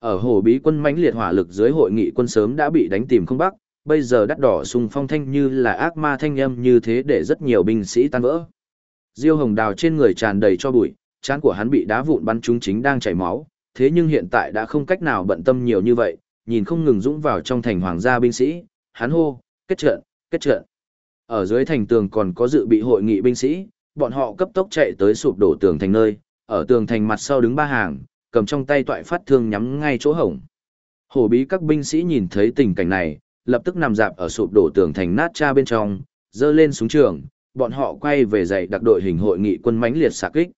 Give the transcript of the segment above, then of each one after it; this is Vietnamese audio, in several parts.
Ở hồ bí quân mãnh liệt hỏa lực dưới hội nghị quân sớm đã bị đánh tìm không bắc, bây giờ đắt đỏ sùng phong thanh như là ác ma thanh âm như thế để rất nhiều binh sĩ tan vỡ. Diêu hồng đào trên người tràn đầy cho bụi, trán của hắn bị đá vụn bắn trúng chính đang chảy máu, thế nhưng hiện tại đã không cách nào bận tâm nhiều như vậy, nhìn không ngừng dũng vào trong thành hoàng gia binh sĩ, hắn hô, kết trận, kết trận. Ở dưới thành tường còn có dự bị hội nghị binh sĩ, bọn họ cấp tốc chạy tới sụp đổ tường thành nơi, ở tường thành mặt sau đứng ba hàng, cầm trong tay toại phát thương nhắm ngay chỗ hổng. Hổ bí các binh sĩ nhìn thấy tình cảnh này, lập tức nằm dạp ở sụp đổ tường thành nát cha bên trong, dơ lên súng trường, bọn họ quay về dạy đặc đội hình hội nghị quân mãnh liệt xạ kích.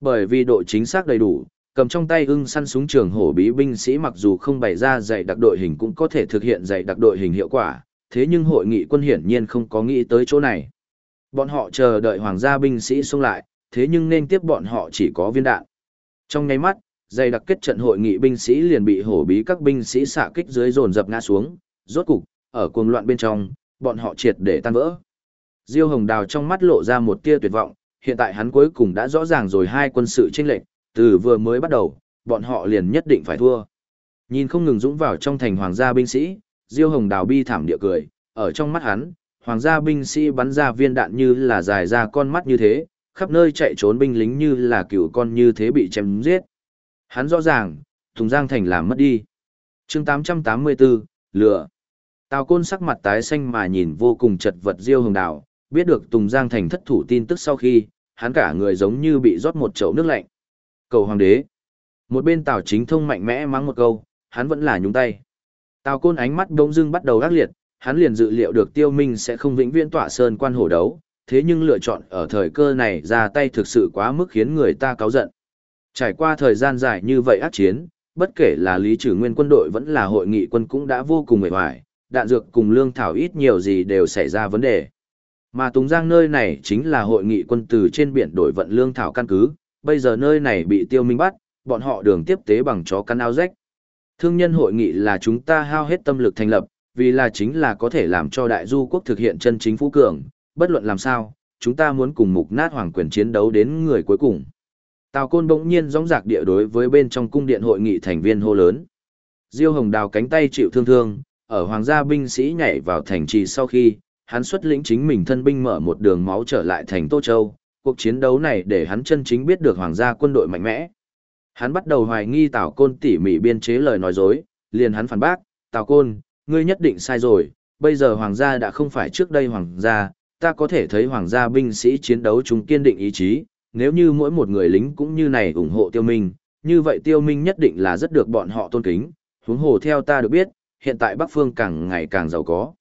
Bởi vì độ chính xác đầy đủ, cầm trong tay ưng săn súng trường hổ bí binh sĩ mặc dù không bày ra dạy đặc đội hình cũng có thể thực hiện dạy đặc đội hình hiệu quả, thế nhưng hội nghị quân hiển nhiên không có nghĩ tới chỗ này. Bọn họ chờ đợi hoàng gia binh sĩ xông lại, thế nhưng nên tiếp bọn họ chỉ có viên đạn. Trong nháy mắt, dày đặc kết trận hội nghị binh sĩ liền bị hổ bí các binh sĩ xạ kích dưới dồn dập ngã xuống, rốt cục, ở cuồng loạn bên trong, bọn họ triệt để tan vỡ. Diêu Hồng Đào trong mắt lộ ra một tia tuyệt vọng, hiện tại hắn cuối cùng đã rõ ràng rồi hai quân sự chênh lệch, từ vừa mới bắt đầu, bọn họ liền nhất định phải thua. Nhìn không ngừng dũng vào trong thành hoàng gia binh sĩ, Diêu Hồng Đào bi thảm địa cười, ở trong mắt hắn, hoàng gia binh sĩ bắn ra viên đạn như là dài ra con mắt như thế, khắp nơi chạy trốn binh lính như là cựu con như thế bị chém giết. Hắn rõ ràng, Tùng Giang Thành làm mất đi. chương 884, lửa. Tào Côn sắc mặt tái xanh mà nhìn vô cùng chật vật Diêu Hồng Đào, biết được Tùng Giang Thành thất thủ tin tức sau khi, hắn cả người giống như bị rót một chậu nước lạnh. Cầu hoàng đế. Một bên Tào Chính Thông mạnh mẽ mắng một câu, hắn vẫn là nhúng tay. Tào Côn ánh mắt bỗng dưng bắt đầu ác liệt, hắn liền dự liệu được Tiêu Minh sẽ không vĩnh viễn tỏa sơn quan hổ đấu, thế nhưng lựa chọn ở thời cơ này ra tay thực sự quá mức khiến người ta cáu giận. Trải qua thời gian dài như vậy ác chiến, bất kể là lý trừ nguyên quân đội vẫn là hội nghị quân cũng đã vô cùng mệt mỏi, đạn dược cùng lương thảo ít nhiều gì đều xảy ra vấn đề. Mà Tùng Giang nơi này chính là hội nghị quân từ trên biển đổi vận lương thảo căn cứ, bây giờ nơi này bị tiêu minh bắt, bọn họ đường tiếp tế bằng chó căn ao rách. Thương nhân hội nghị là chúng ta hao hết tâm lực thành lập, vì là chính là có thể làm cho đại du quốc thực hiện chân chính phú cường, bất luận làm sao, chúng ta muốn cùng mục nát hoàng quyền chiến đấu đến người cuối cùng. Tào Côn bỗng nhiên gióng giạc địa đối với bên trong cung điện hội nghị thành viên hô lớn. Diêu Hồng đào cánh tay chịu thương thương, ở hoàng gia binh sĩ nhảy vào thành trì sau khi, hắn xuất lĩnh chính mình thân binh mở một đường máu trở lại thành Tô Châu. Cuộc chiến đấu này để hắn chân chính biết được hoàng gia quân đội mạnh mẽ. Hắn bắt đầu hoài nghi Tào Côn tỉ mỉ biên chế lời nói dối, liền hắn phản bác, Tào Côn, ngươi nhất định sai rồi, bây giờ hoàng gia đã không phải trước đây hoàng gia, ta có thể thấy hoàng gia binh sĩ chiến đấu chúng kiên định ý chí, nếu như mỗi một người lính cũng như này ủng hộ tiêu minh, như vậy tiêu minh nhất định là rất được bọn họ tôn kính, huống hồ theo ta được biết, hiện tại Bắc Phương càng ngày càng giàu có.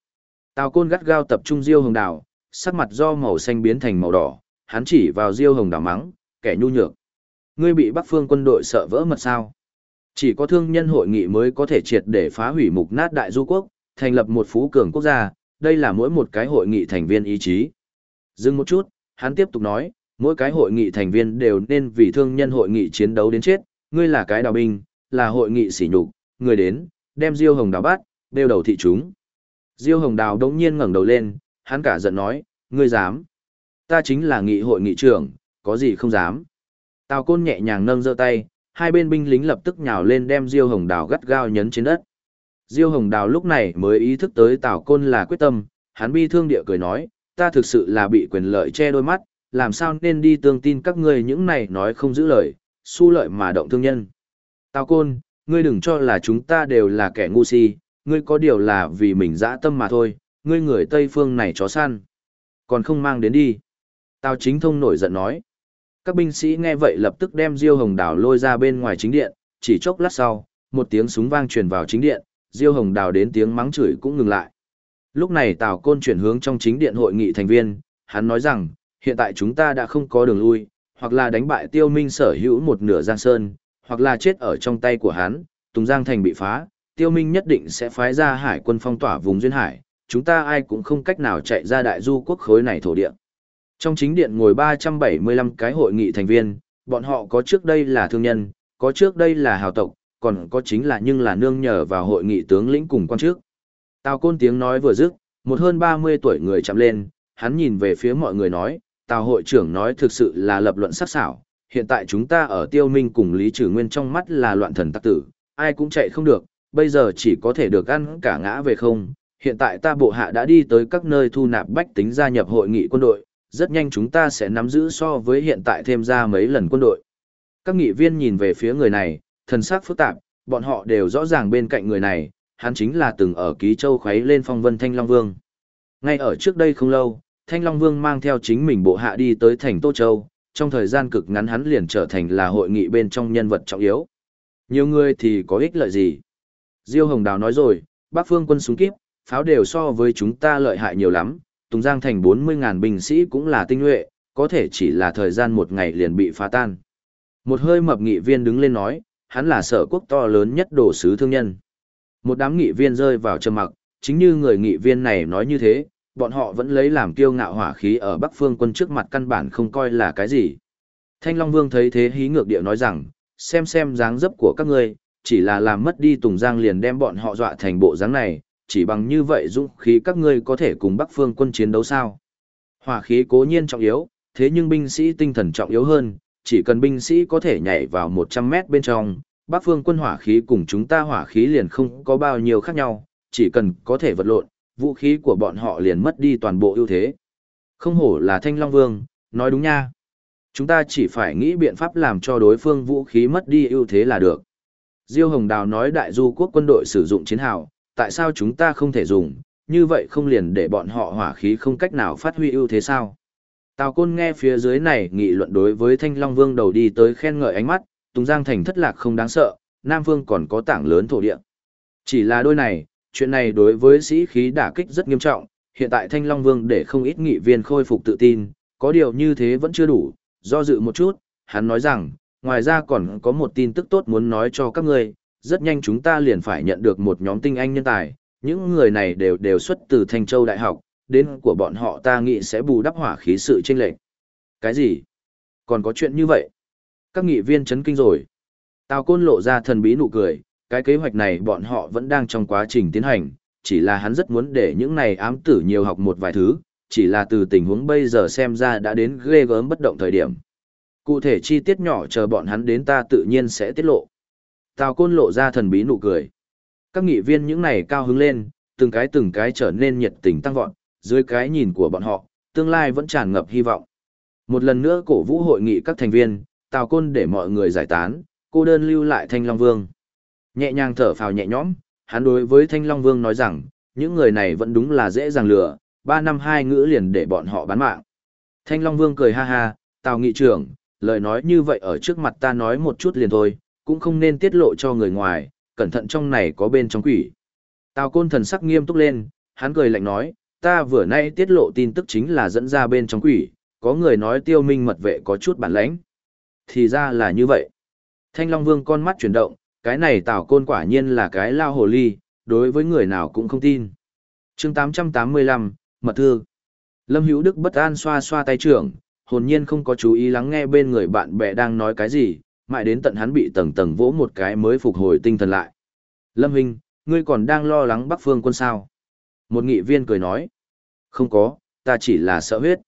Tào Côn gắt gao tập trung Diêu Hồng Đào, sắc mặt do màu xanh biến thành màu đỏ, hắn chỉ vào Diêu Hồng Đào mắng, kẻ nhu nhược. Ngươi bị Bắc Phương quân đội sợ vỡ mật sao? Chỉ có thương nhân hội nghị mới có thể triệt để phá hủy mục nát đại du quốc, thành lập một phú cường quốc gia, đây là mỗi một cái hội nghị thành viên ý chí. Dừng một chút, hắn tiếp tục nói, mỗi cái hội nghị thành viên đều nên vì thương nhân hội nghị chiến đấu đến chết, ngươi là cái đào binh, là hội nghị sỉ nhục, người đến, đem Diêu Hồng Đào bắt, đeo đầu thị chúng. Diêu Hồng Đào đống nhiên ngẩng đầu lên, hắn cả giận nói, ngươi dám. Ta chính là nghị hội nghị trưởng, có gì không dám. Tào Côn nhẹ nhàng nâng giơ tay, hai bên binh lính lập tức nhào lên đem Diêu Hồng Đào gắt gao nhấn trên đất. Diêu Hồng Đào lúc này mới ý thức tới Tào Côn là quyết tâm, hắn bi thương địa cười nói, ta thực sự là bị quyền lợi che đôi mắt, làm sao nên đi tương tin các ngươi những này nói không giữ lời, su lợi mà động thương nhân. Tào Côn, ngươi đừng cho là chúng ta đều là kẻ ngu si, ngươi có điều là vì mình dã tâm mà thôi, ngươi người Tây Phương này chó săn. Còn không mang đến đi. Tào chính thông nổi giận nói. Các binh sĩ nghe vậy lập tức đem Diêu Hồng Đào lôi ra bên ngoài chính điện, chỉ chốc lát sau, một tiếng súng vang truyền vào chính điện, Diêu Hồng Đào đến tiếng mắng chửi cũng ngừng lại. Lúc này Tào Côn chuyển hướng trong chính điện hội nghị thành viên, hắn nói rằng, hiện tại chúng ta đã không có đường lui, hoặc là đánh bại Tiêu Minh sở hữu một nửa Giang Sơn, hoặc là chết ở trong tay của hắn, Tùng Giang Thành bị phá, Tiêu Minh nhất định sẽ phái ra hải quân phong tỏa vùng duyên hải, chúng ta ai cũng không cách nào chạy ra đại du quốc khối này thổ địa. Trong chính điện ngồi 375 cái hội nghị thành viên, bọn họ có trước đây là thương nhân, có trước đây là hào tộc, còn có chính là nhưng là nương nhờ vào hội nghị tướng lĩnh cùng quan trước. Tào Côn tiếng nói vừa dứt, một hơn 30 tuổi người chạm lên, hắn nhìn về phía mọi người nói, Tào hội trưởng nói thực sự là lập luận sắc sảo, hiện tại chúng ta ở tiêu minh cùng Lý Trừ Nguyên trong mắt là loạn thần tắc tử, ai cũng chạy không được, bây giờ chỉ có thể được ăn cả ngã về không. Hiện tại ta bộ hạ đã đi tới các nơi thu nạp bách tính gia nhập hội nghị quân đội, rất nhanh chúng ta sẽ nắm giữ so với hiện tại thêm ra mấy lần quân đội. Các nghị viên nhìn về phía người này, thần sắc phức tạp, bọn họ đều rõ ràng bên cạnh người này, hắn chính là từng ở ký châu khuấy lên phong vân Thanh Long Vương. Ngay ở trước đây không lâu, Thanh Long Vương mang theo chính mình bộ hạ đi tới thành Tô Châu, trong thời gian cực ngắn hắn liền trở thành là hội nghị bên trong nhân vật trọng yếu. Nhiều người thì có ích lợi gì? Diêu Hồng Đào nói rồi, Bắc Phương quân súng kíp, pháo đều so với chúng ta lợi hại nhiều lắm, Tùng Giang thành 40.000 binh sĩ cũng là tinh nhuệ, có thể chỉ là thời gian một ngày liền bị phá tan. Một hơi mập nghị viên đứng lên nói, hắn là sở quốc to lớn nhất đồ sứ thương nhân. Một đám nghị viên rơi vào trầm mặc, chính như người nghị viên này nói như thế, bọn họ vẫn lấy làm kiêu ngạo hỏa khí ở Bắc Phương quân trước mặt căn bản không coi là cái gì. Thanh Long Vương thấy thế hí ngược điệu nói rằng, xem xem dáng dấp của các ngươi, chỉ là làm mất đi Tùng Giang liền đem bọn họ dọa thành bộ dáng này, chỉ bằng như vậy dũng khí các ngươi có thể cùng Bắc Phương quân chiến đấu sao. Hỏa khí cố nhiên trọng yếu, thế nhưng binh sĩ tinh thần trọng yếu hơn, chỉ cần binh sĩ có thể nhảy vào 100 mét bên trong, Bắc Phương quân hỏa khí cùng chúng ta hỏa khí liền không có bao nhiêu khác nhau, chỉ cần có thể vật lộn, vũ khí của bọn họ liền mất đi toàn bộ ưu thế. Không hổ là Thanh Long Vương, nói đúng nha. Chúng ta chỉ phải nghĩ biện pháp làm cho đối phương vũ khí mất đi ưu thế là được. Diêu Hồng Đào nói đại du quốc quân đội sử dụng chiến hào, tại sao chúng ta không thể dùng, như vậy không liền để bọn họ hỏa khí không cách nào phát huy ưu thế sao? Tào Côn nghe phía dưới này nghị luận đối với Thanh Long Vương đầu đi tới khen ngợi ánh mắt, Tùng Giang thành thất lạc không đáng sợ, Nam Vương còn có tảng lớn thổ địa. Chỉ là đôi này, chuyện này đối với sĩ khí đả kích rất nghiêm trọng, hiện tại Thanh Long Vương để không ít nghị viên khôi phục tự tin, có điều như thế vẫn chưa đủ, do dự một chút, hắn nói rằng, ngoài ra còn có một tin tức tốt muốn nói cho các ngươi, rất nhanh chúng ta liền phải nhận được một nhóm tinh anh nhân tài, những người này đều đều xuất từ Thanh Châu Đại học, đến của bọn họ ta nghĩ sẽ bù đắp hỏa khí sự chênh lệch. Cái gì? Còn có chuyện như vậy? Các nghị viên chấn kinh rồi. Tào Côn lộ ra thần bí nụ cười, cái kế hoạch này bọn họ vẫn đang trong quá trình tiến hành, chỉ là hắn rất muốn để những này ám tử nhiều học một vài thứ, chỉ là từ tình huống bây giờ xem ra đã đến ghê gớm bất động thời điểm. Cụ thể chi tiết nhỏ chờ bọn hắn đến ta tự nhiên sẽ tiết lộ. Tào Côn lộ ra thần bí nụ cười. Các nghị viên những này cao hứng lên, từng cái từng cái trở nên nhiệt tình tăng vọt, dưới cái nhìn của bọn họ, tương lai vẫn tràn ngập hy vọng. Một lần nữa cổ vũ hội nghị các thành viên, Tào Côn để mọi người giải tán, cô đơn lưu lại Thanh Long Vương. Nhẹ nhàng thở phào nhẹ nhõm, hắn đối với Thanh Long Vương nói rằng, những người này vẫn đúng là dễ dàng lừa, ba năm hai ngữ liền để bọn họ bán mạng. Thanh Long Vương cười ha ha, Tào nghị trưởng, lời nói như vậy ở trước mặt ta nói một chút liền thôi, cũng không nên tiết lộ cho người ngoài, cẩn thận trong này có bên trong quỷ. Tào Côn thần sắc nghiêm túc lên, hắn cười lạnh nói, ta vừa nay tiết lộ tin tức chính là dẫn ra bên trong quỷ, có người nói tiêu minh mật vệ có chút bản lãnh. Thì ra là như vậy. Thanh Long Vương con mắt chuyển động, cái này Tào Côn quả nhiên là cái lao hồ ly, đối với người nào cũng không tin. chương 885, Mật Thư Lâm Hữu Đức bất an xoa xoa tay trưởng, hồn nhiên không có chú ý lắng nghe bên người bạn bè đang nói cái gì, mãi đến tận hắn bị tầng tầng vỗ một cái mới phục hồi tinh thần lại. Lâm Hình, ngươi còn đang lo lắng Bắc Phương quân sao? Một nghị viên cười nói. Không có, ta chỉ là sợ huyết.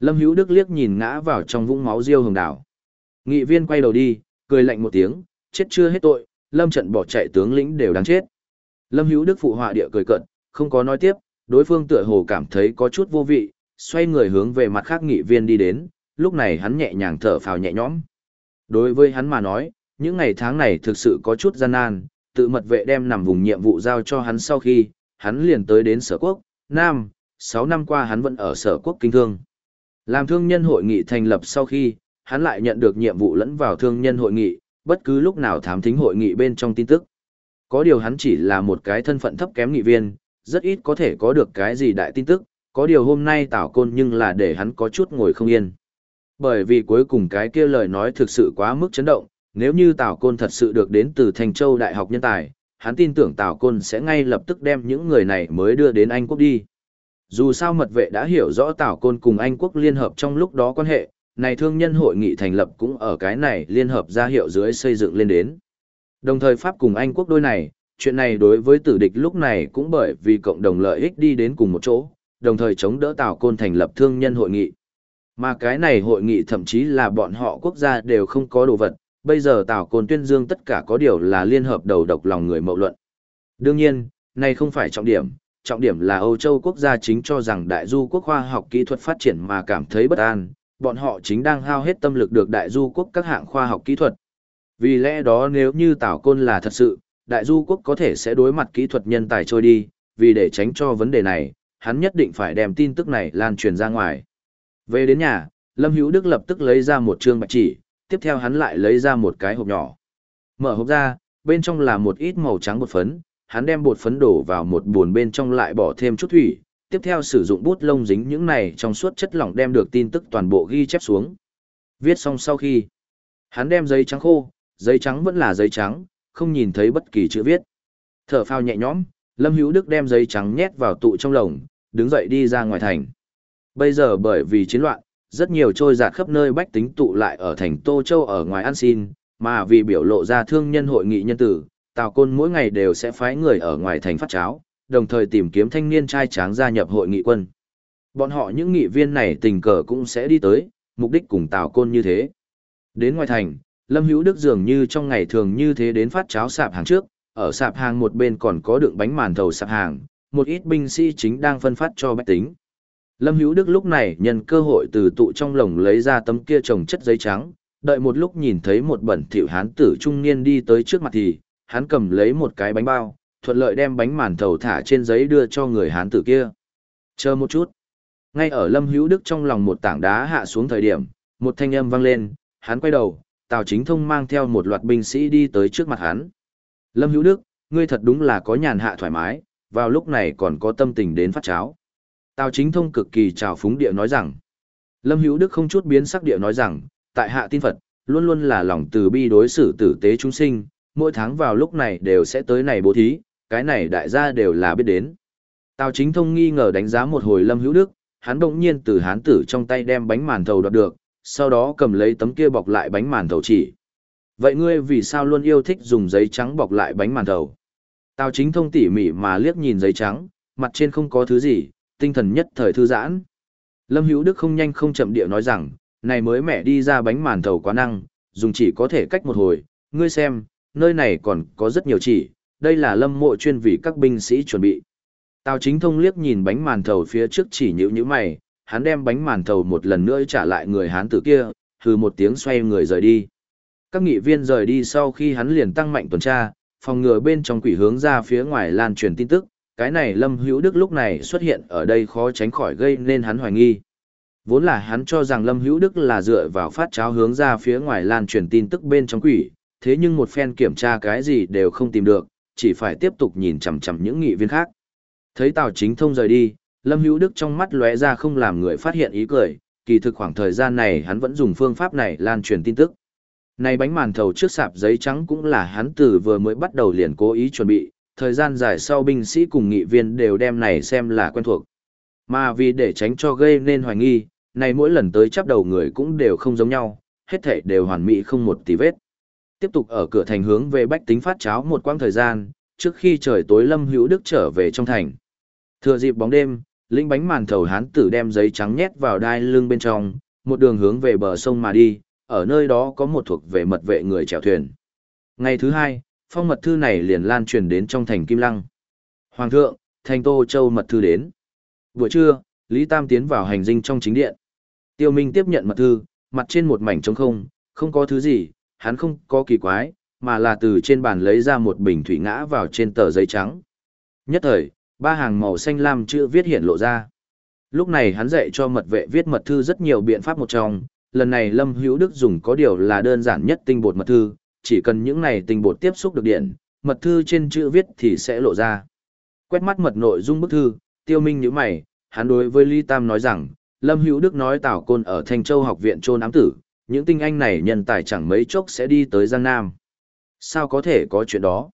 Lâm Hữu Đức liếc nhìn ngã vào trong vũng máu riêu hồng đảo. Nghị viên quay đầu đi, cười lạnh một tiếng, chết chưa hết tội, Lâm trận bỏ chạy tướng lĩnh đều đáng chết. Lâm Hữu Đức phụ họa địa cười cận, không có nói tiếp, đối phương tựa hồ cảm thấy có chút vô vị, xoay người hướng về mặt khác nghị viên đi đến, lúc này hắn nhẹ nhàng thở phào nhẹ nhõm. Đối với hắn mà nói, những ngày tháng này thực sự có chút gian nan, tự mật vệ đem nằm vùng nhiệm vụ giao cho hắn sau khi, hắn liền tới đến sở quốc, Nam, 6 năm qua hắn vẫn ở sở quốc kinh thương. Làm thương nhân hội nghị thành lập sau khi, hắn lại nhận được nhiệm vụ lẫn vào thương nhân hội nghị, bất cứ lúc nào thám thính hội nghị bên trong tin tức. Có điều hắn chỉ là một cái thân phận thấp kém nghị viên, rất ít có thể có được cái gì đại tin tức, có điều hôm nay tảo côn nhưng là để hắn có chút ngồi không yên. Bởi vì cuối cùng cái kia lời nói thực sự quá mức chấn động, nếu như Tảo Côn thật sự được đến từ Thành Châu Đại học Nhân tài, hắn tin tưởng Tảo Côn sẽ ngay lập tức đem những người này mới đưa đến Anh Quốc đi. Dù sao mật vệ đã hiểu rõ Tảo Côn cùng Anh Quốc liên hợp trong lúc đó quan hệ, này thương nhân hội nghị thành lập cũng ở cái này liên hợp ra hiệu dưới xây dựng lên đến. Đồng thời Pháp cùng Anh Quốc đôi này, chuyện này đối với tử địch lúc này cũng bởi vì cộng đồng lợi ích đi đến cùng một chỗ, đồng thời chống đỡ Tào Côn thành lập thương nhân hội nghị. Mà cái này hội nghị thậm chí là bọn họ quốc gia đều không có đồ vật, Bây giờ Tào Côn tuyên dương tất cả có điều là liên hợp đầu độc lòng người mậu luận. Đương nhiên, này không phải trọng điểm, trọng điểm là Âu Châu quốc gia chính cho rằng đại du quốc khoa học kỹ thuật phát triển mà cảm thấy bất an, bọn họ chính đang hao hết tâm lực được đại du quốc các hạng khoa học kỹ thuật. Vì lẽ đó nếu như Tảo Côn là thật sự, đại du quốc có thể sẽ đối mặt kỹ thuật nhân tài trôi đi, vì để tránh cho vấn đề này, hắn nhất định phải đem tin tức này lan truyền ra ngoài. Về đến nhà, Lâm Hữu Đức lập tức lấy ra một trương bạch chỉ, tiếp theo hắn lại lấy ra một cái hộp nhỏ. Mở hộp ra, bên trong là một ít màu trắng bột phấn, hắn đem bột phấn đổ vào một buồn bên trong lại bỏ thêm chút thủy, tiếp theo sử dụng bút lông dính những này trong suốt chất lỏng đem được tin tức toàn bộ ghi chép xuống. Viết xong sau khi, hắn đem giấy trắng khô, giấy trắng vẫn là giấy trắng, không nhìn thấy bất kỳ chữ viết. Thở phao nhẹ nhõm, Lâm Hữu Đức đem giấy trắng nhét vào tụ trong lồng, đứng dậy đi ra ngoài thành. Bây giờ bởi vì chiến loạn, rất nhiều trôi giạt khắp nơi bách tính tụ lại ở thành Tô Châu ở ngoài ăn xin, mà vì biểu lộ ra thương nhân hội nghị nhân tử, Tào Côn mỗi ngày đều sẽ phái người ở ngoài thành phát cháo, đồng thời tìm kiếm thanh niên trai tráng gia nhập hội nghị quân. Bọn họ những nghị viên này tình cờ cũng sẽ đi tới, mục đích cùng Tào Côn như thế. Đến ngoài thành, Lâm Hữu Đức dường như trong ngày thường như thế đến phát cháo sạp hàng trước, ở sạp hàng một bên còn có đựng bánh màn thầu sạp hàng, một ít binh sĩ chính đang phân phát cho bách tính. Lâm Hữu Đức lúc này nhân cơ hội từ tụ trong lồng lấy ra tấm kia trồng chất giấy trắng, đợi một lúc nhìn thấy một bẩn thỉu hán tử trung niên đi tới trước mặt thì, hắn cầm lấy một cái bánh bao, thuận lợi đem bánh màn thầu thả trên giấy đưa cho người hán tử kia. Chờ một chút. Ngay ở Lâm Hữu Đức trong lòng một tảng đá hạ xuống thời điểm, một thanh âm vang lên, hắn quay đầu, Tào Chính Thông mang theo một loạt binh sĩ đi tới trước mặt hắn. Lâm Hữu Đức, ngươi thật đúng là có nhàn hạ thoải mái, vào lúc này còn có tâm tình đến phát cháo. Tào Chính Thông cực kỳ trào phúng địa nói rằng. Lâm Hữu Đức không chút biến sắc địa nói rằng, tại hạ tin Phật, luôn luôn là lòng từ bi đối xử tử tế chúng sinh, mỗi tháng vào lúc này đều sẽ tới này bố thí, cái này đại gia đều là biết đến. Tào chính thông nghi ngờ đánh giá một hồi lâm hữu đức, hắn bỗng nhiên từ hán tử trong tay đem bánh màn thầu đoạt được, sau đó cầm lấy tấm kia bọc lại bánh màn thầu chỉ. Vậy ngươi vì sao luôn yêu thích dùng giấy trắng bọc lại bánh màn thầu? Tào chính thông tỉ mỉ mà liếc nhìn giấy trắng, mặt trên không có thứ gì, tinh thần nhất thời thư giãn. Lâm Hữu Đức không nhanh không chậm địa nói rằng, này mới mẹ đi ra bánh màn thầu quá năng, dùng chỉ có thể cách một hồi, ngươi xem, nơi này còn có rất nhiều chỉ, đây là lâm mộ chuyên vì các binh sĩ chuẩn bị. Tào chính thông liếc nhìn bánh màn thầu phía trước chỉ nhữ như mày, hắn đem bánh màn thầu một lần nữa trả lại người hán tử kia, hừ một tiếng xoay người rời đi. Các nghị viên rời đi sau khi hắn liền tăng mạnh tuần tra, phòng ngừa bên trong quỷ hướng ra phía ngoài lan truyền tin tức, cái này Lâm Hữu Đức lúc này xuất hiện ở đây khó tránh khỏi gây nên hắn hoài nghi. Vốn là hắn cho rằng Lâm Hữu Đức là dựa vào phát cháo hướng ra phía ngoài lan truyền tin tức bên trong quỷ, thế nhưng một phen kiểm tra cái gì đều không tìm được, chỉ phải tiếp tục nhìn chằm chằm những nghị viên khác. Thấy Tào Chính Thông rời đi, Lâm Hữu Đức trong mắt lóe ra không làm người phát hiện ý cười, kỳ thực khoảng thời gian này hắn vẫn dùng phương pháp này lan truyền tin tức. Này bánh màn thầu trước sạp giấy trắng cũng là hắn từ vừa mới bắt đầu liền cố ý chuẩn bị, thời gian dài sau binh sĩ cùng nghị viên đều đem này xem là quen thuộc. Mà vì để tránh cho gây nên hoài nghi, này mỗi lần tới chắp đầu người cũng đều không giống nhau, hết thảy đều hoàn mỹ không một tí vết. Tiếp tục ở cửa thành hướng về bách tính phát cháo một quãng thời gian, trước khi trời tối Lâm Hữu Đức trở về trong thành. Thừa dịp bóng đêm, linh bánh màn thầu hán tử đem giấy trắng nhét vào đai lưng bên trong, một đường hướng về bờ sông mà đi, ở nơi đó có một thuộc về mật vệ người chèo thuyền. Ngày thứ hai, phong mật thư này liền lan truyền đến trong thành Kim Lăng. Hoàng thượng, thành Tô Châu mật thư đến. Buổi trưa, Lý Tam tiến vào hành dinh trong chính điện. Tiêu Minh tiếp nhận mật thư, mặt trên một mảnh trống không, không có thứ gì, hắn không có kỳ quái, mà là từ trên bàn lấy ra một bình thủy ngã vào trên tờ giấy trắng. Nhất thời, ba hàng màu xanh lam chữ viết hiện lộ ra. Lúc này hắn dạy cho mật vệ viết mật thư rất nhiều biện pháp một trong, lần này Lâm Hữu Đức dùng có điều là đơn giản nhất tinh bột mật thư, chỉ cần những này tinh bột tiếp xúc được điện, mật thư trên chữ viết thì sẽ lộ ra. Quét mắt mật nội dung bức thư, tiêu minh như mày, hắn đối với Ly Tam nói rằng, Lâm Hữu Đức nói Tào Côn ở Thanh Châu học viện trôn ám tử, những tinh anh này nhân tài chẳng mấy chốc sẽ đi tới Giang Nam. Sao có thể có chuyện đó?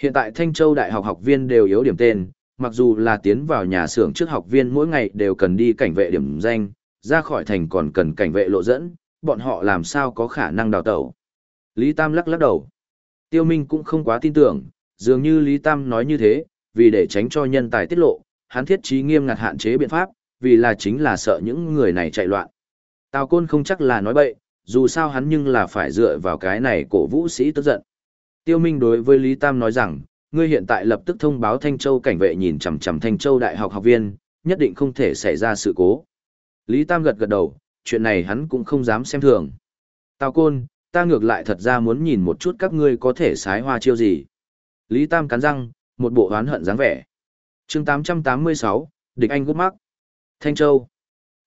Hiện tại Thanh Châu Đại học học viên đều yếu điểm tên, mặc dù là tiến vào nhà xưởng trước học viên mỗi ngày đều cần đi cảnh vệ điểm danh, ra khỏi thành còn cần cảnh vệ lộ dẫn, bọn họ làm sao có khả năng đào tẩu. Lý Tam lắc lắc đầu. Tiêu Minh cũng không quá tin tưởng, dường như Lý Tam nói như thế, vì để tránh cho nhân tài tiết lộ, hắn thiết trí nghiêm ngặt hạn chế biện pháp, vì là chính là sợ những người này chạy loạn. Tào Côn không chắc là nói bậy, dù sao hắn nhưng là phải dựa vào cái này cổ vũ sĩ tức giận. Tiêu Minh đối với Lý Tam nói rằng, ngươi hiện tại lập tức thông báo Thanh Châu cảnh vệ nhìn chằm chằm Thanh Châu đại học học viên, nhất định không thể xảy ra sự cố. Lý Tam gật gật đầu, chuyện này hắn cũng không dám xem thường. Tào Côn, ta ngược lại thật ra muốn nhìn một chút các ngươi có thể sái hoa chiêu gì. Lý Tam cắn răng, một bộ oán hận dáng vẻ. chương 886, Địch Anh gút mắc. Thanh Châu.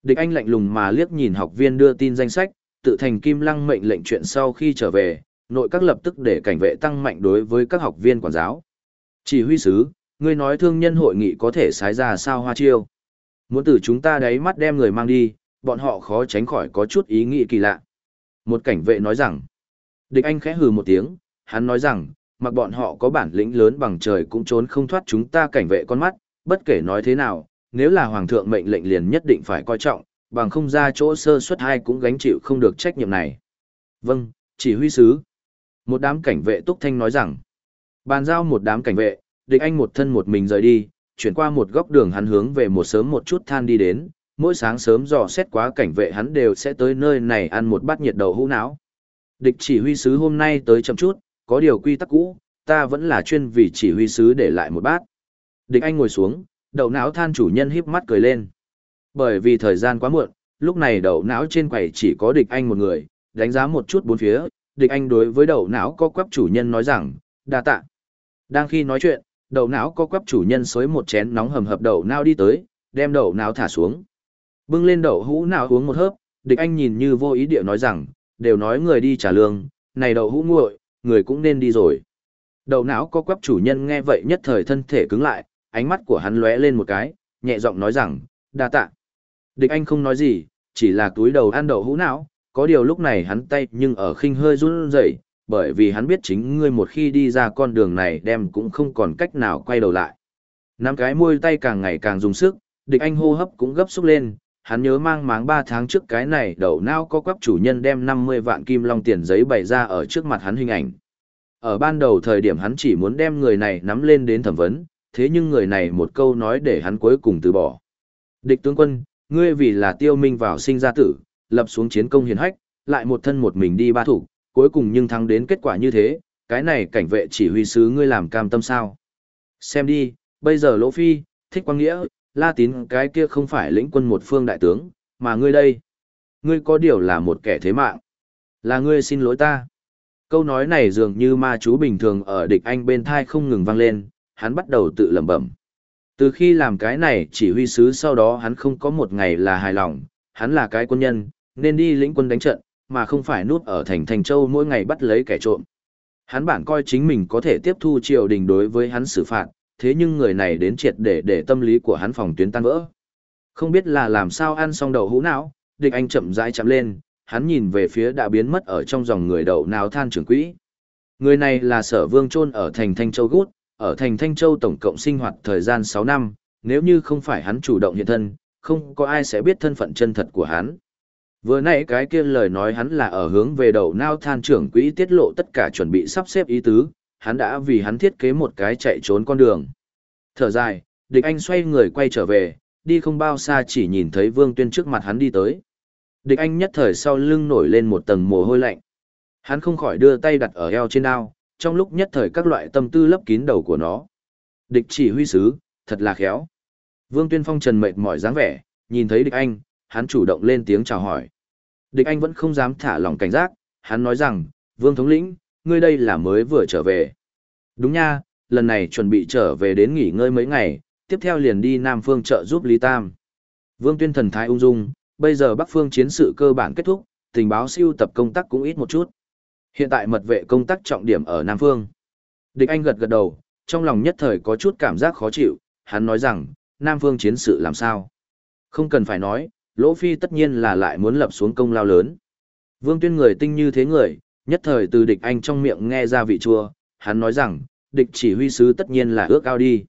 Địch Anh lạnh lùng mà liếc nhìn học viên đưa tin danh sách, tự thành kim lăng mệnh lệnh chuyện sau khi trở về, nội các lập tức để cảnh vệ tăng mạnh đối với các học viên quản giáo. Chỉ huy sứ, ngươi nói thương nhân hội nghị có thể sái ra sao hoa chiêu. Muốn từ chúng ta đáy mắt đem người mang đi, bọn họ khó tránh khỏi có chút ý nghĩ kỳ lạ. Một cảnh vệ nói rằng, địch anh khẽ hừ một tiếng, hắn nói rằng, mặc bọn họ có bản lĩnh lớn bằng trời cũng trốn không thoát chúng ta cảnh vệ con mắt, bất kể nói thế nào, nếu là hoàng thượng mệnh lệnh liền nhất định phải coi trọng, bằng không ra chỗ sơ suất hai cũng gánh chịu không được trách nhiệm này. Vâng, chỉ huy sứ. Một đám cảnh vệ túc thanh nói rằng, bàn giao một đám cảnh vệ, địch anh một thân một mình rời đi, chuyển qua một góc đường hắn hướng về một sớm một chút than đi đến, mỗi sáng sớm dò xét quá cảnh vệ hắn đều sẽ tới nơi này ăn một bát nhiệt đầu hũ não. Địch chỉ huy sứ hôm nay tới chậm chút, có điều quy tắc cũ, ta vẫn là chuyên vì chỉ huy sứ để lại một bát. Địch anh ngồi xuống, đậu não than chủ nhân híp mắt cười lên. Bởi vì thời gian quá muộn, lúc này đậu não trên quầy chỉ có địch anh một người, đánh giá một chút bốn phía, địch anh đối với đậu não có quắp chủ nhân nói rằng, đa tạ. Đang khi nói chuyện, đậu não có quắp chủ nhân xối một chén nóng hầm hập đậu não đi tới, đem đậu não thả xuống. Bưng lên đậu hũ nào uống một hớp, địch anh nhìn như vô ý địa nói rằng, đều nói người đi trả lương, này đậu hũ nguội, người cũng nên đi rồi. Đậu não có quắp chủ nhân nghe vậy nhất thời thân thể cứng lại, ánh mắt của hắn lóe lên một cái, nhẹ giọng nói rằng, đa tạ. Địch anh không nói gì, chỉ là túi đầu ăn đậu hũ não, có điều lúc này hắn tay nhưng ở khinh hơi run rẩy, bởi vì hắn biết chính ngươi một khi đi ra con đường này đem cũng không còn cách nào quay đầu lại. Năm cái môi tay càng ngày càng dùng sức, địch anh hô hấp cũng gấp xúc lên, hắn nhớ mang máng 3 tháng trước cái này đầu não có quắp chủ nhân đem 50 vạn kim long tiền giấy bày ra ở trước mặt hắn hình ảnh. Ở ban đầu thời điểm hắn chỉ muốn đem người này nắm lên đến thẩm vấn, thế nhưng người này một câu nói để hắn cuối cùng từ bỏ. Địch tướng quân, ngươi vì là tiêu minh vào sinh ra tử, lập xuống chiến công hiền hách, lại một thân một mình đi ba thủ, cuối cùng nhưng thắng đến kết quả như thế, cái này cảnh vệ chỉ huy sứ ngươi làm cam tâm sao. Xem đi, bây giờ Lỗ Phi, thích quang nghĩa, la tín cái kia không phải lĩnh quân một phương đại tướng, mà ngươi đây. Ngươi có điều là một kẻ thế mạng. Là ngươi xin lỗi ta. Câu nói này dường như ma chú bình thường ở địch anh bên thai không ngừng vang lên, hắn bắt đầu tự lẩm bẩm. Từ khi làm cái này chỉ huy sứ sau đó hắn không có một ngày là hài lòng, hắn là cái quân nhân, nên đi lĩnh quân đánh trận, mà không phải núp ở thành Thành Châu mỗi ngày bắt lấy kẻ trộm. Hắn bản coi chính mình có thể tiếp thu triều đình đối với hắn xử phạt, thế nhưng người này đến triệt để để tâm lý của hắn phòng tuyến tan vỡ. Không biết là làm sao ăn xong đậu hũ não, địch anh chậm rãi chậm lên, hắn nhìn về phía đã biến mất ở trong dòng người đậu nào than trưởng quỹ. Người này là sở vương trôn ở thành Thanh Châu Gút, ở thành Thanh Châu tổng cộng sinh hoạt thời gian 6 năm, nếu như không phải hắn chủ động hiện thân, không có ai sẽ biết thân phận chân thật của hắn. Vừa nãy cái kia lời nói hắn là ở hướng về đầu nao than trưởng quỹ tiết lộ tất cả chuẩn bị sắp xếp ý tứ, hắn đã vì hắn thiết kế một cái chạy trốn con đường. Thở dài, địch anh xoay người quay trở về, đi không bao xa chỉ nhìn thấy vương tuyên trước mặt hắn đi tới. Địch anh nhất thời sau lưng nổi lên một tầng mồ hôi lạnh. Hắn không khỏi đưa tay đặt ở eo trên đao, trong lúc nhất thời các loại tâm tư lấp kín đầu của nó. Địch chỉ huy sứ, thật là khéo. Vương Tuyên Phong trần mệt mỏi dáng vẻ, nhìn thấy địch anh, hắn chủ động lên tiếng chào hỏi. Địch anh vẫn không dám thả lòng cảnh giác, hắn nói rằng, Vương Thống lĩnh, ngươi đây là mới vừa trở về. Đúng nha, lần này chuẩn bị trở về đến nghỉ ngơi mấy ngày, tiếp theo liền đi Nam Phương trợ giúp Lý Tam. Vương Tuyên thần thái ung dung, bây giờ Bắc Phương chiến sự cơ bản kết thúc, tình báo siêu tập công tác cũng ít một chút. Hiện tại mật vệ công tác trọng điểm ở Nam Phương. Địch Anh gật gật đầu, trong lòng nhất thời có chút cảm giác khó chịu, hắn nói rằng, Nam Phương chiến sự làm sao? Không cần phải nói, Lỗ Phi tất nhiên là lại muốn lập xuống công lao lớn. Vương Tuyên người tinh như thế người, nhất thời từ địch anh trong miệng nghe ra vị chua, hắn nói rằng, địch chỉ huy sứ tất nhiên là ước ao đi.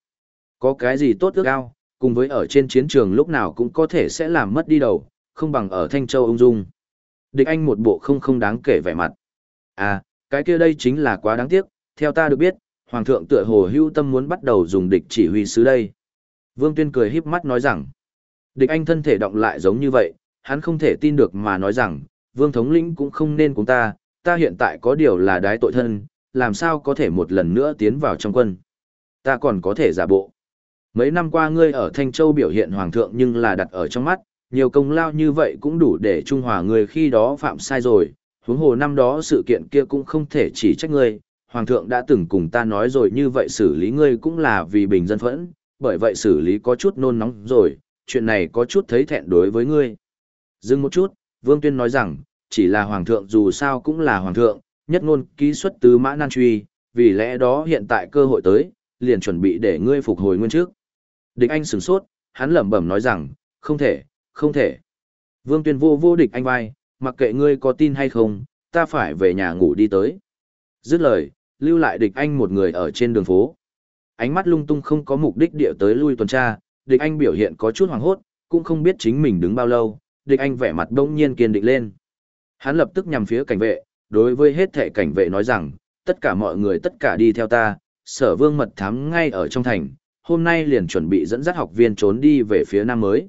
Có cái gì tốt ước ao, cùng với ở trên chiến trường lúc nào cũng có thể sẽ làm mất đi đầu, không bằng ở Thanh Châu ung dung. Địch anh một bộ không không đáng kể vẻ mặt. À, cái kia đây chính là quá đáng tiếc, theo ta được biết, Hoàng thượng tựa hồ hưu tâm muốn bắt đầu dùng địch chỉ huy sứ đây. Vương Tuyên cười híp mắt nói rằng, địch anh thân thể động lại giống như vậy, hắn không thể tin được mà nói rằng, vương thống lĩnh cũng không nên cùng ta, ta hiện tại có điều là đái tội thân, làm sao có thể một lần nữa tiến vào trong quân. Ta còn có thể giả bộ. Mấy năm qua ngươi ở Thanh Châu biểu hiện hoàng thượng nhưng là đặt ở trong mắt, nhiều công lao như vậy cũng đủ để trung hòa người khi đó phạm sai rồi, huống hồ năm đó sự kiện kia cũng không thể chỉ trách ngươi, hoàng thượng đã từng cùng ta nói rồi như vậy xử lý ngươi cũng là vì bình dân phẫn, bởi vậy xử lý có chút nôn nóng rồi, chuyện này có chút thấy thẹn đối với ngươi. Dừng một chút, Vương Tuyên nói rằng, chỉ là hoàng thượng dù sao cũng là hoàng thượng, nhất ngôn ký xuất tứ mã nan truy, vì lẽ đó hiện tại cơ hội tới, liền chuẩn bị để ngươi phục hồi nguyên trước. Địch Anh sửng sốt, hắn lẩm bẩm nói rằng, không thể, không thể. Vương Tuyên vô vô địch anh vai, mặc kệ ngươi có tin hay không, ta phải về nhà ngủ đi tới. Dứt lời, lưu lại địch anh một người ở trên đường phố. Ánh mắt lung tung không có mục đích địa tới lui tuần tra, địch anh biểu hiện có chút hoảng hốt, cũng không biết chính mình đứng bao lâu, địch anh vẻ mặt bỗng nhiên kiên định lên. Hắn lập tức nhằm phía cảnh vệ, đối với hết thể cảnh vệ nói rằng, tất cả mọi người tất cả đi theo ta, sở vương mật thám ngay ở trong thành, hôm nay liền chuẩn bị dẫn dắt học viên trốn đi về phía nam mới.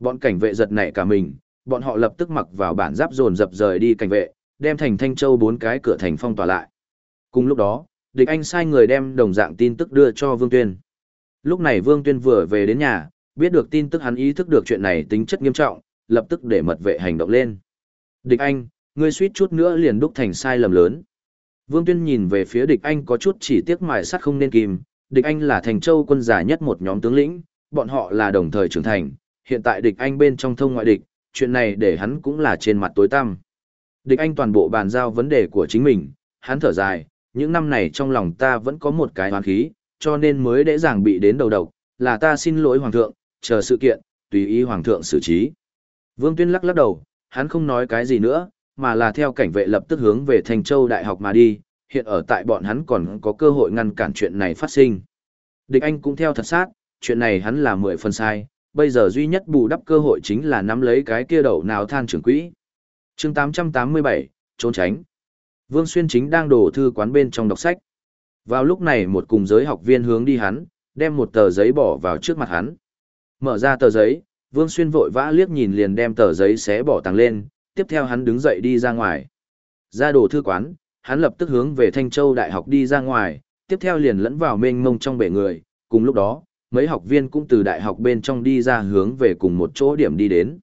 Bọn cảnh vệ giật nảy cả mình, bọn họ lập tức mặc vào bản giáp dồn dập rời đi cảnh vệ, đem thành Thanh Châu bốn cái cửa thành phong tỏa lại. Cùng lúc đó, địch anh sai người đem đồng dạng tin tức đưa cho Vương Tuyên. Lúc này Vương Tuyên vừa về đến nhà, biết được tin tức hắn ý thức được chuyện này tính chất nghiêm trọng, lập tức để mật vệ hành động lên. Địch anh, ngươi suýt chút nữa liền đúc thành sai lầm lớn. Vương Tuyên nhìn về phía địch anh có chút chỉ tiếc mài sắt không nên kìm, địch anh là thành châu quân giả nhất một nhóm tướng lĩnh, bọn họ là đồng thời trưởng thành, hiện tại địch anh bên trong thông ngoại địch, chuyện này để hắn cũng là trên mặt tối tăm. Địch anh toàn bộ bàn giao vấn đề của chính mình, hắn thở dài, những năm này trong lòng ta vẫn có một cái hoán khí, cho nên mới dễ dàng bị đến đầu độc, là ta xin lỗi hoàng thượng, chờ sự kiện, tùy ý hoàng thượng xử trí. Vương Tuyên lắc lắc đầu, hắn không nói cái gì nữa, mà là theo cảnh vệ lập tức hướng về Thành Châu Đại học mà đi, hiện ở tại bọn hắn còn có cơ hội ngăn cản chuyện này phát sinh. Địch Anh cũng theo thật sát, chuyện này hắn là mười phần sai, bây giờ duy nhất bù đắp cơ hội chính là nắm lấy cái kia đậu nào than trưởng quỹ. chương 887, trốn tránh. Vương Xuyên chính đang đổ thư quán bên trong đọc sách. Vào lúc này một cùng giới học viên hướng đi hắn, đem một tờ giấy bỏ vào trước mặt hắn. Mở ra tờ giấy, Vương Xuyên vội vã liếc nhìn liền đem tờ giấy xé bỏ tàng lên, tiếp theo hắn đứng dậy đi ra ngoài. Ra đồ thư quán, hắn lập tức hướng về Thanh Châu Đại học đi ra ngoài, tiếp theo liền lẫn vào mênh mông trong bể người, cùng lúc đó, mấy học viên cũng từ đại học bên trong đi ra hướng về cùng một chỗ điểm đi đến.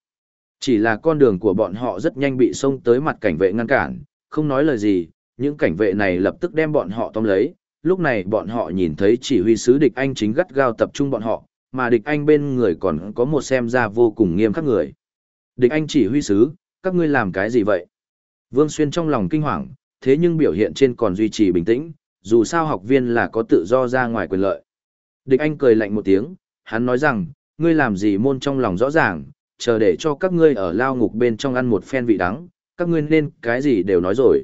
Chỉ là con đường của bọn họ rất nhanh bị xông tới mặt cảnh vệ ngăn cản, không nói lời gì, những cảnh vệ này lập tức đem bọn họ tóm lấy, lúc này bọn họ nhìn thấy chỉ huy sứ địch anh chính gắt gao tập trung bọn họ, mà địch anh bên người còn có một xem ra vô cùng nghiêm khắc người. Địch anh chỉ huy sứ, các ngươi làm cái gì vậy? Vương Xuyên trong lòng kinh hoàng, thế nhưng biểu hiện trên còn duy trì bình tĩnh, dù sao học viên là có tự do ra ngoài quyền lợi. Địch Anh cười lạnh một tiếng, hắn nói rằng, ngươi làm gì môn trong lòng rõ ràng, chờ để cho các ngươi ở lao ngục bên trong ăn một phen vị đắng, các ngươi nên cái gì đều nói rồi.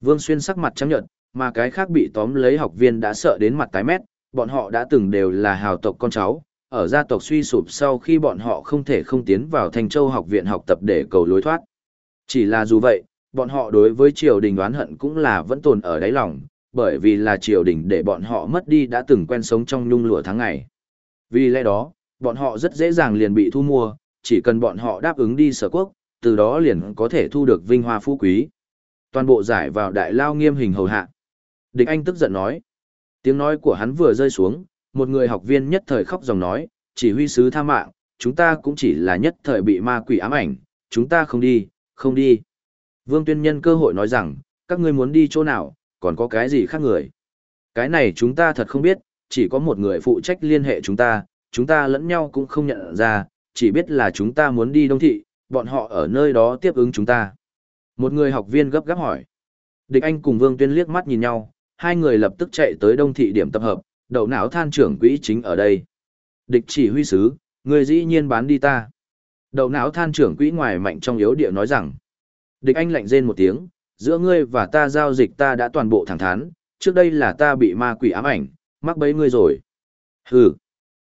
Vương Xuyên sắc mặt trắng nhợt, mà cái khác bị tóm lấy học viên đã sợ đến mặt tái mét, bọn họ đã từng đều là hào tộc con cháu, ở gia tộc suy sụp sau khi bọn họ không thể không tiến vào thành Châu học viện học tập để cầu lối thoát. Chỉ là dù vậy, bọn họ đối với triều đình oán hận cũng là vẫn tồn ở đáy lòng, bởi vì là triều đình để bọn họ mất đi đã từng quen sống trong nhung lụa tháng ngày. Vì lẽ đó, bọn họ rất dễ dàng liền bị thu mua, chỉ cần bọn họ đáp ứng đi sở quốc, từ đó liền có thể thu được vinh hoa phú quý. Toàn bộ giải vào đại lao nghiêm hình hầu hạ. Địch Anh tức giận nói. Tiếng nói của hắn vừa rơi xuống, một người học viên nhất thời khóc dòng nói, chỉ huy sứ tha mạng, chúng ta cũng chỉ là nhất thời bị ma quỷ ám ảnh, chúng ta không đi, không đi. Vương Tuyên Nhân cơ hội nói rằng, các ngươi muốn đi chỗ nào, còn có cái gì khác người. Cái này chúng ta thật không biết, chỉ có một người phụ trách liên hệ chúng ta, chúng ta lẫn nhau cũng không nhận ra, chỉ biết là chúng ta muốn đi đông thị, bọn họ ở nơi đó tiếp ứng chúng ta. Một người học viên gấp gáp hỏi. Địch Anh cùng Vương Tuyên liếc mắt nhìn nhau, hai người lập tức chạy tới đông thị điểm tập hợp, đầu não than trưởng quỹ chính ở đây. Địch chỉ huy sứ, người dĩ nhiên bán đi ta. đầu não than trưởng quỹ ngoài mạnh trong yếu địa nói rằng. Địch Anh lạnh rên một tiếng, giữa ngươi và ta giao dịch ta đã toàn bộ thẳng thắn, trước đây là ta bị ma quỷ ám ảnh, mắc bấy ngươi rồi. Hừ.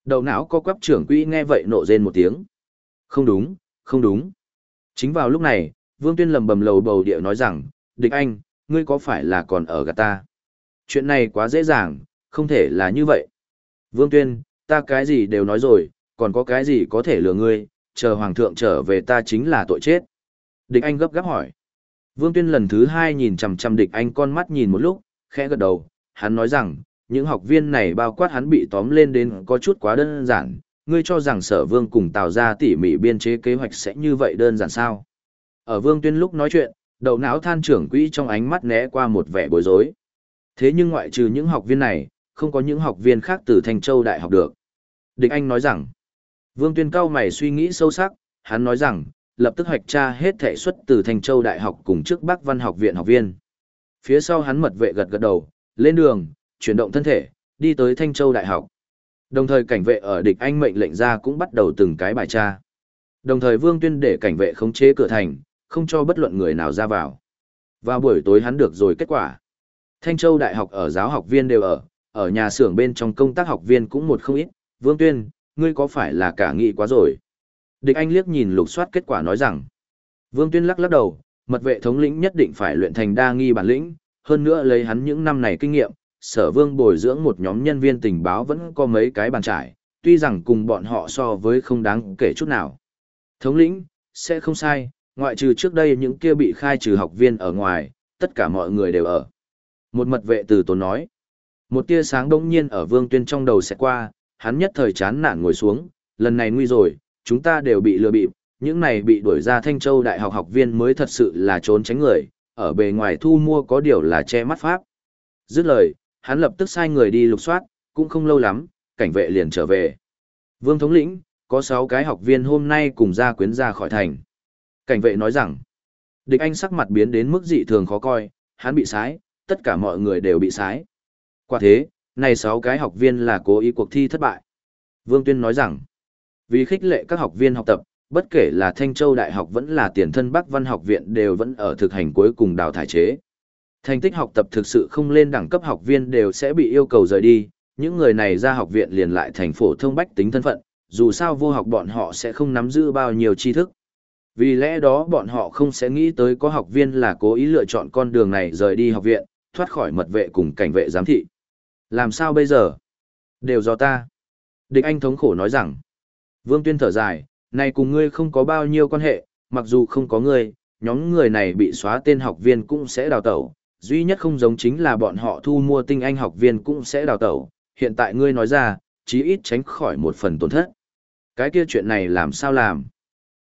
Đầu não có quắp trưởng quỹ nghe vậy nộ rên một tiếng. Không đúng, không đúng. Chính vào lúc này, Vương Tuyên lầm bầm lầu bầu địa nói rằng, địch anh, ngươi có phải là còn ở gạt ta? Chuyện này quá dễ dàng, không thể là như vậy. Vương Tuyên, ta cái gì đều nói rồi, còn có cái gì có thể lừa ngươi, chờ hoàng thượng trở về ta chính là tội chết. Địch Anh gấp gáp hỏi. Vương Tuyên lần thứ hai nhìn chằm chằm địch anh con mắt nhìn một lúc, khẽ gật đầu, hắn nói rằng, những học viên này bao quát hắn bị tóm lên đến có chút quá đơn giản, ngươi cho rằng sở vương cùng tạo ra tỉ mỉ biên chế kế hoạch sẽ như vậy đơn giản sao. Ở Vương Tuyên lúc nói chuyện, đầu não than trưởng quỹ trong ánh mắt né qua một vẻ bối rối. Thế nhưng ngoại trừ những học viên này, không có những học viên khác từ Thanh Châu Đại học được. Địch Anh nói rằng, Vương Tuyên cao mày suy nghĩ sâu sắc, hắn nói rằng, lập tức hoạch tra hết thể xuất từ Thanh Châu Đại học cùng trước Bắc Văn học viện học viên. Phía sau hắn mật vệ gật gật đầu, lên đường, chuyển động thân thể, đi tới Thanh Châu Đại học. Đồng thời cảnh vệ ở địch anh mệnh lệnh ra cũng bắt đầu từng cái bài tra. Đồng thời Vương Tuyên để cảnh vệ khống chế cửa thành, không cho bất luận người nào ra vào. Vào buổi tối hắn được rồi kết quả. Thanh Châu Đại học ở giáo học viên đều ở, ở nhà xưởng bên trong công tác học viên cũng một không ít. Vương Tuyên, ngươi có phải là cả nghị quá rồi? Địch Anh liếc nhìn lục soát kết quả nói rằng, Vương Tuyên lắc lắc đầu, mật vệ thống lĩnh nhất định phải luyện thành đa nghi bản lĩnh, hơn nữa lấy hắn những năm này kinh nghiệm, sở vương bồi dưỡng một nhóm nhân viên tình báo vẫn có mấy cái bàn trải, tuy rằng cùng bọn họ so với không đáng kể chút nào. Thống lĩnh, sẽ không sai, ngoại trừ trước đây những kia bị khai trừ học viên ở ngoài, tất cả mọi người đều ở. Một mật vệ từ tốn nói. Một tia sáng đông nhiên ở vương tuyên trong đầu sẽ qua, hắn nhất thời chán nản ngồi xuống, lần này nguy rồi, chúng ta đều bị lừa bịp, những này bị đuổi ra Thanh Châu Đại học học viên mới thật sự là trốn tránh người, ở bề ngoài thu mua có điều là che mắt pháp. Dứt lời, hắn lập tức sai người đi lục soát, cũng không lâu lắm, cảnh vệ liền trở về. Vương thống lĩnh, có 6 cái học viên hôm nay cùng ra quyến ra khỏi thành. Cảnh vệ nói rằng, địch anh sắc mặt biến đến mức dị thường khó coi, hắn bị sái, tất cả mọi người đều bị sái. Quả thế, này 6 cái học viên là cố ý cuộc thi thất bại. Vương Tuyên nói rằng, vì khích lệ các học viên học tập, bất kể là Thanh Châu Đại học vẫn là tiền thân Bắc Văn học viện đều vẫn ở thực hành cuối cùng đào thải chế. Thành tích học tập thực sự không lên đẳng cấp học viên đều sẽ bị yêu cầu rời đi, những người này ra học viện liền lại thành phổ thông bách tính thân phận, dù sao vô học bọn họ sẽ không nắm giữ bao nhiêu tri thức. Vì lẽ đó bọn họ không sẽ nghĩ tới có học viên là cố ý lựa chọn con đường này rời đi học viện, thoát khỏi mật vệ cùng cảnh vệ giám thị. Làm sao bây giờ? Đều do ta. Địch Anh thống khổ nói rằng, Vương Tuyên thở dài, này cùng ngươi không có bao nhiêu quan hệ, mặc dù không có ngươi, nhóm người này bị xóa tên học viên cũng sẽ đào tẩu, duy nhất không giống chính là bọn họ thu mua tinh anh học viên cũng sẽ đào tẩu, hiện tại ngươi nói ra, chí ít tránh khỏi một phần tổn thất. Cái kia chuyện này làm sao làm?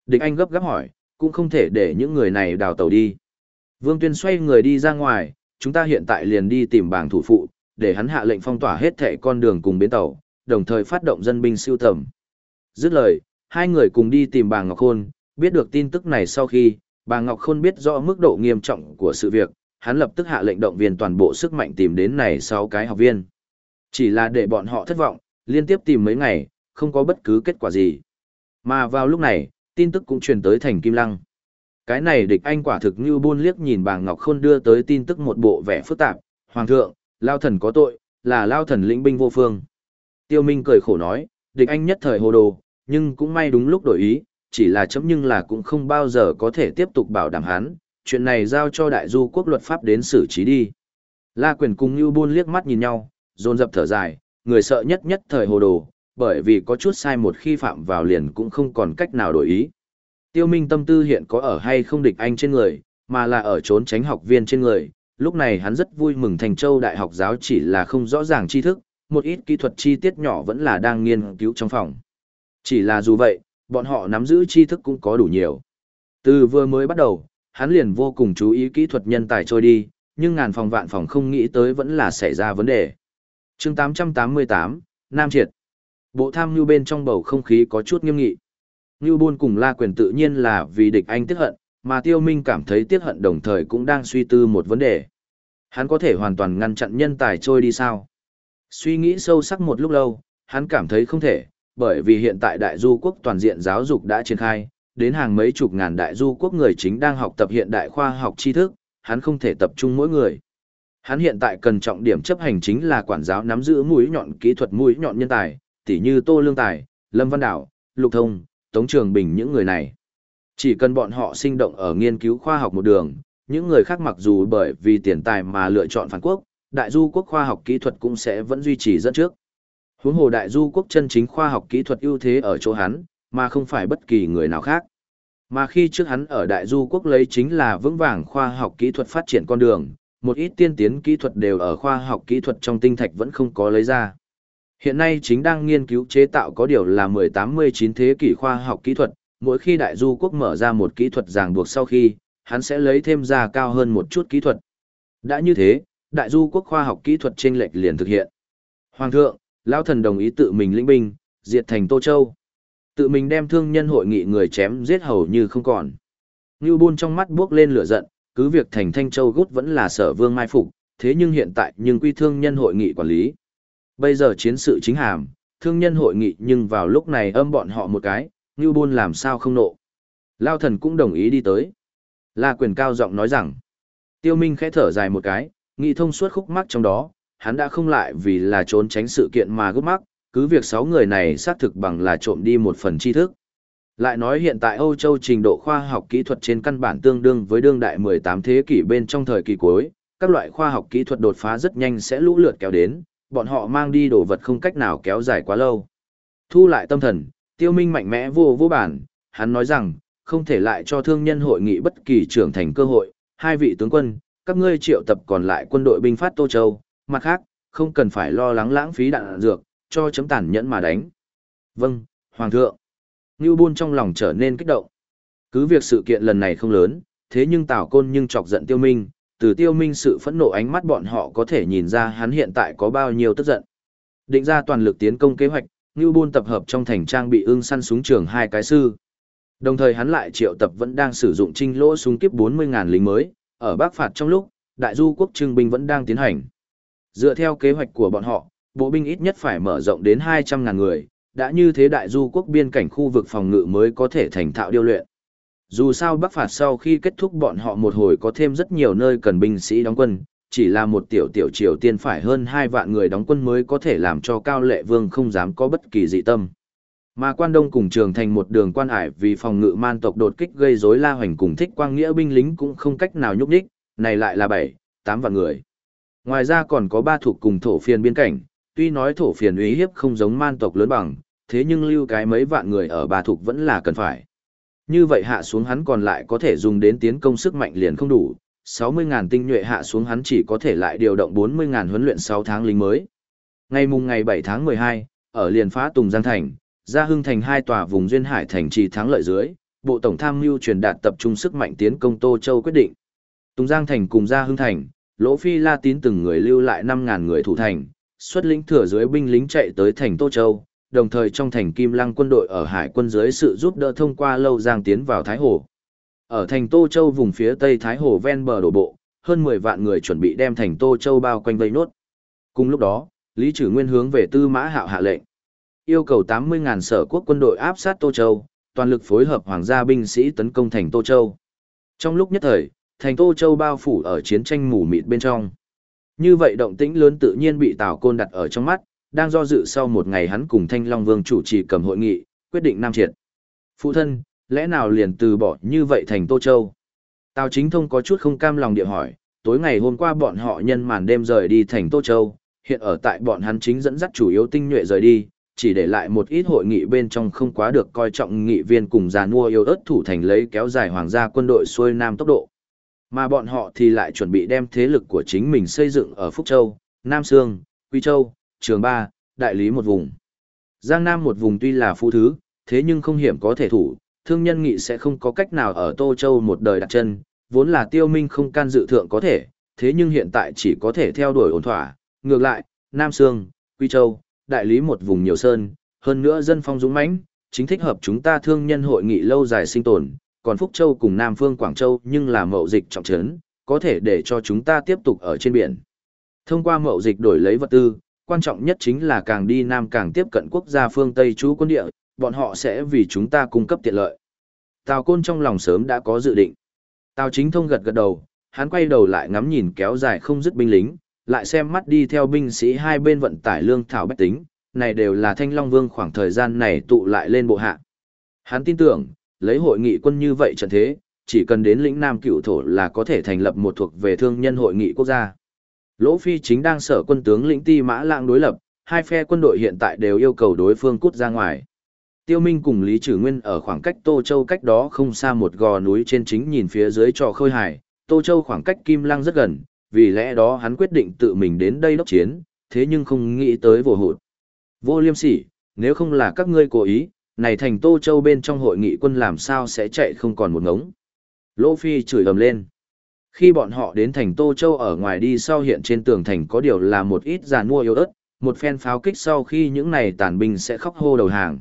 Địch Anh gấp gáp hỏi, cũng không thể để những người này đào tẩu đi. Vương Tuyên xoay người đi ra ngoài, chúng ta hiện tại liền đi tìm bảng thủ phụ, để hắn hạ lệnh phong tỏa hết thảy con đường cùng bến tàu, đồng thời phát động dân binh siêu tầm. Dứt lời, hai người cùng đi tìm bà Ngọc Khôn, biết được tin tức này sau khi, bà Ngọc Khôn biết rõ mức độ nghiêm trọng của sự việc, hắn lập tức hạ lệnh động viên toàn bộ sức mạnh tìm đến này sáu cái học viên. Chỉ là để bọn họ thất vọng, liên tiếp tìm mấy ngày, không có bất cứ kết quả gì. Mà vào lúc này, tin tức cũng truyền tới thành Kim Lăng. Cái này địch anh quả thực như buôn liếc nhìn bà Ngọc Khôn đưa tới tin tức một bộ vẻ phức tạp, Hoàng thượng, Lao thần có tội, là Lao thần lĩnh binh vô phương. Tiêu Minh cười khổ nói, địch anh nhất thời hồ đồ, nhưng cũng may đúng lúc đổi ý, chỉ là chấm nhưng là cũng không bao giờ có thể tiếp tục bảo đảm hắn, chuyện này giao cho đại du quốc luật pháp đến xử trí đi. La quyền cùng Ngưu Buôn liếc mắt nhìn nhau, dồn dập thở dài, người sợ nhất nhất thời hồ đồ, bởi vì có chút sai một khi phạm vào liền cũng không còn cách nào đổi ý. Tiêu Minh tâm tư hiện có ở hay không địch anh trên người, mà là ở trốn tránh học viên trên người. Lúc này hắn rất vui mừng Thành Châu Đại học giáo chỉ là không rõ ràng tri thức, một ít kỹ thuật chi tiết nhỏ vẫn là đang nghiên cứu trong phòng. Chỉ là dù vậy, bọn họ nắm giữ tri thức cũng có đủ nhiều. Từ vừa mới bắt đầu, hắn liền vô cùng chú ý kỹ thuật nhân tài trôi đi, nhưng ngàn phòng vạn phòng không nghĩ tới vẫn là xảy ra vấn đề. chương 888, Nam Triệt. Bộ tham như bên trong bầu không khí có chút nghiêm nghị. Như buôn cùng la quyền tự nhiên là vì địch anh tiếc hận, mà tiêu minh cảm thấy tiếc hận đồng thời cũng đang suy tư một vấn đề. Hắn có thể hoàn toàn ngăn chặn nhân tài trôi đi sao? Suy nghĩ sâu sắc một lúc lâu, hắn cảm thấy không thể, bởi vì hiện tại đại du quốc toàn diện giáo dục đã triển khai, đến hàng mấy chục ngàn đại du quốc người chính đang học tập hiện đại khoa học tri thức, hắn không thể tập trung mỗi người. Hắn hiện tại cần trọng điểm chấp hành chính là quản giáo nắm giữ mũi nhọn kỹ thuật mũi nhọn nhân tài, tỉ như Tô Lương Tài, Lâm Văn Đảo, Lục Thông, Tống Trường Bình những người này. Chỉ cần bọn họ sinh động ở nghiên cứu khoa học một đường, những người khác mặc dù bởi vì tiền tài mà lựa chọn phản quốc, đại du quốc khoa học kỹ thuật cũng sẽ vẫn duy trì dẫn trước. Huống hồ đại du quốc chân chính khoa học kỹ thuật ưu thế ở chỗ hắn, mà không phải bất kỳ người nào khác. Mà khi trước hắn ở Đại Du quốc lấy chính là vững vàng khoa học kỹ thuật phát triển con đường, một ít tiên tiến kỹ thuật đều ở khoa học kỹ thuật trong tinh thạch vẫn không có lấy ra. Hiện nay chính đang nghiên cứu chế tạo có điều là 18-19 thế kỷ khoa học kỹ thuật, mỗi khi Đại Du quốc mở ra một kỹ thuật ràng buộc sau khi, hắn sẽ lấy thêm ra cao hơn một chút kỹ thuật. Đã như thế, Đại Du quốc khoa học kỹ thuật trên lệch liền thực hiện. Hoàng thượng, Lão thần đồng ý tự mình lĩnh binh, diệt thành Tô Châu. Tự mình đem thương nhân hội nghị người chém giết hầu như không còn. Ngưu Bôn trong mắt bước lên lửa giận, cứ việc thành Thanh Châu gút vẫn là sở vương mai phục, thế nhưng hiện tại nhưng quy thương nhân hội nghị quản lý. Bây giờ chiến sự chính hàm, thương nhân hội nghị nhưng vào lúc này âm bọn họ một cái, Ngưu Bôn làm sao không nộ. Lao thần cũng đồng ý đi tới. La quyền cao giọng nói rằng, tiêu minh khẽ thở dài một cái, nghị thông suốt khúc mắc trong đó, hắn đã không lại vì là trốn tránh sự kiện mà gấp mắc, cứ việc sáu người này xác thực bằng là trộm đi một phần tri thức. Lại nói hiện tại Âu Châu trình độ khoa học kỹ thuật trên căn bản tương đương với đương đại 18 thế kỷ bên trong thời kỳ cuối, các loại khoa học kỹ thuật đột phá rất nhanh sẽ lũ lượt kéo đến, bọn họ mang đi đồ vật không cách nào kéo dài quá lâu. Thu lại tâm thần, tiêu minh mạnh mẽ vô vô bản, hắn nói rằng, không thể lại cho thương nhân hội nghị bất kỳ trưởng thành cơ hội, hai vị tướng quân, các ngươi triệu tập còn lại quân đội binh phát Tô Châu, mặt khác, không cần phải lo lắng lãng phí đạn dược, cho chấm tàn nhẫn mà đánh. Vâng, Hoàng thượng. Ngưu Bôn trong lòng trở nên kích động. Cứ việc sự kiện lần này không lớn, thế nhưng Tào Côn nhưng chọc giận Tiêu Minh, từ Tiêu Minh sự phẫn nộ ánh mắt bọn họ có thể nhìn ra hắn hiện tại có bao nhiêu tức giận. Định ra toàn lực tiến công kế hoạch, Ngưu Bôn tập hợp trong thành trang bị ưng săn súng trường hai cái sư. Đồng thời hắn lại triệu tập vẫn đang sử dụng trinh lỗ súng kiếp 40.000 lính mới, ở Bắc phạt trong lúc, Đại Du quốc trưng binh vẫn đang tiến hành. Dựa theo kế hoạch của bọn họ, bộ binh ít nhất phải mở rộng đến 200.000 người, đã như thế đại du quốc biên cảnh khu vực phòng ngự mới có thể thành thạo điêu luyện. Dù sao Bắc phạt sau khi kết thúc bọn họ một hồi có thêm rất nhiều nơi cần binh sĩ đóng quân, chỉ là một tiểu tiểu triều tiên phải hơn 2 vạn người đóng quân mới có thể làm cho Cao Lệ Vương không dám có bất kỳ dị tâm. Mà quan đông cùng trường thành một đường quan ải vì phòng ngự man tộc đột kích gây rối la hoành cùng thích quang nghĩa binh lính cũng không cách nào nhúc đích, này lại là 7, 8 vạn người. Ngoài ra còn có ba thuộc cùng thổ phiền biên cảnh, tuy nói thổ phiền uy hiếp không giống man tộc lớn bằng, thế nhưng lưu cái mấy vạn người ở ba thuộc vẫn là cần phải. Như vậy hạ xuống hắn còn lại có thể dùng đến tiến công sức mạnh liền không đủ, 60.000 tinh nhuệ hạ xuống hắn chỉ có thể lại điều động 40.000 huấn luyện 6 tháng lính mới. Ngày mùng ngày 7 tháng 12, ở liền phá Tùng Giang Thành, ra hưng thành hai tòa vùng duyên hải thành trì thắng lợi dưới, Bộ Tổng tham mưu truyền đạt tập trung sức mạnh tiến công Tô Châu quyết định. Tùng Giang Thành cùng ra hưng thành, Lỗ Phi La Tín từng người lưu lại 5.000 người thủ thành, xuất lĩnh thừa dưới binh lính chạy tới thành Tô Châu, đồng thời trong thành Kim Lăng quân đội ở hải quân dưới sự giúp đỡ thông qua lâu giang tiến vào Thái Hồ. Ở thành Tô Châu vùng phía tây Thái Hồ ven bờ đổ bộ, hơn 10 vạn người chuẩn bị đem thành Tô Châu bao quanh vây nốt. Cùng lúc đó, Lý Trử Nguyên hướng về Tư Mã Hạo hạ lệnh, yêu cầu 80.000 sở quốc quân đội áp sát Tô Châu, toàn lực phối hợp hoàng gia binh sĩ tấn công thành Tô Châu. Trong lúc nhất thời, thành Tô Châu bao phủ ở chiến tranh mù mịt bên trong. Như vậy động tĩnh lớn tự nhiên bị Tào Côn đặt ở trong mắt, đang do dự sau một ngày hắn cùng Thanh Long Vương chủ trì cầm hội nghị, quyết định nam triệt. Phụ thân, lẽ nào liền từ bỏ như vậy thành Tô Châu? Tào Chính Thông có chút không cam lòng địa hỏi, tối ngày hôm qua bọn họ nhân màn đêm rời đi thành Tô Châu, hiện ở tại bọn hắn chính dẫn dắt chủ yếu tinh nhuệ rời đi, chỉ để lại một ít hội nghị bên trong không quá được coi trọng nghị viên cùng già mua yêu ớt thủ thành lấy kéo dài hoàng gia quân đội xuôi nam tốc độ. Mà bọn họ thì lại chuẩn bị đem thế lực của chính mình xây dựng ở Phúc Châu, Nam Sương, Quy Châu, Trường Ba, Đại Lý một vùng. Giang Nam một vùng tuy là phú thứ, thế nhưng không hiểm có thể thủ, thương nhân nghị sẽ không có cách nào ở Tô Châu một đời đặt chân, vốn là tiêu minh không can dự thượng có thể, thế nhưng hiện tại chỉ có thể theo đuổi ổn thỏa. Ngược lại, Nam Sương, Quy Châu, Đại Lý một vùng nhiều sơn, hơn nữa dân phong dũng mãnh, chính thích hợp chúng ta thương nhân hội nghị lâu dài sinh tồn, còn Phúc Châu cùng Nam Phương Quảng Châu nhưng là mậu dịch trọng trấn, có thể để cho chúng ta tiếp tục ở trên biển. Thông qua mậu dịch đổi lấy vật tư, quan trọng nhất chính là càng đi Nam càng tiếp cận quốc gia phương Tây chú quân địa, bọn họ sẽ vì chúng ta cung cấp tiện lợi. Tào Côn trong lòng sớm đã có dự định. Tào Chính Thông gật gật đầu, hắn quay đầu lại ngắm nhìn kéo dài không dứt binh lính, lại xem mắt đi theo binh sĩ hai bên vận tải lương thảo bách tính, này đều là Thanh Long Vương khoảng thời gian này tụ lại lên bộ hạ. Hắn tin tưởng, lấy hội nghị quân như vậy trận thế, chỉ cần đến lĩnh Nam cựu thổ là có thể thành lập một thuộc về thương nhân hội nghị quốc gia. Lỗ Phi chính đang sở quân tướng lĩnh Ti Mã Lãng đối lập, hai phe quân đội hiện tại đều yêu cầu đối phương cút ra ngoài. Tiêu Minh cùng Lý Trử Nguyên ở khoảng cách Tô Châu cách đó không xa một gò núi trên chính nhìn phía dưới trò khơi hải, Tô Châu khoảng cách Kim Lăng rất gần, vì lẽ đó hắn quyết định tự mình đến đây đốc chiến, thế nhưng không nghĩ tới vô hụt. Vô liêm sỉ, nếu không là các ngươi cố ý, này thành Tô Châu bên trong hội nghị quân làm sao sẽ chạy không còn một ngống. Lỗ Phi chửi ầm lên. Khi bọn họ đến thành Tô Châu ở ngoài đi sau hiện trên tường thành có điều là một ít giàn mua yếu ớt, một phen pháo kích sau khi những này tàn binh sẽ khóc hô đầu hàng.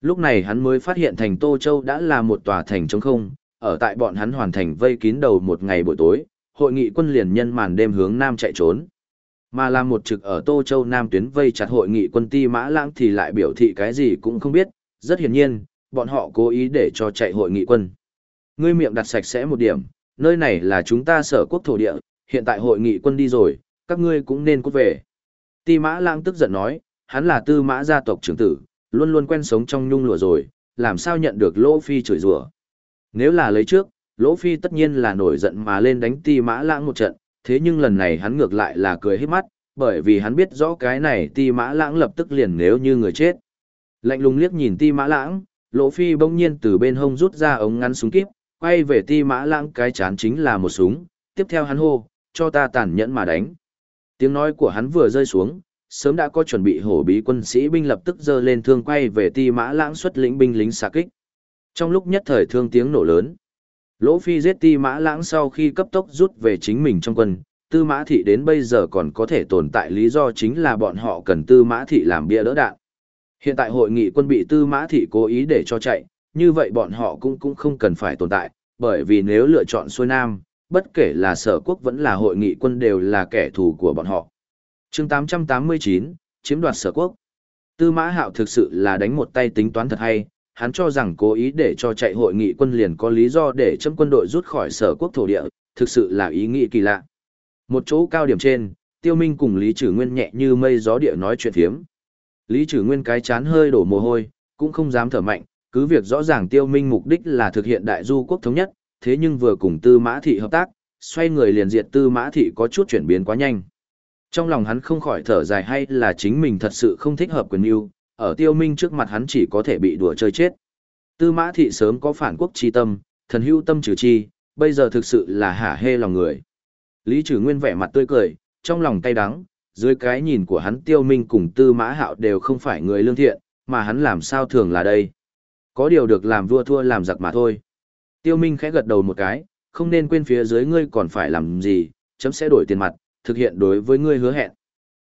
Lúc này hắn mới phát hiện thành Tô Châu đã là một tòa thành trống không, ở tại bọn hắn hoàn thành vây kín đầu một ngày buổi tối, hội nghị quân liền nhân màn đêm hướng nam chạy trốn. Mà là một trực ở Tô Châu Nam tuyến vây chặt hội nghị quân ti mã lãng thì lại biểu thị cái gì cũng không biết, rất hiển nhiên, bọn họ cố ý để cho chạy hội nghị quân. Ngươi miệng đặt sạch sẽ một điểm, nơi này là chúng ta sở quốc thổ địa, hiện tại hội nghị quân đi rồi, các ngươi cũng nên cút về. Ti mã lãng tức giận nói, hắn là tư mã gia tộc trưởng tử, luôn luôn quen sống trong nhung lụa rồi, làm sao nhận được lỗ phi chửi rủa. Nếu là lấy trước, lỗ phi tất nhiên là nổi giận mà lên đánh ti mã lãng một trận, thế nhưng lần này hắn ngược lại là cười hết mắt, bởi vì hắn biết rõ cái này ti mã lãng lập tức liền nếu như người chết. Lạnh lùng liếc nhìn ti mã lãng, lỗ phi bỗng nhiên từ bên hông rút ra ống ngắn súng kíp, quay về ti mã lãng cái chán chính là một súng, tiếp theo hắn hô, cho ta tàn nhẫn mà đánh. Tiếng nói của hắn vừa rơi xuống, sớm đã có chuẩn bị hổ bí quân sĩ binh lập tức giơ lên thương quay về ti mã lãng xuất lĩnh binh lính xạ kích. Trong lúc nhất thời thương tiếng nổ lớn, Lỗ Phi giết ti mã lãng sau khi cấp tốc rút về chính mình trong quân, tư mã thị đến bây giờ còn có thể tồn tại lý do chính là bọn họ cần tư mã thị làm bia đỡ đạn. Hiện tại hội nghị quân bị tư mã thị cố ý để cho chạy, như vậy bọn họ cũng cũng không cần phải tồn tại, bởi vì nếu lựa chọn xuôi nam, bất kể là sở quốc vẫn là hội nghị quân đều là kẻ thù của bọn họ. chương 889, chiếm đoạt sở quốc. Tư mã hạo thực sự là đánh một tay tính toán thật hay, hắn cho rằng cố ý để cho chạy hội nghị quân liền có lý do để châm quân đội rút khỏi sở quốc thổ địa, thực sự là ý nghĩ kỳ lạ. Một chỗ cao điểm trên, Tiêu Minh cùng Lý Trử Nguyên nhẹ như mây gió địa nói chuyện phiếm. Lý Trử Nguyên cái chán hơi đổ mồ hôi, cũng không dám thở mạnh, cứ việc rõ ràng Tiêu Minh mục đích là thực hiện đại du quốc thống nhất, thế nhưng vừa cùng Tư Mã Thị hợp tác, xoay người liền diệt Tư Mã Thị có chút chuyển biến quá nhanh. Trong lòng hắn không khỏi thở dài hay là chính mình thật sự không thích hợp quyền yêu, ở tiêu minh trước mặt hắn chỉ có thể bị đùa chơi chết. Tư mã thị sớm có phản quốc chi tâm, thần hữu tâm trừ chi, bây giờ thực sự là hả hê lòng người. Lý Trử nguyên vẻ mặt tươi cười, trong lòng cay đắng, dưới cái nhìn của hắn tiêu minh cùng tư mã hạo đều không phải người lương thiện, mà hắn làm sao thường là đây. Có điều được làm vua thua làm giặc mà thôi. Tiêu minh khẽ gật đầu một cái, không nên quên phía dưới ngươi còn phải làm gì, chấm sẽ đổi tiền mặt, thực hiện đối với ngươi hứa hẹn.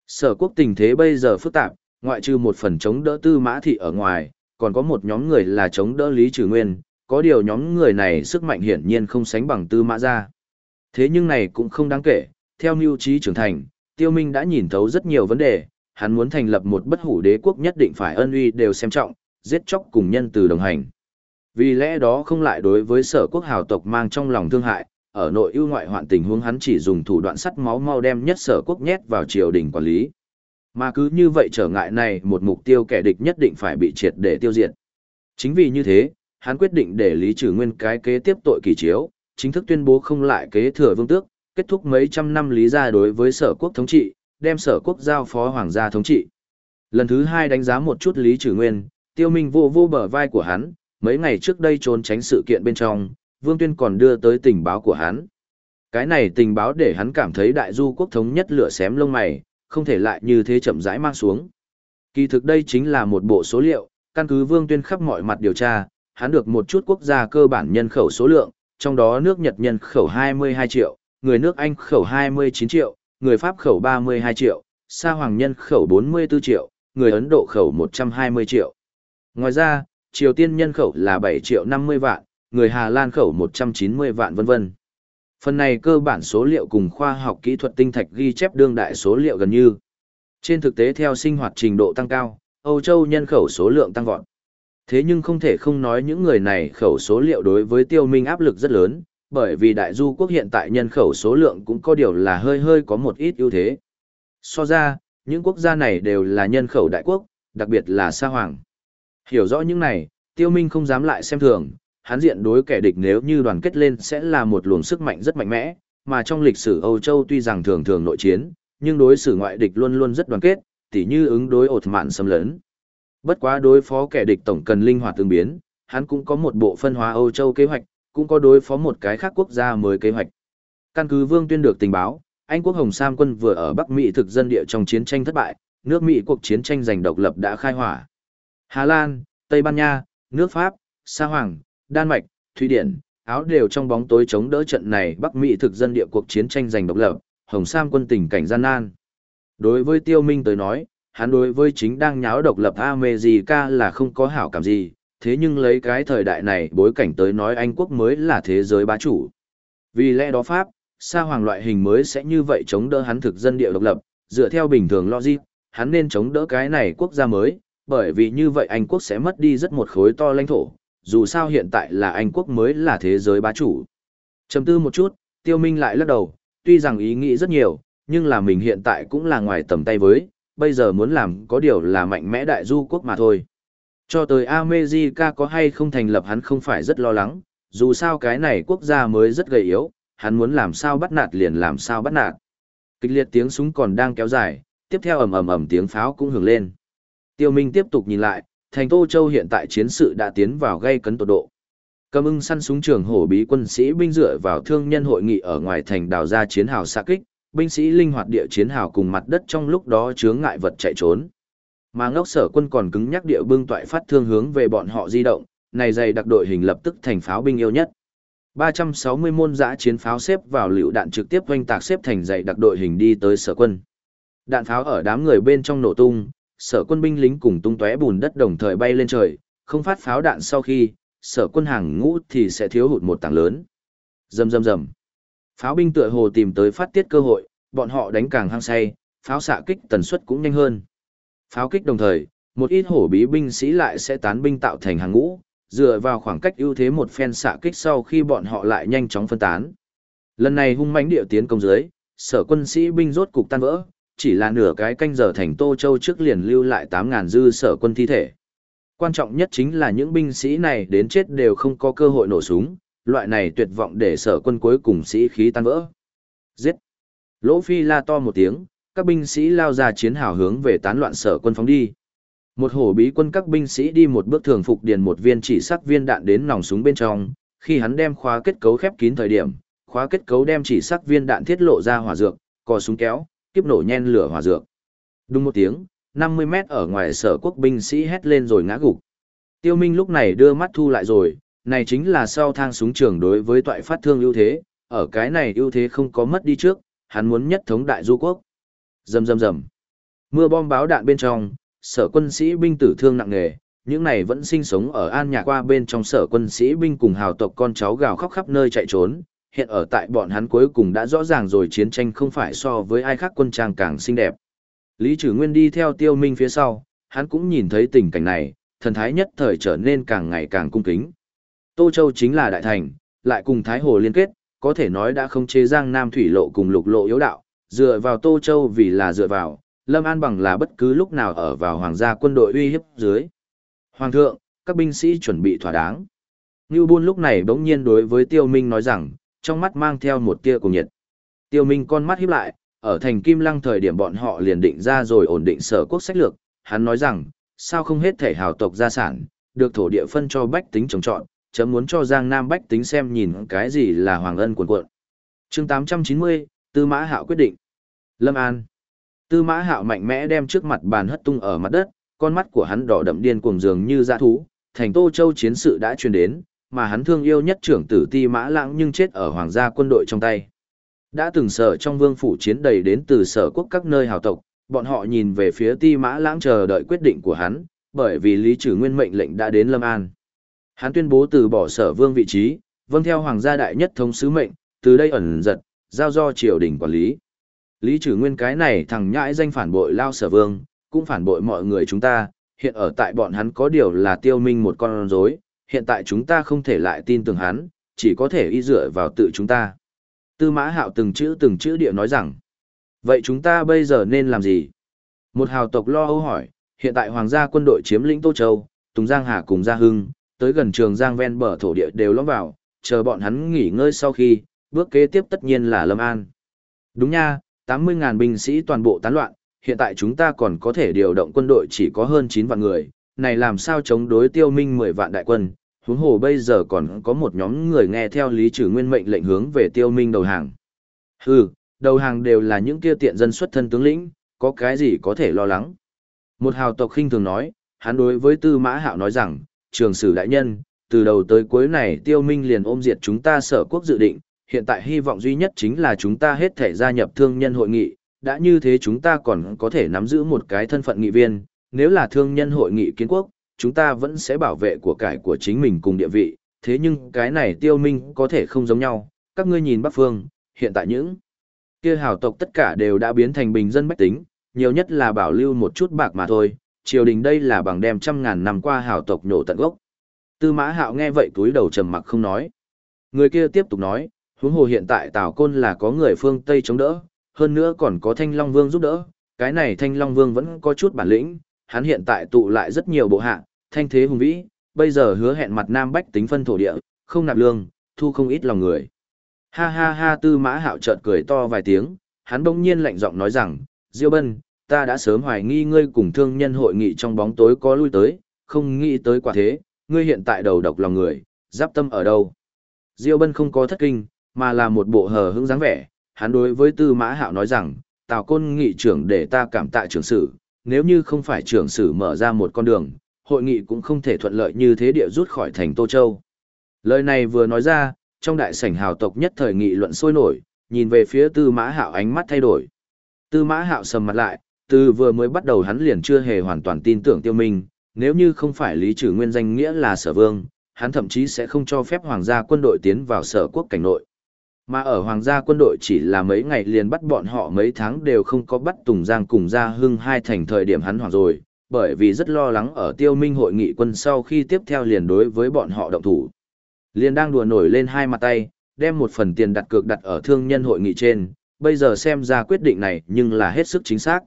Sở quốc tình thế bây giờ phức tạp, ngoại trừ một phần chống đỡ tư mã thị ở ngoài, còn có một nhóm người là chống đỡ Lý Trừ Nguyên, có điều nhóm người này sức mạnh hiển nhiên không sánh bằng tư mã gia Thế nhưng này cũng không đáng kể, theo mưu trí trưởng thành, Tiêu Minh đã nhìn thấu rất nhiều vấn đề, hắn muốn thành lập một bất hủ đế quốc nhất định phải ân uy đều xem trọng, giết chóc cùng nhân từ đồng hành. Vì lẽ đó không lại đối với sở quốc hào tộc mang trong lòng thương hại, ở nội ưu ngoại hoạn tình huống hắn chỉ dùng thủ đoạn sắt máu mau đem nhất sở quốc nhét vào triều đình quản lý. Mà cứ như vậy trở ngại này một mục tiêu kẻ địch nhất định phải bị triệt để tiêu diệt. Chính vì như thế, hắn quyết định để Lý Trừ Nguyên cái kế tiếp tội kỳ chiếu, chính thức tuyên bố không lại kế thừa vương tước, kết thúc mấy trăm năm lý gia đối với sở quốc thống trị, đem sở quốc giao phó hoàng gia thống trị. Lần thứ hai đánh giá một chút Lý Trừ Nguyên, tiêu minh vô vô bờ vai của hắn, mấy ngày trước đây trốn tránh sự kiện bên trong, Vương Tuyên còn đưa tới tình báo của hắn. Cái này tình báo để hắn cảm thấy đại du quốc thống nhất lửa xém lông mày, không thể lại như thế chậm rãi mang xuống. Kỳ thực đây chính là một bộ số liệu, căn cứ Vương Tuyên khắp mọi mặt điều tra, hắn được một chút quốc gia cơ bản nhân khẩu số lượng, trong đó nước Nhật nhân khẩu 22 triệu, người nước Anh khẩu 29 triệu, người Pháp khẩu 32 triệu, Sa Hoàng nhân khẩu 44 triệu, người Ấn Độ khẩu 120 triệu. Ngoài ra, Triều Tiên nhân khẩu là 7 triệu 50 vạn, người Hà Lan khẩu 190 vạn vân vân. Phần này cơ bản số liệu cùng khoa học kỹ thuật tinh thạch ghi chép đương đại số liệu gần như. Trên thực tế theo sinh hoạt trình độ tăng cao, Âu Châu nhân khẩu số lượng tăng vọt. Thế nhưng không thể không nói những người này khẩu số liệu đối với tiêu minh áp lực rất lớn, bởi vì đại du quốc hiện tại nhân khẩu số lượng cũng có điều là hơi hơi có một ít ưu thế. So ra, những quốc gia này đều là nhân khẩu đại quốc, đặc biệt là Sa Hoàng. Hiểu rõ những này, tiêu minh không dám lại xem thường, hắn diện đối kẻ địch nếu như đoàn kết lên sẽ là một luồng sức mạnh rất mạnh mẽ, mà trong lịch sử Âu Châu tuy rằng thường thường nội chiến, nhưng đối xử ngoại địch luôn luôn rất đoàn kết, tỉ như ứng đối ột mạn xâm lấn. Bất quá đối phó kẻ địch tổng cần linh hoạt tương biến, hắn cũng có một bộ phân hóa Âu Châu kế hoạch, cũng có đối phó một cái khác quốc gia mới kế hoạch. Căn cứ Vương Tuyên được tình báo, Anh quốc Hồng Sam quân vừa ở Bắc Mỹ thực dân địa trong chiến tranh thất bại, nước Mỹ cuộc chiến tranh giành độc lập đã khai hỏa. Hà Lan, Tây Ban Nha, nước Pháp, Sa Hoàng, Đan Mạch, Thụy Điển, Áo đều trong bóng tối chống đỡ trận này Bắc Mỹ thực dân địa cuộc chiến tranh giành độc lập, Hồng Sam quân tình cảnh gian nan. Đối với Tiêu Minh tới nói, hắn đối với chính đang nháo độc lập America là không có hảo cảm gì, thế nhưng lấy cái thời đại này bối cảnh tới nói Anh quốc mới là thế giới bá chủ. Vì lẽ đó Pháp, Sa Hoàng loại hình mới sẽ như vậy chống đỡ hắn thực dân địa độc lập, dựa theo bình thường logic, hắn nên chống đỡ cái này quốc gia mới, bởi vì như vậy Anh quốc sẽ mất đi rất một khối to lãnh thổ, dù sao hiện tại là Anh quốc mới là thế giới bá chủ. Chầm tư một chút, Tiêu Minh lại lắc đầu, tuy rằng ý nghĩ rất nhiều, nhưng là mình hiện tại cũng là ngoài tầm tay với, bây giờ muốn làm có điều là mạnh mẽ đại du quốc mà thôi. Cho tới America có hay không thành lập hắn không phải rất lo lắng, dù sao cái này quốc gia mới rất gầy yếu, hắn muốn làm sao bắt nạt liền làm sao bắt nạt. Kịch liệt tiếng súng còn đang kéo dài, tiếp theo ầm ầm ầm tiếng pháo cũng hưởng lên. Tiêu Minh tiếp tục nhìn lại, thành Tô Châu hiện tại chiến sự đã tiến vào gây cấn tột độ. Cầm ưng săn súng trường hổ bí quân sĩ binh dựa vào thương nhân hội nghị ở ngoài thành đào ra chiến hào xạ kích, binh sĩ linh hoạt địa chiến hào cùng mặt đất trong lúc đó chướng ngại vật chạy trốn. Mà ngốc sở quân còn cứng nhắc địa bưng toại phát thương hướng về bọn họ di động, này dày đặc đội hình lập tức thành pháo binh yêu nhất. 360 môn giã chiến pháo xếp vào liều đạn trực tiếp doanh tạc xếp thành dày đặc đội hình đi tới sở quân. Đạn pháo ở đám người bên trong nổ tung, sở quân binh lính cùng tung tóe bùn đất đồng thời bay lên trời, không phát pháo đạn sau khi, sở quân hàng ngũ thì sẽ thiếu hụt một tảng lớn. Rầm rầm rầm. Pháo binh tựa hồ tìm tới phát tiết cơ hội, bọn họ đánh càng hăng say, pháo xạ kích tần suất cũng nhanh hơn. Pháo kích đồng thời, một ít hổ bí binh sĩ lại sẽ tán binh tạo thành hàng ngũ, dựa vào khoảng cách ưu thế một phen xạ kích sau khi bọn họ lại nhanh chóng phân tán. Lần này hung mãnh địa tiến công dưới, sở quân sĩ binh rốt cục tan vỡ, chỉ là nửa cái canh giờ thành Tô Châu trước liền lưu lại 8.000 dư sở quân thi thể. Quan trọng nhất chính là những binh sĩ này đến chết đều không có cơ hội nổ súng, loại này tuyệt vọng để sở quân cuối cùng sĩ khí tan vỡ. Giết! Lỗ Phi la to một tiếng, các binh sĩ lao ra chiến hào hướng về tán loạn sở quân phóng đi. Một hổ bí quân các binh sĩ đi một bước thường phục điền một viên chỉ sắc viên đạn đến nòng súng bên trong, khi hắn đem khóa kết cấu khép kín thời điểm, khóa kết cấu đem chỉ sắc viên đạn thiết lộ ra hỏa dược, cò súng kéo, kiếp nổ nhen lửa hỏa dược. Đúng một tiếng, 50 mét ở ngoài sở quốc binh sĩ hét lên rồi ngã gục. Tiêu Minh lúc này đưa mắt thu lại rồi, này chính là sau thang súng trường đối với toại phát thương ưu thế, ở cái này ưu thế không có mất đi trước, hắn muốn nhất thống đại du quốc. Rầm rầm rầm. Mưa bom báo đạn bên trong, sở quân sĩ binh tử thương nặng nề, những này vẫn sinh sống ở an nhạc qua bên trong sở quân sĩ binh cùng hào tộc con cháu gào khóc khắp nơi chạy trốn, hiện ở tại bọn hắn cuối cùng đã rõ ràng rồi chiến tranh không phải so với ai khác quân trang càng xinh đẹp. Lý Trử Nguyên đi theo Tiêu Minh phía sau, hắn cũng nhìn thấy tình cảnh này, thần thái nhất thời trở nên càng ngày càng cung kính. Tô Châu chính là đại thành, lại cùng Thái Hồ liên kết, có thể nói đã không chế Giang Nam thủy lộ cùng lục lộ yếu đạo, dựa vào Tô Châu vì là dựa vào, Lâm An bằng là bất cứ lúc nào ở vào hoàng gia quân đội uy hiếp dưới. Hoàng thượng, các binh sĩ chuẩn bị thỏa đáng. Ngưu Bôn lúc này bỗng nhiên đối với Tiêu Minh nói rằng, trong mắt mang theo một tia cùng nhiệt. Tiêu Minh con mắt híp lại, ở thành Kim Lăng thời điểm bọn họ liền định ra rồi ổn định sở quốc sách lược, hắn nói rằng, sao không hết thể hào tộc gia sản, được thổ địa phân cho bách tính trồng trọt, chấm muốn cho Giang Nam bách tính xem nhìn cái gì là hoàng ân cuồn cuộn. Chương 890, Tư Mã Hạo quyết định. Lâm An. Tư Mã Hạo mạnh mẽ đem trước mặt bàn hất tung ở mặt đất, con mắt của hắn đỏ đậm điên cuồng dường như dã thú, thành Tô Châu chiến sự đã truyền đến, mà hắn thương yêu nhất trưởng tử Ti Mã Lãng nhưng chết ở hoàng gia quân đội trong tay. Đã từng sở trong vương phủ chiến đầy đến từ sở quốc các nơi hào tộc, bọn họ nhìn về phía Ti Mã Lãng chờ đợi quyết định của hắn, bởi vì Lý Trừ Nguyên mệnh lệnh đã đến Lâm An. Hắn tuyên bố từ bỏ sở vương vị trí, vâng theo hoàng gia đại nhất thống sứ mệnh, từ đây ẩn giật, giao do triều đình quản lý. Lý Trử Nguyên cái này thằng nhãi danh phản bội lao sở vương, cũng phản bội mọi người chúng ta, hiện ở tại bọn hắn có điều là tiêu minh một con rối, hiện tại chúng ta không thể lại tin tưởng hắn, chỉ có thể y dựa vào tự chúng ta. Tư mã hạo từng chữ từng chữ địa nói rằng, vậy chúng ta bây giờ nên làm gì? Một hào tộc lo âu hỏi, hiện tại hoàng gia quân đội chiếm lĩnh Tô Châu, Tùng Giang Hà cùng Gia Hưng, tới gần trường Giang ven bờ thổ địa đều lõm vào, chờ bọn hắn nghỉ ngơi sau khi, bước kế tiếp tất nhiên là Lâm An. Đúng nha, 80.000 binh sĩ toàn bộ tán loạn, hiện tại chúng ta còn có thể điều động quân đội chỉ có hơn 9 vạn người, này làm sao chống đối tiêu minh 10 vạn đại quân, huống hồ bây giờ còn có một nhóm người nghe theo Lý Trừ Nguyên mệnh lệnh hướng về tiêu minh đầu hàng. Hừ, đầu hàng đều là những kia tiện dân xuất thân tướng lĩnh, có cái gì có thể lo lắng. Một hào tộc khinh thường nói, hắn đối với Tư Mã Hạo nói rằng, trường sử đại nhân, từ đầu tới cuối này tiêu minh liền ôm diệt chúng ta sở quốc dự định, hiện tại hy vọng duy nhất chính là chúng ta hết thể gia nhập thương nhân hội nghị, đã như thế chúng ta còn có thể nắm giữ một cái thân phận nghị viên, nếu là thương nhân hội nghị kiến quốc, chúng ta vẫn sẽ bảo vệ của cải của chính mình cùng địa vị, thế nhưng cái này tiêu minh có thể không giống nhau, các ngươi nhìn Bắc Phương, hiện tại những kia hào tộc tất cả đều đã biến thành bình dân bách tính, nhiều nhất là bảo lưu một chút bạc mà thôi, triều đình đây là bằng đem trăm ngàn năm qua hào tộc nhổ tận gốc. Tư mã hạo nghe vậy túi đầu trầm mặc không nói. Người kia tiếp tục nói, huống hồ hiện tại Tào Côn là có người phương Tây chống đỡ, hơn nữa còn có Thanh Long Vương giúp đỡ, cái này Thanh Long Vương vẫn có chút bản lĩnh, hắn hiện tại tụ lại rất nhiều bộ hạ, thanh thế hùng vĩ, bây giờ hứa hẹn mặt Nam Bách tính phân thổ địa, không nạp lương, thu không ít lòng người. Ha ha ha tư mã hạo chợt cười to vài tiếng, hắn bỗng nhiên lạnh giọng nói rằng, Diêu Bân, ta đã sớm hoài nghi ngươi cùng thương nhân hội nghị trong bóng tối có lui tới, không nghĩ tới quả thế, ngươi hiện tại đầu độc lòng người, giáp tâm ở đâu. Diêu Bân không có thất kinh, mà là một bộ hờ hững dáng vẻ, hắn đối với tư mã hạo nói rằng, tào côn nghị trưởng để ta cảm tạ trưởng sử, nếu như không phải trưởng sử mở ra một con đường, hội nghị cũng không thể thuận lợi như thế địa rút khỏi thành Tô Châu. Lời này vừa nói ra, trong đại sảnh hào tộc nhất thời nghị luận sôi nổi, nhìn về phía tư mã hạo ánh mắt thay đổi. Tư mã hạo sầm mặt lại, từ vừa mới bắt đầu hắn liền chưa hề hoàn toàn tin tưởng tiêu minh, nếu như không phải lý trừ nguyên danh nghĩa là sở vương, hắn thậm chí sẽ không cho phép hoàng gia quân đội tiến vào sở quốc cảnh nội. Mà ở hoàng gia quân đội chỉ là mấy ngày liền bắt bọn họ mấy tháng đều không có bắt Tùng Giang cùng gia hưng hai thành thời điểm hắn hoàng rồi, bởi vì rất lo lắng ở tiêu minh hội nghị quân sau khi tiếp theo liền đối với bọn họ động thủ. Liền đang đùa nổi lên hai mặt tay, đem một phần tiền đặt cược đặt ở thương nhân hội nghị trên, bây giờ xem ra quyết định này nhưng là hết sức chính xác.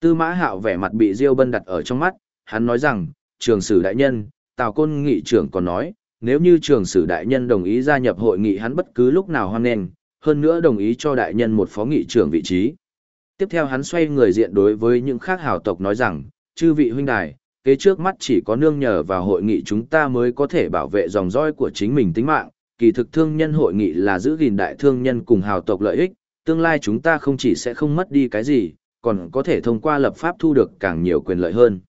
Tư mã hạo vẻ mặt bị Diêu Bân đặt ở trong mắt, hắn nói rằng, trường sử đại nhân, Tào Côn nghị trưởng còn nói, nếu như trường sử đại nhân đồng ý gia nhập hội nghị hắn bất cứ lúc nào hoan nghênh, hơn nữa đồng ý cho đại nhân một phó nghị trưởng vị trí. Tiếp theo hắn xoay người diện đối với những khác hào tộc nói rằng, chư vị huynh đài, kế trước mắt chỉ có nương nhờ vào hội nghị chúng ta mới có thể bảo vệ dòng roi của chính mình tính mạng, kỳ thực thương nhân hội nghị là giữ gìn đại thương nhân cùng hào tộc lợi ích, tương lai chúng ta không chỉ sẽ không mất đi cái gì, còn có thể thông qua lập pháp thu được càng nhiều quyền lợi hơn.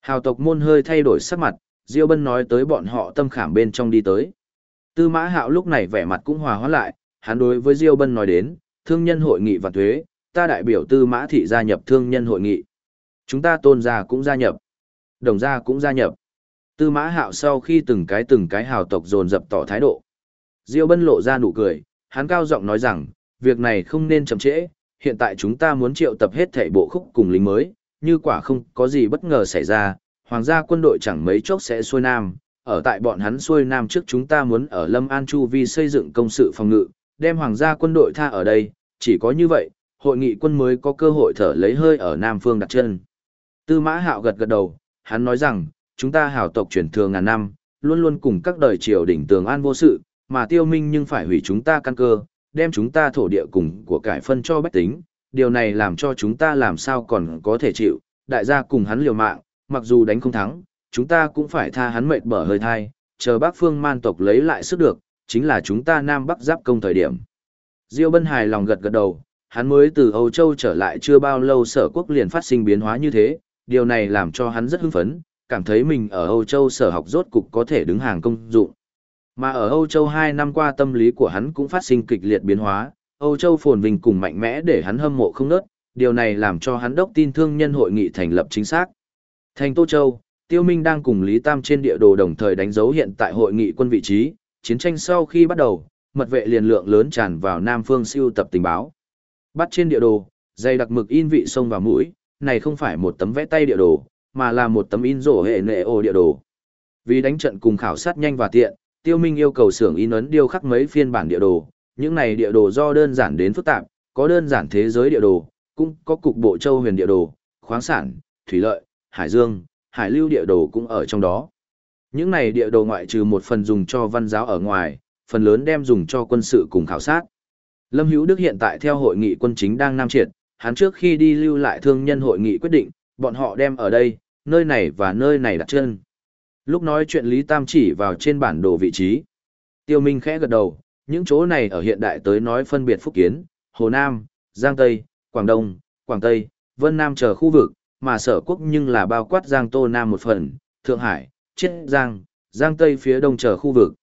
Hào tộc môn hơi thay đổi sắc mặt, Diêu Bân nói tới bọn họ tâm khảm bên trong đi tới. Tư Mã Hạo lúc này vẻ mặt cũng hòa hóa lại, hắn đối với Diêu Bân nói đến, thương nhân hội nghị và thuế, ta đại biểu Tư Mã thị gia nhập thương nhân hội nghị. Chúng ta tôn gia cũng gia nhập. Đồng gia cũng gia nhập. Tư Mã Hạo sau khi từng cái từng cái hào tộc dồn dập tỏ thái độ. Diêu Bân lộ ra nụ cười, hắn cao giọng nói rằng, việc này không nên chậm trễ, hiện tại chúng ta muốn triệu tập hết thảy bộ khúc cùng lính mới, như quả không có gì bất ngờ xảy ra, hoàng gia quân đội chẳng mấy chốc sẽ xuôi nam, ở tại bọn hắn xuôi nam trước chúng ta muốn ở Lâm An Chu Vi xây dựng công sự phòng ngự, đem hoàng gia quân đội tha ở đây, chỉ có như vậy, hội nghị quân mới có cơ hội thở lấy hơi ở Nam Phương đặt chân. Tư mã hạo gật gật đầu, hắn nói rằng, chúng ta hào tộc truyền thừa ngàn năm, luôn luôn cùng các đời triều đỉnh tường an vô sự, mà tiêu minh nhưng phải hủy chúng ta căn cơ, đem chúng ta thổ địa cùng của cải phân cho bách tính, điều này làm cho chúng ta làm sao còn có thể chịu, đại gia cùng hắn liều mạng, mặc dù đánh không thắng, chúng ta cũng phải tha hắn mệt bở hơi thai, chờ bác phương man tộc lấy lại sức được, chính là chúng ta Nam Bắc giáp công thời điểm. Diêu Bân hài lòng gật gật đầu, hắn mới từ Âu Châu trở lại chưa bao lâu sở quốc liền phát sinh biến hóa như thế, điều này làm cho hắn rất hưng phấn, cảm thấy mình ở Âu Châu sở học rốt cục có thể đứng hàng công dụng. Mà ở Âu Châu 2 năm qua tâm lý của hắn cũng phát sinh kịch liệt biến hóa, Âu Châu phồn vinh cùng mạnh mẽ để hắn hâm mộ không nớt, điều này làm cho hắn đốc tin thương nhân hội nghị thành lập chính xác. Thành Tô Châu, Tiêu Minh đang cùng Lý Tam trên địa đồ đồng thời đánh dấu hiện tại hội nghị quân vị trí, chiến tranh sau khi bắt đầu, mật vệ liền lượng lớn tràn vào Nam Phương siêu tập tình báo. Bắt trên địa đồ, dây đặc mực in vị sông vào mũi, này không phải một tấm vẽ tay địa đồ, mà là một tấm in rổ hệ nệ ô địa đồ. Vì đánh trận cùng khảo sát nhanh và tiện, Tiêu Minh yêu cầu xưởng in ấn điêu khắc mấy phiên bản địa đồ, những này địa đồ do đơn giản đến phức tạp, có đơn giản thế giới địa đồ, cũng có cục bộ châu huyền địa đồ, khoáng sản, thủy lợi, hải dương, hải lưu địa đồ cũng ở trong đó. Những này địa đồ ngoại trừ một phần dùng cho văn giáo ở ngoài, phần lớn đem dùng cho quân sự cùng khảo sát. Lâm Hữu Đức hiện tại theo hội nghị quân chính đang nam triệt, hắn trước khi đi lưu lại thương nhân hội nghị quyết định, bọn họ đem ở đây, nơi này và nơi này đặt chân. Lúc nói chuyện Lý Tam chỉ vào trên bản đồ vị trí. Tiêu Minh khẽ gật đầu, những chỗ này ở hiện đại tới nói phân biệt Phúc Kiến, Hồ Nam, Giang Tây, Quảng Đông, Quảng Tây, Vân Nam chờ khu vực, mà sở quốc nhưng là bao quát Giang Tô Nam một phần, Thượng Hải, Chiết Giang, Giang Tây phía đông chờ khu vực.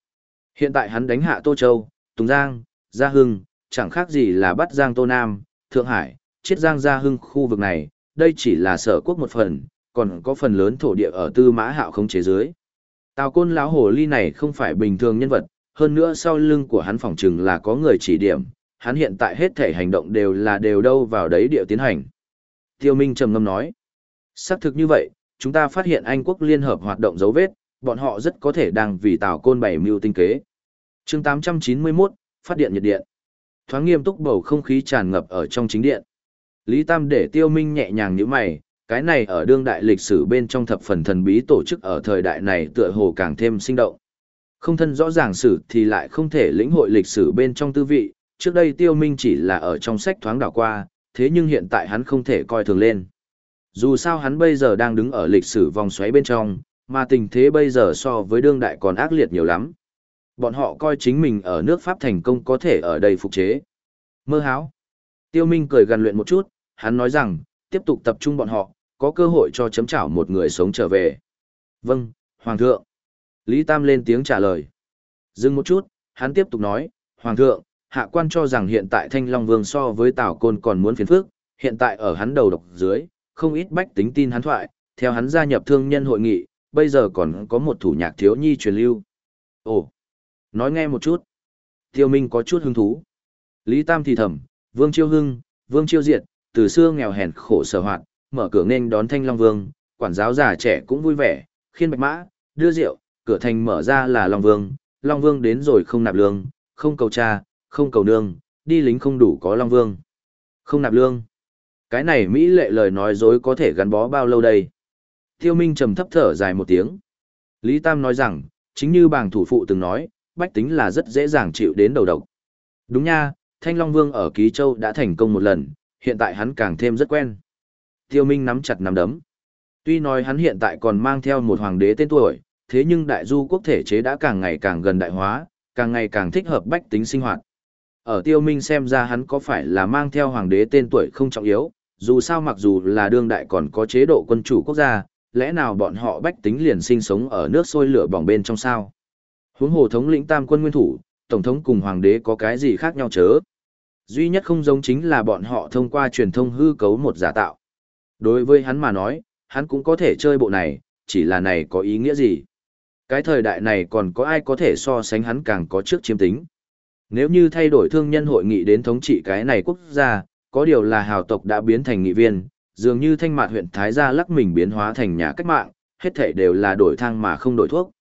Hiện tại hắn đánh hạ Tô Châu, Tùng Giang, Gia Hưng, chẳng khác gì là bắt Giang Tô Nam, Thượng Hải, Chiết Giang Gia Hưng khu vực này, đây chỉ là sở quốc một phần, còn có phần lớn thổ địa ở tư mã hạo không chế dưới. Tào côn lão hồ ly này không phải bình thường nhân vật, hơn nữa sau lưng của hắn phỏng chừng là có người chỉ điểm, hắn hiện tại hết thể hành động đều là đều đâu vào đấy địa tiến hành. Tiêu Minh trầm ngâm nói, xác thực như vậy, chúng ta phát hiện Anh quốc liên hợp hoạt động dấu vết, bọn họ rất có thể đang vì Tào côn bày mưu tinh kế. Chương 891, phát điện nhiệt điện. Thoáng nghiêm túc bầu không khí tràn ngập ở trong chính điện. Lý Tam để Tiêu Minh nhẹ nhàng như mày, cái này ở đương đại lịch sử bên trong thập phần thần bí tổ chức ở thời đại này tựa hồ càng thêm sinh động. Không thân rõ ràng sử thì lại không thể lĩnh hội lịch sử bên trong tư vị, trước đây tiêu minh chỉ là ở trong sách thoáng đảo qua, thế nhưng hiện tại hắn không thể coi thường lên. Dù sao hắn bây giờ đang đứng ở lịch sử vòng xoáy bên trong, mà tình thế bây giờ so với đương đại còn ác liệt nhiều lắm. Bọn họ coi chính mình ở nước Pháp thành công có thể ở đây phục chế. Mơ háo. Tiêu Minh cười gần luyện một chút, hắn nói rằng, tiếp tục tập trung bọn họ, có cơ hội cho chấm chảo một người sống trở về. Vâng, Hoàng thượng. Lý Tam lên tiếng trả lời. Dừng một chút, hắn tiếp tục nói, Hoàng thượng, hạ quan cho rằng hiện tại Thanh Long Vương so với Tào Côn còn muốn phiền phức, hiện tại ở hắn đầu độc dưới, không ít bách tính tin hắn thoại, theo hắn gia nhập thương nhân hội nghị, bây giờ còn có một thủ nhạc thiếu nhi truyền lưu. Ồ, nói nghe một chút. Tiêu Minh có chút hứng thú. Lý Tam thì thầm, Vương Chiêu Hưng, Vương Chiêu Diệt, từ xưa nghèo hèn khổ sở hoạt, mở cửa nên đón Thanh Long Vương, quản giáo già trẻ cũng vui vẻ, khiên bạch mã, đưa rượu, cửa thành mở ra là Long Vương, Long Vương đến rồi không nạp lương, không cầu cha, không cầu nương, đi lính không đủ có Long Vương. Không nạp lương. Cái này Mỹ lệ lời nói dối có thể gắn bó bao lâu đây? Tiêu Minh trầm thấp thở dài một tiếng. Lý Tam nói rằng, chính như bàng thủ phụ từng nói, bách tính là rất dễ dàng chịu đến đầu độc. Đúng nha, Thanh Long Vương ở Ký Châu đã thành công một lần, hiện tại hắn càng thêm rất quen. Tiêu Minh nắm chặt nắm đấm. Tuy nói hắn hiện tại còn mang theo một hoàng đế tên tuổi, thế nhưng đại du quốc thể chế đã càng ngày càng gần đại hóa, càng ngày càng thích hợp bách tính sinh hoạt. Ở Tiêu Minh xem ra hắn có phải là mang theo hoàng đế tên tuổi không trọng yếu, dù sao mặc dù là đương đại còn có chế độ quân chủ quốc gia, lẽ nào bọn họ bách tính liền sinh sống ở nước sôi lửa bỏng bên trong sao? Huống hồ thống lĩnh tam quân nguyên thủ, tổng thống cùng hoàng đế có cái gì khác nhau chớ? Duy nhất không giống chính là bọn họ thông qua truyền thông hư cấu một giả tạo. Đối với hắn mà nói, hắn cũng có thể chơi bộ này, chỉ là này có ý nghĩa gì? Cái thời đại này còn có ai có thể so sánh hắn càng có trước chiếm tính? Nếu như thay đổi thương nhân hội nghị đến thống trị cái này quốc gia, có điều là hào tộc đã biến thành nghị viên, dường như thanh mạt huyện Thái Gia lắc mình biến hóa thành nhà cách mạng, hết thể đều là đổi thang mà không đổi thuốc.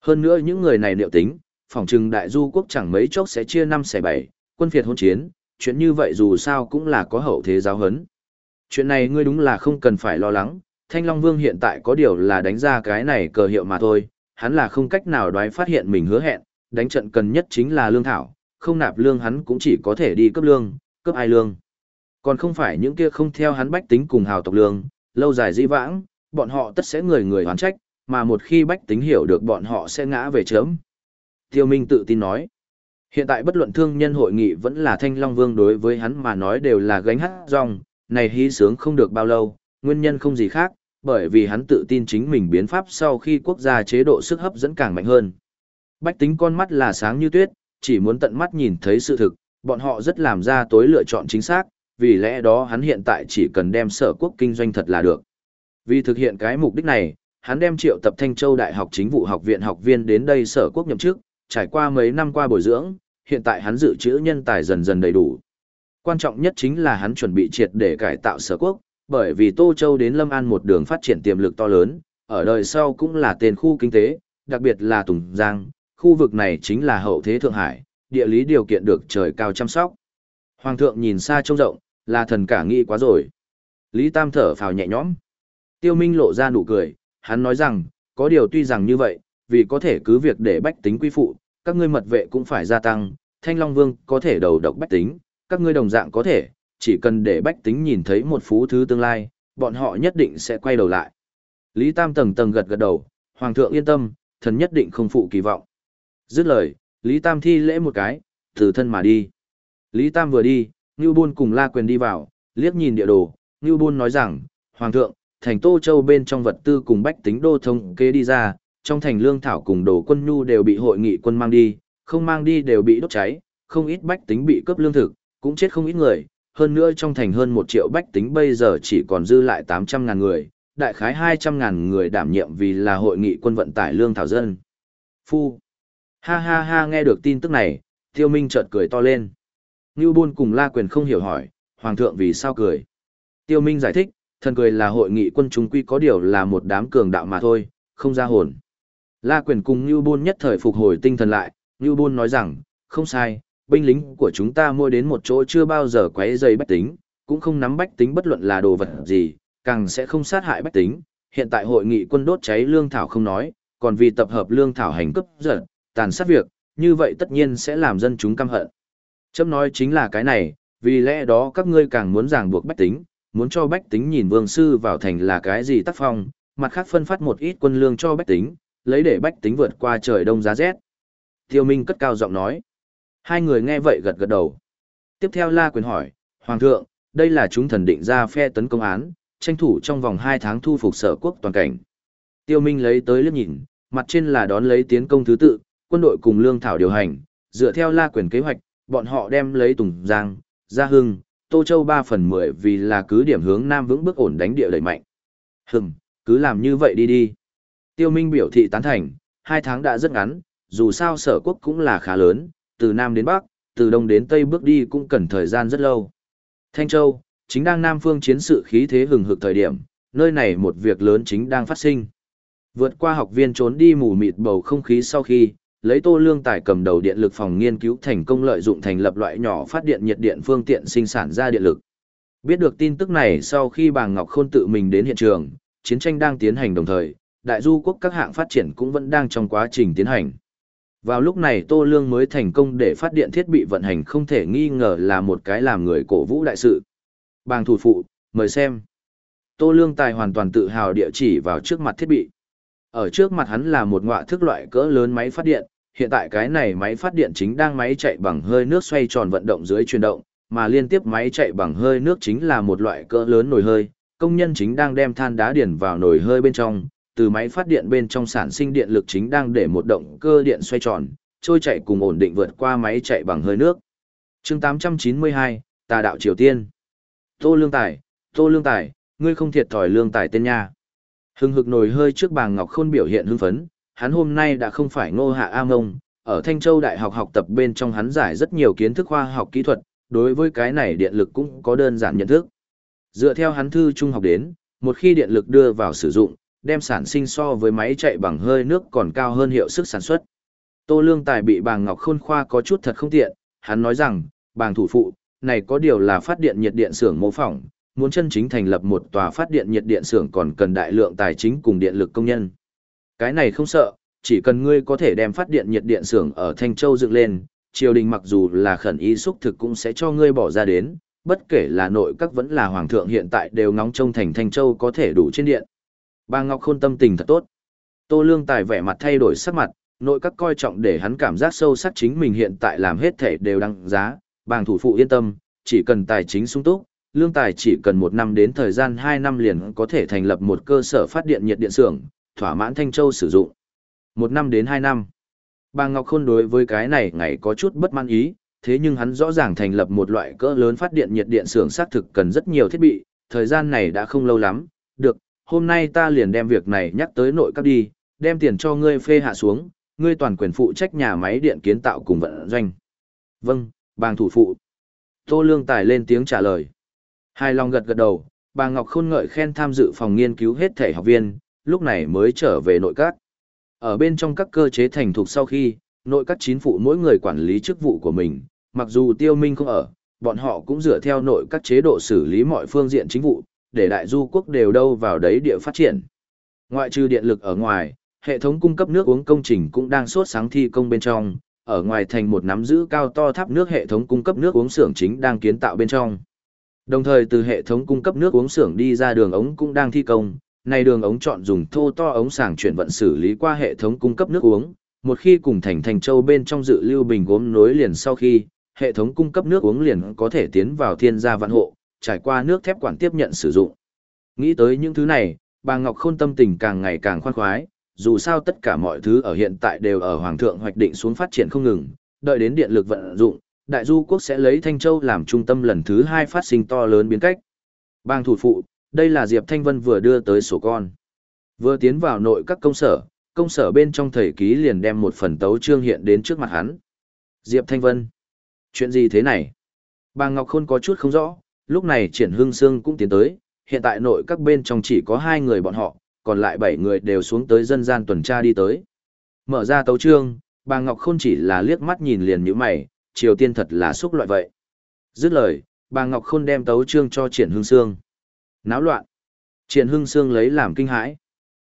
Hơn nữa những người này liệu tính, phòng trừng đại du quốc chẳng mấy chốc sẽ chia năm xẻ bảy, quân phiệt hôn chiến, chuyện như vậy dù sao cũng là có hậu thế giáo hấn chuyện này ngươi đúng là không cần phải lo lắng, Thanh Long Vương hiện tại có điều là đánh ra cái này cờ hiệu mà thôi, hắn là không cách nào đoái phát hiện mình hứa hẹn, đánh trận cần nhất chính là lương thảo, không nạp lương hắn cũng chỉ có thể đi cấp lương, cấp ai lương. Còn không phải những kia không theo hắn bách tính cùng hào tộc lương, lâu dài di vãng, bọn họ tất sẽ người người hoán trách, mà một khi bách tính hiểu được bọn họ sẽ ngã về chớm. Tiêu Minh tự tin nói, hiện tại bất luận thương nhân hội nghị vẫn là Thanh Long Vương đối với hắn mà nói đều là gánh hát rong, này hí sướng không được bao lâu, nguyên nhân không gì khác, bởi vì hắn tự tin chính mình biến pháp sau khi quốc gia chế độ sức hấp dẫn càng mạnh hơn. Bách tính con mắt là sáng như tuyết, chỉ muốn tận mắt nhìn thấy sự thực, bọn họ rất làm ra tối lựa chọn chính xác, vì lẽ đó hắn hiện tại chỉ cần đem sở quốc kinh doanh thật là được. Vì thực hiện cái mục đích này, hắn đem triệu tập Thanh Châu Đại học chính vụ học viện học viên đến đây sở quốc nhậm chức, trải qua mấy năm qua bồi dưỡng, hiện tại hắn dự trữ nhân tài dần dần đầy đủ. Quan trọng nhất chính là hắn chuẩn bị triệt để cải tạo sở quốc, bởi vì Tô Châu đến Lâm An một đường phát triển tiềm lực to lớn, ở đời sau cũng là tên khu kinh tế, đặc biệt là Tùng Giang, khu vực này chính là hậu thế Thượng Hải, địa lý điều kiện được trời cao chăm sóc. Hoàng thượng nhìn xa trông rộng, là thần cả nghĩ quá rồi. Lý Tam thở phào nhẹ nhõm. Tiêu Minh lộ ra nụ cười, hắn nói rằng, có điều tuy rằng như vậy, vì có thể cứ việc để bách tính quy phụ, các ngươi mật vệ cũng phải gia tăng, Thanh Long Vương có thể đầu độc bách tính, các ngươi đồng dạng có thể, chỉ cần để bách tính nhìn thấy một phú thứ tương lai, bọn họ nhất định sẽ quay đầu lại. Lý Tam tầng tầng gật gật đầu, Hoàng thượng yên tâm, thần nhất định không phụ kỳ vọng. Dứt lời, Lý Tam thi lễ một cái, từ thân mà đi. Lý Tam vừa đi, Ngưu Bôn cùng La Quyền đi vào, liếc nhìn địa đồ, Ngưu Bôn nói rằng, Hoàng thượng, thành Tô Châu bên trong vật tư cùng bách tính đô thông kế đi ra, trong thành lương thảo cùng đồ quân nhu đều bị hội nghị quân mang đi, không mang đi đều bị đốt cháy, không ít bách tính bị cướp lương thực, cũng chết không ít người, hơn nữa trong thành hơn một triệu bách tính bây giờ chỉ còn dư lại tám trăm ngàn người, đại khái hai trăm ngàn người đảm nhiệm vì là hội nghị quân vận tải lương thảo dân. Phu. Ha ha ha nghe được tin tức này, Tiêu Minh chợt cười to lên. Ngưu Bôn cùng La Quyền không hiểu hỏi, Hoàng thượng vì sao cười. Tiêu Minh giải thích, thần cười là hội nghị quân chúng quy có điều là một đám cường đạo mà thôi, không ra hồn. La Quyền cùng Ngưu Bôn nhất thời phục hồi tinh thần lại, Ngưu Bôn nói rằng, không sai, binh lính của chúng ta mua đến một chỗ chưa bao giờ quấy dây bách tính, cũng không nắm bách tính bất luận là đồ vật gì, càng sẽ không sát hại bách tính. Hiện tại hội nghị quân đốt cháy lương thảo không nói, còn vì tập hợp lương thảo hành cấp giật, tàn sát việc, như vậy tất nhiên sẽ làm dân chúng căm hận. Chấm nói chính là cái này, vì lẽ đó các ngươi càng muốn ràng buộc bách tính, muốn cho bách tính nhìn vương sư vào thành là cái gì tác phong, mặt khác phân phát một ít quân lương cho bách tính, lấy để bách tính vượt qua trời đông giá rét. Tiêu Minh cất cao giọng nói. Hai người nghe vậy gật gật đầu. Tiếp theo La Quyền hỏi, Hoàng thượng, đây là chúng thần định ra phe tấn công án, tranh thủ trong vòng 2 tháng thu phục sở quốc toàn cảnh. Tiêu Minh lấy tới liếc nhìn, mặt trên là đón lấy tiến công thứ tự, quân đội cùng lương thảo điều hành, dựa theo La Quyền kế hoạch, bọn họ đem lấy Tùng Giang, Gia Hưng, Tô Châu 3 phần 10 vì là cứ điểm hướng Nam vững bước ổn đánh địa đẩy mạnh. Hừm, cứ làm như vậy đi đi. Tiêu Minh biểu thị tán thành, hai tháng đã rất ngắn, dù sao sở quốc cũng là khá lớn, từ Nam đến Bắc, từ Đông đến Tây bước đi cũng cần thời gian rất lâu. Thanh Châu, chính đang Nam phương chiến sự khí thế hừng hực thời điểm, nơi này một việc lớn chính đang phát sinh. Vượt qua học viên trốn đi mù mịt bầu không khí sau khi, lấy Tô Lương Tài cầm đầu điện lực phòng nghiên cứu thành công lợi dụng thành lập loại nhỏ phát điện nhiệt điện phương tiện sinh sản ra điện lực. Biết được tin tức này sau khi bà Ngọc Khôn tự mình đến hiện trường, chiến tranh đang tiến hành đồng thời, đại du quốc các hạng phát triển cũng vẫn đang trong quá trình tiến hành. Vào lúc này Tô Lương mới thành công để phát điện thiết bị vận hành không thể nghi ngờ là một cái làm người cổ vũ đại sự. Bàng thủ phụ, mời xem. Tô Lương Tài hoàn toàn tự hào địa chỉ vào trước mặt thiết bị. Ở trước mặt hắn là một ngọa thức loại cỡ lớn máy phát điện, hiện tại cái này máy phát điện chính đang máy chạy bằng hơi nước xoay tròn vận động dưới chuyển động, mà liên tiếp máy chạy bằng hơi nước chính là một loại cỡ lớn nồi hơi, công nhân chính đang đem than đá điển vào nồi hơi bên trong, từ máy phát điện bên trong sản sinh điện lực chính đang để một động cơ điện xoay tròn, trôi chạy cùng ổn định vượt qua máy chạy bằng hơi nước. chương 892, Tà đạo Triều Tiên. Tô Lương Tài, Tô Lương Tài, ngươi không thiệt thòi Lương Tài tên nha. Hưng hực nổi hơi trước bàng Ngọc Khôn biểu hiện hưng phấn, hắn hôm nay đã không phải ngô hạ am ông, ở Thanh Châu Đại học học tập bên trong hắn giải rất nhiều kiến thức khoa học kỹ thuật, đối với cái này điện lực cũng có đơn giản nhận thức. Dựa theo hắn thư trung học đến, một khi điện lực đưa vào sử dụng, đem sản sinh so với máy chạy bằng hơi nước còn cao hơn hiệu sức sản xuất. Tô Lương Tài bị bàng Ngọc Khôn khoa có chút thật không tiện, hắn nói rằng, bàng thủ phụ, này có điều là phát điện nhiệt điện xưởng mô phỏng, muốn chân chính thành lập một tòa phát điện nhiệt điện xưởng còn cần đại lượng tài chính cùng điện lực công nhân. Cái này không sợ, chỉ cần ngươi có thể đem phát điện nhiệt điện xưởng ở Thanh Châu dựng lên, triều đình mặc dù là khẩn y xúc thực cũng sẽ cho ngươi bỏ ra đến, bất kể là nội các vẫn là hoàng thượng hiện tại đều ngóng trông thành Thanh Châu có thể đủ trên điện. Ba Ngọc Khôn tâm tình thật tốt. Tô Lương Tài vẻ mặt thay đổi sắc mặt, nội các coi trọng để hắn cảm giác sâu sắc chính mình hiện tại làm hết thể đều đăng giá, bàng thủ phụ yên tâm, chỉ cần tài chính sung túc, lương tài chỉ cần một năm đến thời gian hai năm liền có thể thành lập một cơ sở phát điện nhiệt điện xưởng, thỏa mãn Thanh Châu sử dụng. Một năm đến hai năm. Bà Ngọc Khôn đối với cái này ngày có chút bất mãn ý, thế nhưng hắn rõ ràng thành lập một loại cỡ lớn phát điện nhiệt điện xưởng xác thực cần rất nhiều thiết bị, thời gian này đã không lâu lắm, được, hôm nay ta liền đem việc này nhắc tới nội các đi, đem tiền cho ngươi phê hạ xuống, ngươi toàn quyền phụ trách nhà máy điện kiến tạo cùng vận doanh. Vâng, bàng thủ phụ. Tô Lương Tài lên tiếng trả lời. Hai lòng gật gật đầu, bà Ngọc Khôn ngợi khen tham dự phòng nghiên cứu hết thể học viên, lúc này mới trở về nội các. Ở bên trong các cơ chế thành thục sau khi, nội các chính phủ mỗi người quản lý chức vụ của mình, mặc dù tiêu minh không ở, bọn họ cũng dựa theo nội các chế độ xử lý mọi phương diện chính vụ, để đại du quốc đều đâu vào đấy địa phát triển. Ngoại trừ điện lực ở ngoài, hệ thống cung cấp nước uống công trình cũng đang sốt sáng thi công bên trong, ở ngoài thành một nắm giữ cao to tháp nước hệ thống cung cấp nước uống xưởng chính đang kiến tạo bên trong. Đồng thời từ hệ thống cung cấp nước uống xưởng đi ra đường ống cũng đang thi công, này đường ống chọn dùng thô to ống sàng chuyển vận xử lý qua hệ thống cung cấp nước uống, một khi cùng thành thành châu bên trong dự lưu bình gốm nối liền sau khi, hệ thống cung cấp nước uống liền có thể tiến vào thiên gia vạn hộ, trải qua nước thép quản tiếp nhận sử dụng. Nghĩ tới những thứ này, bà Ngọc Khôn tâm tình càng ngày càng khoan khoái, dù sao tất cả mọi thứ ở hiện tại đều ở Hoàng thượng hoạch định xuống phát triển không ngừng, đợi đến điện lực vận dụng, Đại Du quốc sẽ lấy Thanh Châu làm trung tâm lần thứ hai phát sinh to lớn biến cách. Bang thủ phụ, đây là Diệp Thanh Vân vừa đưa tới sổ con. Vừa tiến vào nội các công sở, công sở bên trong thầy ký liền đem một phần tấu trương hiện đến trước mặt hắn. Diệp Thanh Vân. Chuyện gì thế này? Bà Ngọc Khôn có chút không rõ, lúc này triển hương sương cũng tiến tới, hiện tại nội các bên trong chỉ có hai người bọn họ, còn lại bảy người đều xuống tới dân gian tuần tra đi tới. Mở ra tấu trương, bà Ngọc Khôn chỉ là liếc mắt nhìn liền như mày, Triều Tiên thật là xúc loại vậy. Dứt lời, bà Ngọc Khôn đem tấu trương cho triển hương sương. Náo loạn. Triển hương sương lấy làm kinh hãi.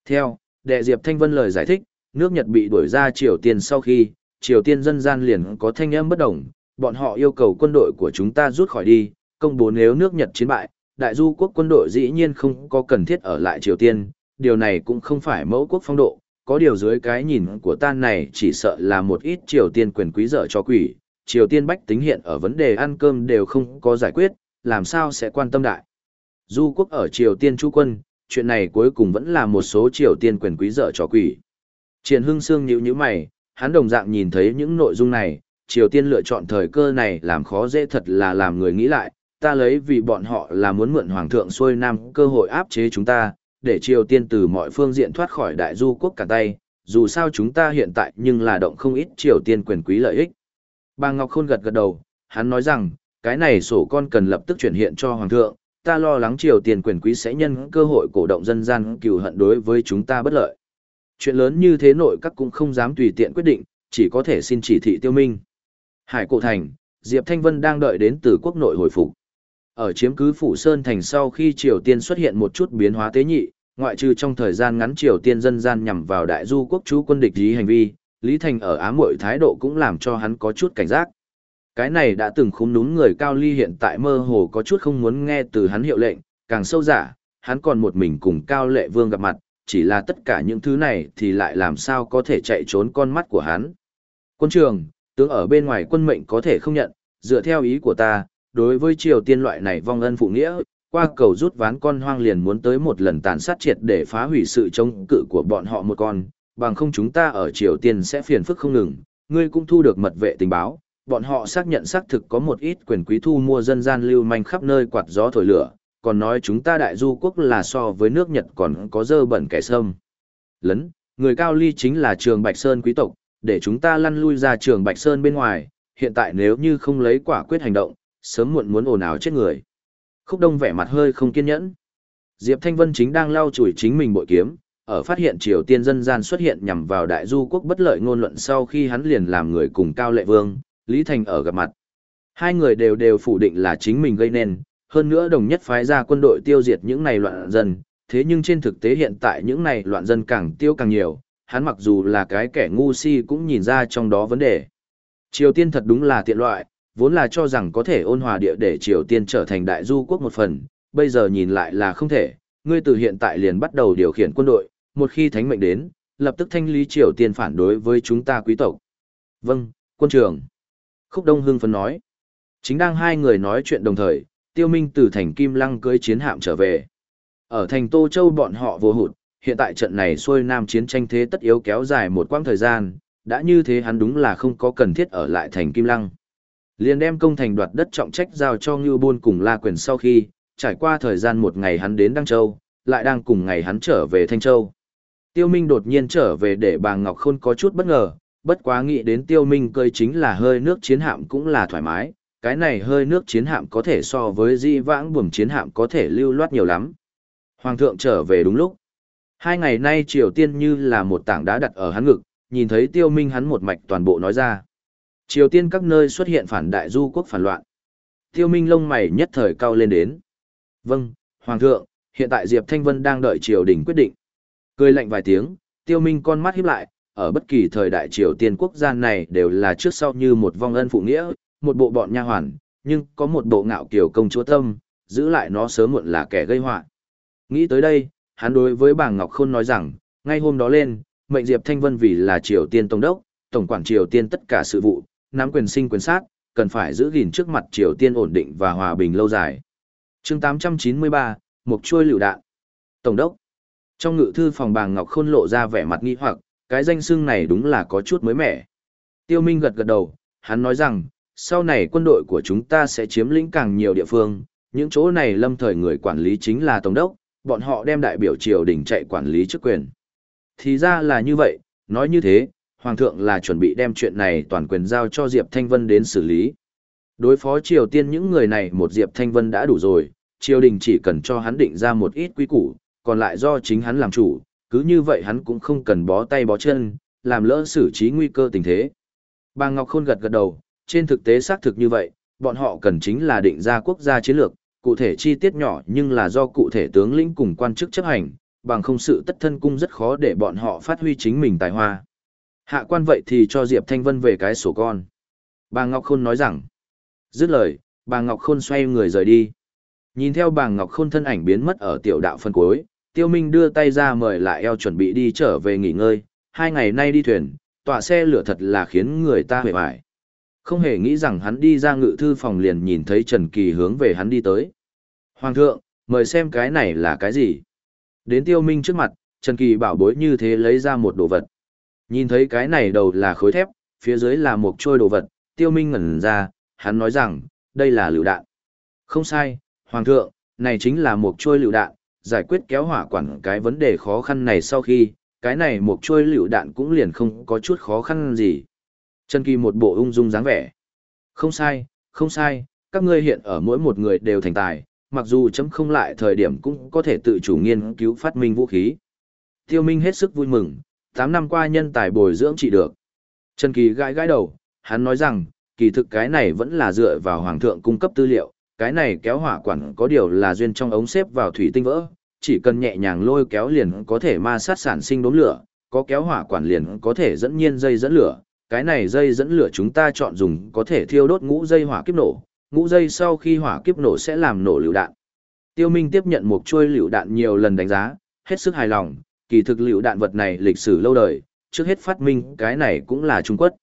Theo, đệ Diệp Thanh Vân lời giải thích, nước Nhật bị đuổi ra Triều Tiên sau khi, Triều Tiên dân gian liền có thanh âm bất đồng, bọn họ yêu cầu quân đội của chúng ta rút khỏi đi, công bố nếu nước Nhật chiến bại, đại du quốc quân đội dĩ nhiên không có cần thiết ở lại Triều Tiên, điều này cũng không phải mẫu quốc phong độ, có điều dưới cái nhìn của ta này chỉ sợ là một ít Triều Tiên quyền quý dở cho quỷ, Triều Tiên bách tính hiện ở vấn đề ăn cơm đều không có giải quyết, làm sao sẽ quan tâm đại. Du quốc ở Triều Tiên chú quân, chuyện này cuối cùng vẫn là một số Triều Tiên quyền quý dở cho quỷ. Triền Hưng Sương nhíu nhíu mày, hắn đồng dạng nhìn thấy những nội dung này, Triều Tiên lựa chọn thời cơ này làm khó dễ thật là làm người nghĩ lại, ta lấy vì bọn họ là muốn mượn Hoàng thượng xuôi nam cơ hội áp chế chúng ta, để Triều Tiên từ mọi phương diện thoát khỏi đại du quốc cả tay, dù sao chúng ta hiện tại nhưng là động không ít Triều Tiên quyền quý lợi ích. Bà Ngọc Khôn gật gật đầu, hắn nói rằng, cái này sổ con cần lập tức chuyển hiện cho Hoàng thượng, ta lo lắng Triều Tiên quyền quý sẽ nhân cơ hội cổ động dân gian cừu hận đối với chúng ta bất lợi. Chuyện lớn như thế nội các cũng không dám tùy tiện quyết định, chỉ có thể xin chỉ thị tiêu minh. Hải Cổ Thành, Diệp Thanh Vân đang đợi đến từ quốc nội hồi phục. Ở chiếm cứ Phủ Sơn Thành sau khi Triều Tiên xuất hiện một chút biến hóa tế nhị, ngoại trừ trong thời gian ngắn Triều Tiên dân gian nhằm vào đại du quốc chú quân địch dí hành vi, Lý Thành ở ám muội thái độ cũng làm cho hắn có chút cảnh giác. Cái này đã từng khúng núm người cao ly hiện tại mơ hồ có chút không muốn nghe từ hắn hiệu lệnh, càng sâu giả, hắn còn một mình cùng cao lệ vương gặp mặt, chỉ là tất cả những thứ này thì lại làm sao có thể chạy trốn con mắt của hắn. Quân trường, tướng ở bên ngoài quân mệnh có thể không nhận, dựa theo ý của ta, đối với triều tiên loại này vong ân phụ nghĩa, qua cầu rút ván con hoang liền muốn tới một lần tàn sát triệt để phá hủy sự chống cự của bọn họ một con, bằng không chúng ta ở triều tiên sẽ phiền phức không ngừng, ngươi cũng thu được mật vệ tình báo, bọn họ xác nhận xác thực có một ít quyền quý thu mua dân gian lưu manh khắp nơi quạt gió thổi lửa, còn nói chúng ta đại du quốc là so với nước Nhật còn có dơ bẩn kẻ sâm. Lấn, người cao ly chính là trường Bạch Sơn quý tộc, để chúng ta lăn lui ra trường Bạch Sơn bên ngoài, hiện tại nếu như không lấy quả quyết hành động, sớm muộn muốn ồn ào chết người. Khúc Đông vẻ mặt hơi không kiên nhẫn. Diệp Thanh Vân chính đang lau chùi chính mình bội kiếm, ở phát hiện Triều Tiên dân gian xuất hiện nhằm vào đại du quốc bất lợi ngôn luận sau khi hắn liền làm người cùng Cao Lệ Vương, Lý Thành ở gặp mặt. Hai người đều đều phủ định là chính mình gây nên, hơn nữa đồng nhất phái ra quân đội tiêu diệt những này loạn dân, thế nhưng trên thực tế hiện tại những này loạn dân càng tiêu càng nhiều, hắn mặc dù là cái kẻ ngu si cũng nhìn ra trong đó vấn đề. Triều Tiên thật đúng là tiện loại, vốn là cho rằng có thể ôn hòa địa để Triều Tiên trở thành đại du quốc một phần, bây giờ nhìn lại là không thể, ngươi từ hiện tại liền bắt đầu điều khiển quân đội, một khi thánh mệnh đến, lập tức thanh lý Triều Tiên phản đối với chúng ta quý tộc. Vâng, quân trưởng. Khúc Đông Hưng phấn nói. Chính đang hai người nói chuyện đồng thời, Tiêu Minh từ thành Kim Lăng cưới chiến hạm trở về. Ở thành Tô Châu bọn họ vô hụt, hiện tại trận này xuôi nam chiến tranh thế tất yếu kéo dài một quãng thời gian, đã như thế hắn đúng là không có cần thiết ở lại thành Kim Lăng. Liền đem công thành đoạt đất trọng trách giao cho Ngưu Bôn cùng La Quyền sau khi, trải qua thời gian một ngày hắn đến Đăng Châu, lại đang cùng ngày hắn trở về Thanh Châu. Tiêu Minh đột nhiên trở về để bà Ngọc Khôn có chút bất ngờ, bất quá nghĩ đến Tiêu Minh cơi chính là hơi nước chiến hạm cũng là thoải mái, cái này hơi nước chiến hạm có thể so với di vãng buồm chiến hạm có thể lưu loát nhiều lắm. Hoàng thượng trở về đúng lúc. Hai ngày nay Triều Tiên như là một tảng đá đặt ở hắn ngực, nhìn thấy tiêu minh hắn một mạch toàn bộ nói ra. Triều Tiên các nơi xuất hiện phản đại du quốc phản loạn. Tiêu minh lông mày nhất thời cao lên đến. Vâng, Hoàng thượng, hiện tại Diệp Thanh Vân đang đợi triều đình quyết định. Cười lạnh vài tiếng, tiêu minh con mắt híp lại, ở bất kỳ thời đại Triều Tiên quốc gia này đều là trước sau như một vong ân phụ nghĩa, một bộ bọn nha hoàn, nhưng có một bộ ngạo kiều công chúa tâm, giữ lại nó sớm muộn là kẻ gây họa. Nghĩ tới đây, hắn đối với bà Ngọc Khôn nói rằng, ngay hôm đó lên, mệnh Diệp Thanh Vân vì là Triều Tiên Tổng đốc, tổng quản Triều Tiên tất cả sự vụ, nắm quyền sinh quyền sát, cần phải giữ gìn trước mặt Triều Tiên ổn định và hòa bình lâu dài. chương 893, Mục Trôi Lựu Đạn Tổng đốc trong ngự thư phòng bàng Ngọc Khôn lộ ra vẻ mặt nghi hoặc, cái danh xưng này đúng là có chút mới mẻ. Tiêu Minh gật gật đầu, hắn nói rằng, sau này quân đội của chúng ta sẽ chiếm lĩnh càng nhiều địa phương, những chỗ này lâm thời người quản lý chính là Tổng đốc, bọn họ đem đại biểu triều đình chạy quản lý chức quyền. Thì ra là như vậy, nói như thế, Hoàng thượng là chuẩn bị đem chuyện này toàn quyền giao cho Diệp Thanh Vân đến xử lý. Đối phó Triều Tiên những người này một Diệp Thanh Vân đã đủ rồi, triều đình chỉ cần cho hắn định ra một ít quy củ, còn lại do chính hắn làm chủ, cứ như vậy hắn cũng không cần bó tay bó chân, làm lỡ xử trí nguy cơ tình thế. Bà Ngọc Khôn gật gật đầu, trên thực tế xác thực như vậy, bọn họ cần chính là định ra quốc gia chiến lược, cụ thể chi tiết nhỏ nhưng là do cụ thể tướng lĩnh cùng quan chức chấp hành, bằng không sự tất thân cung rất khó để bọn họ phát huy chính mình tài hoa. Hạ quan vậy thì cho Diệp Thanh Vân về cái sổ con. Bà Ngọc Khôn nói rằng, dứt lời, bà Ngọc Khôn xoay người rời đi. Nhìn theo bà Ngọc Khôn thân ảnh biến mất ở tiểu đạo phân cuối, Tiêu Minh đưa tay ra mời lại eo chuẩn bị đi trở về nghỉ ngơi, hai ngày nay đi thuyền, tọa xe lửa thật là khiến người ta hề bại. Không hề nghĩ rằng hắn đi ra ngự thư phòng liền nhìn thấy Trần Kỳ hướng về hắn đi tới. Hoàng thượng, mời xem cái này là cái gì? Đến tiêu minh trước mặt, Trần Kỳ bảo bối như thế lấy ra một đồ vật. Nhìn thấy cái này đầu là khối thép, phía dưới là một trôi đồ vật, tiêu minh ngẩn ra, hắn nói rằng, đây là lựu đạn. Không sai, Hoàng thượng, này chính là một trôi lựu đạn, giải quyết kéo hỏa quản cái vấn đề khó khăn này sau khi, cái này một trôi lựu đạn cũng liền không có chút khó khăn gì. Trần Kỳ một bộ ung dung dáng vẻ. Không sai, không sai, các ngươi hiện ở mỗi một người đều thành tài, mặc dù chấm không lại thời điểm cũng có thể tự chủ nghiên cứu phát minh vũ khí. Tiêu Minh hết sức vui mừng, 8 năm qua nhân tài bồi dưỡng trị được. Trần Kỳ gãi gãi đầu, hắn nói rằng, kỳ thực cái này vẫn là dựa vào Hoàng thượng cung cấp tư liệu, cái này kéo hỏa quản có điều là duyên trong ống xếp vào thủy tinh vỡ, chỉ cần nhẹ nhàng lôi kéo liền có thể ma sát sản sinh đốm lửa, có kéo hỏa quản liền có thể dẫn nhiên dây dẫn lửa, cái này dây dẫn lửa chúng ta chọn dùng có thể thiêu đốt ngũ dây hỏa kiếp nổ, ngũ dây sau khi hỏa kiếp nổ sẽ làm nổ lựu đạn. Tiêu Minh tiếp nhận một chuôi lựu đạn nhiều lần đánh giá, hết sức hài lòng, kỳ thực lựu đạn vật này lịch sử lâu đời, trước hết phát minh cái này cũng là Trung Quốc.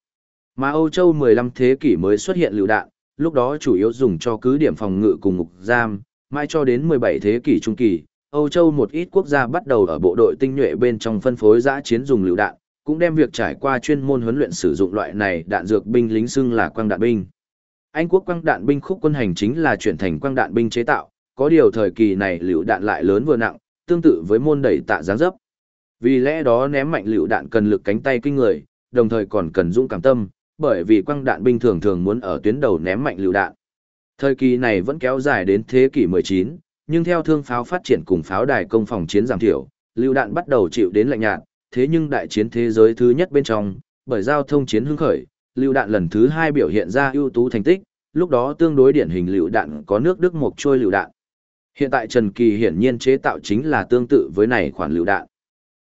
Mà Âu Châu 15 thế kỷ mới xuất hiện lựu đạn, lúc đó chủ yếu dùng cho cứ điểm phòng ngự cùng ngục giam, mai cho đến 17 thế kỷ trung kỳ, Âu Châu một ít quốc gia bắt đầu ở bộ đội tinh nhuệ bên trong phân phối giã chiến dùng lựu đạn, cũng đem việc trải qua chuyên môn huấn luyện sử dụng loại này đạn dược binh lính xưng là quang đạn binh. Anh quốc quang đạn binh khúc quân hành chính là chuyển thành quang đạn binh chế tạo, có điều thời kỳ này lựu đạn lại lớn vừa nặng, tương tự với môn đẩy tạ giáng dấp. Vì lẽ đó ném mạnh lựu đạn cần lực cánh tay kinh người, đồng thời còn cần dũng cảm tâm, bởi vì quang đạn binh thường thường muốn ở tuyến đầu ném mạnh lựu đạn. Thời kỳ này vẫn kéo dài đến thế kỷ 19, nhưng theo thương pháo phát triển cùng pháo đài công phòng chiến giảm thiểu, liều đạn bắt đầu chịu đến lạnh nhạt, thế nhưng đại chiến thế giới thứ nhất bên trong, bởi giao thông chiến hưng khởi, lưu đạn lần thứ hai biểu hiện ra ưu tú thành tích, lúc đó tương đối điển hình lưu đạn có nước Đức mộc trôi lưu đạn. Hiện tại Trần Kỳ hiển nhiên chế tạo chính là tương tự với này khoản lưu đạn.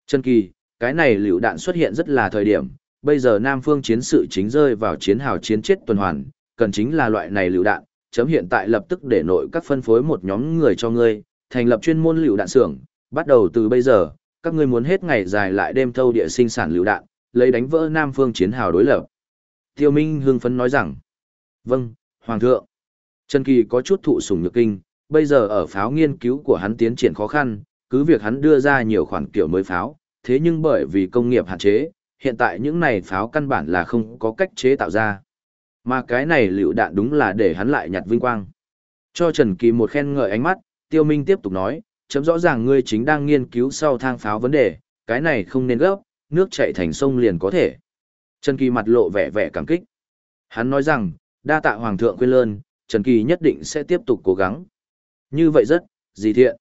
Trần Kỳ, cái này lưu đạn xuất hiện rất là thời điểm, bây giờ Nam phương chiến sự chính rơi vào chiến hào chiến chết tuần hoàn, cần chính là loại này lưu đạn, chấm hiện tại lập tức để nội các phân phối một nhóm người cho ngươi, thành lập chuyên môn lưu đạn xưởng, bắt đầu từ bây giờ, các ngươi muốn hết ngày dài lại đêm thâu địa sinh sản lưu đạn, lấy đánh vỡ Nam phương chiến hào đối lập. Tiêu Minh hưng phấn nói rằng, vâng, Hoàng thượng. Trần Kỳ có chút thụ sủng nhược kinh, bây giờ ở pháo nghiên cứu của hắn tiến triển khó khăn, cứ việc hắn đưa ra nhiều khoản kiểu mới pháo, thế nhưng bởi vì công nghiệp hạn chế, hiện tại những này pháo căn bản là không có cách chế tạo ra. Mà cái này lựu đạn đúng là để hắn lại nhặt vinh quang. Cho Trần Kỳ một khen ngợi ánh mắt, Tiêu Minh tiếp tục nói, chấm rõ ràng ngươi chính đang nghiên cứu sau thang pháo vấn đề, cái này không nên gấp, nước chảy thành sông liền có thể. Trần Kỳ mặt lộ vẻ vẻ cảm kích. Hắn nói rằng, đa tạ Hoàng thượng quên lơn, Trần Kỳ nhất định sẽ tiếp tục cố gắng. Như vậy rất, gì thiện.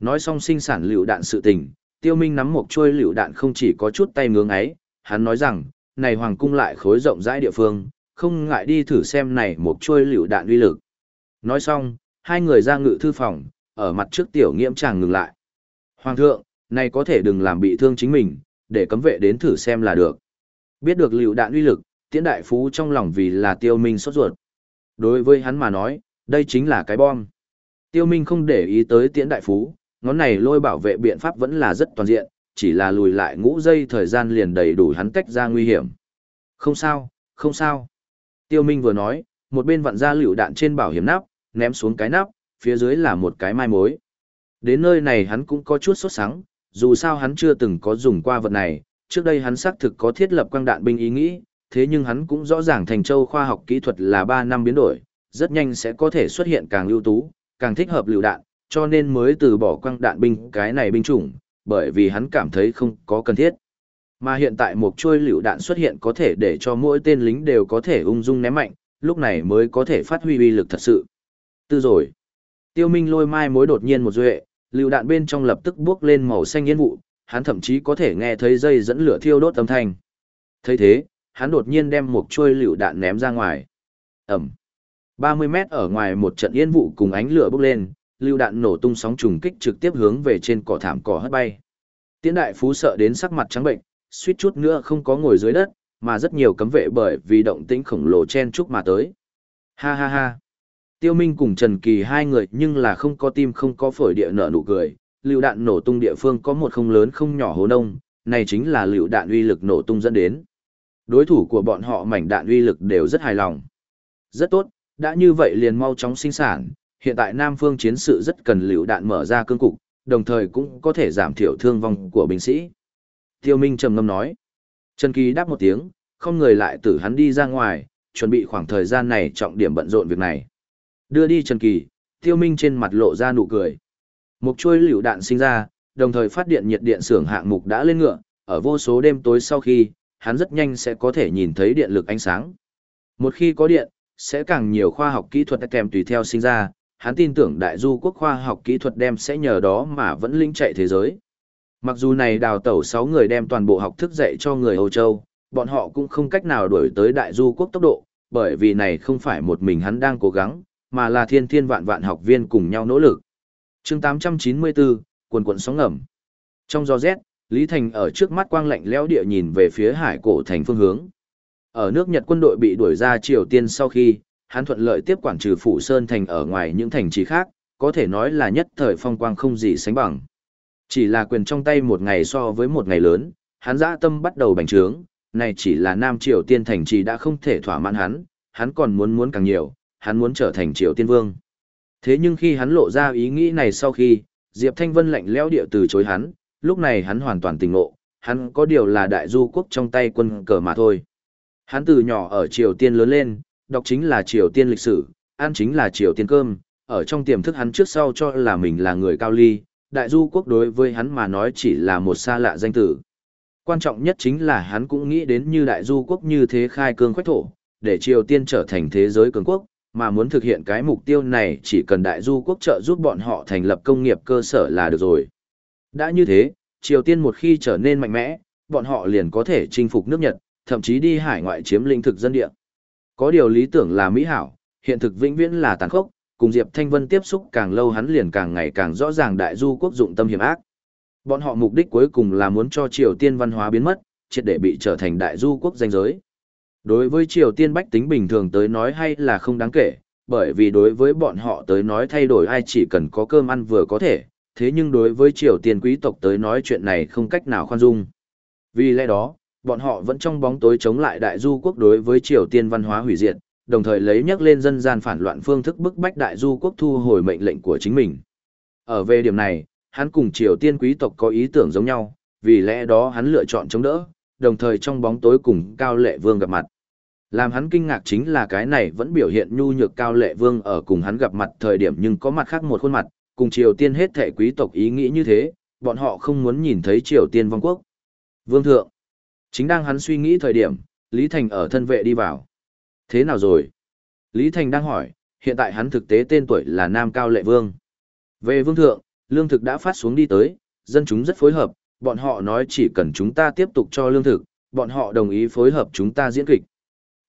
Nói xong sinh sản lựu đạn sự tình, tiêu minh nắm một chuôi lựu đạn không chỉ có chút tay ngưỡng ấy, hắn nói rằng, này Hoàng cung lại khối rộng rãi địa phương, không ngại đi thử xem này một trôi liều đạn uy lực. Nói xong, hai người ra ngự thư phòng, ở mặt trước tiểu nghiễm chàng ngừng lại. Hoàng thượng, này có thể đừng làm bị thương chính mình, để cấm vệ đến thử xem là được. Biết được liều đạn uy lực, tiễn đại phú trong lòng vì là tiêu minh sốt ruột. Đối với hắn mà nói, đây chính là cái bom. Tiêu minh không để ý tới tiễn đại phú, ngón này lôi bảo vệ biện pháp vẫn là rất toàn diện, chỉ là lùi lại ngũ giây thời gian liền đầy đủ hắn tách ra nguy hiểm. Không sao, không sao. Tiêu Minh vừa nói, một bên vặn ra lựu đạn trên bảo hiểm nắp, ném xuống cái nắp, phía dưới là một cái mai mối. Đến nơi này hắn cũng có chút sốt sắng, dù sao hắn chưa từng có dùng qua vật này, trước đây hắn xác thực có thiết lập quang đạn binh ý nghĩ, thế nhưng hắn cũng rõ ràng thành châu khoa học kỹ thuật là 3 năm biến đổi, rất nhanh sẽ có thể xuất hiện càng ưu tú, càng thích hợp lựu đạn, cho nên mới từ bỏ quang đạn binh cái này binh chủng, bởi vì hắn cảm thấy không có cần thiết. Mà hiện tại một chuôi lựu đạn xuất hiện có thể để cho mỗi tên lính đều có thể ung dung ném mạnh, lúc này mới có thể phát huy uy lực thật sự. Tư rồi. Tiêu Minh lôi mai mối đột nhiên một duệ, lựu đạn bên trong lập tức bước lên màu xanh yên vụ, hắn thậm chí có thể nghe thấy dây dẫn lửa thiêu đốt âm thanh. Thấy thế, hắn đột nhiên đem một chuôi lựu đạn ném ra ngoài. Ẩm. 30 mét ở ngoài một trận yên vụ cùng ánh lửa bốc lên, lưu đạn nổ tung sóng trùng kích trực tiếp hướng về trên cỏ thảm cỏ hất bay. Tiễn đại phú sợ đến sắc mặt trắng bệnh, suýt chút nữa không có ngồi dưới đất, mà rất nhiều cấm vệ bởi vì động tĩnh khổng lồ chen chúc mà tới. Ha ha ha. Tiêu Minh cùng Trần Kỳ hai người nhưng là không có tim không có phổi địa nở nụ cười, lưu đạn nổ tung địa phương có một không lớn không nhỏ hố nông, này chính là lưu đạn uy lực nổ tung dẫn đến. Đối thủ của bọn họ mảnh đạn uy lực đều rất hài lòng. Rất tốt, đã như vậy liền mau chóng sinh sản, hiện tại Nam phương chiến sự rất cần lưu đạn mở ra cương cục, đồng thời cũng có thể giảm thiểu thương vong của binh sĩ. Tiêu Minh trầm ngâm nói. Trần Kỳ đáp một tiếng, không người lại tử hắn đi ra ngoài, chuẩn bị khoảng thời gian này trọng điểm bận rộn việc này. Đưa đi Trần Kỳ, Tiêu Minh trên mặt lộ ra nụ cười. Một chuôi liều đạn sinh ra, đồng thời phát điện nhiệt điện xưởng hạng mục đã lên ngựa, ở vô số đêm tối sau khi, hắn rất nhanh sẽ có thể nhìn thấy điện lực ánh sáng. Một khi có điện, sẽ càng nhiều khoa học kỹ thuật kèm tùy theo sinh ra, hắn tin tưởng đại du quốc khoa học kỹ thuật đem sẽ nhờ đó mà vẫn linh chạy thế giới. Mặc dù này đào tẩu 6 người đem toàn bộ học thức dạy cho người Âu Châu, bọn họ cũng không cách nào đuổi tới đại du quốc tốc độ, bởi vì này không phải một mình hắn đang cố gắng, mà là thiên thiên vạn vạn học viên cùng nhau nỗ lực. chương 894, quần quần sóng ngầm. Trong gió rét, Lý Thành ở trước mắt quang lạnh lẽo địa nhìn về phía hải cổ thành phương hướng. Ở nước Nhật quân đội bị đuổi ra Triều Tiên sau khi, hắn thuận lợi tiếp quản trừ Phủ Sơn thành ở ngoài những thành trì khác, có thể nói là nhất thời phong quang không gì sánh bằng. Chỉ là quyền trong tay một ngày so với một ngày lớn, hắn dã tâm bắt đầu bành trướng, này chỉ là Nam Triều Tiên thành trì đã không thể thỏa mãn hắn, hắn còn muốn muốn càng nhiều, hắn muốn trở thành Triều Tiên Vương. Thế nhưng khi hắn lộ ra ý nghĩ này sau khi, Diệp Thanh Vân lạnh lẽo địa từ chối hắn, lúc này hắn hoàn toàn tỉnh ngộ, hắn có điều là đại du quốc trong tay quân cờ mà thôi. Hắn từ nhỏ ở Triều Tiên lớn lên, đọc chính là Triều Tiên lịch sử, ăn chính là Triều Tiên cơm, ở trong tiềm thức hắn trước sau cho là mình là người cao ly, đại du quốc đối với hắn mà nói chỉ là một xa lạ danh tử. Quan trọng nhất chính là hắn cũng nghĩ đến như đại du quốc như thế khai cương khoách thổ, để Triều Tiên trở thành thế giới cường quốc, mà muốn thực hiện cái mục tiêu này chỉ cần đại du quốc trợ giúp bọn họ thành lập công nghiệp cơ sở là được rồi. Đã như thế, Triều Tiên một khi trở nên mạnh mẽ, bọn họ liền có thể chinh phục nước Nhật, thậm chí đi hải ngoại chiếm lĩnh thực dân địa. Có điều lý tưởng là mỹ hảo, hiện thực vĩnh viễn là tàn khốc, cùng Diệp Thanh Vân tiếp xúc càng lâu hắn liền càng ngày càng rõ ràng đại du quốc dụng tâm hiểm ác. Bọn họ mục đích cuối cùng là muốn cho Triều Tiên văn hóa biến mất, triệt để bị trở thành đại du quốc danh giới. Đối với Triều Tiên bách tính bình thường tới nói hay là không đáng kể, bởi vì đối với bọn họ tới nói thay đổi ai chỉ cần có cơm ăn vừa có thể, thế nhưng đối với Triều Tiên quý tộc tới nói chuyện này không cách nào khoan dung. Vì lẽ đó, bọn họ vẫn trong bóng tối chống lại đại du quốc đối với Triều Tiên văn hóa hủy diệt, đồng thời lấy nhắc lên dân gian phản loạn phương thức bức bách đại du quốc thu hồi mệnh lệnh của chính mình. Ở về điểm này, hắn cùng Triều Tiên quý tộc có ý tưởng giống nhau, vì lẽ đó hắn lựa chọn chống đỡ, đồng thời trong bóng tối cùng Cao Lệ Vương gặp mặt. Làm hắn kinh ngạc chính là cái này vẫn biểu hiện nhu nhược Cao Lệ Vương ở cùng hắn gặp mặt thời điểm nhưng có mặt khác một khuôn mặt, cùng Triều Tiên hết thể quý tộc ý nghĩ như thế, bọn họ không muốn nhìn thấy Triều Tiên vong quốc. Vương thượng, chính đang hắn suy nghĩ thời điểm, Lý Thành ở thân vệ đi vào. Thế nào rồi? Lý Thành đang hỏi, hiện tại hắn thực tế tên tuổi là Nam Cao Lệ Vương. Về Vương Thượng, lương thực đã phát xuống đi tới, dân chúng rất phối hợp, bọn họ nói chỉ cần chúng ta tiếp tục cho lương thực, bọn họ đồng ý phối hợp chúng ta diễn kịch.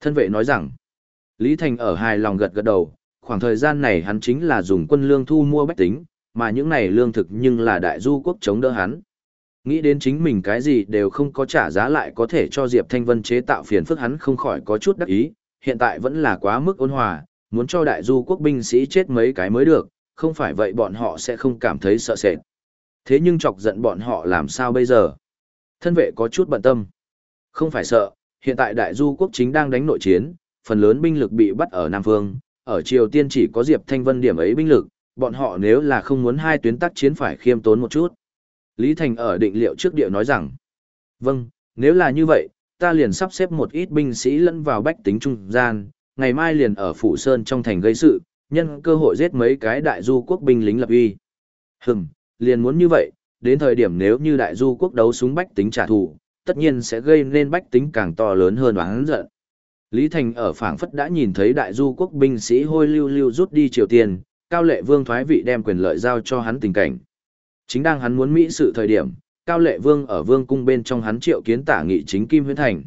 Thân vệ nói rằng, Lý Thành ở hài lòng gật gật đầu, khoảng thời gian này hắn chính là dùng quân lương thu mua bách tính, mà những này lương thực nhưng là đại du quốc chống đỡ hắn. Nghĩ đến chính mình cái gì đều không có trả giá lại có thể cho Diệp Thanh Vân chế tạo phiền phức hắn không khỏi có chút đắc ý, hiện tại vẫn là quá mức ôn hòa, muốn cho đại du quốc binh sĩ chết mấy cái mới được, không phải vậy bọn họ sẽ không cảm thấy sợ sệt. Thế nhưng chọc giận bọn họ làm sao bây giờ? Thân vệ có chút bận tâm. Không phải sợ, hiện tại đại du quốc chính đang đánh nội chiến, phần lớn binh lực bị bắt ở Nam Phương, ở Triều Tiên chỉ có Diệp Thanh Vân điểm ấy binh lực, bọn họ nếu là không muốn hai tuyến tác chiến phải khiêm tốn một chút. Lý Thành ở định liệu trước địa nói rằng, vâng, nếu là như vậy, ta liền sắp xếp một ít binh sĩ lẫn vào bách tính trung gian, ngày mai liền ở Phủ Sơn trong thành gây sự, nhân cơ hội giết mấy cái đại du quốc binh lính lập uy. Hừm, liền muốn như vậy, đến thời điểm nếu như đại du quốc đấu súng bách tính trả thù, tất nhiên sẽ gây nên bách tính càng to lớn hơn oán giận. Lý Thành ở phảng phất đã nhìn thấy đại du quốc binh sĩ hôi lưu lưu rút đi Triều Tiên, Cao Lệ Vương thoái vị đem quyền lợi giao cho hắn tình cảnh. Chính đang hắn muốn mỹ sự thời điểm, Cao Lệ Vương ở vương cung bên trong hắn triệu kiến tả nghị chính Kim Huyễn Thành.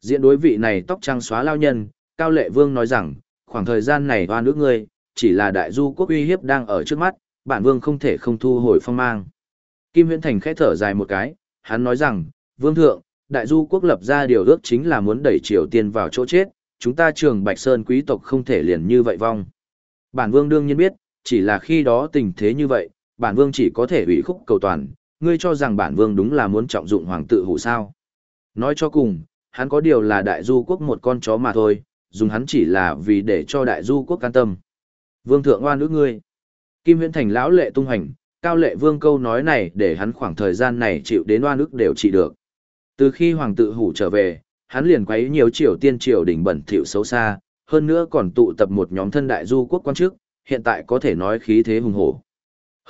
Diện đối vị này tóc trắng xóa lao nhân, Cao Lệ Vương nói rằng, khoảng thời gian này hoa nước ngươi, chỉ là đại du quốc uy hiếp đang ở trước mắt, bản vương không thể không thu hồi phong mang. Kim Huyễn Thành khẽ thở dài một cái, hắn nói rằng, vương thượng, đại du quốc lập ra điều ước chính là muốn đẩy Triều Tiên vào chỗ chết, chúng ta trường Bạch Sơn quý tộc không thể liền như vậy vong. Bản vương đương nhiên biết, chỉ là khi đó tình thế như vậy, bản vương chỉ có thể ủy khúc cầu toàn, ngươi cho rằng bản vương đúng là muốn trọng dụng hoàng tự hủ sao. Nói cho cùng, hắn có điều là đại du quốc một con chó mà thôi, dùng hắn chỉ là vì để cho đại du quốc can tâm. Vương thượng oan ước ngươi. Kim huyễn thành lão lệ tung hành, cao lệ vương câu nói này để hắn khoảng thời gian này chịu đến oan ức đều trị được. Từ khi hoàng tự hủ trở về, hắn liền quấy nhiều triều tiên triều đỉnh bẩn thỉu xấu xa, hơn nữa còn tụ tập một nhóm thân đại du quốc quan chức, hiện tại có thể nói khí thế hùng hổ.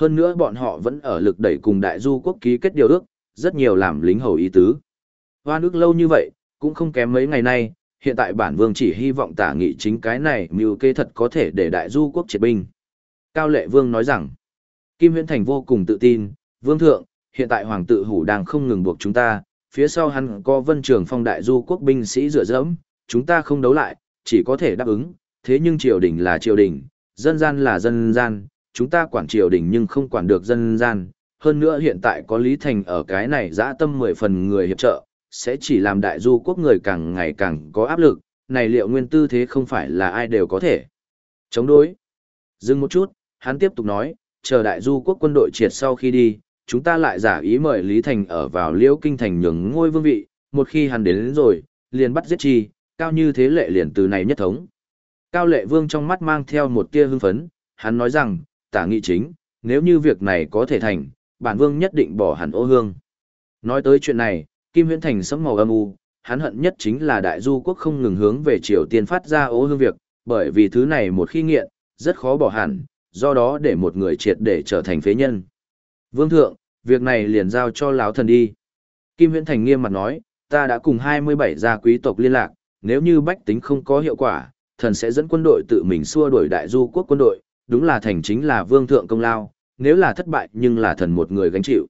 Hơn nữa bọn họ vẫn ở lực đẩy cùng đại du quốc ký kết điều ước, rất nhiều làm lính hầu ý tứ. Hoa nước lâu như vậy, cũng không kém mấy ngày nay, hiện tại bản vương chỉ hy vọng tả nghị chính cái này mưu kê thật có thể để đại du quốc triệt binh. Cao lệ vương nói rằng, Kim Huyễn Thành vô cùng tự tin, vương thượng, hiện tại hoàng tự hủ đang không ngừng buộc chúng ta, phía sau hắn có vân trường phong đại du quốc binh sĩ dựa dẫm, chúng ta không đấu lại, chỉ có thể đáp ứng, thế nhưng triều đình là triều đình, dân gian là dân gian, chúng ta quản triều đình nhưng không quản được dân gian. Hơn nữa hiện tại có Lý Thành ở cái này dã tâm mười phần người hiệp trợ, sẽ chỉ làm đại du quốc người càng ngày càng có áp lực, này liệu nguyên tư thế không phải là ai đều có thể. Chống đối. Dừng một chút, hắn tiếp tục nói, chờ đại du quốc quân đội triệt sau khi đi, chúng ta lại giả ý mời Lý Thành ở vào liễu kinh thành nhường ngôi vương vị, một khi hắn đến, đến rồi, liền bắt giết chi, cao như thế lệ liền từ này nhất thống. Cao lệ vương trong mắt mang theo một tia hưng phấn, hắn nói rằng, tả nghị chính, nếu như việc này có thể thành, bản vương nhất định bỏ hẳn ô hương. Nói tới chuyện này, Kim Huyễn Thành sấm màu âm u, hắn hận nhất chính là đại du quốc không ngừng hướng về Triều Tiên phát ra ô hương việc, bởi vì thứ này một khi nghiện, rất khó bỏ hẳn, do đó để một người triệt để trở thành phế nhân. Vương thượng, việc này liền giao cho lão thần đi. Kim Huyễn Thành nghiêm mặt nói, ta đã cùng 27 gia quý tộc liên lạc, nếu như bách tính không có hiệu quả, thần sẽ dẫn quân đội tự mình xua đuổi đại du quốc quân đội, đúng là thành chính là vương thượng công lao, nếu là thất bại nhưng là thần một người gánh chịu.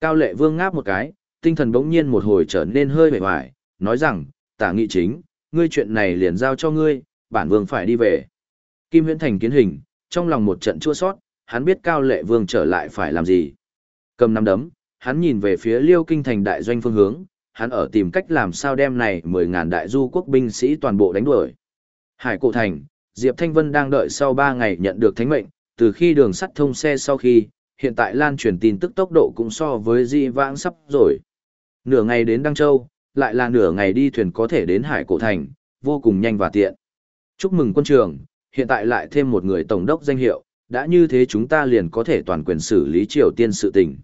Cao lệ vương ngáp một cái, tinh thần bỗng nhiên một hồi trở nên hơi bể hoài, nói rằng, tả nghị chính, ngươi chuyện này liền giao cho ngươi, bản vương phải đi về. Kim huyễn thành kiến hình, trong lòng một trận chua sót, hắn biết cao lệ vương trở lại phải làm gì. Cầm nắm đấm, hắn nhìn về phía liêu kinh thành đại doanh phương hướng, hắn ở tìm cách làm sao đem này 10.000 đại du quốc binh sĩ toàn bộ đánh đuổi. Hải cổ thành, Diệp Thanh Vân đang đợi sau 3 ngày nhận được thánh mệnh, từ khi đường sắt thông xe sau khi, hiện tại lan truyền tin tức tốc độ cũng so với di vãng sắp rồi. Nửa ngày đến Đăng Châu, lại là nửa ngày đi thuyền có thể đến Hải cổ thành, vô cùng nhanh và tiện. Chúc mừng quân trường, hiện tại lại thêm một người tổng đốc danh hiệu, đã như thế chúng ta liền có thể toàn quyền xử lý triều tiên sự tình.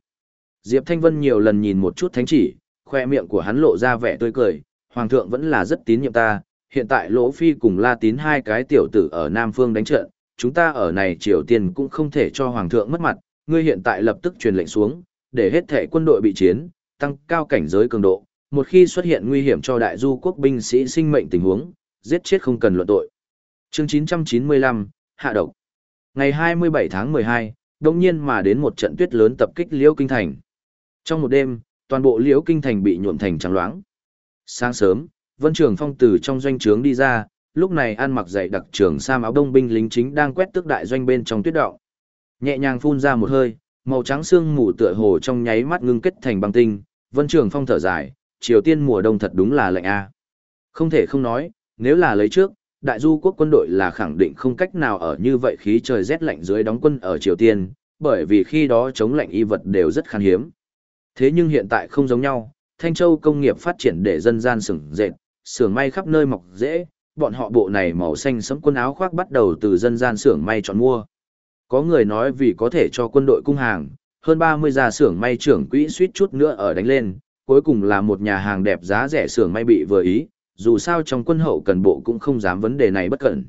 Diệp Thanh Vân nhiều lần nhìn một chút thánh chỉ, khoe miệng của hắn lộ ra vẻ tươi cười, hoàng thượng vẫn là rất tín nhiệm ta, hiện tại Lỗ Phi cùng La Tín hai cái tiểu tử ở Nam Phương đánh trận, chúng ta ở này Triều Tiên cũng không thể cho Hoàng thượng mất mặt, ngươi hiện tại lập tức truyền lệnh xuống, để hết thể quân đội bị chiến, tăng cao cảnh giới cường độ, một khi xuất hiện nguy hiểm cho đại du quốc binh sĩ sinh mệnh tình huống, giết chết không cần luận tội. Chương 995, Hạ độc. Ngày 27 tháng 12, đông nhiên mà đến một trận tuyết lớn tập kích Liễu Kinh Thành. Trong một đêm, toàn bộ Liễu Kinh Thành bị nhuộm thành trắng loáng. Sáng sớm, Vân Trường Phong từ trong doanh trướng đi ra, lúc này ăn mặc dày đặc trường sam áo đông binh lính chính đang quét tước đại doanh bên trong tuyết động. Nhẹ nhàng phun ra một hơi, màu trắng xương mù tựa hồ trong nháy mắt ngưng kết thành băng tinh, Vân Trường Phong thở dài, Triều Tiên mùa đông thật đúng là lạnh a. Không thể không nói, nếu là lấy trước, đại du quốc quân đội là khẳng định không cách nào ở như vậy khí trời rét lạnh dưới đóng quân ở Triều Tiên, bởi vì khi đó chống lạnh y vật đều rất khan hiếm. Thế nhưng hiện tại không giống nhau, Thanh Châu công nghiệp phát triển để dân gian sừng dệt, sưởng may khắp nơi mọc dễ, bọn họ bộ này màu xanh sẫm quần áo khoác bắt đầu từ dân gian xưởng may chọn mua. Có người nói vì có thể cho quân đội cung hàng, hơn 30 gia xưởng may trưởng quỹ suýt chút nữa ở đánh lên, cuối cùng là một nhà hàng đẹp giá rẻ xưởng may bị vừa ý, dù sao trong quân hậu cần bộ cũng không dám vấn đề này bất cẩn.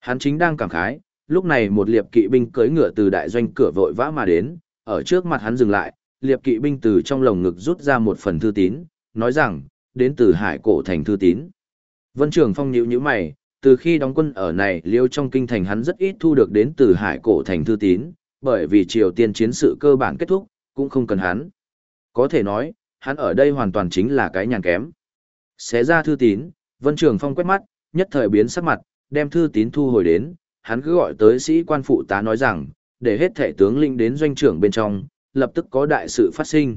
Hắn chính đang cảm khái, lúc này một liệp kỵ binh cưỡi ngựa từ đại doanh cửa vội vã mà đến, ở trước mặt hắn dừng lại, liệp kỵ binh từ trong lồng ngực rút ra một phần thư tín, nói rằng, đến từ hải cổ thành thư tín. Vân Trường Phong nhíu nhíu mày, từ khi đóng quân ở này liêu trong kinh thành hắn rất ít thu được đến từ hải cổ thành thư tín, bởi vì Triều Tiên chiến sự cơ bản kết thúc, cũng không cần hắn. Có thể nói, hắn ở đây hoàn toàn chính là cái nhàn kém. Xé ra thư tín, Vân Trường Phong quét mắt, nhất thời biến sắc mặt, đem thư tín thu hồi đến, hắn cứ gọi tới sĩ quan phụ tá nói rằng, để hết thể tướng linh đến doanh trưởng bên trong, lập tức có đại sự phát sinh.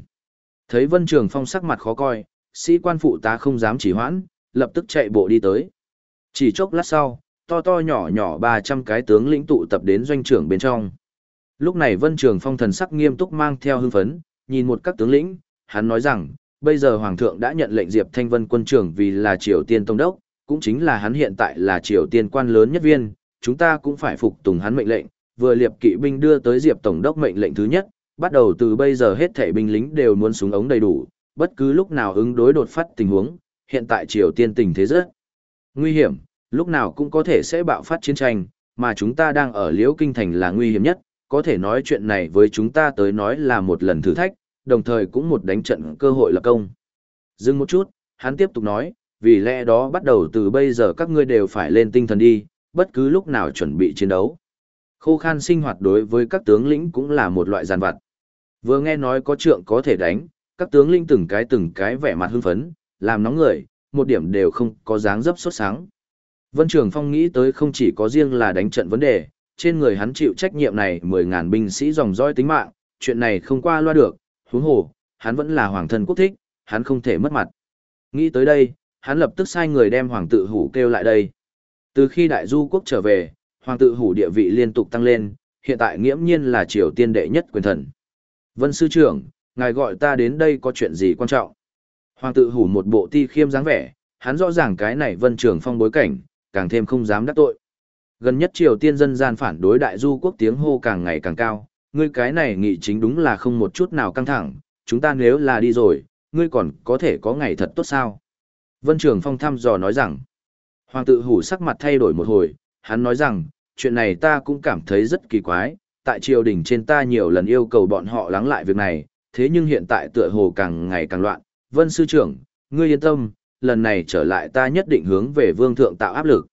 Thấy Vân Trường Phong sắc mặt khó coi, sĩ quan phụ tá không dám chỉ hoãn, lập tức chạy bộ đi tới. Chỉ chốc lát sau, to to nhỏ nhỏ 300 cái tướng lĩnh tụ tập đến doanh trưởng bên trong. Lúc này Vân Trường Phong thần sắc nghiêm túc mang theo hưng phấn, nhìn một các tướng lĩnh, hắn nói rằng, bây giờ Hoàng thượng đã nhận lệnh Diệp Thanh Vân quân trưởng vì là Triều Tiên Tông Đốc, cũng chính là hắn hiện tại là Triều Tiên quan lớn nhất viên, chúng ta cũng phải phục tùng hắn mệnh lệnh, vừa liệp kỵ binh đưa tới Diệp Tổng Đốc mệnh lệnh thứ nhất, bắt đầu từ bây giờ hết thể binh lính đều muốn súng ống đầy đủ, bất cứ lúc nào ứng đối đột phát tình huống, hiện tại Triều Tiên tình thế rất nguy hiểm, lúc nào cũng có thể sẽ bạo phát chiến tranh, mà chúng ta đang ở Liễu Kinh Thành là nguy hiểm nhất, có thể nói chuyện này với chúng ta tới nói là một lần thử thách, đồng thời cũng một đánh trận cơ hội lập công. Dừng một chút, hắn tiếp tục nói, vì lẽ đó bắt đầu từ bây giờ các ngươi đều phải lên tinh thần đi, bất cứ lúc nào chuẩn bị chiến đấu. Khô khan sinh hoạt đối với các tướng lĩnh cũng là một loại giàn vặt. Vừa nghe nói có trượng có thể đánh, các tướng lĩnh từng cái từng cái vẻ mặt hưng phấn, làm nóng người, một điểm đều không có dáng dấp sốt sáng. Vân Trường Phong nghĩ tới không chỉ có riêng là đánh trận vấn đề, trên người hắn chịu trách nhiệm này 10.000 binh sĩ dòng dõi tính mạng, chuyện này không qua loa được, huống hồ, hắn vẫn là hoàng thân quốc thích, hắn không thể mất mặt. Nghĩ tới đây, hắn lập tức sai người đem hoàng tự hủ kêu lại đây. Từ khi đại du quốc trở về, hoàng tự hủ địa vị liên tục tăng lên, hiện tại nghiễm nhiên là triều tiên đệ nhất quyền thần. Vân sư trưởng, ngài gọi ta đến đây có chuyện gì quan trọng? Hoàng tự hủ một bộ ti khiêm dáng vẻ, hắn rõ ràng cái này vân trường phong bối cảnh, càng thêm không dám đắc tội. Gần nhất triều tiên dân gian phản đối đại du quốc tiếng hô càng ngày càng cao, ngươi cái này nghị chính đúng là không một chút nào căng thẳng, chúng ta nếu là đi rồi, ngươi còn có thể có ngày thật tốt sao? Vân Trường Phong thăm dò nói rằng, Hoàng tự hủ sắc mặt thay đổi một hồi, hắn nói rằng, chuyện này ta cũng cảm thấy rất kỳ quái, tại triều đình trên ta nhiều lần yêu cầu bọn họ lắng lại việc này, thế nhưng hiện tại tựa hồ càng ngày càng loạn, Vân Sư Trưởng, ngươi yên tâm, lần này trở lại ta nhất định hướng về vương thượng tạo áp lực.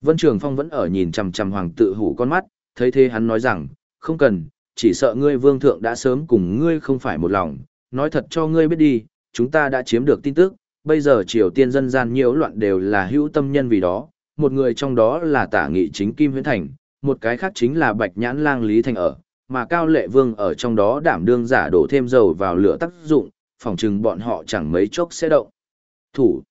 Vân Trường Phong vẫn ở nhìn chằm chằm hoàng tự hủ con mắt, thấy thế hắn nói rằng, không cần, chỉ sợ ngươi vương thượng đã sớm cùng ngươi không phải một lòng, nói thật cho ngươi biết đi, chúng ta đã chiếm được tin tức, bây giờ Triều Tiên dân gian nhiễu loạn đều là hữu tâm nhân vì đó, một người trong đó là tả nghị chính Kim Huyễn Thành, một cái khác chính là Bạch Nhãn Lang Lý Thành ở, mà Cao Lệ Vương ở trong đó đảm đương giả đổ thêm dầu vào lửa tác dụng, phòng chừng bọn họ chẳng mấy chốc sẽ động. Thủ.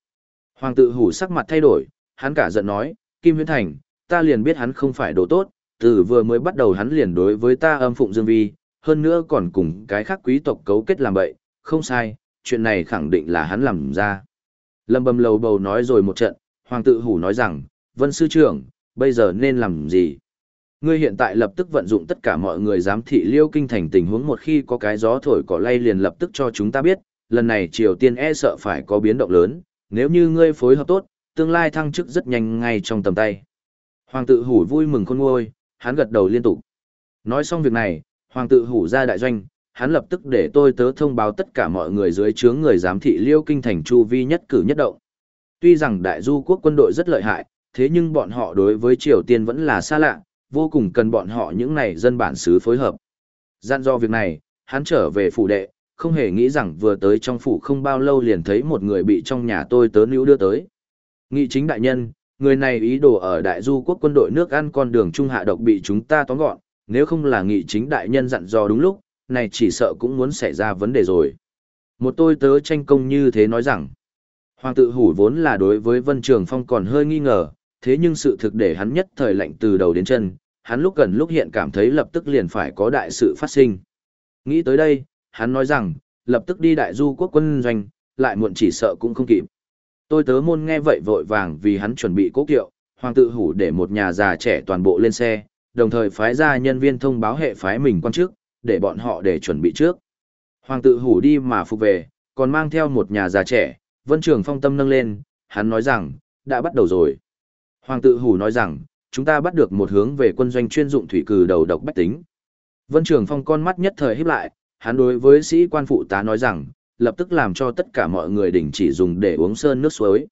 Hoàng tự hủ sắc mặt thay đổi, hắn cả giận nói, Kim Huyễn Thành, ta liền biết hắn không phải đồ tốt, từ vừa mới bắt đầu hắn liền đối với ta âm phụng dương vi, hơn nữa còn cùng cái khác quý tộc cấu kết làm bậy, không sai, chuyện này khẳng định là hắn làm ra. Lâm bầm lầu bầu nói rồi một trận, hoàng tự hủ nói rằng, vân sư trưởng, bây giờ nên làm gì? Ngươi hiện tại lập tức vận dụng tất cả mọi người giám thị liêu kinh thành tình huống một khi có cái gió thổi cỏ lay liền lập tức cho chúng ta biết, lần này Triều Tiên e sợ phải có biến động lớn, nếu như ngươi phối hợp tốt, tương lai thăng chức rất nhanh ngay trong tầm tay. Hoàng tự hủ vui mừng khôn ngôi, hắn gật đầu liên tục. Nói xong việc này, hoàng tự hủ ra đại doanh, hắn lập tức để tôi tớ thông báo tất cả mọi người dưới trướng người giám thị liêu kinh thành chu vi nhất cử nhất động. Tuy rằng đại du quốc quân đội rất lợi hại, thế nhưng bọn họ đối với Triều Tiên vẫn là xa lạ, vô cùng cần bọn họ những này dân bản xứ phối hợp. Gian do việc này, hắn trở về phủ đệ, không hề nghĩ rằng vừa tới trong phủ không bao lâu liền thấy một người bị trong nhà tôi tớ nữ đưa tới. Nghị chính đại nhân, người này ý đồ ở đại du quốc quân đội nước ăn con đường trung hạ độc bị chúng ta tóm gọn, nếu không là nghị chính đại nhân dặn dò đúng lúc, này chỉ sợ cũng muốn xảy ra vấn đề rồi. Một tôi tớ tranh công như thế nói rằng, Hoàng tự hủ vốn là đối với Vân Trường Phong còn hơi nghi ngờ, thế nhưng sự thực để hắn nhất thời lạnh từ đầu đến chân, hắn lúc gần lúc hiện cảm thấy lập tức liền phải có đại sự phát sinh. Nghĩ tới đây, hắn nói rằng, lập tức đi đại du quốc quân doanh, lại muộn chỉ sợ cũng không kịp. Tôi tớ môn nghe vậy vội vàng vì hắn chuẩn bị cố kiệu, hoàng tự hủ để một nhà già trẻ toàn bộ lên xe, đồng thời phái ra nhân viên thông báo hệ phái mình quan chức, để bọn họ để chuẩn bị trước. Hoàng tự hủ đi mà phục về, còn mang theo một nhà già trẻ, vân trường phong tâm nâng lên, hắn nói rằng, đã bắt đầu rồi. Hoàng tự hủ nói rằng, chúng ta bắt được một hướng về quân doanh chuyên dụng thủy cử đầu độc bách tính. Vân Trường Phong con mắt nhất thời híp lại, hắn đối với sĩ quan phụ tá nói rằng, lập tức làm cho tất cả mọi người đình chỉ dùng để uống sơn nước suối.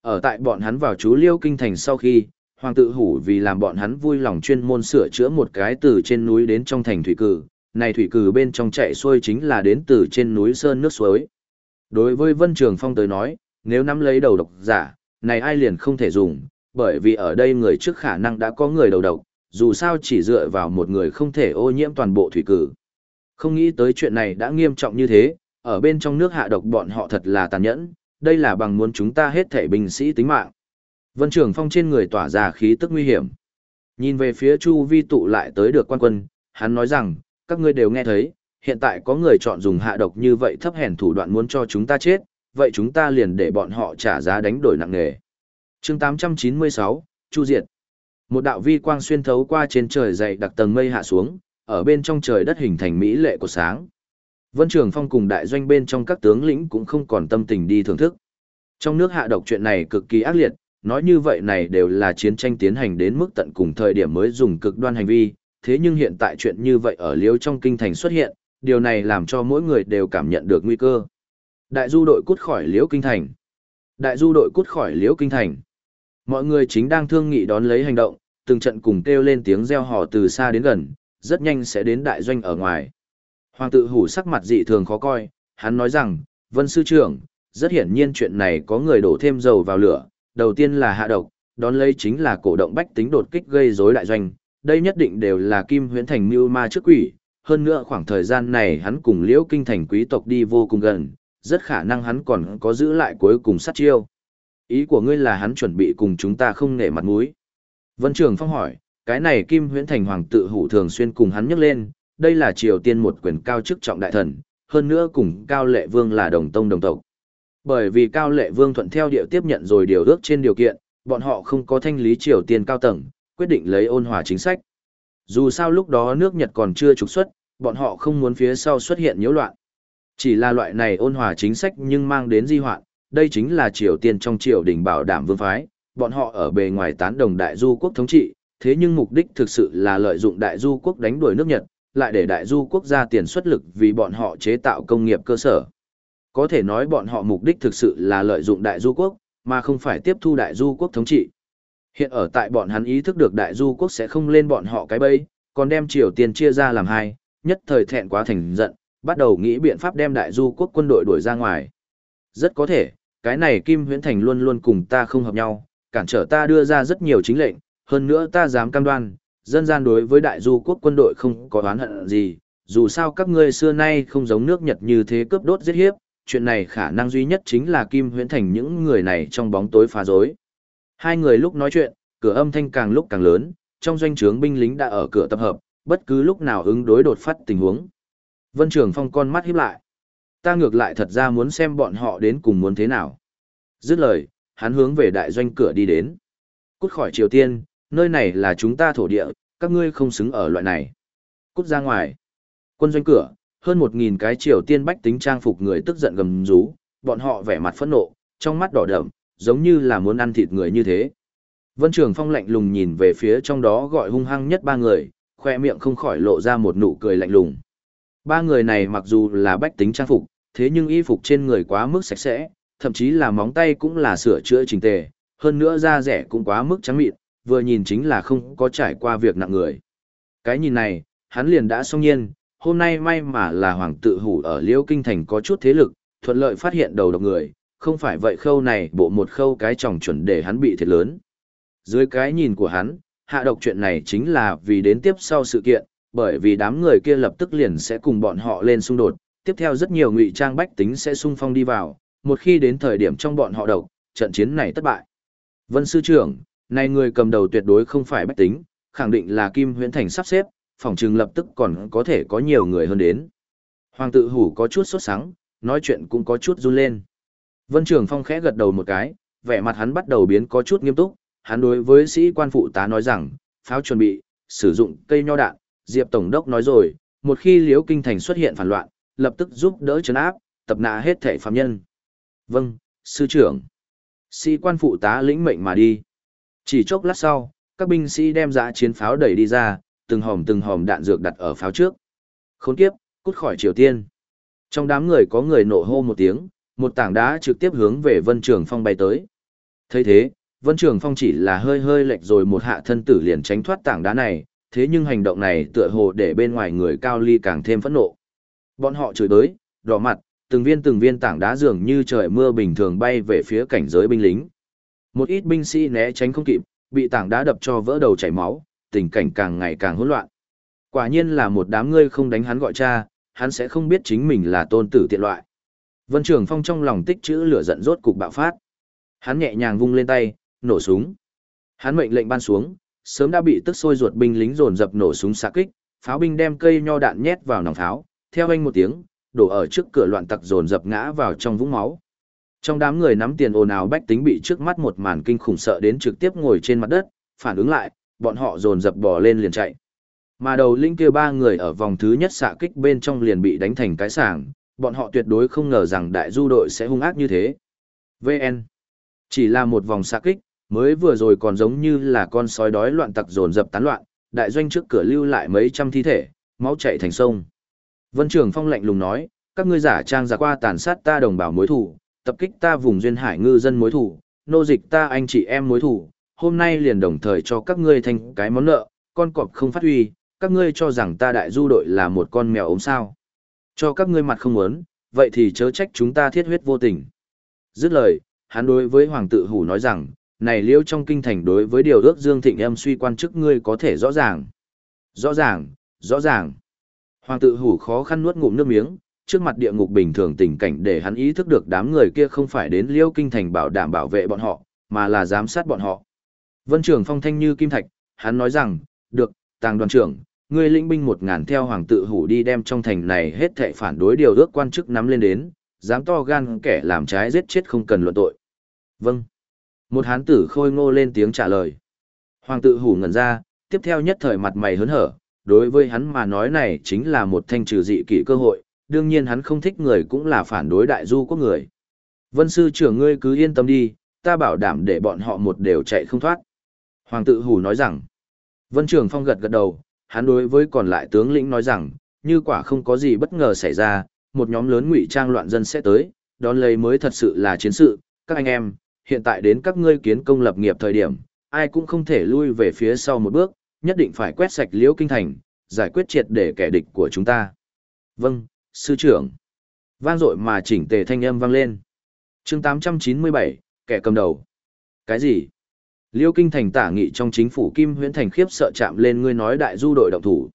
Ở tại bọn hắn vào chú Liêu Kinh Thành sau khi, Hoàng tự hủ vì làm bọn hắn vui lòng chuyên môn sửa chữa một cái từ trên núi đến trong thành thủy cử, này thủy cử bên trong chạy xuôi chính là đến từ trên núi sơn nước suối. Đối với Vân Trường Phong tới nói, nếu nắm lấy đầu độc giả, này ai liền không thể dùng, bởi vì ở đây người trước khả năng đã có người đầu độc, dù sao chỉ dựa vào một người không thể ô nhiễm toàn bộ thủy cử. Không nghĩ tới chuyện này đã nghiêm trọng như thế, ở bên trong nước hạ độc bọn họ thật là tàn nhẫn, đây là bằng muốn chúng ta hết thể binh sĩ tính mạng. Vân Trường Phong trên người tỏa ra khí tức nguy hiểm. Nhìn về phía Chu Vi tụ lại tới được quan quân, hắn nói rằng, các ngươi đều nghe thấy, hiện tại có người chọn dùng hạ độc như vậy thấp hèn thủ đoạn muốn cho chúng ta chết, vậy chúng ta liền để bọn họ trả giá đánh đổi nặng nề. Chương 896, Chu Diệt. Một đạo vi quang xuyên thấu qua trên trời dày đặc tầng mây hạ xuống, ở bên trong trời đất hình thành mỹ lệ của sáng. Vân Trường Phong cùng đại doanh bên trong các tướng lĩnh cũng không còn tâm tình đi thưởng thức. Trong nước hạ độc chuyện này cực kỳ ác liệt, nói như vậy này đều là chiến tranh tiến hành đến mức tận cùng thời điểm mới dùng cực đoan hành vi, thế nhưng hiện tại chuyện như vậy ở liêu trong kinh thành xuất hiện, điều này làm cho mỗi người đều cảm nhận được nguy cơ. Đại du đội cút khỏi liễu kinh thành. Đại du đội cút khỏi liễu kinh thành. Mọi người chính đang thương nghị đón lấy hành động, từng trận cùng kêu lên tiếng reo hò từ xa đến gần, rất nhanh sẽ đến đại doanh ở ngoài. Hoàng tự hủ sắc mặt dị thường khó coi, hắn nói rằng, Vân Sư trưởng, rất hiển nhiên chuyện này có người đổ thêm dầu vào lửa, đầu tiên là hạ độc, đón lấy chính là cổ động bách tính đột kích gây rối đại doanh, đây nhất định đều là Kim Huyễn Thành mưu ma trước quỷ, hơn nữa khoảng thời gian này hắn cùng Liễu Kinh Thành quý tộc đi vô cùng gần, rất khả năng hắn còn có giữ lại cuối cùng sát chiêu. Ý của ngươi là hắn chuẩn bị cùng chúng ta không nể mặt mũi. Vân Trường Phong hỏi, cái này Kim Huyễn Thành Hoàng tự hủ thường xuyên cùng hắn nhắc lên, đây là Triều Tiên một quyền cao chức trọng đại thần, hơn nữa cùng Cao Lệ Vương là đồng tông đồng tộc. Bởi vì Cao Lệ Vương thuận theo điệu tiếp nhận rồi điều ước trên điều kiện, bọn họ không có thanh lý Triều Tiên cao tầng, quyết định lấy ôn hòa chính sách. Dù sao lúc đó nước Nhật còn chưa trục xuất, bọn họ không muốn phía sau xuất hiện nhiễu loạn. Chỉ là loại này ôn hòa chính sách nhưng mang đến di hoạn, đây chính là Triều Tiên trong triều đình bảo đảm vương phái, bọn họ ở bề ngoài tán đồng đại du quốc thống trị, thế nhưng mục đích thực sự là lợi dụng đại du quốc đánh đuổi nước Nhật, lại để đại du quốc gia tiền xuất lực vì bọn họ chế tạo công nghiệp cơ sở. Có thể nói bọn họ mục đích thực sự là lợi dụng đại du quốc, mà không phải tiếp thu đại du quốc thống trị. Hiện ở tại bọn hắn ý thức được đại du quốc sẽ không lên bọn họ cái bẫy, còn đem Triều Tiên chia ra làm hai, nhất thời thẹn quá thành giận, bắt đầu nghĩ biện pháp đem đại du quốc quân đội đuổi ra ngoài. Rất có thể, cái này Kim Huyễn Thành luôn luôn cùng ta không hợp nhau, cản trở ta đưa ra rất nhiều chính lệnh, hơn nữa ta dám cam đoan, dân gian đối với đại du quốc quân đội không có oán hận gì, dù sao các ngươi xưa nay không giống nước Nhật như thế cướp đốt giết hiếp, chuyện này khả năng duy nhất chính là Kim Huyễn Thành những người này trong bóng tối phá rối. Hai người lúc nói chuyện, cửa âm thanh càng lúc càng lớn, trong doanh trướng binh lính đã ở cửa tập hợp, bất cứ lúc nào ứng đối đột phát tình huống. Vân Trường Phong con mắt híp lại. Ta ngược lại thật ra muốn xem bọn họ đến cùng muốn thế nào. Dứt lời, hắn hướng về đại doanh cửa đi đến. Cút khỏi Triều Tiên, nơi này là chúng ta thổ địa, các ngươi không xứng ở loại này. Cút ra ngoài. Quân doanh cửa, hơn một nghìn cái Triều Tiên bách tính trang phục người tức giận gầm rú, bọn họ vẻ mặt phẫn nộ, trong mắt đỏ đậm, giống như là muốn ăn thịt người như thế. Vân Trường Phong lạnh lùng nhìn về phía trong đó gọi hung hăng nhất ba người, khoe miệng không khỏi lộ ra một nụ cười lạnh lùng. Ba người này mặc dù là bách tính trang phục, thế nhưng y phục trên người quá mức sạch sẽ, thậm chí là móng tay cũng là sửa chữa chỉnh tề, hơn nữa da rẻ cũng quá mức trắng mịn, vừa nhìn chính là không có trải qua việc nặng người. Cái nhìn này, hắn liền đã xong nhiên, hôm nay may mà là hoàng tự hủ ở liêu Kinh Thành có chút thế lực, thuận lợi phát hiện đầu độc người, không phải vậy khâu này bộ một khâu cái trọng chuẩn để hắn bị thiệt lớn. Dưới cái nhìn của hắn, hạ độc chuyện này chính là vì đến tiếp sau sự kiện, bởi vì đám người kia lập tức liền sẽ cùng bọn họ lên xung đột, tiếp theo rất nhiều ngụy trang bách tính sẽ xung phong đi vào, một khi đến thời điểm trong bọn họ độc, trận chiến này thất bại. Vân sư trưởng, này người cầm đầu tuyệt đối không phải bách tính, khẳng định là Kim Huyễn Thành sắp xếp, phòng trường lập tức còn có thể có nhiều người hơn đến. Hoàng tự hủ có chút sốt sắng, nói chuyện cũng có chút run lên. Vân Trường Phong khẽ gật đầu một cái, vẻ mặt hắn bắt đầu biến có chút nghiêm túc, hắn đối với sĩ quan phụ tá nói rằng, pháo chuẩn bị, sử dụng cây nho đạn, Diệp Tổng đốc nói rồi, một khi Liễu Kinh Thành xuất hiện phản loạn, lập tức giúp đỡ chấn áp, tập nã hết thể phạm nhân. Vâng, sư trưởng. Sĩ quan phụ tá lĩnh mệnh mà đi. Chỉ chốc lát sau, các binh sĩ đem giá chiến pháo đẩy đi ra, từng hòm từng hòm đạn dược đặt ở pháo trước. Khốn kiếp, cút khỏi Triều Tiên. Trong đám người có người nổ hô một tiếng, một tảng đá trực tiếp hướng về Vân Trường Phong bay tới. thấy thế, Vân Trường Phong chỉ là hơi hơi lệch rồi một hạ thân tử liền tránh thoát tảng đá này, thế nhưng hành động này tựa hồ để bên ngoài người cao ly càng thêm phẫn nộ. Bọn họ chửi tới, đỏ mặt, từng viên từng viên tảng đá dường như trời mưa bình thường bay về phía cảnh giới binh lính. Một ít binh sĩ né tránh không kịp, bị tảng đá đập cho vỡ đầu chảy máu, tình cảnh càng ngày càng hỗn loạn. Quả nhiên là một đám ngươi không đánh hắn gọi cha, hắn sẽ không biết chính mình là tôn tử tiện loại. Vân Trường Phong trong lòng tích trữ lửa giận rốt cục bạo phát. Hắn nhẹ nhàng vung lên tay, nổ súng. Hắn mệnh lệnh ban xuống, sớm đã bị tức sôi ruột binh lính dồn dập nổ súng xạ kích, pháo binh đem cây nho đạn nhét vào nòng pháo, theo anh một tiếng, đổ ở trước cửa loạn tặc dồn dập ngã vào trong vũng máu. Trong đám người nắm tiền ồn ào bách tính bị trước mắt một màn kinh khủng sợ đến trực tiếp ngồi trên mặt đất, phản ứng lại, bọn họ dồn dập bò lên liền chạy. Mà đầu linh kia ba người ở vòng thứ nhất xạ kích bên trong liền bị đánh thành cái sảng, bọn họ tuyệt đối không ngờ rằng đại du đội sẽ hung ác như thế. VN Chỉ là một vòng xạ kích, mới vừa rồi còn giống như là con sói đói loạn tặc dồn dập tán loạn, đại doanh trước cửa lưu lại mấy trăm thi thể, máu chảy thành sông. Vân Trường Phong lạnh lùng nói, các ngươi giả trang giả qua tàn sát ta đồng bào mối thủ, tập kích ta vùng duyên hải ngư dân mối thủ, nô dịch ta anh chị em mối thủ, hôm nay liền đồng thời cho các ngươi thành cái món nợ, con cọp không phát huy, các ngươi cho rằng ta đại du đội là một con mèo ốm sao. Cho các ngươi mặt không muốn, vậy thì chớ trách chúng ta thiết huyết vô tình. Dứt lời, hắn đối với Hoàng tự hủ nói rằng, này liêu trong kinh thành đối với điều ước Dương Thịnh em suy quan chức ngươi có thể rõ ràng. Rõ ràng, rõ ràng. Hoàng tự hủ khó khăn nuốt ngụm nước miếng, trước mặt địa ngục bình thường tình cảnh để hắn ý thức được đám người kia không phải đến liêu kinh thành bảo đảm bảo vệ bọn họ, mà là giám sát bọn họ. Vân trưởng Phong thanh như kim thạch, hắn nói rằng, được, tàng đoàn trưởng, ngươi lĩnh binh một ngàn theo hoàng tự hủ đi đem trong thành này hết thệ phản đối điều ước quan chức nắm lên đến, dám to gan kẻ làm trái giết chết không cần luận tội. Vâng. Một hán tử khôi ngô lên tiếng trả lời. Hoàng tự hủ ngẩn ra, tiếp theo nhất thời mặt mày hớn hở, đối với hắn mà nói này chính là một thanh trừ dị kỷ cơ hội, đương nhiên hắn không thích người cũng là phản đối đại du quốc người. Vân sư trưởng ngươi cứ yên tâm đi, ta bảo đảm để bọn họ một đều chạy không thoát. Hoàng tự hủ nói rằng, Vân Trường Phong gật gật đầu, hắn đối với còn lại tướng lĩnh nói rằng, như quả không có gì bất ngờ xảy ra, một nhóm lớn ngụy trang loạn dân sẽ tới, đón lấy mới thật sự là chiến sự, các anh em, hiện tại đến các ngươi kiến công lập nghiệp thời điểm, ai cũng không thể lui về phía sau một bước, nhất định phải quét sạch liễu kinh thành, giải quyết triệt để kẻ địch của chúng ta. Vâng, sư trưởng. Vang dội mà chỉnh tề thanh âm vang lên. chương 897, kẻ cầm đầu. Cái gì? Liêu kinh thành tả nghị trong chính phủ Kim Huyễn Thành khiếp sợ chạm lên ngươi nói đại du đội động thủ.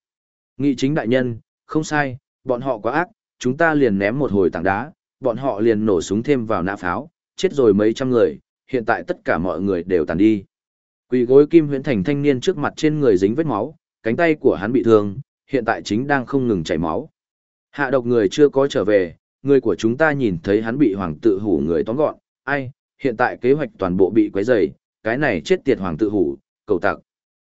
Nghị chính đại nhân, không sai, bọn họ quá ác, chúng ta liền ném một hồi tảng đá, bọn họ liền nổ súng thêm vào nã pháo, chết rồi mấy trăm người, hiện tại tất cả mọi người đều tàn đi. Quỳ gối Kim Huyễn Thành thanh niên trước mặt trên người dính vết máu, cánh tay của hắn bị thương, hiện tại chính đang không ngừng chảy máu. Hạ độc người chưa có trở về, người của chúng ta nhìn thấy hắn bị hoàng tự hủ người tóm gọn, ai, hiện tại kế hoạch toàn bộ bị quấy rầy, cái này chết tiệt hoàng tự hủ, cầu tặc.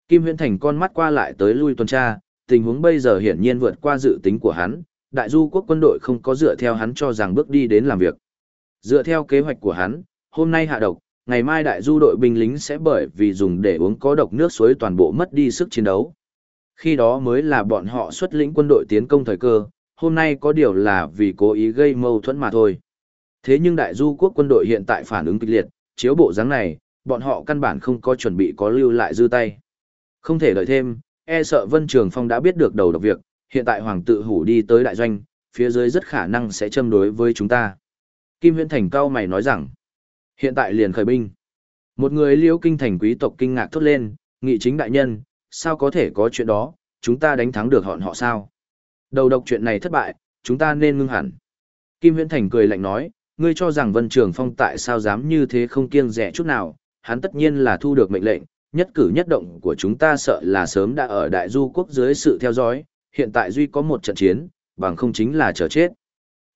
Kim Huyễn Thành con mắt qua lại tới lui tuần tra, tình huống bây giờ hiển nhiên vượt qua dự tính của hắn, đại du quốc quân đội không có dựa theo hắn cho rằng bước đi đến làm việc. Dựa theo kế hoạch của hắn, hôm nay hạ độc, ngày mai đại du đội binh lính sẽ bởi vì dùng để uống có độc nước suối toàn bộ mất đi sức chiến đấu. Khi đó mới là bọn họ xuất lĩnh quân đội tiến công thời cơ, hôm nay có điều là vì cố ý gây mâu thuẫn mà thôi. Thế nhưng đại du quốc quân đội hiện tại phản ứng kịch liệt, chiếu bộ dáng này, bọn họ căn bản không có chuẩn bị có lưu lại dư tay. Không thể đợi thêm, e sợ Vân Trường Phong đã biết được đầu độc việc, hiện tại Hoàng tự hủ đi tới đại doanh, phía dưới rất khả năng sẽ châm đối với chúng ta. Kim Huyễn Thành cao mày nói rằng, hiện tại liền khởi binh. Một người liễu kinh thành quý tộc kinh ngạc thốt lên, nghị chính đại nhân, sao có thể có chuyện đó, chúng ta đánh thắng được họn họ sao? Đầu độc chuyện này thất bại, chúng ta nên ngưng hẳn. Kim Huyễn Thành cười lạnh nói, ngươi cho rằng Vân Trường Phong tại sao dám như thế không kiêng rẻ chút nào, hắn tất nhiên là thu được mệnh lệnh, nhất cử nhất động của chúng ta sợ là sớm đã ở đại du quốc dưới sự theo dõi, hiện tại duy có một trận chiến, bằng không chính là chờ chết.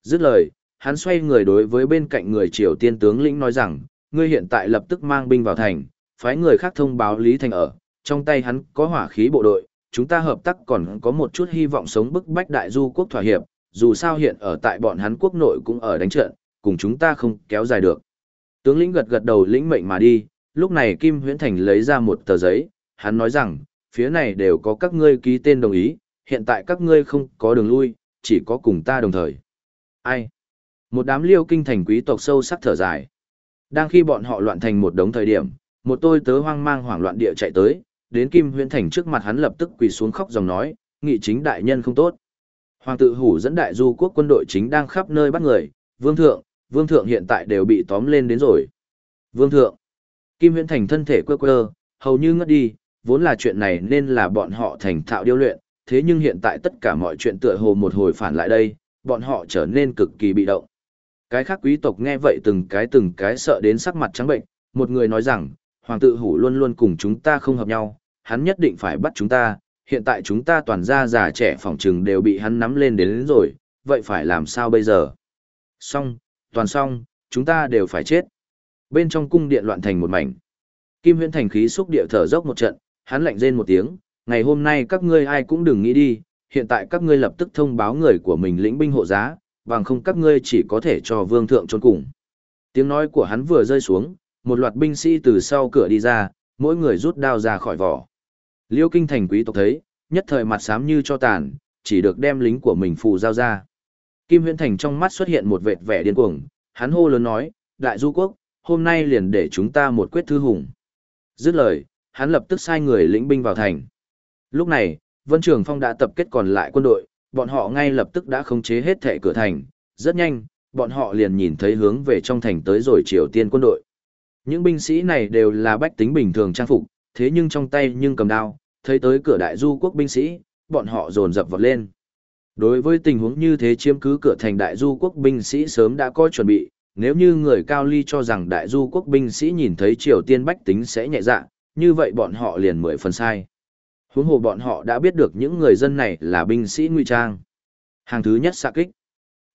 Dứt lời, hắn xoay người đối với bên cạnh người Triều Tiên tướng lĩnh nói rằng, ngươi hiện tại lập tức mang binh vào thành, phái người khác thông báo Lý Thành ở, trong tay hắn có hỏa khí bộ đội, chúng ta hợp tác còn có một chút hy vọng sống bức bách đại du quốc thỏa hiệp, dù sao hiện ở tại bọn hắn quốc nội cũng ở đánh trận, cùng chúng ta không kéo dài được. Tướng lĩnh gật gật đầu lĩnh mệnh mà đi, lúc này Kim Huyễn Thành lấy ra một tờ giấy, hắn nói rằng, phía này đều có các ngươi ký tên đồng ý, hiện tại các ngươi không có đường lui, chỉ có cùng ta đồng thời. Ai? Một đám liêu kinh thành quý tộc sâu sắc thở dài. Đang khi bọn họ loạn thành một đống thời điểm, một tôi tớ hoang mang hoảng loạn địa chạy tới, đến Kim Huyễn Thành trước mặt hắn lập tức quỳ xuống khóc dòng nói, nghị chính đại nhân không tốt. Hoàng tự hủ dẫn đại du quốc quân đội chính đang khắp nơi bắt người, vương thượng, vương thượng hiện tại đều bị tóm lên đến rồi. Vương thượng, Kim Huyễn Thành thân thể quơ quơ, hầu như ngất đi, vốn là chuyện này nên là bọn họ thành thạo điêu luyện, thế nhưng hiện tại tất cả mọi chuyện tựa hồ một hồi phản lại đây, bọn họ trở nên cực kỳ bị động. Cái khác quý tộc nghe vậy từng cái từng cái sợ đến sắc mặt trắng bệnh, một người nói rằng, hoàng tự hủ luôn luôn cùng chúng ta không hợp nhau, hắn nhất định phải bắt chúng ta, hiện tại chúng ta toàn gia già trẻ phòng trừng đều bị hắn nắm lên đến, đến rồi, vậy phải làm sao bây giờ? Xong, toàn xong, chúng ta đều phải chết. Bên trong cung điện loạn thành một mảnh. Kim huyễn thành khí xúc địa thở dốc một trận, hắn lạnh rên một tiếng, ngày hôm nay các ngươi ai cũng đừng nghĩ đi, hiện tại các ngươi lập tức thông báo người của mình lĩnh binh hộ giá, bằng không các ngươi chỉ có thể cho vương thượng trốn cùng. Tiếng nói của hắn vừa rơi xuống, một loạt binh sĩ từ sau cửa đi ra, mỗi người rút đao ra khỏi vỏ. Liêu kinh thành quý tộc thấy, nhất thời mặt xám như cho tàn, chỉ được đem lính của mình phù giao ra. Kim Huyễn Thành trong mắt xuất hiện một vệt vẻ điên cuồng, hắn hô lớn nói, đại du quốc, hôm nay liền để chúng ta một quyết thư hùng. Dứt lời, hắn lập tức sai người lĩnh binh vào thành. Lúc này, Vân Trường Phong đã tập kết còn lại quân đội, bọn họ ngay lập tức đã khống chế hết thệ cửa thành, rất nhanh, bọn họ liền nhìn thấy hướng về trong thành tới rồi Triều Tiên quân đội. Những binh sĩ này đều là bách tính bình thường trang phục, thế nhưng trong tay nhưng cầm đao, thấy tới cửa đại du quốc binh sĩ, bọn họ dồn dập vọt lên. Đối với tình huống như thế chiếm cứ cửa thành đại du quốc binh sĩ sớm đã có chuẩn bị, nếu như người cao ly cho rằng đại du quốc binh sĩ nhìn thấy Triều Tiên bách tính sẽ nhẹ dạ, như vậy bọn họ liền mười phần sai. Huống hồ bọn họ đã biết được những người dân này là binh sĩ ngụy trang. Hàng thứ nhất xạ kích.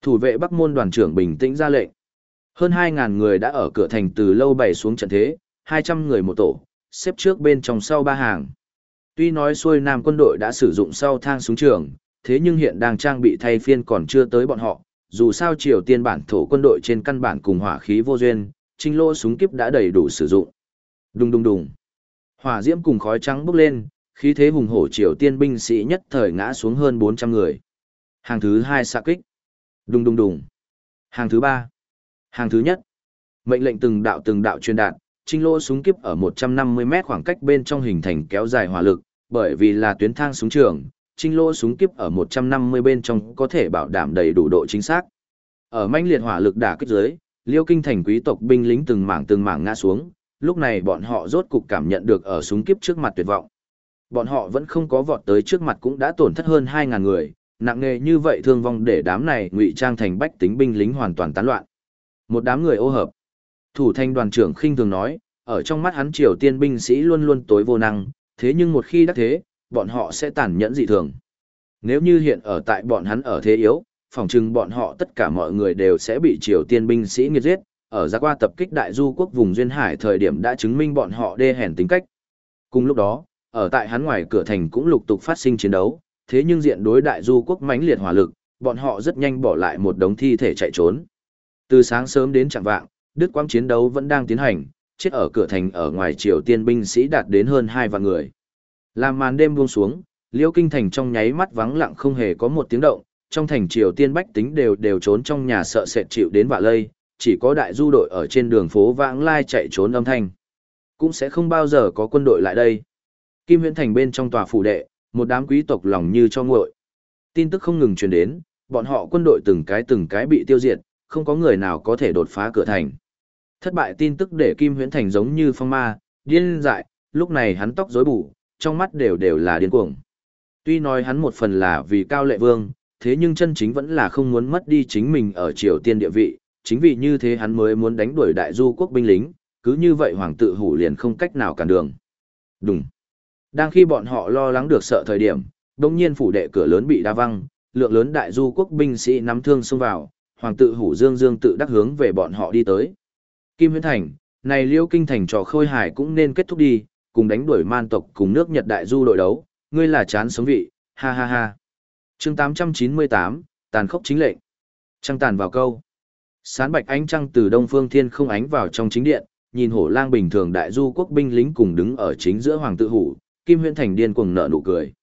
Thủ vệ Bắc môn đoàn trưởng bình tĩnh ra lệnh. Hơn 2.000 người đã ở cửa thành từ lâu bày xuống trận thế, 200 người một tổ, xếp trước bên trong sau ba hàng. Tuy nói xuôi nam quân đội đã sử dụng sau thang súng trường, thế nhưng hiện đang trang bị thay phiên còn chưa tới bọn họ, dù sao Triều Tiên bản thổ quân đội trên căn bản cùng hỏa khí vô duyên, trinh lô súng kiếp đã đầy đủ sử dụng. Đùng đùng đùng. Hỏa diễm cùng khói trắng bốc lên, khí thế hùng hổ Triều Tiên binh sĩ nhất thời ngã xuống hơn 400 người. Hàng thứ hai xạ kích. Đùng đùng đùng. Hàng thứ ba. Hàng thứ nhất. Mệnh lệnh từng đạo từng đạo truyền đạt, trinh lô súng kiếp ở 150 mét khoảng cách bên trong hình thành kéo dài hỏa lực, bởi vì là tuyến thang súng trường, trinh lô súng kiếp ở 150 bên trong có thể bảo đảm đầy đủ độ chính xác. Ở manh liệt hỏa lực đả kích dưới, Liêu Kinh thành quý tộc binh lính từng mảng từng mảng ngã xuống, lúc này bọn họ rốt cục cảm nhận được ở súng kiếp trước mặt tuyệt vọng. Bọn họ vẫn không có vọt tới trước mặt cũng đã tổn thất hơn 2000 người, nặng nề như vậy thương vong để đám này ngụy trang thành bách tính binh lính hoàn toàn tán loạn. Một đám người ô hợp. Thủ thanh đoàn trưởng khinh thường nói, ở trong mắt hắn Triều Tiên binh sĩ luôn luôn tối vô năng, thế nhưng một khi đắc thế, bọn họ sẽ tàn nhẫn dị thường. Nếu như hiện ở tại bọn hắn ở thế yếu, phòng chừng bọn họ tất cả mọi người đều sẽ bị Triều Tiên binh sĩ nghiệt giết, ở ra qua tập kích đại du quốc vùng Duyên Hải thời điểm đã chứng minh bọn họ đê hèn tính cách. Cùng lúc đó, ở tại hắn ngoài cửa thành cũng lục tục phát sinh chiến đấu, thế nhưng diện đối đại du quốc mãnh liệt hỏa lực, bọn họ rất nhanh bỏ lại một đống thi thể chạy trốn. Từ sáng sớm đến chẳng vạng, đứt quãng chiến đấu vẫn đang tiến hành, chết ở cửa thành ở ngoài Triều Tiên binh sĩ đạt đến hơn hai vạn người. Làm màn đêm buông xuống, Liêu Kinh thành trong nháy mắt vắng lặng không hề có một tiếng động, trong thành Triều Tiên bách tính đều đều trốn trong nhà sợ sệt chịu đến vạ lây, chỉ có đại du đội ở trên đường phố vãng lai chạy trốn âm thanh. Cũng sẽ không bao giờ có quân đội lại đây. Kim Huyễn Thành bên trong tòa phủ đệ, một đám quý tộc lòng như cho nguội. Tin tức không ngừng truyền đến, bọn họ quân đội từng cái từng cái bị tiêu diệt, không có người nào có thể đột phá cửa thành. Thất bại tin tức để Kim Huyễn Thành giống như phong ma, điên dại, lúc này hắn tóc rối bù, trong mắt đều đều là điên cuồng. Tuy nói hắn một phần là vì cao lệ vương, thế nhưng chân chính vẫn là không muốn mất đi chính mình ở triều tiên địa vị, chính vì như thế hắn mới muốn đánh đuổi đại du quốc binh lính, cứ như vậy hoàng tự hủ liền không cách nào cản đường. Đúng. Đang khi bọn họ lo lắng được sợ thời điểm, đột nhiên phủ đệ cửa lớn bị đa văng, lượng lớn đại du quốc binh sĩ nắm thương xông vào, hoàng tự hủ dương dương tự đắc hướng về bọn họ đi tới. Kim Huyễn Thành, này liêu kinh thành trò khôi hài cũng nên kết thúc đi, cùng đánh đuổi man tộc cùng nước Nhật đại du đội đấu, ngươi là chán sống vị, ha ha ha. chương 898, tàn khốc chính lệnh. Trăng tàn vào câu. Sán bạch ánh trăng từ đông phương thiên không ánh vào trong chính điện, nhìn hổ lang bình thường đại du quốc binh lính cùng đứng ở chính giữa hoàng tự hủ, Kim Huyễn Thành điên cuồng nở nụ cười.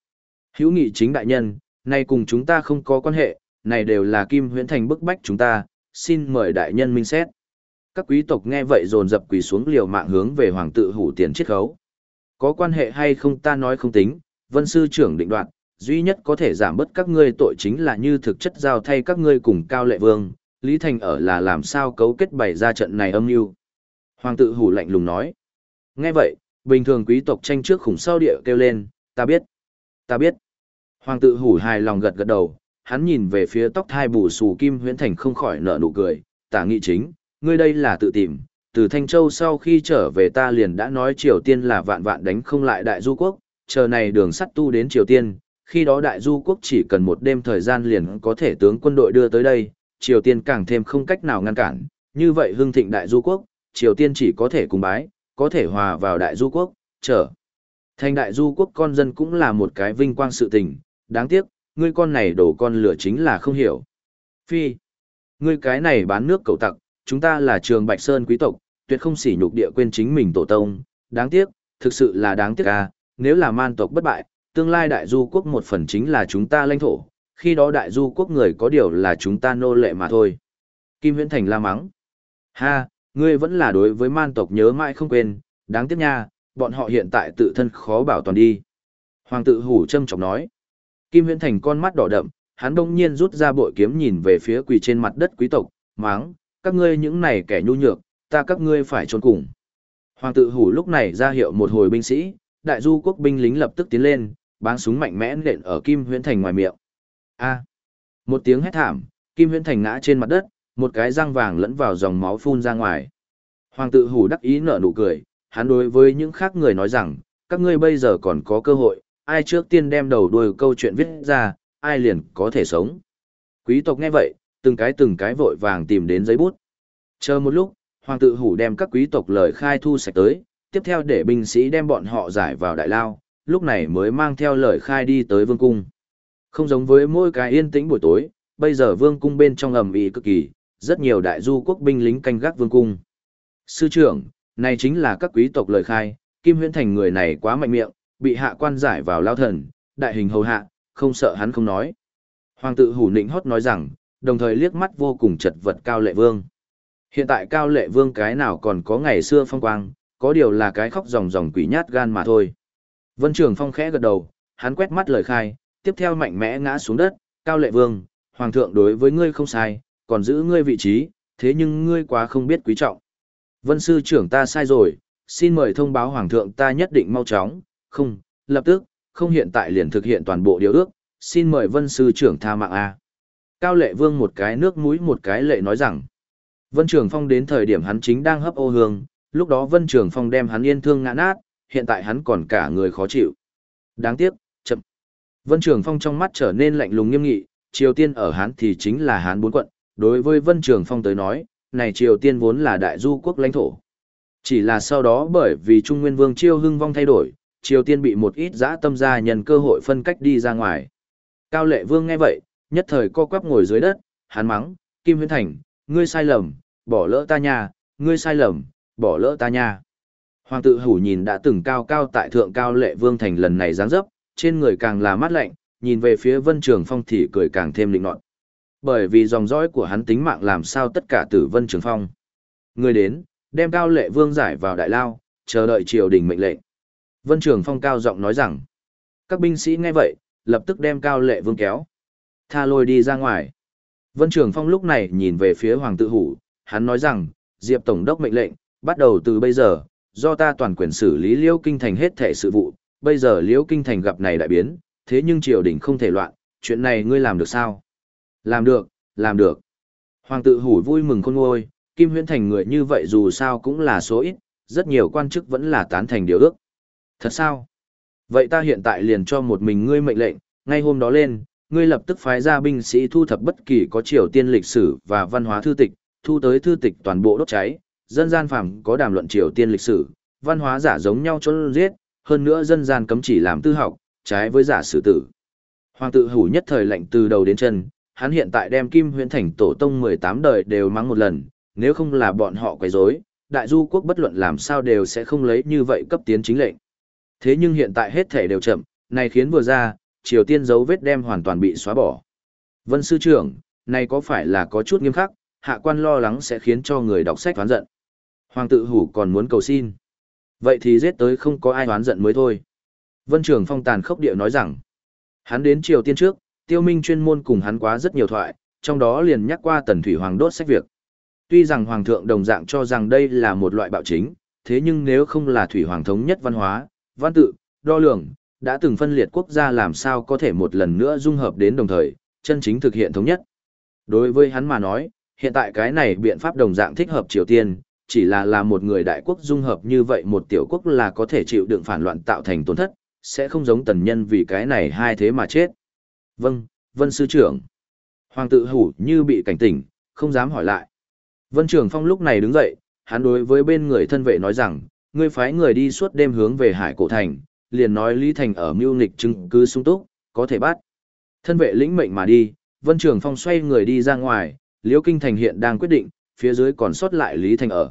Hữu nghị chính đại nhân, nay cùng chúng ta không có quan hệ, này đều là Kim Huyễn Thành bức bách chúng ta, xin mời đại nhân minh xét. Các quý tộc nghe vậy dồn dập quỳ xuống liều mạng hướng về hoàng tự hủ tiền chiết khấu. Có quan hệ hay không ta nói không tính, vân sư trưởng định đoạt, duy nhất có thể giảm bớt các ngươi tội chính là như thực chất giao thay các ngươi cùng cao lệ vương, Lý Thành ở là làm sao cấu kết bày ra trận này âm mưu. Hoàng tự hủ lạnh lùng nói. Nghe vậy, bình thường quý tộc tranh trước khủng sau địa kêu lên, ta biết, ta biết. Hoàng tự hủ hài lòng gật gật đầu, hắn nhìn về phía tóc thai bù xù kim huyễn thành không khỏi nở nụ cười, tả nghị chính, ngươi đây là tự tìm, từ Thanh Châu sau khi trở về ta liền đã nói Triều Tiên là vạn vạn đánh không lại Đại Du Quốc, chờ này đường sắt tu đến Triều Tiên, khi đó Đại Du Quốc chỉ cần một đêm thời gian liền có thể tướng quân đội đưa tới đây, Triều Tiên càng thêm không cách nào ngăn cản, như vậy hưng thịnh Đại Du Quốc, Triều Tiên chỉ có thể cùng bái, có thể hòa vào Đại Du Quốc, trở. Thành Đại Du Quốc con dân cũng là một cái vinh quang sự tình, đáng tiếc, ngươi con này đổ con lửa chính là không hiểu. Phi, ngươi cái này bán nước cầu tặc, chúng ta là trường Bạch Sơn quý tộc, tuyệt không sỉ nhục địa quên chính mình tổ tông, đáng tiếc, thực sự là đáng tiếc à, nếu là man tộc bất bại, tương lai đại du quốc một phần chính là chúng ta lãnh thổ, khi đó đại du quốc người có điều là chúng ta nô lệ mà thôi. Kim Huyễn Thành la mắng. Ha, ngươi vẫn là đối với man tộc nhớ mãi không quên, đáng tiếc nha, bọn họ hiện tại tự thân khó bảo toàn đi. Hoàng tự hủ châm trọng nói. Kim Huyễn Thành con mắt đỏ đậm, hắn đông nhiên rút ra bội kiếm nhìn về phía quỳ trên mặt đất quý tộc, máng, các ngươi những này kẻ nhu nhược, ta các ngươi phải trốn cùng. Hoàng tự hủ lúc này ra hiệu một hồi binh sĩ, đại du quốc binh lính lập tức tiến lên, báng súng mạnh mẽ nện ở Kim Huyễn Thành ngoài miệng. A. Một tiếng hét thảm, Kim Huyễn Thành ngã trên mặt đất, một cái răng vàng lẫn vào dòng máu phun ra ngoài. Hoàng tự hủ đắc ý nở nụ cười, hắn đối với những khác người nói rằng, các ngươi bây giờ còn có cơ hội, ai trước tiên đem đầu đuôi câu chuyện viết ra, ai liền có thể sống. Quý tộc nghe vậy, từng cái từng cái vội vàng tìm đến giấy bút. Chờ một lúc, hoàng tự hủ đem các quý tộc lời khai thu sạch tới, tiếp theo để binh sĩ đem bọn họ giải vào đại lao, lúc này mới mang theo lời khai đi tới vương cung. Không giống với mỗi cái yên tĩnh buổi tối, bây giờ vương cung bên trong ầm ĩ cực kỳ, rất nhiều đại du quốc binh lính canh gác vương cung. Sư trưởng, này chính là các quý tộc lời khai, Kim Huyễn Thành người này quá mạnh miệng, bị hạ quan giải vào lao thần, đại hình hầu hạ, không sợ hắn không nói. Hoàng tự hủ nịnh hót nói rằng, đồng thời liếc mắt vô cùng chật vật Cao Lệ Vương. Hiện tại Cao Lệ Vương cái nào còn có ngày xưa phong quang, có điều là cái khóc ròng ròng quỷ nhát gan mà thôi. Vân Trường Phong khẽ gật đầu, hắn quét mắt lời khai, tiếp theo mạnh mẽ ngã xuống đất, Cao Lệ Vương, Hoàng thượng đối với ngươi không sai, còn giữ ngươi vị trí, thế nhưng ngươi quá không biết quý trọng. Vân Sư trưởng ta sai rồi, xin mời thông báo Hoàng thượng ta nhất định mau chóng, không, lập tức, không hiện tại liền thực hiện toàn bộ điều ước, xin mời Vân Sư trưởng tha mạng A. Cao Lệ Vương một cái nước mũi một cái lệ nói rằng, Vân Trường Phong đến thời điểm hắn chính đang hấp ô hương, lúc đó Vân Trường Phong đem hắn yên thương ngã nát, hiện tại hắn còn cả người khó chịu. Đáng tiếc, chậm. Vân Trường Phong trong mắt trở nên lạnh lùng nghiêm nghị, Triều Tiên ở Hán thì chính là Hán bốn quận, đối với Vân Trường Phong tới nói, này Triều Tiên vốn là đại du quốc lãnh thổ. Chỉ là sau đó bởi vì Trung Nguyên Vương Chiêu Hưng vong thay đổi, Triều Tiên bị một ít dã tâm gia nhân cơ hội phân cách đi ra ngoài. Cao Lệ Vương nghe vậy, nhất thời co quắp ngồi dưới đất, hắn mắng, Kim Huyến Thành, ngươi sai lầm, bỏ lỡ ta nha, ngươi sai lầm, bỏ lỡ ta nha. Hoàng tự hủ nhìn đã từng cao cao tại thượng cao lệ vương thành lần này dáng dấp, trên người càng là mát lạnh, nhìn về phía vân trường phong thì cười càng thêm lịnh nọt. Bởi vì dòng dõi của hắn tính mạng làm sao tất cả tử vân trường phong. Người đến, đem cao lệ vương giải vào đại lao, chờ đợi triều đình mệnh lệnh. Vân trường phong cao giọng nói rằng, các binh sĩ nghe vậy, lập tức đem cao lệ vương kéo. Tha lôi đi ra ngoài. Vân Trường Phong lúc này nhìn về phía Hoàng tự hủ, hắn nói rằng, Diệp Tổng đốc mệnh lệnh, bắt đầu từ bây giờ, do ta toàn quyền xử lý Liễu Kinh Thành hết thể sự vụ, bây giờ Liễu Kinh Thành gặp này đại biến, thế nhưng triều đình không thể loạn, chuyện này ngươi làm được sao? Làm được, làm được. Hoàng tự hủ vui mừng khôn ngôi, Kim Huyễn Thành người như vậy dù sao cũng là số ít, rất nhiều quan chức vẫn là tán thành điều ước. Thật sao? Vậy ta hiện tại liền cho một mình ngươi mệnh lệnh, ngay hôm đó lên, ngươi lập tức phái ra binh sĩ thu thập bất kỳ có Triều Tiên lịch sử và văn hóa thư tịch, thu tới thư tịch toàn bộ đốt cháy, dân gian phàm có đàm luận Triều Tiên lịch sử, văn hóa giả giống nhau chôn giết, hơn nữa dân gian cấm chỉ làm tư học, trái với giả sử tử. Hoàng tự hủ nhất thời lệnh từ đầu đến chân, hắn hiện tại đem Kim Huyễn Thành tổ tông 18 đời đều mắng một lần, nếu không là bọn họ quấy rối, đại du quốc bất luận làm sao đều sẽ không lấy như vậy cấp tiến chính lệnh. Thế nhưng hiện tại hết thể đều chậm, này khiến vừa ra, Triều Tiên dấu vết đem hoàn toàn bị xóa bỏ. Vân sư trưởng, này có phải là có chút nghiêm khắc, hạ quan lo lắng sẽ khiến cho người đọc sách oán giận. Hoàng tự hủ còn muốn cầu xin. Vậy thì giết tới không có ai oán giận mới thôi. Vân trưởng Phong tàn khốc địa nói rằng, hắn đến Triều Tiên trước, Tiêu Minh chuyên môn cùng hắn quá rất nhiều thoại, trong đó liền nhắc qua Tần Thủy Hoàng đốt sách việc. Tuy rằng Hoàng thượng đồng dạng cho rằng đây là một loại bạo chính, thế nhưng nếu không là Thủy Hoàng thống nhất văn hóa, văn tự, đo lường, đã từng phân liệt quốc gia làm sao có thể một lần nữa dung hợp đến đồng thời, chân chính thực hiện thống nhất. Đối với hắn mà nói, hiện tại cái này biện pháp đồng dạng thích hợp Triều Tiên, chỉ là là một người đại quốc dung hợp như vậy một tiểu quốc là có thể chịu đựng phản loạn tạo thành tổn thất, sẽ không giống tần nhân vì cái này hai thế mà chết. Vâng, Vân Sư trưởng. Hoàng tự hủ như bị cảnh tỉnh, không dám hỏi lại. Vân Trường Phong lúc này đứng dậy, hắn đối với bên người thân vệ nói rằng, ngươi phái người đi suốt đêm hướng về Hải Cổ Thành, liền nói Lý Thành ở mưu nghịch chứng cứ sung túc, có thể bắt. Thân vệ lĩnh mệnh mà đi, Vân Trường Phong xoay người đi ra ngoài, Liễu Kinh Thành hiện đang quyết định, phía dưới còn sót lại Lý Thành ở.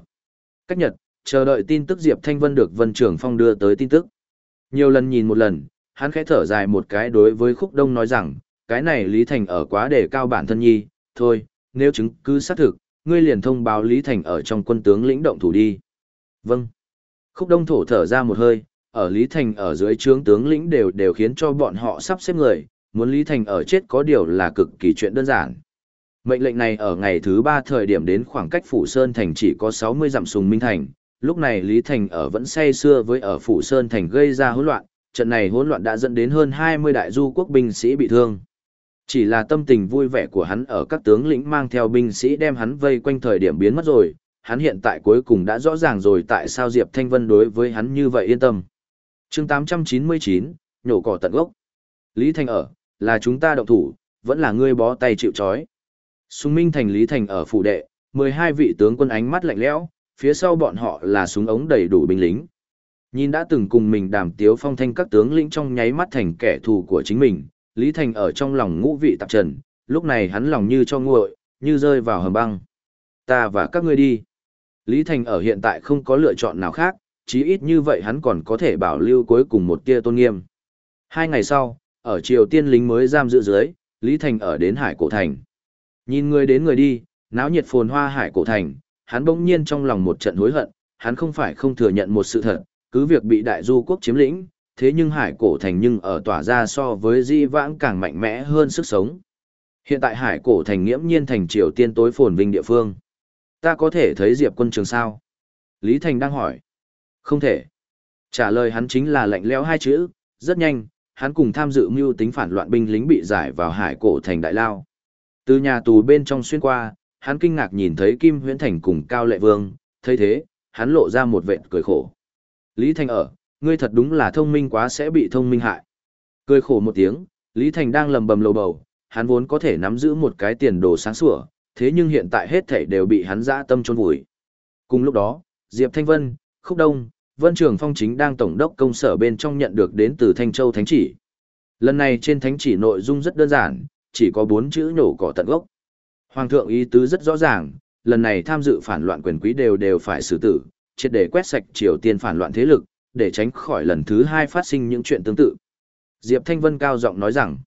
Cách nhật, chờ đợi tin tức Diệp Thanh Vân được Vân Trường Phong đưa tới tin tức. Nhiều lần nhìn một lần, hắn khẽ thở dài một cái đối với Khúc Đông nói rằng, cái này Lý Thành ở quá đề cao bản thân nhi, thôi, nếu chứng cứ xác thực, ngươi liền thông báo Lý Thành ở trong quân tướng lĩnh động thủ đi. Vâng. Khúc Đông thổ thở ra một hơi, ở Lý Thành ở dưới trướng tướng lĩnh đều đều khiến cho bọn họ sắp xếp người, muốn Lý Thành ở chết có điều là cực kỳ chuyện đơn giản. Mệnh lệnh này ở ngày thứ ba thời điểm đến khoảng cách Phủ Sơn Thành chỉ có 60 dặm sùng minh thành, lúc này Lý Thành ở vẫn say xưa với ở Phủ Sơn Thành gây ra hỗn loạn, trận này hỗn loạn đã dẫn đến hơn 20 đại du quốc binh sĩ bị thương. Chỉ là tâm tình vui vẻ của hắn ở các tướng lĩnh mang theo binh sĩ đem hắn vây quanh thời điểm biến mất rồi, hắn hiện tại cuối cùng đã rõ ràng rồi tại sao Diệp Thanh Vân đối với hắn như vậy yên tâm. chương 899, nhổ cỏ tận gốc. Lý Thành ở, là chúng ta động thủ, vẫn là ngươi bó tay chịu chói. Súng Minh Thành Lý Thành ở phủ đệ, 12 vị tướng quân ánh mắt lạnh lẽo, phía sau bọn họ là súng ống đầy đủ binh lính. Nhìn đã từng cùng mình đàm tiếu phong thanh các tướng lĩnh trong nháy mắt thành kẻ thù của chính mình, Lý Thành ở trong lòng ngũ vị tạp trần, lúc này hắn lòng như cho nguội, như rơi vào hầm băng. Ta và các ngươi đi. Lý Thành ở hiện tại không có lựa chọn nào khác, chí ít như vậy hắn còn có thể bảo lưu cuối cùng một tia tôn nghiêm. Hai ngày sau, ở Triều Tiên lính mới giam giữ dưới, Lý Thành ở đến Hải Cổ Thành. Nhìn người đến người đi, náo nhiệt phồn hoa Hải Cổ Thành, hắn bỗng nhiên trong lòng một trận hối hận, hắn không phải không thừa nhận một sự thật, cứ việc bị đại du quốc chiếm lĩnh, thế nhưng Hải Cổ Thành nhưng ở tỏa ra so với di vãng càng mạnh mẽ hơn sức sống. Hiện tại Hải Cổ Thành nghiễm nhiên thành Triều Tiên tối phồn vinh địa phương. Ta có thể thấy Diệp quân trường sao? Lý Thành đang hỏi. Không thể. Trả lời hắn chính là lạnh lẽo hai chữ, rất nhanh, hắn cùng tham dự mưu tính phản loạn binh lính bị giải vào Hải Cổ Thành Đại Lao. Từ nhà tù bên trong xuyên qua, hắn kinh ngạc nhìn thấy Kim Huyễn Thành cùng Cao Lệ Vương, thấy thế, hắn lộ ra một vệt cười khổ. Lý Thành ở, ngươi thật đúng là thông minh quá sẽ bị thông minh hại. Cười khổ một tiếng, Lý Thành đang lầm bầm lầu bầu, hắn vốn có thể nắm giữ một cái tiền đồ sáng sủa, thế nhưng hiện tại hết thảy đều bị hắn dã tâm chôn vùi. Cùng lúc đó, Diệp Thanh Vân, Khúc Đông, Vân Trường Phong chính đang tổng đốc công sở bên trong nhận được đến từ Thanh Châu Thánh Chỉ. Lần này trên Thánh Chỉ nội dung rất đơn giản, chỉ có bốn chữ nhổ cỏ tận gốc. Hoàng thượng ý tứ rất rõ ràng, lần này tham dự phản loạn quyền quý đều đều phải xử tử, triệt để quét sạch Triều Tiên phản loạn thế lực, để tránh khỏi lần thứ hai phát sinh những chuyện tương tự. Diệp Thanh Vân cao giọng nói rằng,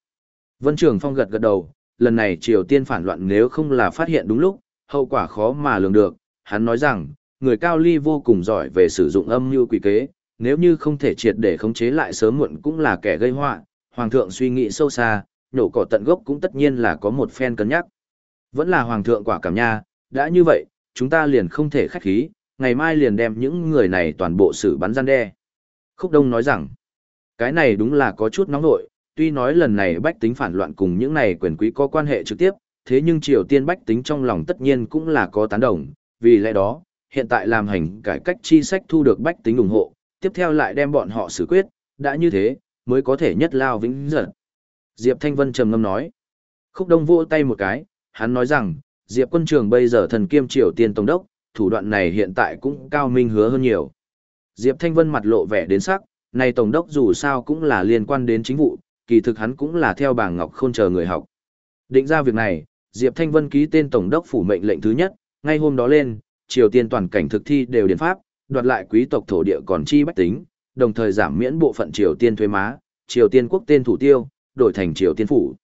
Vân Trường Phong gật gật đầu, lần này Triều Tiên phản loạn nếu không là phát hiện đúng lúc, hậu quả khó mà lường được, hắn nói rằng, người cao ly vô cùng giỏi về sử dụng âm mưu quỷ kế, nếu như không thể triệt để khống chế lại sớm muộn cũng là kẻ gây họa, hoàng thượng suy nghĩ sâu xa, nhổ cỏ tận gốc cũng tất nhiên là có một phen cân nhắc. Vẫn là hoàng thượng quả cảm nha, đã như vậy, chúng ta liền không thể khách khí, ngày mai liền đem những người này toàn bộ xử bắn gian đe. Khúc Đông nói rằng, cái này đúng là có chút nóng nội, tuy nói lần này bách tính phản loạn cùng những này quyền quý có quan hệ trực tiếp, thế nhưng Triều Tiên bách tính trong lòng tất nhiên cũng là có tán đồng, vì lẽ đó, hiện tại làm hành cải cách chi sách thu được bách tính ủng hộ, tiếp theo lại đem bọn họ xử quyết, đã như thế, mới có thể nhất lao vĩnh giật. Diệp Thanh Vân trầm ngâm nói. Khúc Đông vỗ tay một cái, hắn nói rằng, Diệp quân trường bây giờ thần kiêm triều tiên tổng đốc, thủ đoạn này hiện tại cũng cao minh hứa hơn nhiều. Diệp Thanh Vân mặt lộ vẻ đến sắc, này tổng đốc dù sao cũng là liên quan đến chính vụ, kỳ thực hắn cũng là theo bảng ngọc khôn chờ người học. Định ra việc này, Diệp Thanh Vân ký tên tổng đốc phủ mệnh lệnh thứ nhất, ngay hôm đó lên, triều tiên toàn cảnh thực thi đều điển pháp, đoạt lại quý tộc thổ địa còn chi bách tính, đồng thời giảm miễn bộ phận triều tiên thuế má, triều tiên quốc tên thủ tiêu, đổi thành triều tiên phủ.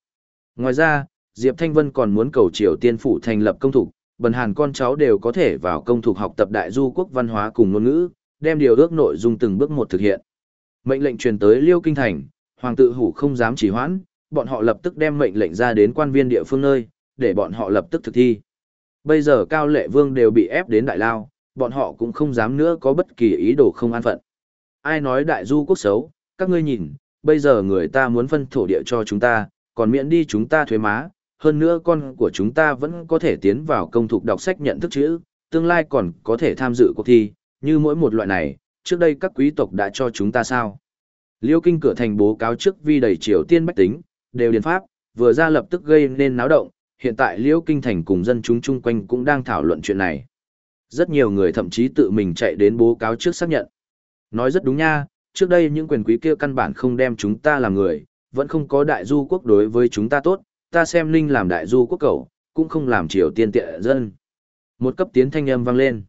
Ngoài ra, Diệp Thanh Vân còn muốn cầu triều tiên phủ thành lập công thủ, bần hàn con cháu đều có thể vào công thuộc học tập đại du quốc văn hóa cùng ngôn ngữ, đem điều ước nội dung từng bước một thực hiện. Mệnh lệnh truyền tới Liêu Kinh Thành, hoàng tự hủ không dám trì hoãn, bọn họ lập tức đem mệnh lệnh ra đến quan viên địa phương nơi, để bọn họ lập tức thực thi. Bây giờ Cao Lệ Vương đều bị ép đến đại lao, bọn họ cũng không dám nữa có bất kỳ ý đồ không an phận. Ai nói đại du quốc xấu, các ngươi nhìn, bây giờ người ta muốn phân thổ địa cho chúng ta, còn miễn đi chúng ta thuế má, hơn nữa con của chúng ta vẫn có thể tiến vào công thục đọc sách nhận thức chữ, tương lai còn có thể tham dự cuộc thi, như mỗi một loại này, trước đây các quý tộc đã cho chúng ta sao. Liêu kinh cửa thành bố cáo trước vi đầy triều tiên bách tính, đều điền pháp, vừa ra lập tức gây nên náo động, hiện tại Liêu kinh thành cùng dân chúng chung quanh cũng đang thảo luận chuyện này. Rất nhiều người thậm chí tự mình chạy đến bố cáo trước xác nhận. Nói rất đúng nha, trước đây những quyền quý kia căn bản không đem chúng ta làm người, vẫn không có đại du quốc đối với chúng ta tốt, ta xem Ninh làm đại du quốc cầu, cũng không làm triều tiên tiện dân. Một cấp tiến thanh âm vang lên.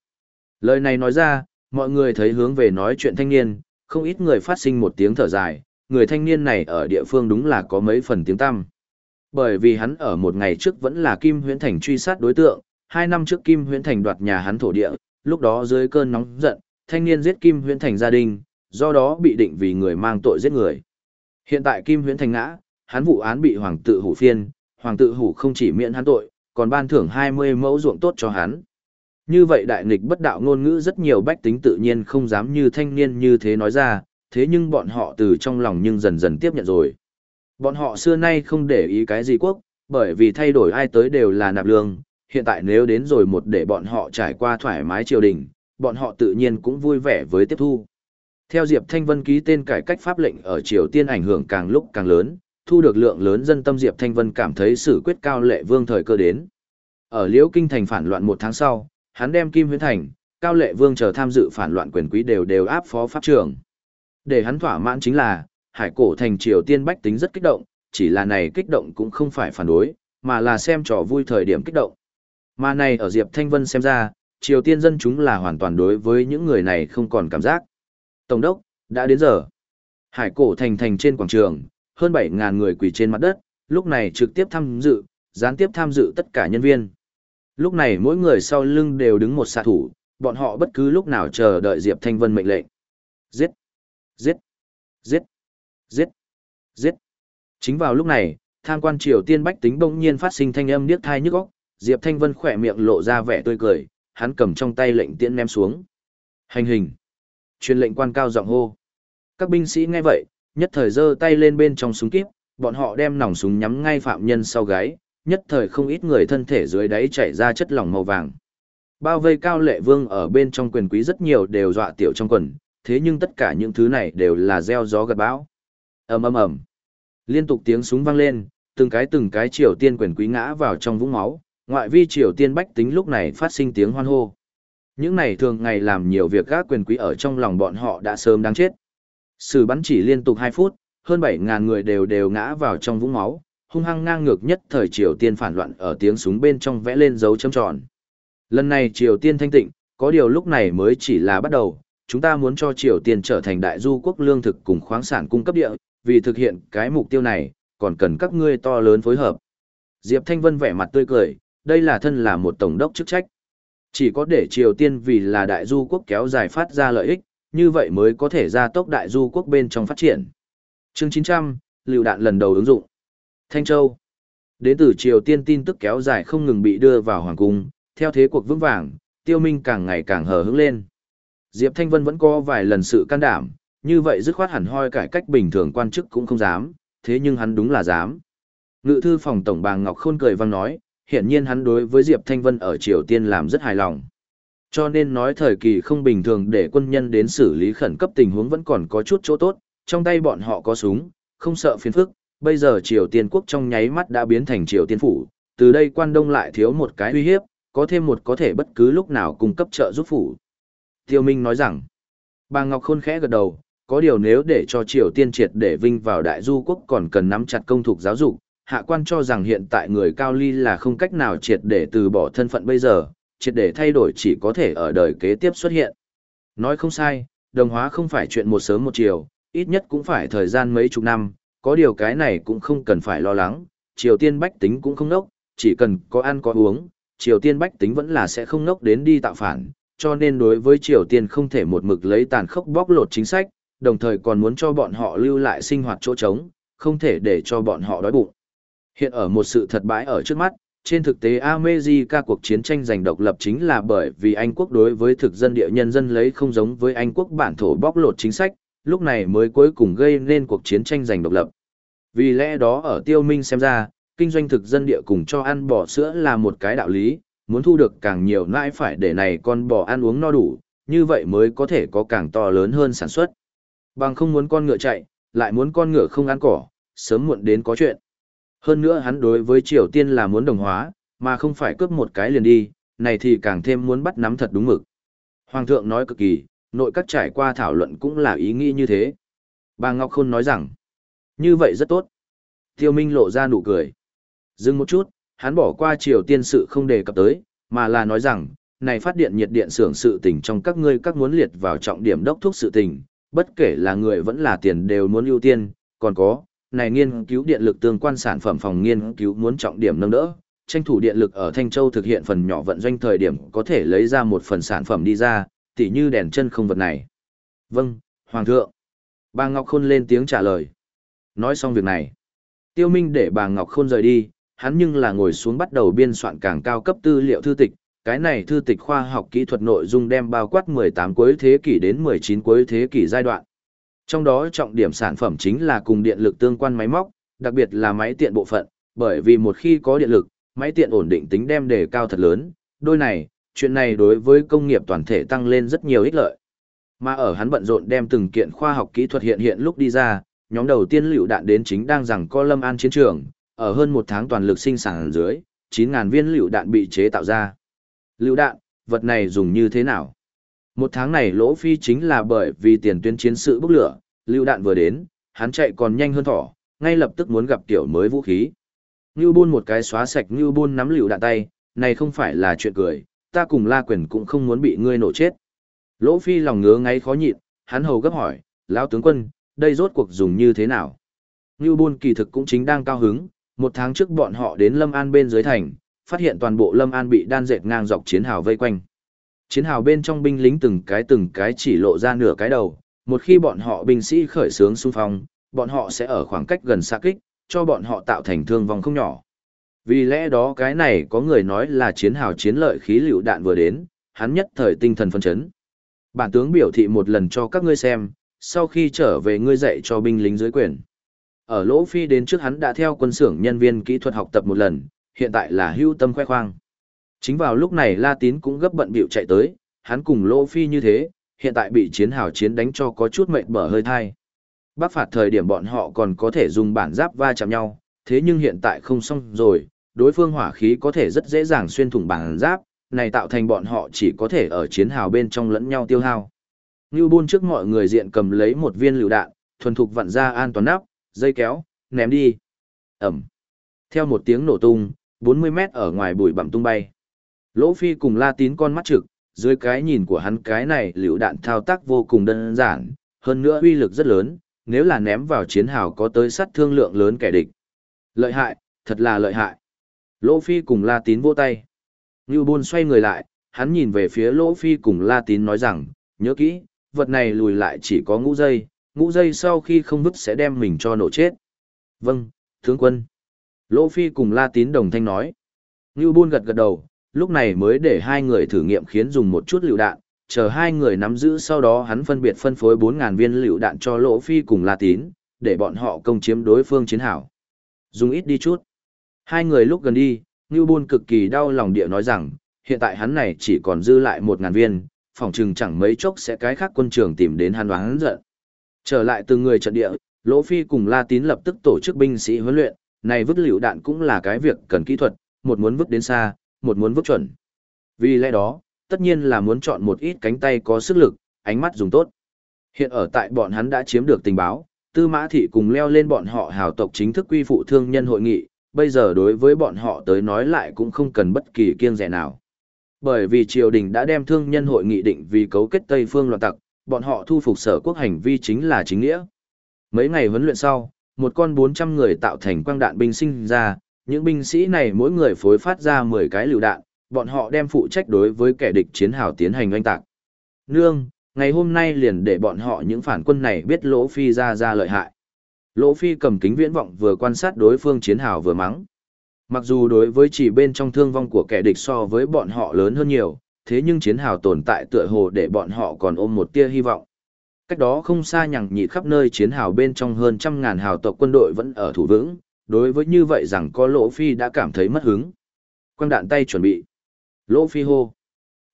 Lời này nói ra, mọi người thấy hướng về nói chuyện thanh niên, không ít người phát sinh một tiếng thở dài, người thanh niên này ở địa phương đúng là có mấy phần tiếng tăm. Bởi vì hắn ở một ngày trước vẫn là Kim Huyễn Thành truy sát đối tượng, hai năm trước Kim Huyễn Thành đoạt nhà hắn thổ địa, lúc đó dưới cơn nóng giận, thanh niên giết Kim Huyễn Thành gia đình, do đó bị định vì người mang tội giết người. Hiện tại Kim Huyễn Thành ngã, hắn vụ án bị hoàng tự hủ phiên, hoàng tự hủ không chỉ miễn hắn tội, còn ban thưởng 20 mẫu ruộng tốt cho hắn. Như vậy đại nghịch bất đạo ngôn ngữ rất nhiều bách tính tự nhiên không dám như thanh niên như thế nói ra, thế nhưng bọn họ từ trong lòng nhưng dần dần tiếp nhận rồi. Bọn họ xưa nay không để ý cái gì quốc, bởi vì thay đổi ai tới đều là nạp lương, hiện tại nếu đến rồi một để bọn họ trải qua thoải mái triều đình, bọn họ tự nhiên cũng vui vẻ với tiếp thu. Theo Diệp Thanh Vân ký tên cải cách pháp lệnh ở Triều Tiên ảnh hưởng càng lúc càng lớn, thu được lượng lớn dân tâm Diệp Thanh Vân cảm thấy xử quyết cao lệ vương thời cơ đến. Ở Liễu Kinh thành phản loạn một tháng sau, hắn đem Kim Huyến Thành, Cao Lệ Vương chờ tham dự phản loạn quyền quý đều đều áp phó pháp trưởng. Để hắn thỏa mãn chính là, Hải Cổ thành Triều Tiên bách tính rất kích động, chỉ là này kích động cũng không phải phản đối, mà là xem trò vui thời điểm kích động. Mà này ở Diệp Thanh Vân xem ra, Triều Tiên dân chúng là hoàn toàn đối với những người này không còn cảm giác. Tổng đốc, đã đến giờ. Hải Cổ thành thành trên quảng trường, hơn 7.000 người quỳ trên mặt đất, lúc này trực tiếp tham dự, gián tiếp tham dự tất cả nhân viên. Lúc này mỗi người sau lưng đều đứng một xạ thủ, bọn họ bất cứ lúc nào chờ đợi Diệp Thanh Vân mệnh lệnh. Giết! Giết! Giết! Giết! Giết! Chính vào lúc này, tham quan triều tiên bách tính bỗng nhiên phát sinh thanh âm điếc thai nhức óc, Diệp Thanh Vân khỏe miệng lộ ra vẻ tươi cười, hắn cầm trong tay lệnh tiễn ném xuống. Hành hình! Truyền lệnh quan cao giọng hô. Các binh sĩ nghe vậy, nhất thời giơ tay lên bên trong súng kíp, bọn họ đem nòng súng nhắm ngay phạm nhân sau gáy, nhất thời không ít người thân thể dưới đáy chảy ra chất lỏng màu vàng. Bao vây cao lệ vương ở bên trong quyền quý rất nhiều đều dọa tiểu trong quần, thế nhưng tất cả những thứ này đều là gieo gió gặt bão. ầm ầm ầm, liên tục tiếng súng vang lên, từng cái từng cái triều tiên quyền quý ngã vào trong vũng máu, ngoại vi triều tiên bách tính lúc này phát sinh tiếng hoan hô. Những này thường ngày làm nhiều việc các quyền quý ở trong lòng bọn họ đã sớm đáng chết. Sử bắn chỉ liên tục 2 phút, hơn 7.000 người đều đều ngã vào trong vũng máu, hung hăng ngang ngược nhất thời Triều Tiên phản loạn ở tiếng súng bên trong vẽ lên dấu chấm tròn. Lần này Triều Tiên thanh tịnh, có điều lúc này mới chỉ là bắt đầu, chúng ta muốn cho Triều Tiên trở thành đại du quốc lương thực cùng khoáng sản cung cấp địa, vì thực hiện cái mục tiêu này, còn cần các ngươi to lớn phối hợp. Diệp Thanh Vân vẻ mặt tươi cười, đây là thân là một tổng đốc chức trách. Chỉ có để Triều Tiên vì là đại du quốc kéo dài phát ra lợi ích, như vậy mới có thể gia tốc đại du quốc bên trong phát triển. Chương 900, lựu đạn lần đầu ứng dụng. Thanh Châu. Đến từ Triều Tiên tin tức kéo dài không ngừng bị đưa vào hoàng cung, theo thế cuộc vững vàng, Tiêu Minh càng ngày càng hờ hững lên. Diệp Thanh Vân vẫn có vài lần sự can đảm, như vậy dứt khoát hẳn hoi cải cách bình thường quan chức cũng không dám, thế nhưng hắn đúng là dám. Ngự thư phòng tổng bàng Ngọc Khôn cười vang nói, hiện nhiên hắn đối với Diệp Thanh Vân ở Triều Tiên làm rất hài lòng. Cho nên nói thời kỳ không bình thường để quân nhân đến xử lý khẩn cấp tình huống vẫn còn có chút chỗ tốt, trong tay bọn họ có súng, không sợ phiền phức, bây giờ Triều Tiên quốc trong nháy mắt đã biến thành Triều Tiên phủ, từ đây quan đông lại thiếu một cái uy hiếp, có thêm một có thể bất cứ lúc nào cung cấp trợ giúp phủ. Tiêu Minh nói rằng, bà Ngọc Khôn khẽ gật đầu, có điều nếu để cho Triều Tiên triệt để vinh vào đại du quốc còn cần nắm chặt công thuộc giáo dục, hạ quan cho rằng hiện tại người cao ly là không cách nào triệt để từ bỏ thân phận bây giờ, triệt để thay đổi chỉ có thể ở đời kế tiếp xuất hiện. Nói không sai, đồng hóa không phải chuyện một sớm một chiều, ít nhất cũng phải thời gian mấy chục năm, có điều cái này cũng không cần phải lo lắng, Triều Tiên bách tính cũng không nốc, chỉ cần có ăn có uống, Triều Tiên bách tính vẫn là sẽ không nốc đến đi tạo phản, cho nên đối với Triều Tiên không thể một mực lấy tàn khốc bóc lột chính sách, đồng thời còn muốn cho bọn họ lưu lại sinh hoạt chỗ trống, không thể để cho bọn họ đói bụng. Hiện ở một sự thật bãi ở trước mắt, trên thực tế America cuộc chiến tranh giành độc lập chính là bởi vì Anh quốc đối với thực dân địa nhân dân lấy không giống với Anh quốc bản thổ bóc lột chính sách, lúc này mới cuối cùng gây nên cuộc chiến tranh giành độc lập. Vì lẽ đó ở tiêu minh xem ra, kinh doanh thực dân địa cùng cho ăn bò sữa là một cái đạo lý, muốn thu được càng nhiều nãi phải để này con bò ăn uống no đủ, như vậy mới có thể có càng to lớn hơn sản xuất. Bằng không muốn con ngựa chạy, lại muốn con ngựa không ăn cỏ, sớm muộn đến có chuyện. Hơn nữa hắn đối với Triều Tiên là muốn đồng hóa, mà không phải cướp một cái liền đi, này thì càng thêm muốn bắt nắm thật đúng mực. Hoàng thượng nói cực kỳ, nội các trải qua thảo luận cũng là ý nghĩ như thế. Bà Ngọc Khôn nói rằng, như vậy rất tốt. Tiêu Minh lộ ra nụ cười. Dừng một chút, hắn bỏ qua Triều Tiên sự không đề cập tới, mà là nói rằng, này phát điện nhiệt điện xưởng sự tình trong các ngươi các muốn liệt vào trọng điểm đốc thúc sự tình, bất kể là người vẫn là tiền đều muốn ưu tiên, còn có, này nghiên cứu điện lực tương quan sản phẩm phòng nghiên cứu muốn trọng điểm nâng đỡ, tranh thủ điện lực ở Thanh Châu thực hiện phần nhỏ vận doanh thời điểm có thể lấy ra một phần sản phẩm đi ra, tỉ như đèn chân không vật này. Vâng, Hoàng thượng. Bà Ngọc Khôn lên tiếng trả lời. Nói xong việc này, Tiêu Minh để bà Ngọc Khôn rời đi, hắn nhưng là ngồi xuống bắt đầu biên soạn càng cao cấp tư liệu thư tịch. Cái này thư tịch khoa học kỹ thuật nội dung đem bao quát 18 cuối thế kỷ đến 19 cuối thế kỷ giai đoạn. Trong đó trọng điểm sản phẩm chính là cùng điện lực tương quan máy móc, đặc biệt là máy tiện bộ phận, bởi vì một khi có điện lực, máy tiện ổn định tính đem đề cao thật lớn, đôi này, chuyện này đối với công nghiệp toàn thể tăng lên rất nhiều ích lợi. Mà ở hắn bận rộn đem từng kiện khoa học kỹ thuật hiện hiện lúc đi ra, nhóm đầu tiên lựu đạn đến chính đang rằng co lâm an chiến trường, ở hơn một tháng toàn lực sinh sản dưới, 9.000 viên lựu đạn bị chế tạo ra. Lựu đạn, vật này dùng như thế nào? Một tháng này lỗ phi chính là bởi vì tiền tuyến chiến sự bốc lửa, lưu đạn vừa đến, hắn chạy còn nhanh hơn thỏ, ngay lập tức muốn gặp tiểu mới vũ khí. Ngưu buôn một cái xóa sạch Ngưu buôn nắm lưu đạn tay, này không phải là chuyện cười, ta cùng la quyền cũng không muốn bị ngươi nổ chết. Lỗ phi lòng ngứa ngáy khó nhịn, hắn hầu gấp hỏi, lão tướng quân, đây rốt cuộc dùng như thế nào? Ngưu buôn kỳ thực cũng chính đang cao hứng, một tháng trước bọn họ đến Lâm An bên dưới thành, phát hiện toàn bộ Lâm An bị đan dệt ngang dọc chiến hào vây quanh. Chiến hào bên trong binh lính từng cái từng cái chỉ lộ ra nửa cái đầu, một khi bọn họ binh sĩ khởi sướng xung phong, bọn họ sẽ ở khoảng cách gần xa kích, cho bọn họ tạo thành thương vong không nhỏ. Vì lẽ đó cái này có người nói là chiến hào chiến lợi khí lựu đạn vừa đến, hắn nhất thời tinh thần phân chấn. Bản tướng biểu thị một lần cho các ngươi xem, sau khi trở về ngươi dạy cho binh lính dưới quyền. Ở Lỗ Phi đến trước hắn đã theo quân xưởng nhân viên kỹ thuật học tập một lần, hiện tại là hưu tâm khoe khoang. Chính vào lúc này La Tín cũng gấp bận bịu chạy tới, hắn cùng Lô Phi như thế, hiện tại bị chiến hào chiến đánh cho có chút mệt bở hơi thai. Bắc phạt thời điểm bọn họ còn có thể dùng bản giáp va chạm nhau, thế nhưng hiện tại không xong rồi, đối phương hỏa khí có thể rất dễ dàng xuyên thủng bản giáp, này tạo thành bọn họ chỉ có thể ở chiến hào bên trong lẫn nhau tiêu hao. Ngưu Bôn trước mọi người diện cầm lấy một viên lựu đạn, thuần thục vặn ra an toàn nắp, dây kéo, ném đi. Ẩm. Theo một tiếng nổ tung, 40 mét ở ngoài bụi bặm tung bay. Lỗ Phi cùng La Tín con mắt trực, dưới cái nhìn của hắn cái này liều đạn thao tác vô cùng đơn giản, hơn nữa uy lực rất lớn, nếu là ném vào chiến hào có tới sát thương lượng lớn kẻ địch. Lợi hại, thật là lợi hại. Lỗ Phi cùng La Tín vỗ tay. Ngưu Bôn xoay người lại, hắn nhìn về phía Lỗ Phi cùng La Tín nói rằng, nhớ kỹ, vật này lùi lại chỉ có ngũ giây, ngũ giây sau khi không vứt sẽ đem mình cho nổ chết. Vâng, tướng quân. Lỗ Phi cùng La Tín đồng thanh nói. Ngưu Bôn gật gật đầu, lúc này mới để hai người thử nghiệm khiến dùng một chút lựu đạn, chờ hai người nắm giữ sau đó hắn phân biệt phân phối 4.000 viên lựu đạn cho Lỗ Phi cùng La Tín, để bọn họ công chiếm đối phương chiến hảo. Dùng ít đi chút. Hai người lúc gần đi, Ngưu Bôn cực kỳ đau lòng địa nói rằng, hiện tại hắn này chỉ còn dư lại một ngàn viên, phòng trừng chẳng mấy chốc sẽ cái khác quân trường tìm đến hắn đoán giận. Trở lại từ người trận địa, Lỗ Phi cùng La Tín lập tức tổ chức binh sĩ huấn luyện, này vứt liều đạn cũng là cái việc cần kỹ thuật, một muốn vứt đến xa, một muốn vứt chuẩn. Vì lẽ đó, tất nhiên là muốn chọn một ít cánh tay có sức lực, ánh mắt dùng tốt. Hiện ở tại bọn hắn đã chiếm được tình báo, Tư Mã Thị cùng leo lên bọn họ hào tộc chính thức quy phụ thương nhân hội nghị, bây giờ đối với bọn họ tới nói lại cũng không cần bất kỳ kiêng rẻ nào. Bởi vì triều đình đã đem thương nhân hội nghị định vì cấu kết Tây phương loạn tặc, bọn họ thu phục sở quốc hành vi chính là chính nghĩa. Mấy ngày huấn luyện sau, một con 400 người tạo thành quang đạn binh sinh ra, những binh sĩ này mỗi người phối phát ra 10 cái lựu đạn, bọn họ đem phụ trách đối với kẻ địch chiến hào tiến hành oanh tạc. Nương, ngày hôm nay liền để bọn họ những phản quân này biết Lỗ Phi ra ra lợi hại. Lỗ Phi cầm kính viễn vọng vừa quan sát đối phương chiến hào vừa mắng. Mặc dù đối với chỉ bên trong thương vong của kẻ địch so với bọn họ lớn hơn nhiều, thế nhưng chiến hào tồn tại tựa hồ để bọn họ còn ôm một tia hy vọng. Cách đó không xa nhằng nhịt khắp nơi chiến hào bên trong hơn trăm ngàn hào tộc quân đội vẫn ở thủ vững, đối với như vậy rằng có Lỗ Phi đã cảm thấy mất hứng. Quang đạn tay chuẩn bị. Lỗ Phi hô.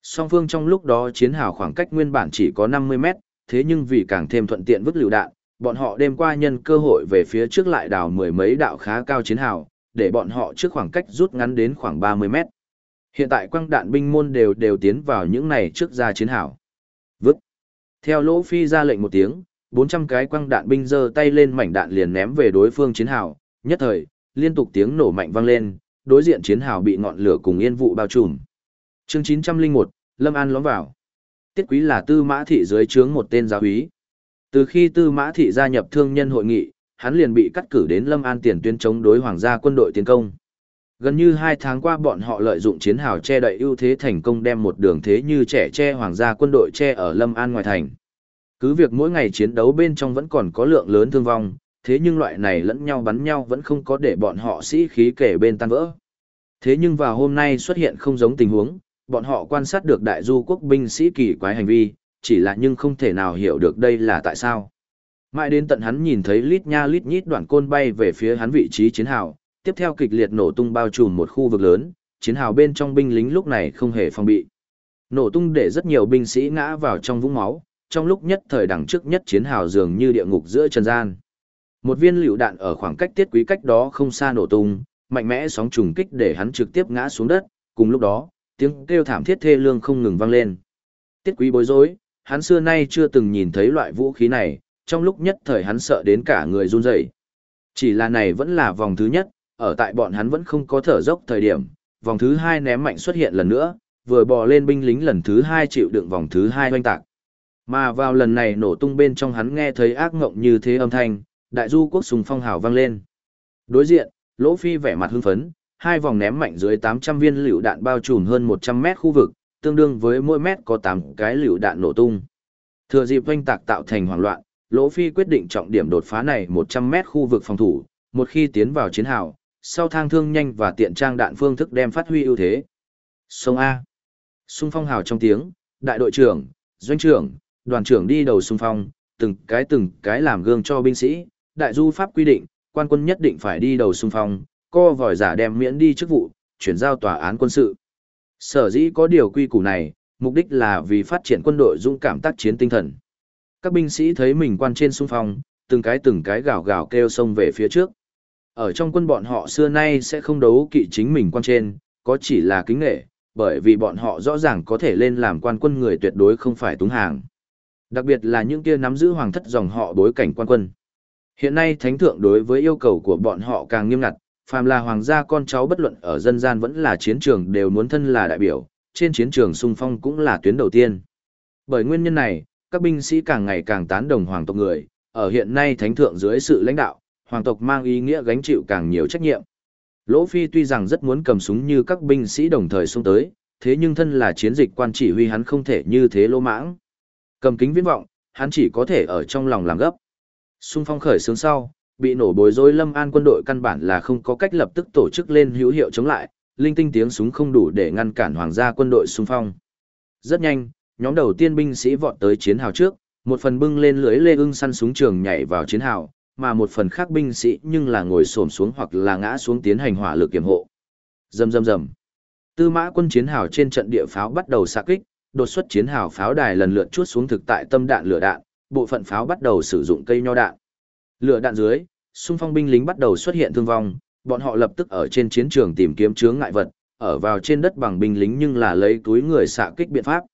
Song phương trong lúc đó chiến hào khoảng cách nguyên bản chỉ có 50 mét, thế nhưng vì càng thêm thuận tiện vứt lựu đạn, bọn họ đêm qua nhân cơ hội về phía trước lại đào mười mấy đạo khá cao chiến hào, để bọn họ trước khoảng cách rút ngắn đến khoảng 30 mét. Hiện tại quăng đạn binh môn đều đều tiến vào những này trước ra chiến hào. Vứt. Theo Lỗ Phi ra lệnh một tiếng, 400 cái quăng đạn binh giơ tay lên mảnh đạn liền ném về đối phương chiến hào, nhất thời, liên tục tiếng nổ mạnh vang lên, đối diện chiến hào bị ngọn lửa cùng yên vụ bao trùm. Chương 901, Lâm An lóng vào. Tiết Quý là Tư Mã thị dưới trướng một tên giáo úy. Từ khi Tư Mã thị gia nhập thương nhân hội nghị, hắn liền bị cắt cử đến Lâm An tiền tuyến chống đối hoàng gia quân đội tiến công. Gần như hai tháng qua bọn họ lợi dụng chiến hào che đậy ưu thế thành công đem một đường thế như trẻ che hoàng gia quân đội che ở Lâm An ngoài thành. Cứ việc mỗi ngày chiến đấu bên trong vẫn còn có lượng lớn thương vong, thế nhưng loại này lẫn nhau bắn nhau vẫn không có để bọn họ sĩ khí kể bên tan vỡ. Thế nhưng vào hôm nay xuất hiện không giống tình huống, bọn họ quan sát được đại du quốc binh sĩ kỳ quái hành vi, chỉ là nhưng không thể nào hiểu được đây là tại sao. Mãi đến tận hắn nhìn thấy lít nha lít nhít đoạn côn bay về phía hắn vị trí chiến hào, tiếp theo kịch liệt nổ tung bao trùm một khu vực lớn, chiến hào bên trong binh lính lúc này không hề phòng bị. Nổ tung để rất nhiều binh sĩ ngã vào trong vũng máu, trong lúc nhất thời đằng trước nhất chiến hào dường như địa ngục giữa trần gian. Một viên lựu đạn ở khoảng cách tiết quý cách đó không xa nổ tung, mạnh mẽ sóng trùng kích để hắn trực tiếp ngã xuống đất, cùng lúc đó, tiếng kêu thảm thiết thê lương không ngừng vang lên. Tiết quý bối rối, hắn xưa nay chưa từng nhìn thấy loại vũ khí này, trong lúc nhất thời hắn sợ đến cả người run rẩy. Chỉ là này vẫn là vòng thứ nhất, ở tại bọn hắn vẫn không có thở dốc thời điểm, vòng thứ hai ném mạnh xuất hiện lần nữa, vừa bò lên binh lính lần thứ hai chịu đựng vòng thứ hai oanh tạc. Mà vào lần này nổ tung bên trong hắn nghe thấy ác ngộng như thế âm thanh, đại du quốc sùng phong hào vang lên. Đối diện, Lỗ Phi vẻ mặt hưng phấn, hai vòng ném mạnh dưới 800 viên lựu đạn bao trùm hơn 100 mét khu vực, tương đương với mỗi mét có 8 cái lựu đạn nổ tung. Thừa dịp oanh tạc tạo thành hoảng loạn, Lỗ Phi quyết định trọng điểm đột phá này 100 mét khu vực phòng thủ, một khi tiến vào chiến hào, sau thang thương nhanh và tiện trang đạn phương thức đem phát huy ưu thế. Sông A. Xung phong hào trong tiếng, đại đội trưởng, doanh trưởng, đoàn trưởng đi đầu xung phong, từng cái từng cái làm gương cho binh sĩ, đại du pháp quy định, quan quân nhất định phải đi đầu xung phong, co vòi giả đem miễn đi chức vụ, chuyển giao tòa án quân sự. Sở dĩ có điều quy củ này, mục đích là vì phát triển quân đội dũng cảm tác chiến tinh thần. Các binh sĩ thấy mình quan trên xung phong, từng cái từng cái gào gào kêu xông về phía trước. Ở trong quân bọn họ xưa nay sẽ không đấu kỵ chính mình quan trên, có chỉ là kính nghệ, bởi vì bọn họ rõ ràng có thể lên làm quan quân người tuyệt đối không phải túng hàng. Đặc biệt là những kia nắm giữ hoàng thất dòng họ bối cảnh quan quân. Hiện nay thánh thượng đối với yêu cầu của bọn họ càng nghiêm ngặt, phàm là hoàng gia con cháu bất luận ở dân gian vẫn là chiến trường đều muốn thân là đại biểu, trên chiến trường xung phong cũng là tuyến đầu tiên. Bởi nguyên nhân này, các binh sĩ càng ngày càng tán đồng hoàng tộc người, ở hiện nay thánh thượng dưới sự lãnh đạo, hoàng tộc mang ý nghĩa gánh chịu càng nhiều trách nhiệm. Lỗ Phi tuy rằng rất muốn cầm súng như các binh sĩ đồng thời xung tới, thế nhưng thân là chiến dịch quan chỉ huy hắn không thể như thế lô mãng. Cầm kính viễn vọng, hắn chỉ có thể ở trong lòng làm gấp. Xung phong khởi sướng sau, bị nổ bối rối lâm an quân đội căn bản là không có cách lập tức tổ chức lên hữu hiệu chống lại, linh tinh tiếng súng không đủ để ngăn cản hoàng gia quân đội xung phong. Rất nhanh, nhóm đầu tiên binh sĩ vọt tới chiến hào trước, một phần bưng lên lưới lê ưng săn súng trường nhảy vào chiến hào, mà một phần khác binh sĩ nhưng là ngồi xổm xuống hoặc là ngã xuống tiến hành hỏa lực kiểm hộ. Rầm rầm rầm. Tư mã quân chiến hào trên trận địa pháo bắt đầu xạ kích, đột xuất chiến hào pháo đài lần lượt chuốt xuống thực tại tâm đạn lửa đạn, bộ phận pháo bắt đầu sử dụng cây nho đạn. Lửa đạn dưới, xung phong binh lính bắt đầu xuất hiện thương vong, bọn họ lập tức ở trên chiến trường tìm kiếm chướng ngại vật, ở vào trên đất bằng binh lính nhưng là lấy túi người xạ kích biện pháp.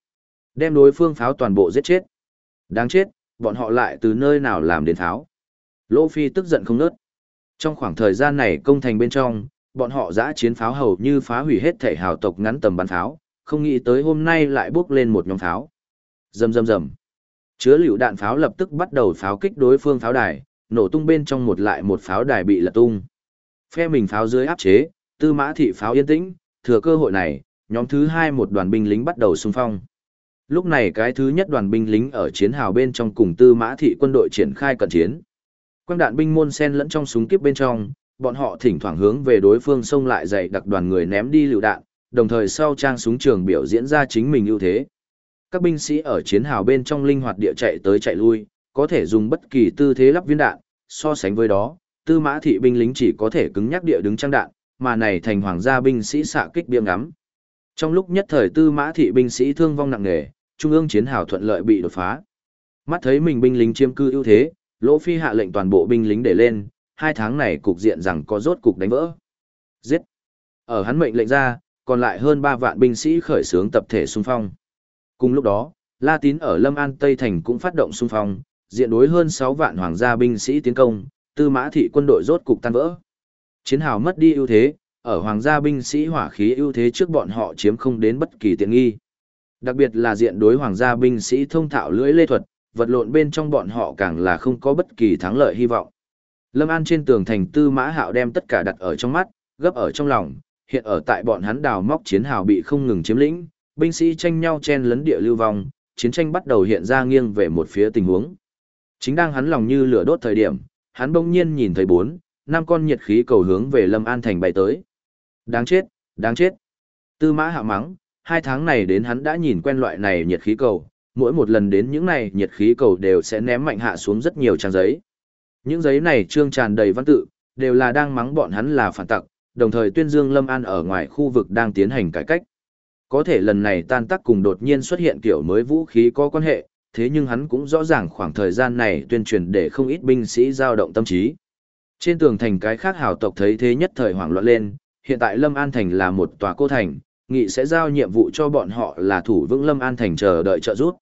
Đem đối phương pháo toàn bộ giết chết. Đáng chết, bọn họ lại từ nơi nào làm đến pháo. Lỗ Phi tức giận không nớt. Trong khoảng thời gian này công thành bên trong, bọn họ giã chiến pháo hầu như phá hủy hết thể hào tộc ngắn tầm bắn pháo, không nghĩ tới hôm nay lại bước lên một nhóm pháo. Rầm rầm rầm. Chứa lựu đạn pháo lập tức bắt đầu pháo kích đối phương pháo đài, nổ tung bên trong một lại một pháo đài bị lật tung. Phe mình pháo dưới áp chế, tư mã thị pháo yên tĩnh, thừa cơ hội này, nhóm thứ hai một đoàn binh lính bắt đầu xung phong. Lúc này cái thứ nhất đoàn binh lính ở chiến hào bên trong cùng tư mã thị quân đội triển khai cận chiến. Quang đạn binh môn sen lẫn trong súng kiếp bên trong, bọn họ thỉnh thoảng hướng về đối phương xông lại dày đặc đoàn người ném đi lựu đạn, đồng thời sau trang súng trường biểu diễn ra chính mình ưu thế. Các binh sĩ ở chiến hào bên trong linh hoạt địa chạy tới chạy lui, có thể dùng bất kỳ tư thế lắp viên đạn, so sánh với đó, tư mã thị binh lính chỉ có thể cứng nhắc địa đứng trang đạn, mà này thành hoàng gia binh sĩ xạ kích biếng ngắm. Trong lúc nhất thời tư mã thị binh sĩ thương vong nặng nề, trung ương chiến hào thuận lợi bị đột phá. Mắt thấy mình binh lính chiếm cư ưu thế, Lỗ Phi hạ lệnh toàn bộ binh lính để lên, hai tháng này cục diện rằng có rốt cục đánh vỡ. Giết! Ở hắn mệnh lệnh ra, còn lại hơn 3 vạn binh sĩ khởi xướng tập thể xung phong. Cùng lúc đó, La Tín ở Lâm An Tây Thành cũng phát động xung phong, diện đối hơn 6 vạn hoàng gia binh sĩ tiến công, tư mã thị quân đội rốt cục tan vỡ. Chiến hào mất đi ưu thế, ở hoàng gia binh sĩ hỏa khí ưu thế trước bọn họ chiếm không đến bất kỳ tiện nghi. Đặc biệt là diện đối hoàng gia binh sĩ thông thạo lưỡi lê thuật, vật lộn bên trong bọn họ càng là không có bất kỳ thắng lợi hy vọng. Lâm An trên tường thành tư mã hạo đem tất cả đặt ở trong mắt, gấp ở trong lòng, hiện ở tại bọn hắn đào móc chiến hào bị không ngừng chiếm lĩnh, binh sĩ tranh nhau chen lấn địa lưu vong, chiến tranh bắt đầu hiện ra nghiêng về một phía tình huống. Chính đang hắn lòng như lửa đốt thời điểm, hắn bỗng nhiên nhìn thấy bốn, năm con nhiệt khí cầu hướng về Lâm An thành bay tới. Đáng chết, đáng chết. Tư mã hạ mắng, hai tháng này đến hắn đã nhìn quen loại này nhiệt khí cầu, mỗi một lần đến những này nhiệt khí cầu đều sẽ ném mạnh hạ xuống rất nhiều trang giấy. Những giấy này trương tràn đầy văn tự, đều là đang mắng bọn hắn là phản tặc, đồng thời tuyên dương Lâm An ở ngoài khu vực đang tiến hành cải cách. Có thể lần này tan tác cùng đột nhiên xuất hiện kiểu mới vũ khí có quan hệ, thế nhưng hắn cũng rõ ràng khoảng thời gian này tuyên truyền để không ít binh sĩ dao động tâm trí. Trên tường thành cái khác hào tộc thấy thế nhất thời hoảng loạn lên, hiện tại Lâm An Thành là một tòa cô thành, nghị sẽ giao nhiệm vụ cho bọn họ là thủ vững Lâm An Thành chờ đợi trợ giúp.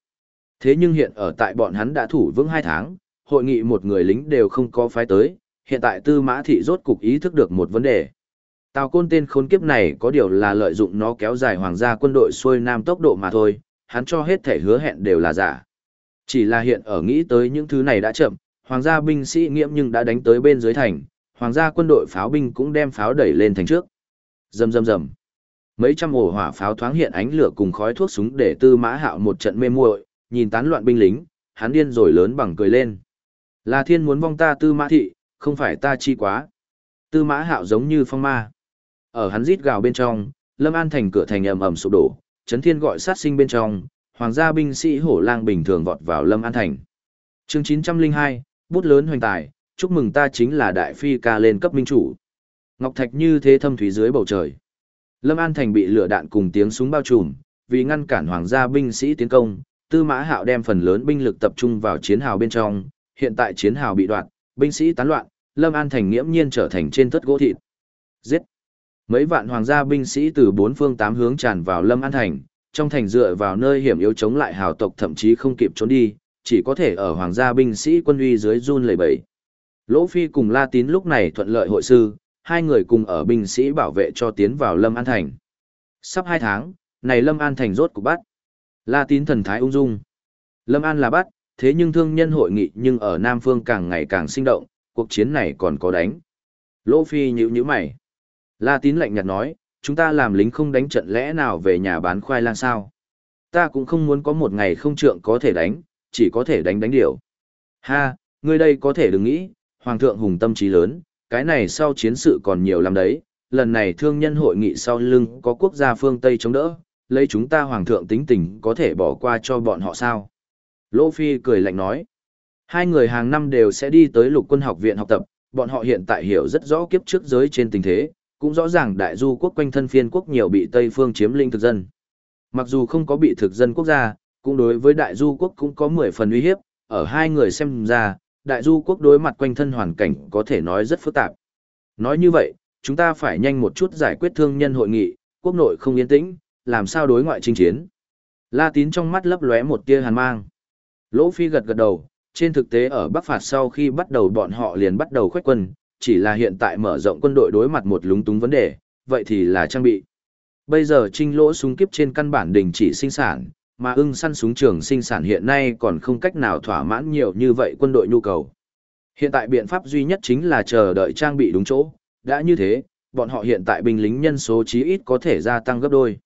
Thế nhưng hiện ở tại bọn hắn đã thủ vững hai tháng, hội nghị một người lính đều không có phái tới, hiện tại tư mã thị rốt cục ý thức được một vấn đề. Tào côn tên khốn kiếp này có điều là lợi dụng nó kéo dài hoàng gia quân đội xuôi nam tốc độ mà thôi, hắn cho hết thể hứa hẹn đều là giả. Chỉ là hiện ở nghĩ tới những thứ này đã chậm, hoàng gia binh sĩ nghiễm nhưng đã đánh tới bên dưới thành, hoàng gia quân đội pháo binh cũng đem pháo đẩy lên thành trước. Rầm rầm rầm. Mấy trăm ổ hỏa pháo thoáng hiện ánh lửa cùng khói thuốc súng để Tư Mã Hạo một trận mê muội, nhìn tán loạn binh lính, hắn điên rồi lớn bằng cười lên. Là thiên muốn vong ta Tư Mã thị, không phải ta chi quá. Tư Mã Hạo giống như phong ma. Ở hắn rít gào bên trong, Lâm An thành cửa thành ầm ầm sụp đổ, chấn thiên gọi sát sinh bên trong, hoàng gia binh sĩ hổ lang bình thường vọt vào Lâm An thành. Chương 902, bút lớn hoành tài, chúc mừng ta chính là đại phi ca lên cấp minh chủ. Ngọc thạch như thế thâm thủy dưới bầu trời. Lâm An thành bị lửa đạn cùng tiếng súng bao trùm, vì ngăn cản hoàng gia binh sĩ tiến công, Tư Mã Hạo đem phần lớn binh lực tập trung vào chiến hào bên trong, hiện tại chiến hào bị đoạn, binh sĩ tán loạn, Lâm An thành nghiễm nhiên trở thành trên tất gỗ thịt. Giết! Mấy vạn hoàng gia binh sĩ từ bốn phương tám hướng tràn vào Lâm An thành, trong thành dựa vào nơi hiểm yếu chống lại hào tộc thậm chí không kịp trốn đi, chỉ có thể ở hoàng gia binh sĩ quân uy dưới run lẩy bẩy. Lỗ Phi cùng La Tín lúc này thuận lợi hội sư, hai người cùng ở binh sĩ bảo vệ cho tiến vào Lâm An Thành. Sắp hai tháng, này Lâm An Thành rốt cục bắt. La Tín thần thái ung dung. Lâm An là bắt, thế nhưng thương nhân hội nghị nhưng ở Nam Phương càng ngày càng sinh động, cuộc chiến này còn có đánh. Lỗ Phi nhíu nhíu mày. La Tín lạnh nhạt nói, chúng ta làm lính không đánh trận lẽ nào về nhà bán khoai lang sao? Ta cũng không muốn có một ngày không trượng có thể đánh, chỉ có thể đánh đánh điều. Ha, ngươi đây có thể đừng nghĩ, Hoàng thượng hùng tâm trí lớn, cái này sau chiến sự còn nhiều lắm đấy, lần này thương nhân hội nghị sau lưng có quốc gia phương Tây chống đỡ, lấy chúng ta Hoàng thượng tính tình có thể bỏ qua cho bọn họ sao? Lô Phi cười lạnh nói, hai người hàng năm đều sẽ đi tới lục quân học viện học tập, bọn họ hiện tại hiểu rất rõ kiếp trước giới trên tình thế, cũng rõ ràng đại du quốc quanh thân phiên quốc nhiều bị Tây phương chiếm lĩnh thực dân. Mặc dù không có bị thực dân quốc gia, cũng đối với đại du quốc cũng có 10 phần uy hiếp, ở hai người xem ra, đại du quốc đối mặt quanh thân hoàn cảnh có thể nói rất phức tạp. Nói như vậy, chúng ta phải nhanh một chút giải quyết thương nhân hội nghị, quốc nội không yên tĩnh, làm sao đối ngoại chinh chiến. La tín trong mắt lấp lóe một tia hàn mang. Lỗ Phi gật gật đầu, trên thực tế ở Bắc phạt sau khi bắt đầu bọn họ liền bắt đầu khoét quân, chỉ là hiện tại mở rộng quân đội đối mặt một lúng túng vấn đề, vậy thì là trang bị. Bây giờ trinh lỗ súng kiếp trên căn bản đình chỉ sinh sản, mà ưng săn súng trường sinh sản hiện nay còn không cách nào thỏa mãn nhiều như vậy quân đội nhu cầu. Hiện tại biện pháp duy nhất chính là chờ đợi trang bị đúng chỗ, đã như thế, bọn họ hiện tại binh lính nhân số chí ít có thể gia tăng gấp đôi.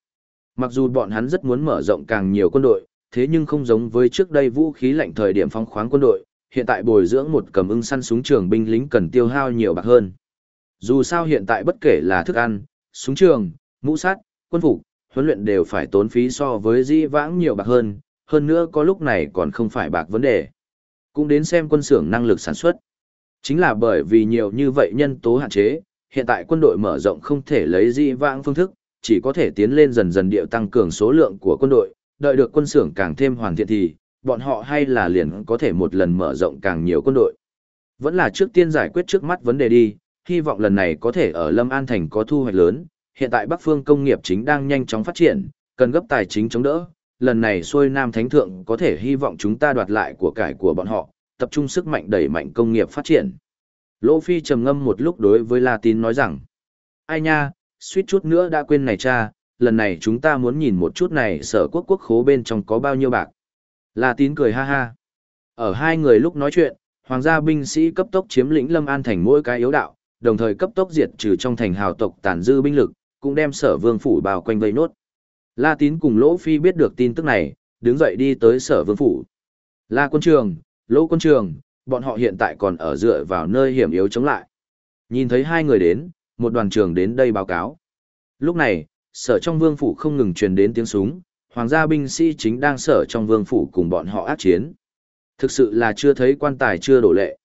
Mặc dù bọn hắn rất muốn mở rộng càng nhiều quân đội, thế nhưng không giống với trước đây vũ khí lạnh thời điểm phong khoáng quân đội, hiện tại bồi dưỡng một cầm ưng săn súng trường binh lính cần tiêu hao nhiều bạc hơn. Dù sao hiện tại bất kể là thức ăn, súng trường, mũ sắt, quân phục, huấn luyện đều phải tốn phí so với di vãng nhiều bạc hơn, hơn nữa có lúc này còn không phải bạc vấn đề. Cũng đến xem quân xưởng năng lực sản xuất. Chính là bởi vì nhiều như vậy nhân tố hạn chế, hiện tại quân đội mở rộng không thể lấy di vãng phương thức, chỉ có thể tiến lên dần dần điệu tăng cường số lượng của quân đội, đợi được quân xưởng càng thêm hoàn thiện thì, bọn họ hay là liền có thể một lần mở rộng càng nhiều quân đội. Vẫn là trước tiên giải quyết trước mắt vấn đề đi, hy vọng lần này có thể ở Lâm An Thành có thu hoạch lớn, hiện tại Bắc Phương công nghiệp chính đang nhanh chóng phát triển, cần gấp tài chính chống đỡ, lần này xuôi Nam Thánh Thượng có thể hy vọng chúng ta đoạt lại của cải của bọn họ, tập trung sức mạnh đẩy mạnh công nghiệp phát triển. Lỗ Phi trầm ngâm một lúc đối với La Tín nói rằng, ai nha, suýt chút nữa đã quên này cha, lần này chúng ta muốn nhìn một chút này sở quốc quốc khố bên trong có bao nhiêu bạc. La Tín cười ha ha. Ở hai người lúc nói chuyện, hoàng gia binh sĩ cấp tốc chiếm lĩnh Lâm An thành mỗi cái yếu đạo, đồng thời cấp tốc diệt trừ trong thành hào tộc tàn dư binh lực, cũng đem sở vương phủ bao quanh vây nốt. La Tín cùng Lỗ Phi biết được tin tức này, đứng dậy đi tới sở vương phủ. La quân trường, Lỗ quân trường, bọn họ hiện tại còn ở dựa vào nơi hiểm yếu chống lại. Nhìn thấy hai người đến, một đoàn trường đến đây báo cáo. Lúc này, sở trong vương phủ không ngừng truyền đến tiếng súng, hoàng gia binh sĩ chính đang sở trong vương phủ cùng bọn họ ác chiến. Thực sự là chưa thấy quan tài chưa đổ lệ.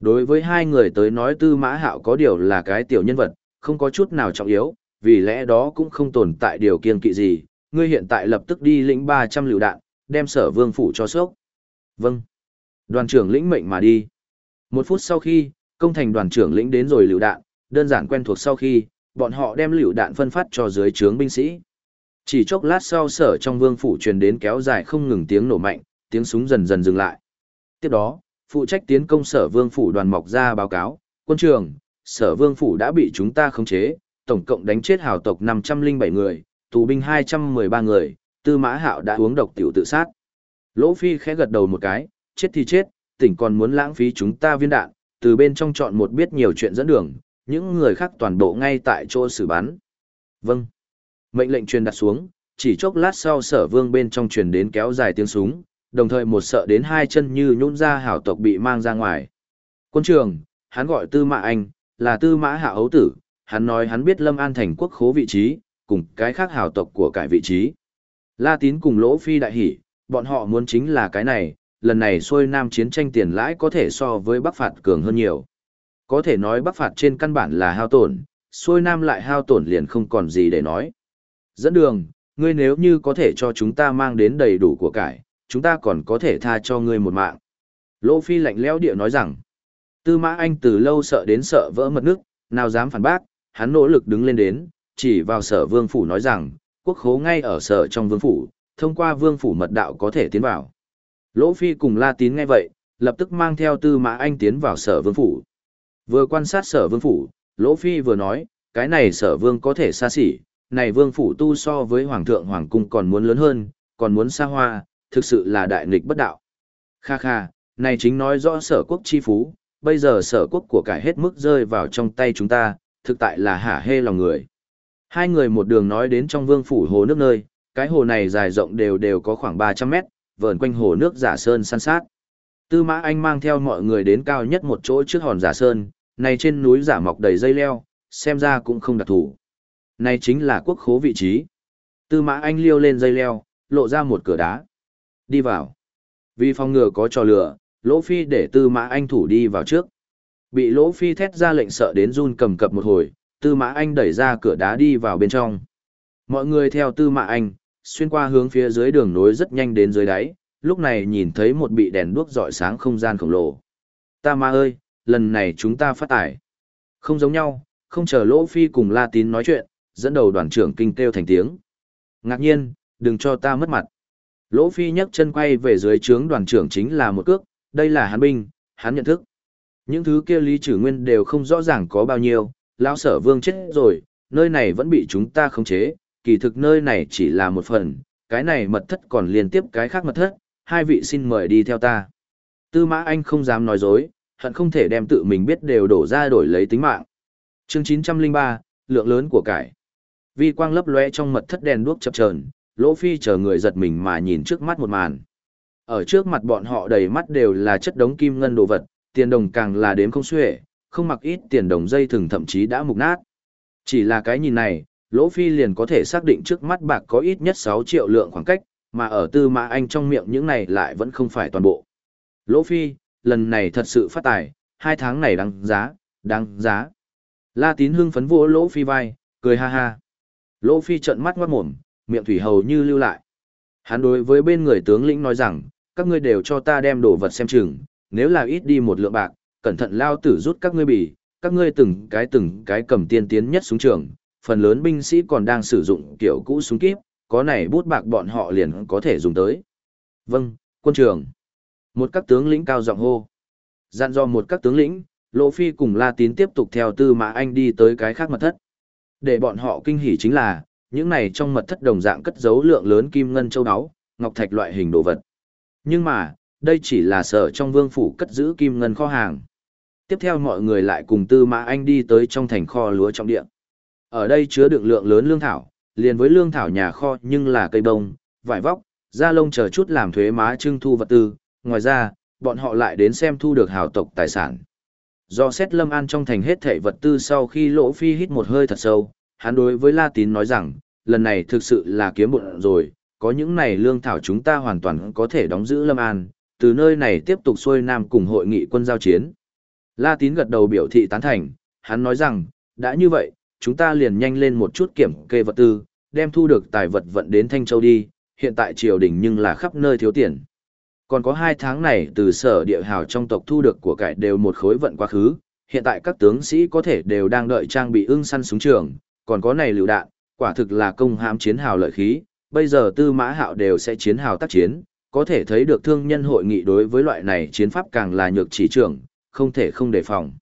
Đối với hai người tới nói tư mã hạo có điều là cái tiểu nhân vật, không có chút nào trọng yếu, vì lẽ đó cũng không tồn tại điều kiên kỵ gì, ngươi hiện tại lập tức đi lĩnh 300 lựu đạn, đem sở vương phủ cho sốc. Vâng. Đoàn trưởng lĩnh mệnh mà đi. Một phút sau khi, công thành đoàn trưởng lĩnh đến rồi lựu đạn, đơn giản quen thuộc sau khi, bọn họ đem lựu đạn phân phát cho dưới trướng binh sĩ. Chỉ chốc lát sau sở trong vương phủ truyền đến kéo dài không ngừng tiếng nổ mạnh, tiếng súng dần dần dừng lại. Tiếp đó, phụ trách tiến công sở vương phủ đoàn mọc ra báo cáo, quân trường, sở vương phủ đã bị chúng ta khống chế, tổng cộng đánh chết hào tộc 507 người, tù binh 213 người, tư mã hạo đã uống độc tiểu tự sát. Lỗ Phi khẽ gật đầu một cái, chết thì chết, tỉnh còn muốn lãng phí chúng ta viên đạn, từ bên trong chọn một biết nhiều chuyện dẫn đường, những người khác toàn bộ ngay tại chỗ xử bắn. Vâng. Mệnh lệnh truyền đặt xuống, chỉ chốc lát sau sở vương bên trong truyền đến kéo dài tiếng súng, đồng thời một sợ đến hai chân như nhũn ra hảo tộc bị mang ra ngoài. Quân trường, hắn gọi tư mã anh, là tư mã hạ ấu tử, hắn nói hắn biết lâm an thành quốc khố vị trí, cùng cái khác hảo tộc của cải vị trí. La tín cùng lỗ phi đại hỉ, bọn họ muốn chính là cái này, lần này xuôi nam chiến tranh tiền lãi có thể so với bắc phạt cường hơn nhiều. Có thể nói bắc phạt trên căn bản là hao tổn, xuôi nam lại hao tổn liền không còn gì để nói. Dẫn đường, ngươi nếu như có thể cho chúng ta mang đến đầy đủ của cải, chúng ta còn có thể tha cho ngươi một mạng. Lỗ Phi lạnh lẽo địa nói rằng, Tư Mã Anh từ lâu sợ đến sợ vỡ mật nước, nào dám phản bác, hắn nỗ lực đứng lên đến, chỉ vào sở vương phủ nói rằng, quốc khố ngay ở sở trong vương phủ, thông qua vương phủ mật đạo có thể tiến vào. Lỗ Phi cùng La Tín nghe vậy, lập tức mang theo Tư Mã Anh tiến vào sở vương phủ. Vừa quan sát sở vương phủ, Lỗ Phi vừa nói, cái này sở vương có thể xa xỉ, này vương phủ tu so với hoàng thượng hoàng cung còn muốn lớn hơn, còn muốn xa hoa, thực sự là đại nghịch bất đạo. Kha kha, này chính nói rõ sở quốc chi phú, bây giờ sở quốc của cải hết mức rơi vào trong tay chúng ta, thực tại là hả hê lòng người. Hai người một đường nói đến trong vương phủ hồ nước nơi, cái hồ này dài rộng đều đều có khoảng 300 mét, vờn quanh hồ nước giả sơn san sát. Tư mã anh mang theo mọi người đến cao nhất một chỗ trước hòn giả sơn, này trên núi giả mọc đầy dây leo, xem ra cũng không đặc thủ. Này chính là quốc khố vị trí. Tư mã anh liêu lên dây leo, lộ ra một cửa đá. Đi vào. Vì phòng ngừa có trò lửa, Lỗ Phi để tư mã anh thủ đi vào trước. Bị Lỗ Phi thét ra lệnh sợ đến run cầm cập một hồi, Tư Mã Anh đẩy ra cửa đá đi vào bên trong. Mọi người theo Tư Mã Anh, xuyên qua hướng phía dưới đường nối rất nhanh đến dưới đáy, lúc này nhìn thấy một bị đèn đuốc rọi sáng không gian khổng lồ. Ta ma ơi, lần này chúng ta phát tải. Không giống nhau, không chờ Lỗ Phi cùng La Tín nói chuyện, dẫn đầu đoàn trưởng kinh kêu thành tiếng. Ngạc nhiên, đừng cho ta mất mặt. Lỗ Phi nhấc chân quay về dưới trướng đoàn trưởng chính là một cước, đây là hắn binh, hắn nhận thức. Những thứ kia Lý Trử Nguyên đều không rõ ràng có bao nhiêu, lão sở vương chết rồi, nơi này vẫn bị chúng ta khống chế, kỳ thực nơi này chỉ là một phần, cái này mật thất còn liên tiếp cái khác mật thất, hai vị xin mời đi theo ta. Tư mã anh không dám nói dối, hận không thể đem tự mình biết đều đổ ra đổi lấy tính mạng. Chương 903, lượng lớn của cải. Vi quang lấp lóe trong mật thất đèn đuốc chập chờn, Lỗ Phi chờ người giật mình mà nhìn trước mắt một màn. Ở trước mặt bọn họ đầy mắt đều là chất đống kim ngân đồ vật, tiền đồng càng là đếm không xuể, không mặc ít tiền đồng dây thừng thậm chí đã mục nát. Chỉ là cái nhìn này, Lỗ Phi liền có thể xác định trước mắt bạc có ít nhất 6 triệu lượng khoảng cách, mà ở Tư Mã Anh trong miệng những này lại vẫn không phải toàn bộ. Lỗ Phi, lần này thật sự phát tài, hai tháng này đáng giá, đáng giá. La Tín hưng phấn vỗ Lỗ Phi vai, cười ha ha. Lỗ Phi trợn mắt ngoát mồm, miệng thủy hầu như lưu lại. Hắn đối với bên người tướng lĩnh nói rằng, các ngươi đều cho ta đem đồ vật xem chừng, nếu là ít đi một lượng bạc, cẩn thận lao tử rút các ngươi bì, các ngươi từng cái từng cái cầm tiên tiến nhất xuống trường, phần lớn binh sĩ còn đang sử dụng kiểu cũ súng kíp, có này bút bạc bọn họ liền có thể dùng tới. Vâng, quân trưởng. Một các tướng lĩnh cao giọng hô. Dặn dò một các tướng lĩnh, Lỗ Phi cùng La Tín tiếp tục theo Tư Mã Anh đi tới cái khác mật thất. Để bọn họ kinh hỉ chính là, những này trong mật thất đồng dạng cất giấu lượng lớn kim ngân châu áo, ngọc thạch loại hình đồ vật. Nhưng mà, đây chỉ là sở trong vương phủ cất giữ kim ngân kho hàng. Tiếp theo mọi người lại cùng Tư Mã Anh đi tới trong thành kho lúa trong địa. Ở đây chứa đựng lượng lớn lương thảo, liền với lương thảo nhà kho nhưng là cây bông, vải vóc, da lông chờ chút làm thuế má trưng thu vật tư, ngoài ra, bọn họ lại đến xem thu được hào tộc tài sản. Do xét lâm an trong thành hết thảy vật tư sau khi lỗ phi hít một hơi thật sâu, hắn đối với La Tín nói rằng, lần này thực sự là kiếm bụng rồi, có những này lương thảo chúng ta hoàn toàn có thể đóng giữ lâm an, từ nơi này tiếp tục xuôi nam cùng hội nghị quân giao chiến. La Tín gật đầu biểu thị tán thành, hắn nói rằng, đã như vậy, chúng ta liền nhanh lên một chút kiểm kê vật tư, đem thu được tài vật vận đến Thanh Châu đi, hiện tại triều đình nhưng là khắp nơi thiếu tiền. Còn có hai tháng này từ sở địa hào trong tộc thu được của cải đều một khối vận quá khứ, hiện tại các tướng sĩ có thể đều đang đợi trang bị ưng săn súng trường, còn có này lựu đạn, quả thực là công hãm chiến hào lợi khí, bây giờ tư mã hạo đều sẽ chiến hào tác chiến, có thể thấy được thương nhân hội nghị đối với loại này chiến pháp càng là nhược chỉ trưởng, không thể không đề phòng.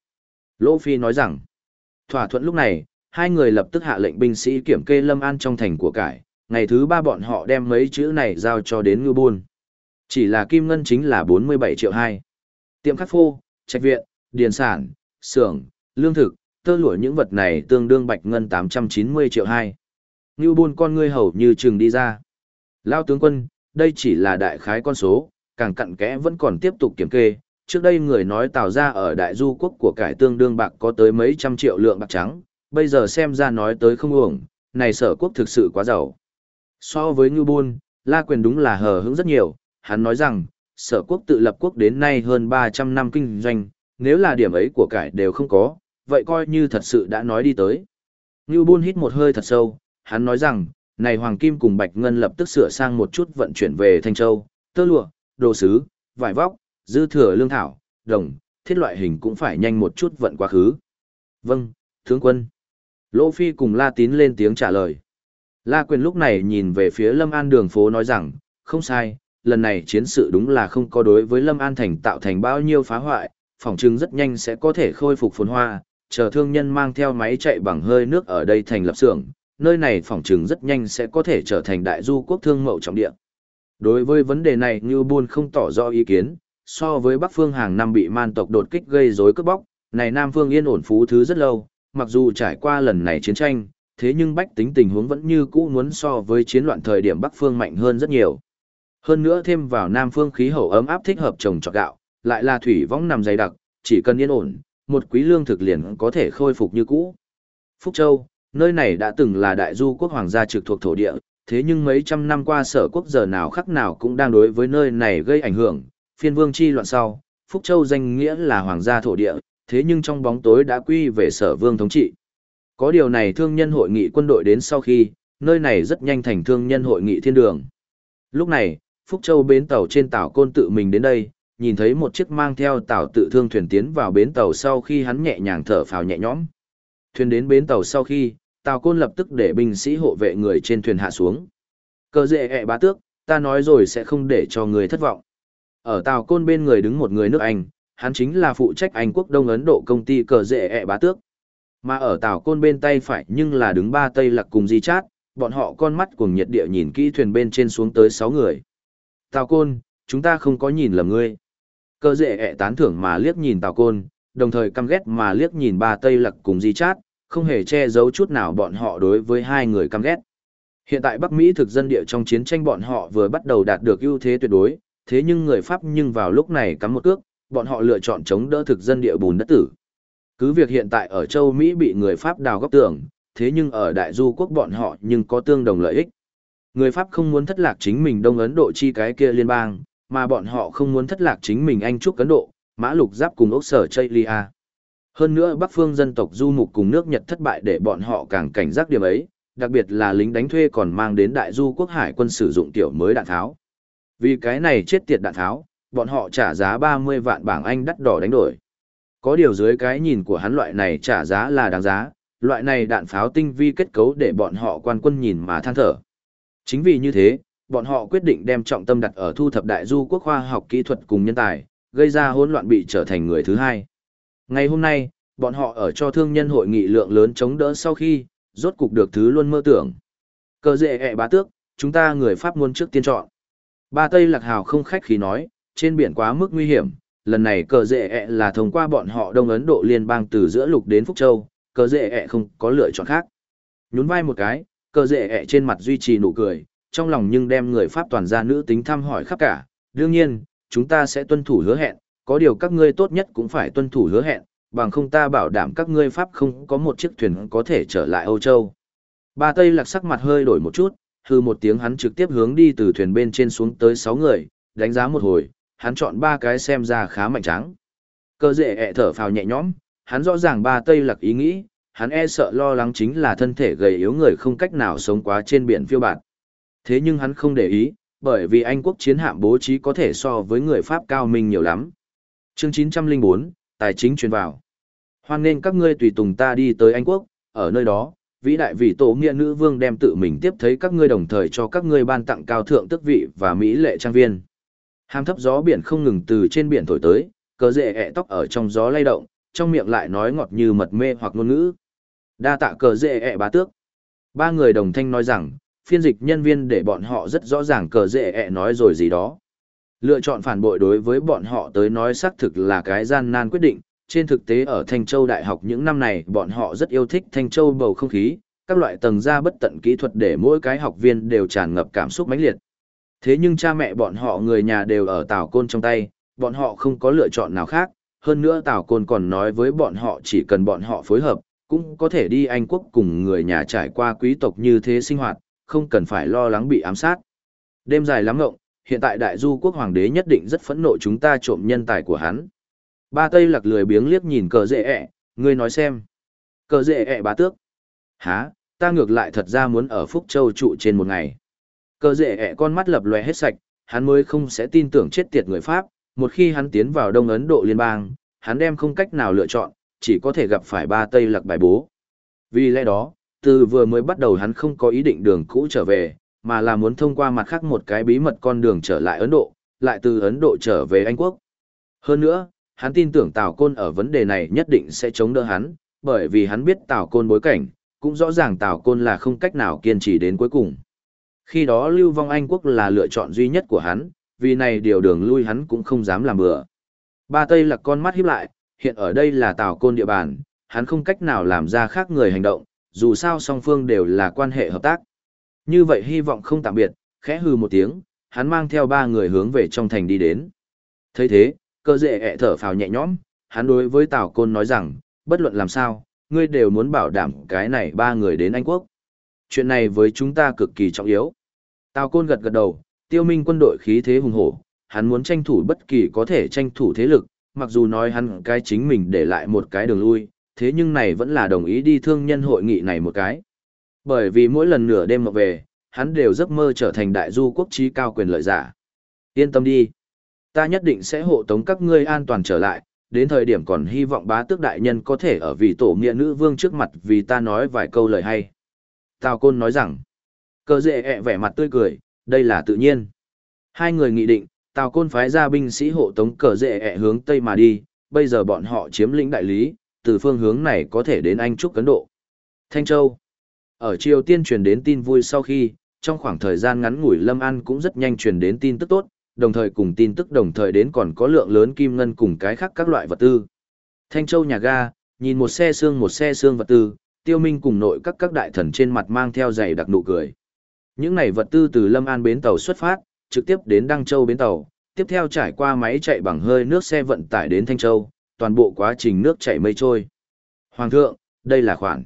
Lỗ Phi nói rằng, thỏa thuận lúc này, hai người lập tức hạ lệnh binh sĩ kiểm kê lâm an trong thành của cải, ngày thứ ba bọn họ đem mấy chữ này giao cho đến ngư buôn. Chỉ là kim ngân chính là 47 triệu 2. Tiệm khắc phô, trạch viện, điền sản, xưởng, lương thực, tơ lụa những vật này tương đương bạch ngân 890 triệu 2. Ngưu buôn con ngươi hầu như chừng đi ra. Lao tướng quân, đây chỉ là đại khái con số, càng cặn kẽ vẫn còn tiếp tục kiểm kê. Trước đây người nói tạo ra ở đại du quốc của cải tương đương bạc có tới mấy trăm triệu lượng bạc trắng, bây giờ xem ra nói tới không uổng, này sở quốc thực sự quá giàu. So với Ngưu Bôn, La Quyền đúng là hờ hững rất nhiều, hắn nói rằng, sở quốc tự lập quốc đến nay hơn 300 năm kinh doanh, nếu là điểm ấy của cải đều không có, vậy coi như thật sự đã nói đi tới. Ngưu Bôn hít một hơi thật sâu, hắn nói rằng, này Hoàng Kim cùng Bạch Ngân lập tức sửa sang một chút vận chuyển về Thanh Châu, tơ lụa, đồ sứ, vải vóc, dư thừa lương thảo, đồng, thiết loại hình cũng phải nhanh một chút vận quá khứ. Vâng, tướng quân. Lỗ Phi cùng La Tín lên tiếng trả lời. La Quyền lúc này nhìn về phía Lâm An đường phố nói rằng, không sai, lần này chiến sự đúng là không có đối với Lâm An thành tạo thành bao nhiêu phá hoại, phòng trưng rất nhanh sẽ có thể khôi phục phồn hoa, chờ thương nhân mang theo máy chạy bằng hơi nước ở đây thành lập xưởng, nơi này phòng trừng rất nhanh sẽ có thể trở thành đại du quốc thương mậu trọng địa. Đối với vấn đề này Như Buôn không tỏ rõ ý kiến, so với Bắc Phương hàng năm bị man tộc đột kích gây rối cướp bóc, này Nam Phương yên ổn phú thứ rất lâu, mặc dù trải qua lần này chiến tranh, thế nhưng bách tính tình huống vẫn như cũ muốn so với chiến loạn thời điểm Bắc Phương mạnh hơn rất nhiều. Hơn nữa thêm vào Nam Phương khí hậu ấm áp thích hợp trồng trọt gạo, lại là thủy võng nằm dày đặc, chỉ cần yên ổn, một quý lương thực liền có thể khôi phục như cũ. Phúc Châu, nơi này đã từng là đại du quốc hoàng gia trực thuộc thổ địa, thế nhưng mấy trăm năm qua sở quốc giờ nào khắc nào cũng đang đối với nơi này gây ảnh hưởng, phiên vương chi loạn sau, Phúc Châu danh nghĩa là hoàng gia thổ địa, thế nhưng trong bóng tối đã quy về sở vương thống trị. Có điều này thương nhân hội nghị quân đội đến sau khi, nơi này rất nhanh thành thương nhân hội nghị thiên đường. Lúc này, Phúc Châu bến tàu trên tàu côn tự mình đến đây, nhìn thấy một chiếc mang theo tàu tự thương thuyền tiến vào bến tàu sau khi hắn nhẹ nhàng thở phào nhẹ nhõm. Thuyền đến bến tàu sau khi, tàu côn lập tức để binh sĩ hộ vệ người trên thuyền hạ xuống. Cờ dệ ẹ bá tước, ta nói rồi sẽ không để cho người thất vọng. Ở tàu côn bên người đứng một người nước Anh, hắn chính là phụ trách Anh quốc Đông Ấn Độ công ty cờ dệ ẹ bá tước. Mà ở tàu côn bên tay phải nhưng là đứng ba tây lạc cùng di chát, bọn họ con mắt cùng nhiệt địa nhìn kỹ thuyền bên trên xuống tới sáu người. Tào côn, chúng ta không có nhìn lầm ngươi. Cơ dệ ẹ tán thưởng mà liếc nhìn tào côn, đồng thời căm ghét mà liếc nhìn ba tây lặc cùng di chát, không hề che giấu chút nào bọn họ đối với hai người căm ghét. Hiện tại Bắc Mỹ thực dân địa trong chiến tranh bọn họ vừa bắt đầu đạt được ưu thế tuyệt đối, thế nhưng người Pháp nhưng vào lúc này cắm một cước, bọn họ lựa chọn chống đỡ thực dân địa bùn đất tử. Cứ việc hiện tại ở châu Mỹ bị người Pháp đào góc tường, thế nhưng ở đại du quốc bọn họ nhưng có tương đồng lợi ích. Người Pháp không muốn thất lạc chính mình Đông Ấn Độ chi cái kia liên bang, mà bọn họ không muốn thất lạc chính mình Anh Trúc Ấn Độ, Mã Lục Giáp cùng ốc sở Chaylia. Hơn nữa Bắc phương dân tộc du mục cùng nước Nhật thất bại để bọn họ càng cảnh giác điểm ấy, đặc biệt là lính đánh thuê còn mang đến đại du quốc hải quân sử dụng tiểu mới đạn tháo. Vì cái này chết tiệt đạn tháo, bọn họ trả giá 30 vạn bảng Anh đắt đỏ đánh đổi. Có điều dưới cái nhìn của hắn loại này trả giá là đáng giá, loại này đạn pháo tinh vi kết cấu để bọn họ quan quân nhìn mà than thở. Chính vì như thế, bọn họ quyết định đem trọng tâm đặt ở thu thập đại du quốc khoa học kỹ thuật cùng nhân tài, gây ra hỗn loạn bị trở thành người thứ hai. Ngày hôm nay, bọn họ ở cho thương nhân hội nghị lượng lớn chống đỡ sau khi, rốt cục được thứ luôn mơ tưởng. Cờ dệ ẹ bá tước, chúng ta người Pháp muốn trước tiên chọn. Ba Tây Lạc Hào không khách khí nói, trên biển quá mức nguy hiểm, lần này cờ dệ ẹ là thông qua bọn họ Đông Ấn Độ liên bang từ giữa lục đến Phúc Châu, cờ dệ ẹ không có lựa chọn khác. Nhún vai một cái, cơ dễ ẹ trên mặt duy trì nụ cười, trong lòng nhưng đem người Pháp toàn gia nữ tính thăm hỏi khắp cả. Đương nhiên, chúng ta sẽ tuân thủ hứa hẹn, có điều các ngươi tốt nhất cũng phải tuân thủ hứa hẹn, bằng không ta bảo đảm các ngươi Pháp không có một chiếc thuyền có thể trở lại Âu Châu. Ba Tây lạc sắc mặt hơi đổi một chút, hư một tiếng hắn trực tiếp hướng đi từ thuyền bên trên xuống tới sáu người, đánh giá một hồi, hắn chọn ba cái xem ra khá mạnh trắng. Cơ dễ ẹ thở phào nhẹ nhõm, hắn rõ ràng ba Tây lạc ý nghĩ, hắn e sợ lo lắng chính là thân thể gầy yếu người không cách nào sống quá trên biển phiêu bạt. Thế nhưng hắn không để ý, bởi vì Anh quốc chiến hạm bố trí có thể so với người Pháp cao minh nhiều lắm. Chương 904, Tài chính truyền vào. Hoan nên các ngươi tùy tùng ta đi tới Anh quốc, ở nơi đó, vĩ đại vị tổ nghĩa nữ vương đem tự mình tiếp thấy các ngươi đồng thời cho các ngươi ban tặng cao thượng tước vị và mỹ lệ trang viên. Hàm thấp gió biển không ngừng từ trên biển thổi tới, cờ rệ ẹ tóc ở trong gió lay động, trong miệng lại nói ngọt như mật mê hoặc ngôn ngữ. Đa tạ cờ dễ ẹ bá tước. Ba người đồng thanh nói rằng, phiên dịch nhân viên để bọn họ rất rõ ràng cờ dễ ẹ nói rồi gì đó. Lựa chọn phản bội đối với bọn họ tới nói xác thực là cái gian nan quyết định. Trên thực tế ở Thanh Châu Đại học những năm này bọn họ rất yêu thích Thanh Châu bầu không khí, các loại tầng ra bất tận kỹ thuật để mỗi cái học viên đều tràn ngập cảm xúc mãnh liệt. Thế nhưng cha mẹ bọn họ người nhà đều ở Tào Côn trong tay, bọn họ không có lựa chọn nào khác, hơn nữa Tào Côn còn nói với bọn họ chỉ cần bọn họ phối hợp, cũng có thể đi Anh quốc cùng người nhà trải qua quý tộc như thế sinh hoạt, không cần phải lo lắng bị ám sát. Đêm dài lắm ngộng, hiện tại đại du quốc hoàng đế nhất định rất phẫn nộ chúng ta trộm nhân tài của hắn. Ba Tây lạc lười biếng liếc nhìn cờ dễ ẹ, ngươi nói xem. Cờ dễ ẹ bá tước. Hả, ta ngược lại thật ra muốn ở Phúc Châu trụ trên một ngày. Cờ dễ ẹ con mắt lập lòe hết sạch, hắn mới không sẽ tin tưởng chết tiệt người Pháp, một khi hắn tiến vào Đông Ấn Độ liên bang, hắn đem không cách nào lựa chọn, chỉ có thể gặp phải ba Tây lặc bài bố. Vì lẽ đó, từ vừa mới bắt đầu hắn không có ý định đường cũ trở về, mà là muốn thông qua mặt khác một cái bí mật con đường trở lại Ấn Độ, lại từ Ấn Độ trở về Anh Quốc. Hơn nữa, hắn tin tưởng Tào Côn ở vấn đề này nhất định sẽ chống đỡ hắn, bởi vì hắn biết Tào Côn bối cảnh, cũng rõ ràng Tào Côn là không cách nào kiên trì đến cuối cùng. Khi đó Lưu Vong Anh Quốc là lựa chọn duy nhất của hắn, vì này điều đường lui hắn cũng không dám làm bừa. Ba Tây là con mắt híp lại, hiện ở đây là Tào Côn địa bàn, hắn không cách nào làm ra khác người hành động, dù sao song phương đều là quan hệ hợp tác. Như vậy hy vọng không tạm biệt, khẽ hư một tiếng, hắn mang theo ba người hướng về trong thành đi đến. thấy thế, cơ dệ ẹ thở phào nhẹ nhõm, hắn đối với Tào Côn nói rằng, bất luận làm sao, ngươi đều muốn bảo đảm cái này ba người đến Anh Quốc. Chuyện này với chúng ta cực kỳ trọng yếu. Tào Côn gật gật đầu, tiêu minh quân đội khí thế hùng hổ, hắn muốn tranh thủ bất kỳ có thể tranh thủ thế lực, mặc dù nói hắn cái chính mình để lại một cái đường lui, thế nhưng này vẫn là đồng ý đi thương nhân hội nghị này một cái. Bởi vì mỗi lần nửa đêm mà về, hắn đều giấc mơ trở thành đại du quốc trí cao quyền lợi giả. Yên tâm đi. Ta nhất định sẽ hộ tống các ngươi an toàn trở lại, đến thời điểm còn hy vọng bá tước đại nhân có thể ở vị tổ nghĩa nữ vương trước mặt vì ta nói vài câu lời hay. Tào Côn nói rằng, cơ dệ ẹ vẻ mặt tươi cười, đây là tự nhiên. Hai người nghị định, Tào Côn phái ra binh sĩ hộ tống cờ rệ ẹ hướng Tây mà đi, bây giờ bọn họ chiếm lĩnh đại lý, từ phương hướng này có thể đến Anh Trúc ấn Độ. Thanh Châu Ở Triều Tiên truyền đến tin vui sau khi, trong khoảng thời gian ngắn ngủi Lâm An cũng rất nhanh truyền đến tin tức tốt, đồng thời cùng tin tức đồng thời đến còn có lượng lớn kim ngân cùng cái khác các loại vật tư. Thanh Châu nhà ga, nhìn một xe xương một xe xương vật tư, tiêu minh cùng nội các các đại thần trên mặt mang theo dày đặc nụ cười. Những này vật tư từ Lâm An bến tàu xuất phát, trực tiếp đến Đăng Châu bến tàu, tiếp theo trải qua máy chạy bằng hơi nước xe vận tải đến Thanh Châu, toàn bộ quá trình nước chảy mây trôi. Hoàng thượng, đây là khoản.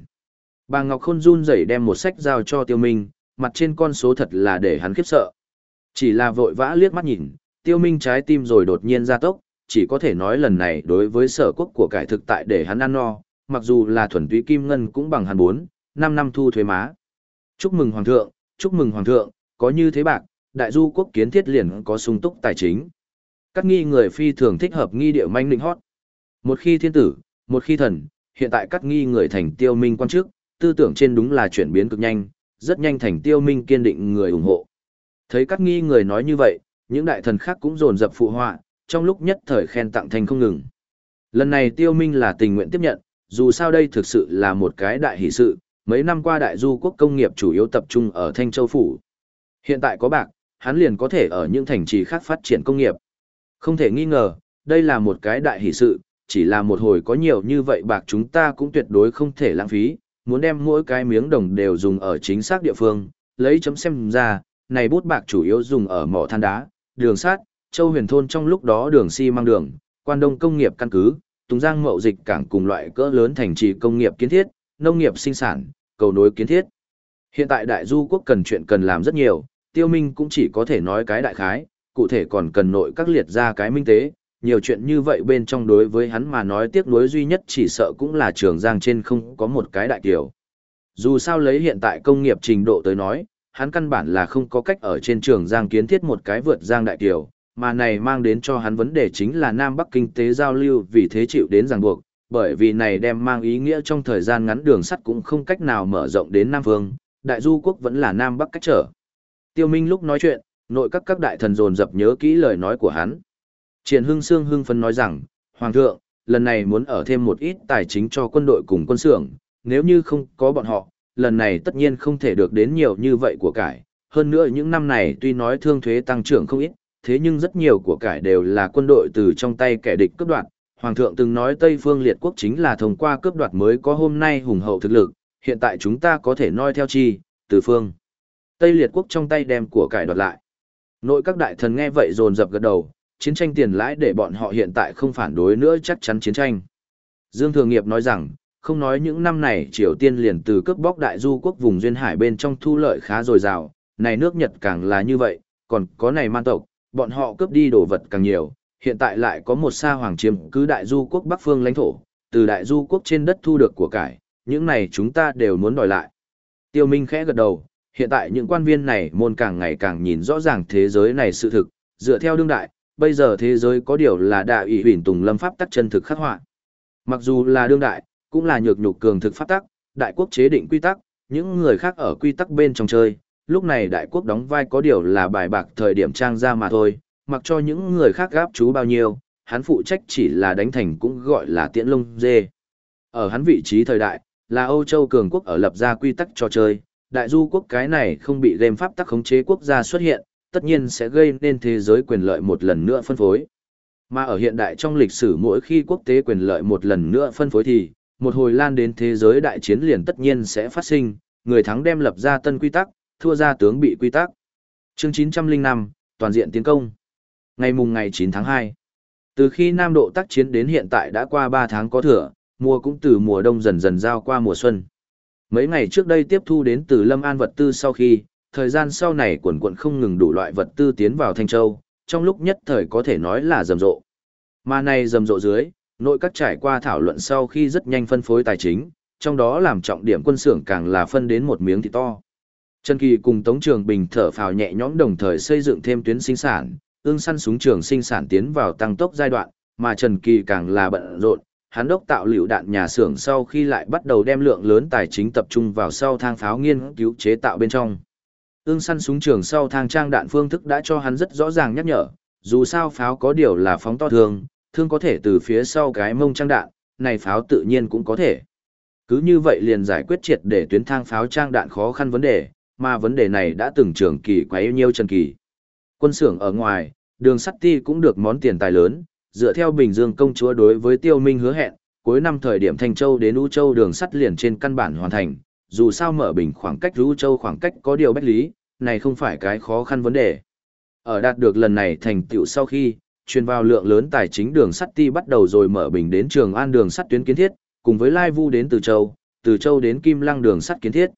Bà Ngọc Khôn run rẩy đem một sách giao cho tiêu minh, mặt trên con số thật là để hắn khiếp sợ. Chỉ là vội vã liếc mắt nhìn, tiêu minh trái tim rồi đột nhiên ra tốc, chỉ có thể nói lần này đối với sở quốc của cải thực tại để hắn ăn no, mặc dù là thuần túy kim ngân cũng bằng hắn bốn, năm năm thu thuế má. Chúc mừng Hoàng thượng, chúc mừng Hoàng thượng, có như thế bạc, đại du quốc kiến thiết liền có sung túc tài chính. Các nghi người phi thường thích hợp nghi địa manh định hót. Một khi thiên tử, một khi thần, hiện tại các nghi người thành tiêu minh quan chức, tư tưởng trên đúng là chuyển biến cực nhanh, rất nhanh thành tiêu minh kiên định người ủng hộ. Thấy các nghi người nói như vậy, những đại thần khác cũng rồn dập phụ họa, trong lúc nhất thời khen tặng thành không ngừng. Lần này tiêu minh là tình nguyện tiếp nhận, dù sao đây thực sự là một cái đại hỷ sự, mấy năm qua đại du quốc công nghiệp chủ yếu tập trung ở Thanh Châu Phủ. Hiện tại có bạc, hắn liền có thể ở những thành trì khác phát triển công nghiệp. Không thể nghi ngờ, đây là một cái đại hỷ sự, chỉ là một hồi có nhiều như vậy bạc chúng ta cũng tuyệt đối không thể lãng phí, muốn đem mỗi cái miếng đồng đều dùng ở chính xác địa phương, lấy chấm xem ra, này bút bạc chủ yếu dùng ở mỏ than đá, đường sắt, châu huyền thôn trong lúc đó đường xi si măng đường, quan đông công nghiệp căn cứ, Tùng Giang mậu dịch cảng cùng loại cỡ lớn thành trì công nghiệp kiến thiết, nông nghiệp sinh sản, cầu nối kiến thiết. Hiện tại đại du quốc cần chuyện cần làm rất nhiều, tiêu minh cũng chỉ có thể nói cái đại khái, cụ thể còn cần nội các liệt ra cái minh tế, nhiều chuyện như vậy bên trong đối với hắn mà nói tiếc nuối duy nhất chỉ sợ cũng là trường giang trên không có một cái đại kiểu. Dù sao lấy hiện tại công nghiệp trình độ tới nói, hắn căn bản là không có cách ở trên trường giang kiến thiết một cái vượt giang đại kiểu, mà này mang đến cho hắn vấn đề chính là Nam Bắc kinh tế giao lưu vì thế chịu đến ràng buộc, bởi vì này đem mang ý nghĩa trong thời gian ngắn đường sắt cũng không cách nào mở rộng đến Nam Phương, Đại Du quốc vẫn là Nam Bắc cách trở. Tiêu Minh lúc nói chuyện, nội các các đại thần dồn dập nhớ kỹ lời nói của hắn. Triển Hưng Sương hưng phấn nói rằng, Hoàng thượng, lần này muốn ở thêm một ít tài chính cho quân đội cùng quân xưởng, nếu như không có bọn họ, lần này tất nhiên không thể được đến nhiều như vậy của cải. Hơn nữa những năm này tuy nói thương thuế tăng trưởng không ít, thế nhưng rất nhiều của cải đều là quân đội từ trong tay kẻ địch cướp đoạt. Hoàng thượng từng nói Tây phương liệt quốc chính là thông qua cướp đoạt mới có hôm nay hùng hậu thực lực, hiện tại chúng ta có thể noi theo chi, từ phương. Tây liệt quốc trong tay đem của cải đoạt lại. Nội các đại thần nghe vậy dồn dập gật đầu, chiến tranh tiền lãi để bọn họ hiện tại không phản đối nữa chắc chắn chiến tranh. Dương Thường Nghiệp nói rằng, không nói những năm này Triều Tiên liền từ cướp bóc đại du quốc vùng duyên hải bên trong thu lợi khá dồi dào, này nước Nhật càng là như vậy, còn có này man tộc, bọn họ cướp đi đồ vật càng nhiều, hiện tại lại có một sa hoàng chiếm cứ đại du quốc Bắc phương lãnh thổ, từ đại du quốc trên đất thu được của cải, những này chúng ta đều muốn đòi lại. Tiêu Minh khẽ gật đầu, hiện tại những quan viên này môn càng ngày càng nhìn rõ ràng thế giới này sự thực, dựa theo đương đại, bây giờ thế giới có điều là đại ủy huyền tùng lâm pháp tắc chân thực khắc họa. Mặc dù là đương đại, cũng là nhược nhục cường thực pháp tắc, đại quốc chế định quy tắc, những người khác ở quy tắc bên trong chơi, lúc này đại quốc đóng vai có điều là bài bạc thời điểm trang ra mà thôi, mặc cho những người khác gáp chú bao nhiêu, hắn phụ trách chỉ là đánh thành cũng gọi là tiễn lông dê. Ở hắn vị trí thời đại, là Âu Châu cường quốc ở lập ra quy tắc cho chơi, đại du quốc cái này không bị game pháp tắc khống chế quốc gia xuất hiện, tất nhiên sẽ gây nên thế giới quyền lợi một lần nữa phân phối. Mà ở hiện đại trong lịch sử mỗi khi quốc tế quyền lợi một lần nữa phân phối thì, một hồi lan đến thế giới đại chiến liền tất nhiên sẽ phát sinh, người thắng đem lập ra tân quy tắc, thua ra tướng bị quy tắc. Chương 905, toàn diện tiến công. Ngày mùng ngày 9 tháng 2. Từ khi Nam độ tác chiến đến hiện tại đã qua 3 tháng có thừa, mùa cũng từ mùa đông dần dần giao qua mùa xuân. Mấy ngày trước đây tiếp thu đến từ Lâm An vật tư sau khi, thời gian sau này quần quận không ngừng đủ loại vật tư tiến vào Thanh Châu, trong lúc nhất thời có thể nói là rầm rộ. Mà này rầm rộ dưới, nội các trải qua thảo luận sau khi rất nhanh phân phối tài chính, trong đó làm trọng điểm quân xưởng càng là phân đến một miếng thịt to. Trần Kỳ cùng Tống Trường Bình thở phào nhẹ nhõm đồng thời xây dựng thêm tuyến sinh sản, ương săn súng trường sinh sản tiến vào tăng tốc giai đoạn, mà Trần Kỳ càng là bận rộn, hắn đốc tạo liệu đạn nhà xưởng sau khi lại bắt đầu đem lượng lớn tài chính tập trung vào sau thang pháo nghiên cứu chế tạo bên trong. Ương săn súng trường sau thang trang đạn phương thức đã cho hắn rất rõ ràng nhắc nhở, dù sao pháo có điều là phóng to thường, thương có thể từ phía sau cái mông trang đạn, này pháo tự nhiên cũng có thể. Cứ như vậy liền giải quyết triệt để tuyến thang pháo trang đạn khó khăn vấn đề, mà vấn đề này đã từng trường kỳ quá yêu nhiêu trần kỳ. Quân xưởng ở ngoài, đường sắt ti cũng được món tiền tài lớn, dựa theo Bình Dương công chúa đối với Tiêu Minh hứa hẹn, cuối năm thời điểm Thanh Châu đến U Châu đường sắt liền trên căn bản hoàn thành, dù sao mở bình khoảng cách U Châu khoảng cách có điều bách lý, này không phải cái khó khăn vấn đề. Ở đạt được lần này thành tựu sau khi, truyền vào lượng lớn tài chính đường sắt ti bắt đầu rồi mở bình đến Trường An đường sắt tuyến kiến thiết, cùng với Lai Vu đến Từ Châu, Từ Châu đến Kim Lăng đường sắt kiến thiết.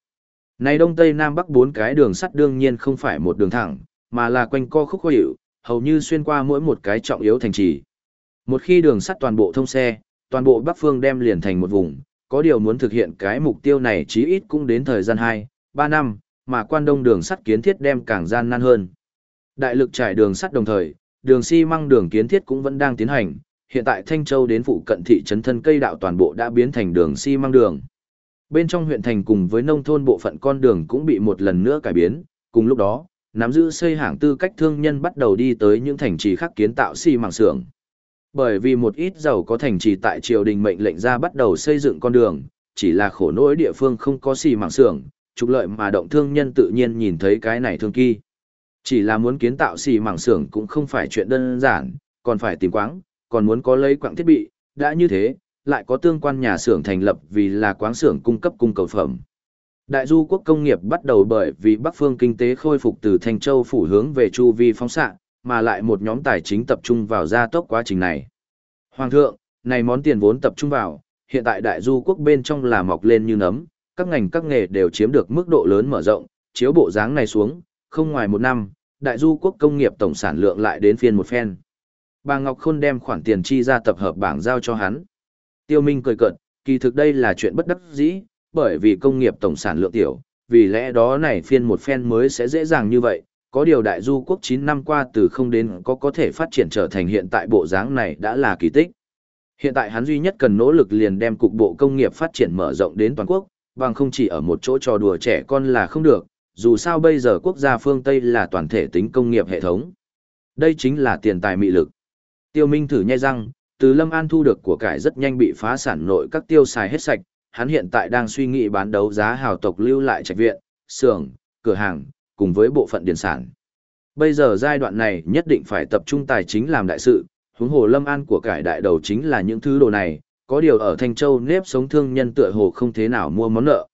Này Đông Tây Nam Bắc bốn cái đường sắt đương nhiên không phải một đường thẳng, mà là quanh co khúc khuỷu hầu như xuyên qua mỗi một cái trọng yếu thành trì. Một khi đường sắt toàn bộ thông xe, toàn bộ Bắc Phương đem liền thành một vùng, có điều muốn thực hiện cái mục tiêu này chí ít cũng đến thời gian 2, 3 năm, mà quan đông đường sắt kiến thiết đem càng gian nan hơn. Đại lực trải đường sắt đồng thời, đường xi măng đường kiến thiết cũng vẫn đang tiến hành, hiện tại Thanh Châu đến phụ cận thị trấn thân cây đạo toàn bộ đã biến thành đường xi măng đường. Bên trong huyện thành cùng với nông thôn bộ phận con đường cũng bị một lần nữa cải biến, cùng lúc đó, nắm giữ xây hàng tư cách thương nhân bắt đầu đi tới những thành trì khác kiến tạo xi măng xưởng. Bởi vì một ít giàu có thành trì tại triều đình mệnh lệnh ra bắt đầu xây dựng con đường, chỉ là khổ nỗi địa phương không có xì măng xưởng, trục lợi mà động thương nhân tự nhiên nhìn thấy cái này thương kỳ. Chỉ là muốn kiến tạo xì măng xưởng cũng không phải chuyện đơn giản, còn phải tìm quáng, còn muốn có lấy quặng thiết bị, đã như thế, lại có tương quan nhà xưởng thành lập vì là quáng xưởng cung cấp cung cầu phẩm. Đại du quốc công nghiệp bắt đầu bởi vì Bắc phương kinh tế khôi phục từ Thanh Châu phủ hướng về chu vi phóng xạ, mà lại một nhóm tài chính tập trung vào gia tốc quá trình này. Hoàng thượng, này món tiền vốn tập trung vào, hiện tại đại du quốc bên trong là mọc lên như nấm, các ngành các nghề đều chiếm được mức độ lớn mở rộng, chiếu bộ dáng này xuống, không ngoài một năm, đại du quốc công nghiệp tổng sản lượng lại đến phiên một phen. Bà Ngọc Khôn đem khoản tiền chi ra tập hợp bảng giao cho hắn. Tiêu Minh cười cợt, kỳ thực đây là chuyện bất đắc dĩ, bởi vì công nghiệp tổng sản lượng tiểu, vì lẽ đó này phiên một phen mới sẽ dễ dàng như vậy. Có điều đại du quốc 9 năm qua từ không đến có có thể phát triển trở thành hiện tại bộ dáng này đã là kỳ tích. Hiện tại hắn duy nhất cần nỗ lực liền đem cục bộ công nghiệp phát triển mở rộng đến toàn quốc, bằng không chỉ ở một chỗ trò đùa trẻ con là không được, dù sao bây giờ quốc gia phương Tây là toàn thể tính công nghiệp hệ thống. Đây chính là tiền tài mị lực. Tiêu Minh thử nhai răng, từ Lâm An thu được của cải rất nhanh bị phá sản nội các tiêu xài hết sạch, hắn hiện tại đang suy nghĩ bán đấu giá hào tộc lưu lại trạch viện, xưởng, cửa hàng, cùng với bộ phận điển sản. Bây giờ giai đoạn này nhất định phải tập trung tài chính làm đại sự, huống hồ Lâm An của cải đại đầu chính là những thứ đồ này, có điều ở Thanh Châu nếp sống thương nhân tựa hồ không thế nào mua món nợ.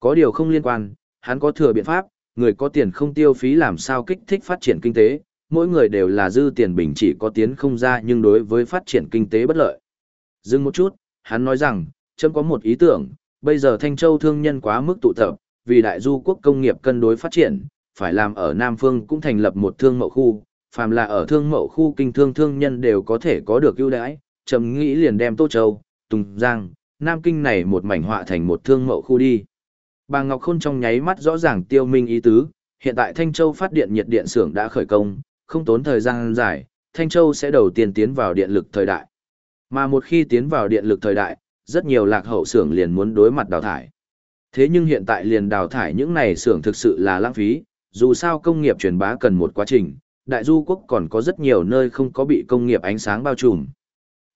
Có điều không liên quan, hắn có thừa biện pháp, người có tiền không tiêu phí làm sao kích thích phát triển kinh tế, mỗi người đều là dư tiền bình chỉ có tiến không ra nhưng đối với phát triển kinh tế bất lợi. Dừng một chút, hắn nói rằng, chấm có một ý tưởng, bây giờ Thanh Châu thương nhân quá mức tụ tập, vì đại du quốc công nghiệp cân đối phát triển, phải làm ở Nam Phương cũng thành lập một thương mậu khu, phàm là ở thương mậu khu kinh thương thương nhân đều có thể có được ưu đãi, Trầm nghĩ liền đem Tô Châu, Tùng Giang, Nam Kinh này một mảnh họa thành một thương mậu khu đi. Bà Ngọc Khôn trong nháy mắt rõ ràng tiêu minh ý tứ, hiện tại Thanh Châu phát điện nhiệt điện xưởng đã khởi công, không tốn thời gian dài, Thanh Châu sẽ đầu tiên tiến vào điện lực thời đại. Mà một khi tiến vào điện lực thời đại, rất nhiều lạc hậu xưởng liền muốn đối mặt đào thải. Thế nhưng hiện tại liền đào thải những này xưởng thực sự là lãng phí, dù sao công nghiệp truyền bá cần một quá trình, đại du quốc còn có rất nhiều nơi không có bị công nghiệp ánh sáng bao trùm.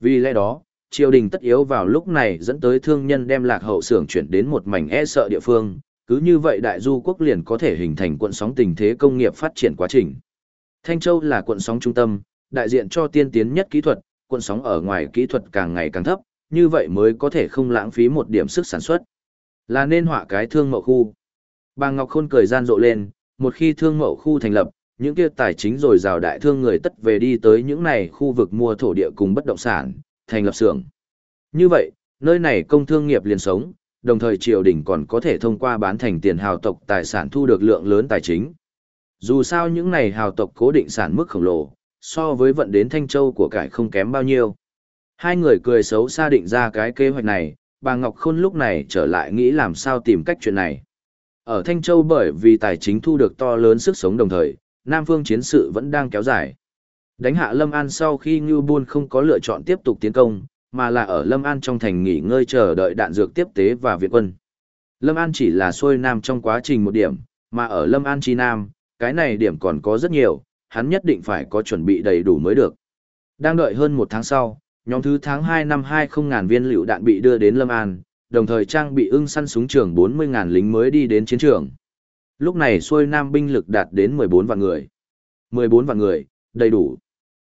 Vì lẽ đó, triều đình tất yếu vào lúc này dẫn tới thương nhân đem lạc hậu xưởng chuyển đến một mảnh e sợ địa phương, cứ như vậy đại du quốc liền có thể hình thành cuộn sóng tình thế công nghiệp phát triển quá trình. Thanh Châu là cuộn sóng trung tâm, đại diện cho tiên tiến nhất kỹ thuật, cuộn sóng ở ngoài kỹ thuật càng ngày càng thấp, như vậy mới có thể không lãng phí một điểm sức sản xuất. Là nên họa cái thương mậu khu. Bà Ngọc Khôn cười gian rộ lên, một khi thương mậu khu thành lập, những kia tài chính rồi rào đại thương người tất về đi tới những này khu vực mua thổ địa cùng bất động sản, thành lập xưởng. Như vậy, nơi này công thương nghiệp liền sống, đồng thời triều đình còn có thể thông qua bán thành tiền hào tộc tài sản thu được lượng lớn tài chính. Dù sao những này hào tộc cố định sản mức khổng lồ, so với vận đến Thanh Châu của cải không kém bao nhiêu. Hai người cười xấu xa định ra cái kế hoạch này, bà Ngọc Khôn lúc này trở lại nghĩ làm sao tìm cách chuyện này. Ở Thanh Châu bởi vì tài chính thu được to lớn sức sống đồng thời, Nam Phương chiến sự vẫn đang kéo dài. Đánh hạ Lâm An sau khi Ngưu Buôn không có lựa chọn tiếp tục tiến công, mà là ở Lâm An trong thành nghỉ ngơi chờ đợi đạn dược tiếp tế và viện quân. Lâm An chỉ là xuôi nam trong quá trình một điểm, mà ở Lâm An chi nam, cái này điểm còn có rất nhiều, hắn nhất định phải có chuẩn bị đầy đủ mới được. Đang đợi hơn một tháng sau, nhóm thứ tháng 2 năm 20 ngàn viên lựu đạn bị đưa đến Lâm An, đồng thời trang bị ưng săn súng trường 40.000 lính mới đi đến chiến trường. Lúc này xuôi nam binh lực đạt đến 14 vạn người. 14 vạn người, đầy đủ.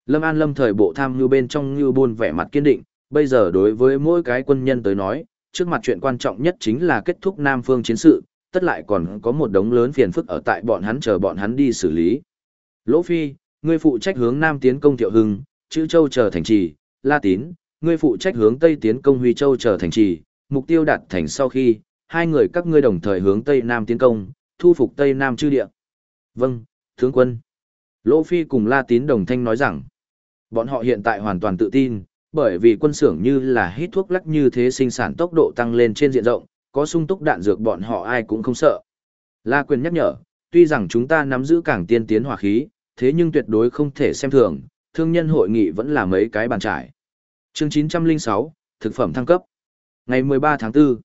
Lâm An lâm thời bộ tham như bên trong như buôn vẻ mặt kiên định, bây giờ đối với mỗi cái quân nhân tới nói, trước mặt chuyện quan trọng nhất chính là kết thúc Nam phương chiến sự, tất lại còn có một đống lớn phiền phức ở tại bọn hắn chờ bọn hắn đi xử lý. Lỗ Phi, ngươi phụ trách hướng Nam tiến công Thiệu Hưng, Chữ Châu chờ thành trì, La Tín, ngươi phụ trách hướng Tây tiến công Huy Châu chờ thành trì, mục tiêu đạt thành sau khi, hai người các ngươi đồng thời hướng Tây Nam tiến công, thu phục Tây Nam chư địa. Vâng, tướng quân. Lỗ Phi cùng La Tín đồng thanh nói rằng, bọn họ hiện tại hoàn toàn tự tin, bởi vì quân xưởng như là hít thuốc lắc như thế sinh sản tốc độ tăng lên trên diện rộng, có sung túc đạn dược bọn họ ai cũng không sợ. La Quyền nhắc nhở, tuy rằng chúng ta nắm giữ càng tiên tiến hỏa khí, thế nhưng tuyệt đối không thể xem thường, thương nhân hội nghị vẫn là mấy cái bàn trải. Chương 906, thực phẩm thăng cấp. Ngày 13 tháng 4.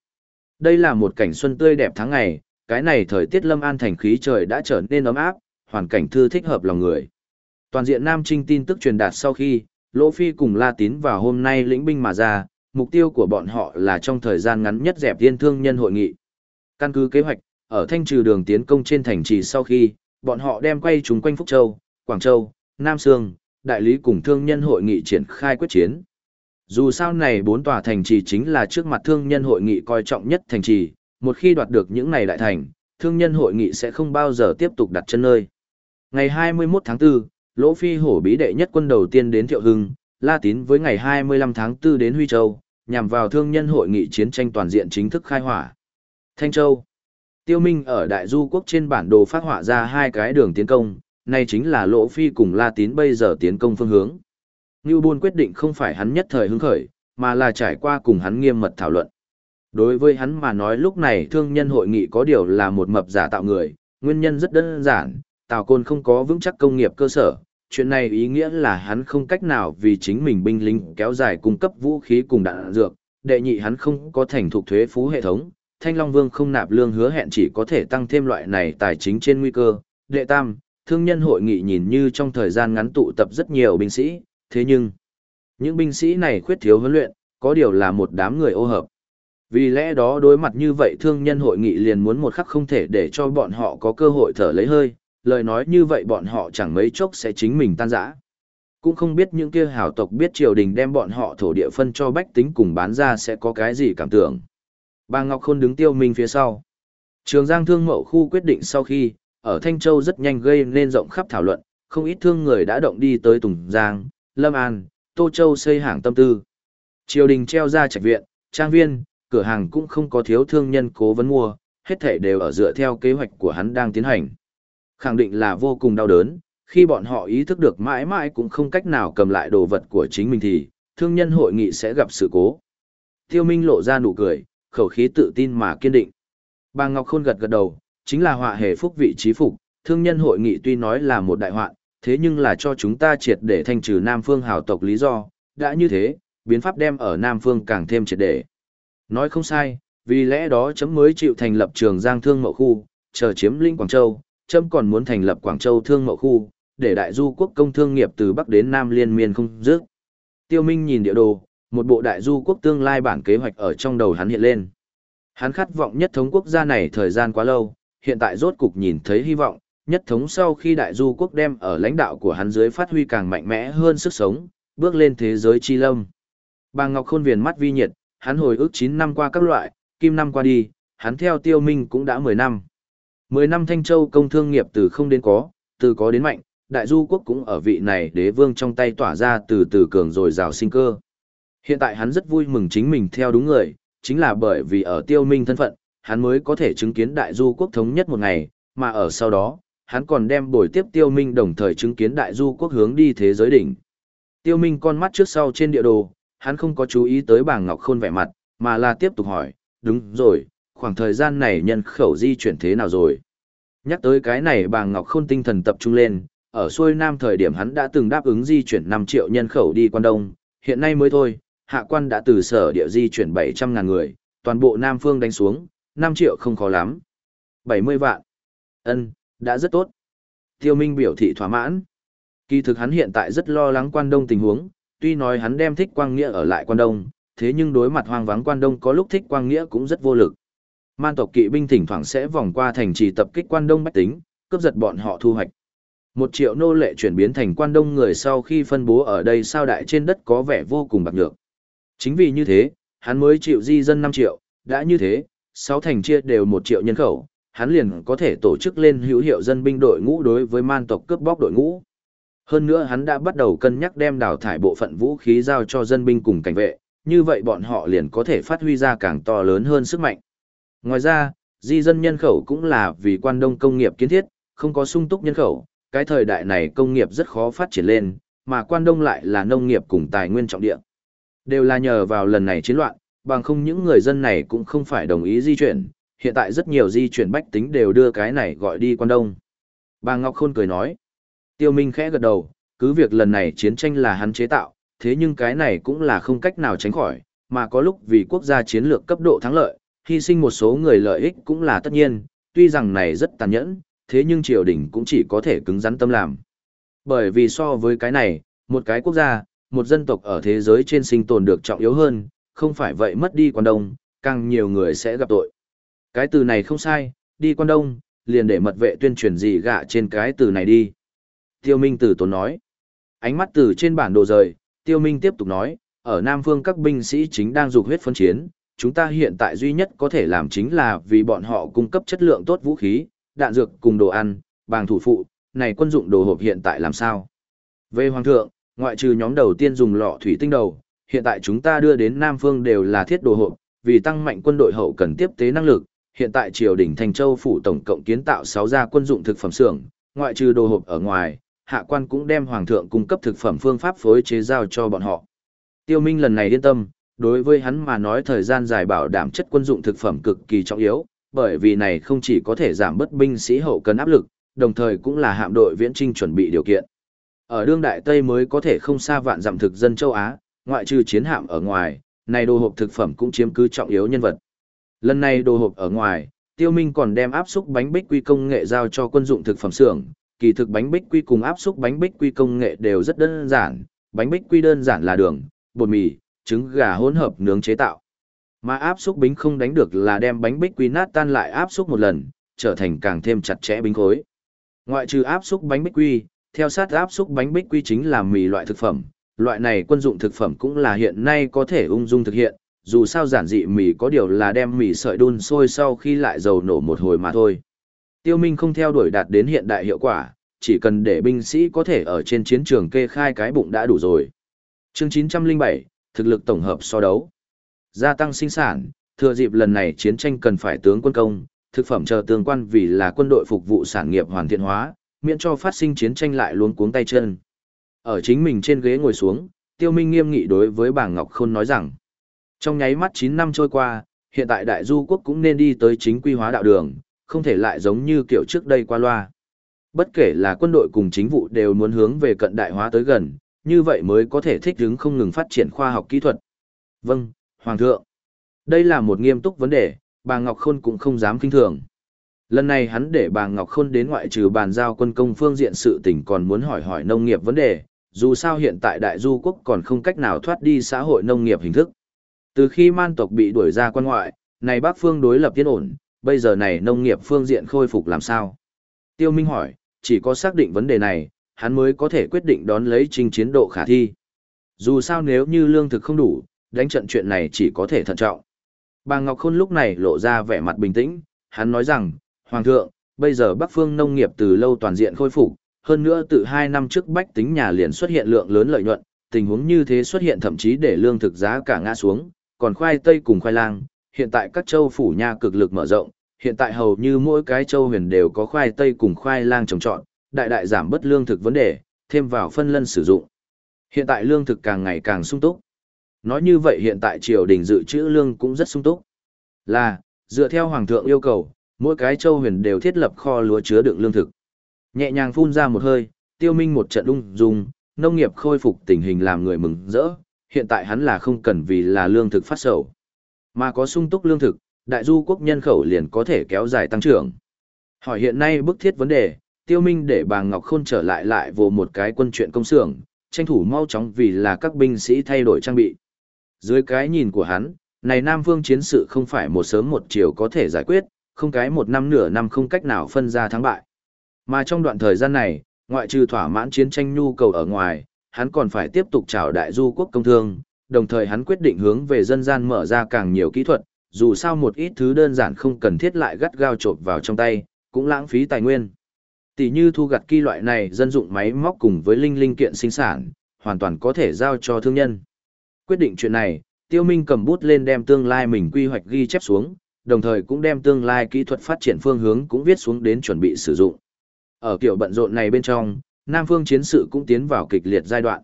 Đây là một cảnh xuân tươi đẹp tháng ngày, cái này thời tiết lâm an thành khí trời đã trở nên ấm áp, hoàn cảnh thư thích hợp lòng người. Toàn diện Nam Trinh tin tức truyền đạt sau khi, Lỗ Phi cùng La Tín vào hôm nay lĩnh binh mà ra, mục tiêu của bọn họ là trong thời gian ngắn nhất dẹp tiên thương nhân hội nghị. Căn cứ kế hoạch, ở thanh trừ đường tiến công trên thành trì sau khi, bọn họ đem quay chúng quanh Phúc Châu, Quảng Châu, Nam Sương, đại lý cùng thương nhân hội nghị triển khai quyết chiến. Dù sao này bốn tòa thành trì chính là trước mặt thương nhân hội nghị coi trọng nhất thành trì, một khi đoạt được những này đại thành, thương nhân hội nghị sẽ không bao giờ tiếp tục đặt chân nơi. Ngày 21 tháng 4, Lỗ Phi hổ bí đệ nhất quân đầu tiên đến Thiệu Hưng, La Tín với ngày 25 tháng 4 đến Huy Châu, nhằm vào thương nhân hội nghị chiến tranh toàn diện chính thức khai hỏa. Thanh Châu Tiêu Minh ở Đại Du Quốc trên bản đồ phát họa ra hai cái đường tiến công, này chính là Lỗ Phi cùng La Tín bây giờ tiến công phương hướng. Ngưu Bôn quyết định không phải hắn nhất thời hứng khởi, mà là trải qua cùng hắn nghiêm mật thảo luận. Đối với hắn mà nói lúc này thương nhân hội nghị có điều là một mập giả tạo người, nguyên nhân rất đơn giản, Tào Côn không có vững chắc công nghiệp cơ sở, chuyện này ý nghĩa là hắn không cách nào vì chính mình binh lính kéo dài cung cấp vũ khí cùng đạn dược, đệ nhị hắn không có thành thuộc thuế phú hệ thống, Thanh Long Vương không nạp lương hứa hẹn chỉ có thể tăng thêm loại này tài chính trên nguy cơ. Đệ tam, thương nhân hội nghị nhìn như trong thời gian ngắn tụ tập rất nhiều binh sĩ, thế nhưng những binh sĩ này khuyết thiếu huấn luyện, có điều là một đám người ô hợp. Vì lẽ đó đối mặt như vậy thương nhân hội nghị liền muốn một khắc không thể để cho bọn họ có cơ hội thở lấy hơi, lời nói như vậy bọn họ chẳng mấy chốc sẽ chính mình tan rã. Cũng không biết những kia hào tộc biết triều đình đem bọn họ thổ địa phân cho bách tính cùng bán ra sẽ có cái gì cảm tưởng. Bà Ngọc Khôn đứng tiêu minh phía sau. Trường Giang Thương Mậu khu quyết định sau khi, ở Thanh Châu rất nhanh gây nên rộng khắp thảo luận, không ít thương người đã động đi tới Tùng Giang, Lâm An, Tô Châu xây hàng tâm tư. Triều đình treo ra trạch viện, trang viên, cửa hàng cũng không có thiếu thương nhân cố vấn mua, hết thảy đều ở dựa theo kế hoạch của hắn đang tiến hành. Khẳng định là vô cùng đau đớn, khi bọn họ ý thức được mãi mãi cũng không cách nào cầm lại đồ vật của chính mình thì, thương nhân hội nghị sẽ gặp sự cố. Tiêu Minh lộ ra nụ cười, khẩu khí tự tin mà kiên định. Bà Ngọc Khôn gật gật đầu, chính là họa hề phúc vị trí phục, thương nhân hội nghị tuy nói là một đại hoạn, thế nhưng là cho chúng ta triệt để thanh trừ Nam Phương hào tộc lý do, đã như thế, biến pháp đem ở Nam Phương càng thêm triệt để. Nói không sai, vì lẽ đó chấm mới chịu thành lập trường Giang Thương Mậu Khu, chờ chiếm linh Quảng Châu, chấm còn muốn thành lập Quảng Châu Thương Mậu Khu, để đại du quốc công thương nghiệp từ Bắc đến Nam liên miên không dứt. Tiêu Minh nhìn địa đồ, một bộ đại du quốc tương lai bản kế hoạch ở trong đầu hắn hiện lên. Hắn khát vọng nhất thống quốc gia này thời gian quá lâu, hiện tại rốt cục nhìn thấy hy vọng, nhất thống sau khi đại du quốc đem ở lãnh đạo của hắn dưới phát huy càng mạnh mẽ hơn sức sống, bước lên thế giới chi lâm. Bà Ngọc Khôn viền mắt vi nhiệt, hắn hồi ức 9 năm qua các loại, kim năm qua đi, hắn theo tiêu minh cũng đã 10 năm. 10 năm Thanh Châu công thương nghiệp từ không đến có, từ có đến mạnh, đại du quốc cũng ở vị này đế vương trong tay tỏa ra từ từ cường rồi rào sinh cơ. Hiện tại hắn rất vui mừng chính mình theo đúng người, chính là bởi vì ở tiêu minh thân phận, hắn mới có thể chứng kiến đại du quốc thống nhất một ngày, mà ở sau đó, hắn còn đem bồi tiếp tiêu minh đồng thời chứng kiến đại du quốc hướng đi thế giới đỉnh. Tiêu minh con mắt trước sau trên địa đồ, hắn không có chú ý tới bàng ngọc khôn vẻ mặt, mà là tiếp tục hỏi, đúng rồi, khoảng thời gian này nhân khẩu di chuyển thế nào rồi? Nhắc tới cái này bàng ngọc khôn tinh thần tập trung lên, ở xuôi nam thời điểm hắn đã từng đáp ứng di chuyển 5 triệu nhân khẩu đi quan đông, hiện nay mới thôi, hạ quan đã từ sở địa di chuyển 700 ngàn người, toàn bộ Nam Phương đánh xuống, 5 triệu không khó lắm. 70 vạn. ân đã rất tốt. Tiêu Minh biểu thị thỏa mãn. Kỳ thực hắn hiện tại rất lo lắng quan đông tình huống, tuy nói hắn đem thích quang nghĩa ở lại quan đông, thế nhưng đối mặt hoang vắng quan đông có lúc thích quang nghĩa cũng rất vô lực. Man tộc kỵ binh thỉnh thoảng sẽ vòng qua thành trì tập kích quan đông bách tính, cướp giật bọn họ thu hoạch. Một triệu nô lệ chuyển biến thành quan đông người sau khi phân bố ở đây sao đại trên đất có vẻ vô cùng bạc nhược. Chính vì như thế, hắn mới chịu di dân 5 triệu, đã như thế, 6 thành chia đều 1 triệu nhân khẩu, hắn liền có thể tổ chức lên hữu hiệu dân binh đội ngũ đối với man tộc cướp bóc đội ngũ. Hơn nữa hắn đã bắt đầu cân nhắc đem đào thải bộ phận vũ khí giao cho dân binh cùng cảnh vệ, như vậy bọn họ liền có thể phát huy ra càng to lớn hơn sức mạnh. Ngoài ra, di dân nhân khẩu cũng là vì quan đông công nghiệp kiến thiết, không có sung túc nhân khẩu, cái thời đại này công nghiệp rất khó phát triển lên, mà quan đông lại là nông nghiệp cùng tài nguyên trọng địa. Đều là nhờ vào lần này chiến loạn, bằng không những người dân này cũng không phải đồng ý di chuyển, hiện tại rất nhiều di chuyển bách tính đều đưa cái này gọi đi quan đông. Bà Ngọc Khôn cười nói, tiêu minh khẽ gật đầu, cứ việc lần này chiến tranh là hắn chế tạo, thế nhưng cái này cũng là không cách nào tránh khỏi, mà có lúc vì quốc gia chiến lược cấp độ thắng lợi, hy sinh một số người lợi ích cũng là tất nhiên, tuy rằng này rất tàn nhẫn, thế nhưng triều đình cũng chỉ có thể cứng rắn tâm làm. Bởi vì so với cái này, một cái quốc gia, một dân tộc ở thế giới trên sinh tồn được trọng yếu hơn, không phải vậy mất đi quan đông, càng nhiều người sẽ gặp tội. Cái từ này không sai, đi quan đông, liền để mật vệ tuyên truyền gì gạ trên cái từ này đi. Tiêu Minh từ tốn nói. Ánh mắt từ trên bản đồ rời, Tiêu Minh tiếp tục nói, ở Nam Phương các binh sĩ chính đang dục huyết phân chiến, chúng ta hiện tại duy nhất có thể làm chính là vì bọn họ cung cấp chất lượng tốt vũ khí, đạn dược cùng đồ ăn, bàng thủ phụ, này quân dụng đồ hộp hiện tại làm sao? Về Hoàng thượng, ngoại trừ nhóm đầu tiên dùng lọ thủy tinh đầu, hiện tại chúng ta đưa đến Nam Phương đều là thiết đồ hộp, vì tăng mạnh quân đội hậu cần tiếp tế năng lực, hiện tại triều đình Thành Châu phủ tổng cộng kiến tạo 6 gia quân dụng thực phẩm xưởng, ngoại trừ đồ hộp ở ngoài, hạ quan cũng đem hoàng thượng cung cấp thực phẩm phương pháp phối chế giao cho bọn họ. Tiêu Minh lần này yên tâm, đối với hắn mà nói thời gian dài bảo đảm chất quân dụng thực phẩm cực kỳ trọng yếu, bởi vì này không chỉ có thể giảm bớt binh sĩ hậu cần áp lực, đồng thời cũng là hạm đội viễn trinh chuẩn bị điều kiện. Ở đương đại Tây mới có thể không xa vạn giảm thực dân châu Á, ngoại trừ chiến hạm ở ngoài, này đồ hộp thực phẩm cũng chiếm cứ trọng yếu nhân vật. Lần này đồ hộp ở ngoài, Tiêu Minh còn đem áp xúc bánh bích quy công nghệ giao cho quân dụng thực phẩm xưởng, kỳ thực bánh bích quy cùng áp xúc bánh bích quy công nghệ đều rất đơn giản, bánh bích quy đơn giản là đường, bột mì, trứng gà hỗn hợp nướng chế tạo. Mà áp xúc bánh không đánh được là đem bánh bích quy nát tan lại áp xúc một lần, trở thành càng thêm chặt chẽ bánh khối. Ngoại trừ áp xúc bánh bích quy, theo sát áp xúc bánh bích quy chính là mì loại thực phẩm, loại này quân dụng thực phẩm cũng là hiện nay có thể ung dung thực hiện, dù sao giản dị mì có điều là đem mì sợi đun sôi sau khi lại dầu nổ một hồi mà thôi. Tiêu Minh không theo đuổi đạt đến hiện đại hiệu quả, chỉ cần để binh sĩ có thể ở trên chiến trường kê khai cái bụng đã đủ rồi. Chương 907, thực lực tổng hợp so đấu. Gia tăng sinh sản, thừa dịp lần này chiến tranh cần phải tướng quân công, thực phẩm chờ tương quan vì là quân đội phục vụ sản nghiệp hoàn thiện hóa, miễn cho phát sinh chiến tranh lại luống cuống tay chân. Ở chính mình trên ghế ngồi xuống, Tiêu Minh nghiêm nghị đối với bà Ngọc Khôn nói rằng, trong nháy mắt 9 năm trôi qua, hiện tại đại du quốc cũng nên đi tới chính quy hóa đạo đường, không thể lại giống như kiểu trước đây qua loa. Bất kể là quân đội cùng chính vụ đều muốn hướng về cận đại hóa tới gần, như vậy mới có thể thích ứng không ngừng phát triển khoa học kỹ thuật. Vâng, Hoàng thượng. Đây là một nghiêm túc vấn đề, bà Ngọc Khôn cũng không dám kinh thường. Lần này hắn để bà Ngọc Khôn đến ngoại trừ bàn giao quân công phương diện sự tình còn muốn hỏi hỏi nông nghiệp vấn đề, dù sao hiện tại đại du quốc còn không cách nào thoát đi xã hội nông nghiệp hình thức. Từ khi man tộc bị đuổi ra quan ngoại, này Bắc phương đối lập tiến ổn, bây giờ này nông nghiệp phương diện khôi phục làm sao? Tiêu Minh hỏi, chỉ có xác định vấn đề này, hắn mới có thể quyết định đón lấy trình chiến độ khả thi. Dù sao nếu như lương thực không đủ, đánh trận chuyện này chỉ có thể thận trọng. Bà Ngọc Khôn lúc này lộ ra vẻ mặt bình tĩnh, hắn nói rằng, Hoàng thượng, bây giờ Bắc phương nông nghiệp từ lâu toàn diện khôi phục, hơn nữa từ 2 năm trước bách tính nhà liền xuất hiện lượng lớn lợi nhuận, tình huống như thế xuất hiện thậm chí để lương thực giá cả ngã xuống, còn khoai tây cùng khoai lang, hiện tại các châu phủ nha cực lực mở rộng, hiện tại hầu như mỗi cái châu huyền đều có khoai tây cùng khoai lang trồng trọt, đại đại giảm bất lương thực vấn đề, thêm vào phân lân sử dụng. Hiện tại lương thực càng ngày càng sung túc. Nói như vậy hiện tại triều đình dự trữ lương cũng rất sung túc. Là, dựa theo hoàng thượng yêu cầu, mỗi cái châu huyền đều thiết lập kho lúa chứa đựng lương thực. Nhẹ nhàng phun ra một hơi, tiêu minh một trận ung dung, nông nghiệp khôi phục tình hình làm người mừng rỡ, hiện tại hắn là không cần vì là lương thực phát sầu. Mà có sung túc lương thực, đại du quốc nhân khẩu liền có thể kéo dài tăng trưởng. Hỏi hiện nay bức thiết vấn đề, tiêu minh để bà Ngọc Khôn trở lại lại vô một cái quân chuyện công xưởng, tranh thủ mau chóng vì là các binh sĩ thay đổi trang bị. Dưới cái nhìn của hắn, này Nam Vương chiến sự không phải một sớm một chiều có thể giải quyết, không cái một năm nửa năm không cách nào phân ra thắng bại. Mà trong đoạn thời gian này, ngoại trừ thỏa mãn chiến tranh nhu cầu ở ngoài, hắn còn phải tiếp tục chào đại du quốc công thương, đồng thời hắn quyết định hướng về dân gian mở ra càng nhiều kỹ thuật, dù sao một ít thứ đơn giản không cần thiết lại gắt gao trộn vào trong tay, cũng lãng phí tài nguyên. Tỷ như thu gặt kỳ loại này dân dụng máy móc cùng với linh linh kiện sinh sản, hoàn toàn có thể giao cho thương nhân. Quyết định chuyện này, Tiêu Minh cầm bút lên đem tương lai mình quy hoạch ghi chép xuống, đồng thời cũng đem tương lai kỹ thuật phát triển phương hướng cũng viết xuống đến chuẩn bị sử dụng. Ở kiểu bận rộn này bên trong, Nam Phương chiến sự cũng tiến vào kịch liệt giai đoạn.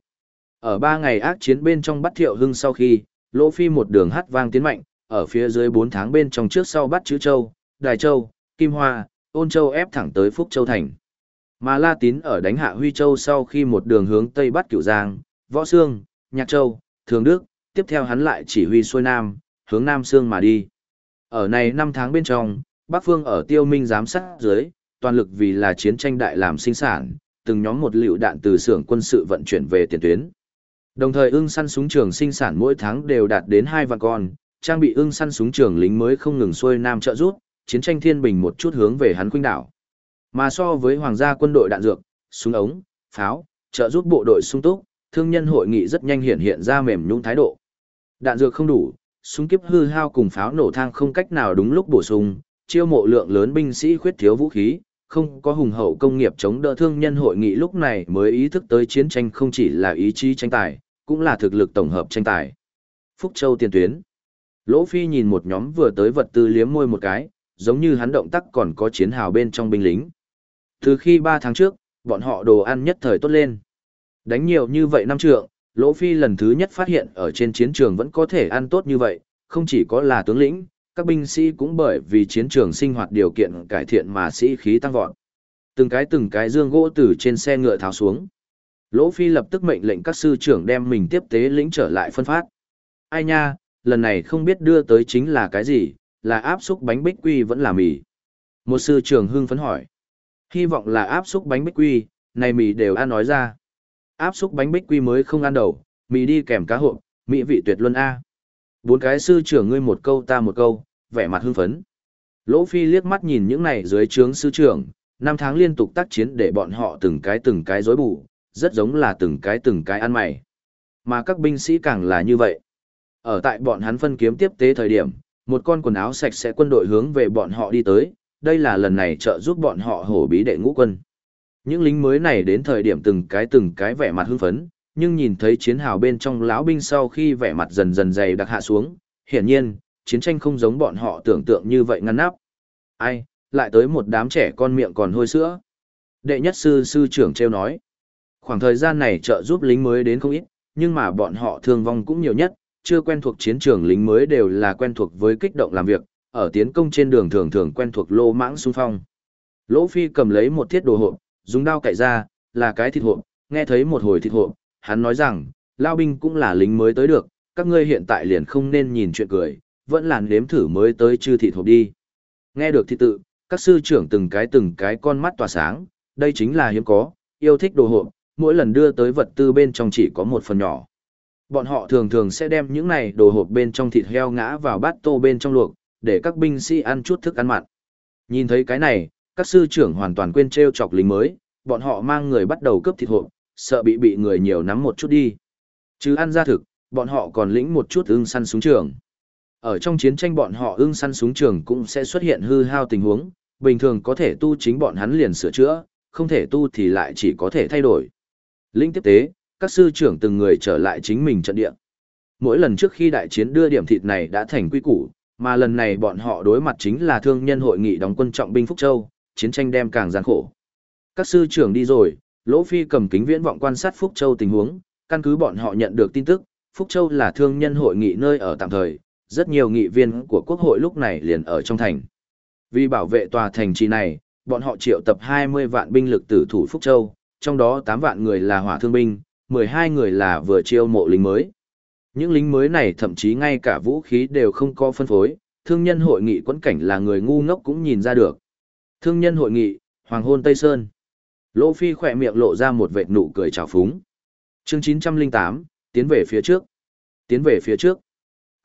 Ở ba ngày ác chiến bên trong bắt thiệu hưng sau khi, Lỗ Phi một đường hát vang tiến mạnh, ở phía dưới 4 tháng bên trong trước sau bắt chữ Châu, Đài Châu, Kim Hoa, Ôn Châu ép thẳng tới Phúc Châu Thành. Mà La Tín ở đánh hạ Huy Châu sau khi một đường hướng Tây bắt Cửu Giang, Võ Sương, Nhạc Châu, Thường Đức, tiếp theo hắn lại chỉ huy xuôi Nam, hướng Nam Sương mà đi. Ở này 5 tháng bên trong, Bắc Phương ở Tiêu Minh giám sát dưới, toàn lực vì là chiến tranh đại làm sinh sản, từng nhóm một liệu đạn từ xưởng quân sự vận chuyển về tiền tuyến. Đồng thời ưng săn súng trường sinh sản mỗi tháng đều đạt đến 2 vạn con, trang bị ưng săn súng trường lính mới không ngừng xuôi nam trợ rút, chiến tranh thiên bình một chút hướng về hắn khuynh đảo. Mà so với hoàng gia quân đội đạn dược, súng ống, pháo, trợ giúp bộ đội sung túc, thương nhân hội nghị rất nhanh hiện hiện ra mềm nhũn thái độ. Đạn dược không đủ, súng kiếp hư hao cùng pháo nổ thang không cách nào đúng lúc bổ sung, chiêu mộ lượng lớn binh sĩ khuyết thiếu vũ khí, không có hùng hậu công nghiệp chống đỡ thương nhân hội nghị lúc này mới ý thức tới chiến tranh không chỉ là ý chí tranh tài, cũng là thực lực tổng hợp tranh tài. Phúc Châu tiền tuyến. Lỗ Phi nhìn một nhóm vừa tới vật tư liếm môi một cái, giống như hắn động tác còn có chiến hào bên trong binh lính. Từ khi 3 tháng trước, bọn họ đồ ăn nhất thời tốt lên. Đánh nhiều như vậy năm trượng, Lỗ Phi lần thứ nhất phát hiện ở trên chiến trường vẫn có thể ăn tốt như vậy, không chỉ có là tướng lĩnh, các binh sĩ cũng bởi vì chiến trường sinh hoạt điều kiện cải thiện mà sĩ khí tăng vọt. Từng cái từng cái dương gỗ từ trên xe ngựa tháo xuống. Lỗ Phi lập tức mệnh lệnh các sư trưởng đem mình tiếp tế lĩnh trở lại phân phát. Ai nha, lần này không biết đưa tới chính là cái gì, là áp xúc bánh bích quy vẫn là mì. Một sư trưởng hưng phấn hỏi. Hy vọng là áp xúc bánh bích quy, này mì đều ăn nói ra. Áp xúc bánh bích quy mới không ăn đầu, mì đi kèm cá hộp, mỹ vị tuyệt luân A. Bốn cái sư trưởng ngươi một câu ta một câu, vẻ mặt hưng phấn. Lỗ Phi liếc mắt nhìn những này dưới trướng sư trưởng, năm tháng liên tục tác chiến để bọn họ từng cái từng cái rối bù, rất giống là từng cái từng cái ăn mày. Mà các binh sĩ càng là như vậy. Ở tại bọn hắn phân kiếm tiếp tế thời điểm, một con quần áo sạch sẽ quân đội hướng về bọn họ đi tới, đây là lần này trợ giúp bọn họ hổ bí đệ ngũ quân. Những lính mới này đến thời điểm từng cái từng cái vẻ mặt hưng phấn, nhưng nhìn thấy chiến hào bên trong lão binh sau khi vẻ mặt dần dần dày đặc hạ xuống, hiển nhiên, chiến tranh không giống bọn họ tưởng tượng như vậy ngăn nắp. Ai, lại tới một đám trẻ con miệng còn hôi sữa. Đệ nhất sư sư trưởng treo nói. Khoảng thời gian này trợ giúp lính mới đến không ít, nhưng mà bọn họ thương vong cũng nhiều nhất, chưa quen thuộc chiến trường lính mới đều là quen thuộc với kích động làm việc, ở tiến công trên đường thường thường quen thuộc lô mãng xung phong. Lỗ Phi cầm lấy một thiết đồ hộp, dùng dao cạy ra, là cái thịt hộp, nghe thấy một hồi thịt hộp, hắn nói rằng, lao binh cũng là lính mới tới được, các ngươi hiện tại liền không nên nhìn chuyện cười, vẫn là nếm thử mới tới chư thị hộp đi. Nghe được thị tự, các sư trưởng từng cái từng cái con mắt tỏa sáng, đây chính là hiếm có, yêu thích đồ hộp, mỗi lần đưa tới vật tư bên trong chỉ có một phần nhỏ. Bọn họ thường thường sẽ đem những này đồ hộp bên trong thịt heo ngã vào bát tô bên trong luộc, để các binh sĩ ăn chút thức ăn mặn. Nhìn thấy cái này, các sư trưởng hoàn toàn quên treo chọc lính mới, bọn họ mang người bắt đầu cướp thịt hộp, sợ bị bị người nhiều nắm một chút đi. Chứ ăn ra thực, bọn họ còn lĩnh một chút ưng săn xuống trường. Ở trong chiến tranh bọn họ ưng săn súng trường cũng sẽ xuất hiện hư hao tình huống, bình thường có thể tu chính bọn hắn liền sửa chữa, không thể tu thì lại chỉ có thể thay đổi. Linh tiếp tế, các sư trưởng từng người trở lại chính mình trận địa. Mỗi lần trước khi đại chiến đưa điểm thịt này đã thành quy củ, mà lần này bọn họ đối mặt chính là thương nhân hội nghị đóng quân trọng binh Phúc Châu, chiến tranh đem càng gian khổ. Các sư trưởng đi rồi, Lỗ Phi cầm kính viễn vọng quan sát Phúc Châu tình huống, căn cứ bọn họ nhận được tin tức, Phúc Châu là thương nhân hội nghị nơi ở tạm thời, rất nhiều nghị viên của quốc hội lúc này liền ở trong thành. Vì bảo vệ tòa thành trì này, bọn họ triệu tập 20 vạn binh lực tử thủ Phúc Châu, trong đó 8 vạn người là hỏa thương binh, 12 người là vừa chiêu mộ lính mới. Những lính mới này thậm chí ngay cả vũ khí đều không có phân phối, thương nhân hội nghị quẫn cảnh là người ngu ngốc cũng nhìn ra được. Thương nhân hội nghị, Hoàng hôn Tây Sơn. Lỗ Phi khỏe miệng lộ ra một vệt nụ cười trào phúng. Chương 908, tiến về phía trước. Tiến về phía trước.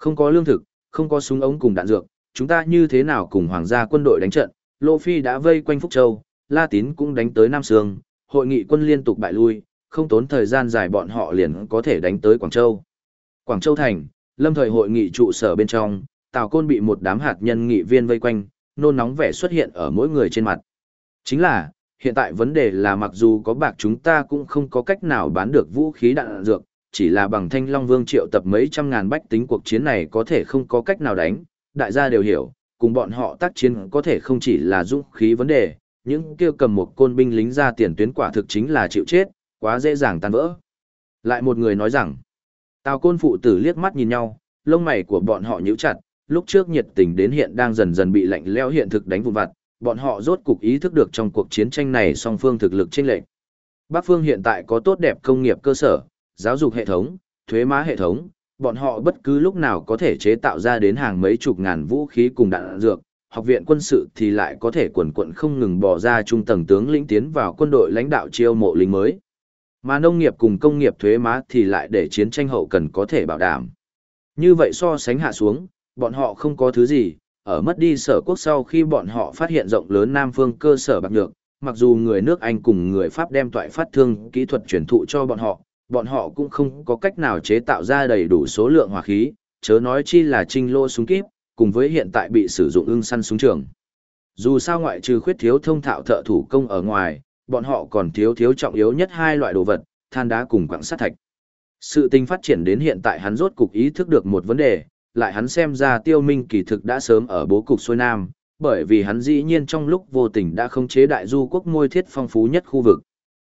Không có lương thực, không có súng ống cùng đạn dược, chúng ta như thế nào cùng hoàng gia quân đội đánh trận? Lô Phi đã vây quanh Phúc Châu, La Tín cũng đánh tới Nam Sương, hội nghị quân liên tục bại lui, không tốn thời gian dài bọn họ liền có thể đánh tới Quảng Châu. Quảng Châu thành, lâm thời hội nghị trụ sở bên trong, Tào Côn bị một đám hạt nhân nghị viên vây quanh, nôn nóng vẻ xuất hiện ở mỗi người trên mặt. Chính là, hiện tại vấn đề là mặc dù có bạc chúng ta cũng không có cách nào bán được vũ khí đạn dược, chỉ là bằng thanh long vương triệu tập mấy trăm ngàn bách tính cuộc chiến này có thể không có cách nào đánh, đại gia đều hiểu, cùng bọn họ tác chiến có thể không chỉ là dũng khí vấn đề, những kêu cầm một côn binh lính ra tiền tuyến quả thực chính là chịu chết, quá dễ dàng tan vỡ. Lại một người nói rằng, tào côn phụ tử liếc mắt nhìn nhau, lông mày của bọn họ nhíu chặt, lúc trước nhiệt tình đến hiện đang dần dần bị lạnh lẽo hiện thực đánh vụn vặt, bọn họ rốt cục ý thức được trong cuộc chiến tranh này song phương thực lực chênh lệch. Bắc phương hiện tại có tốt đẹp công nghiệp cơ sở, giáo dục hệ thống, thuế má hệ thống, bọn họ bất cứ lúc nào có thể chế tạo ra đến hàng mấy chục ngàn vũ khí cùng đạn dược, học viện quân sự thì lại có thể quần quận không ngừng bỏ ra trung tầng tướng lĩnh tiến vào quân đội lãnh đạo chiêu mộ lính mới. Mà nông nghiệp cùng công nghiệp thuế má thì lại để chiến tranh hậu cần có thể bảo đảm. Như vậy so sánh hạ xuống, bọn họ không có thứ gì, ở mất đi sở quốc sau khi bọn họ phát hiện rộng lớn Nam phương cơ sở bạc nhược, mặc dù người nước Anh cùng người Pháp đem toại phát thương kỹ thuật truyền thụ cho bọn họ, bọn họ cũng không có cách nào chế tạo ra đầy đủ số lượng hỏa khí, chớ nói chi là trinh lô súng kíp, cùng với hiện tại bị sử dụng ưng săn súng trường. Dù sao ngoại trừ khuyết thiếu thông thạo thợ thủ công ở ngoài, bọn họ còn thiếu thiếu trọng yếu nhất hai loại đồ vật, than đá cùng quặng sắt thạch. Sự tình phát triển đến hiện tại hắn rốt cục ý thức được một vấn đề, lại hắn xem ra tiêu minh kỳ thực đã sớm ở bố cục xuôi nam, bởi vì hắn dĩ nhiên trong lúc vô tình đã không chế đại du quốc môi thiết phong phú nhất khu vực.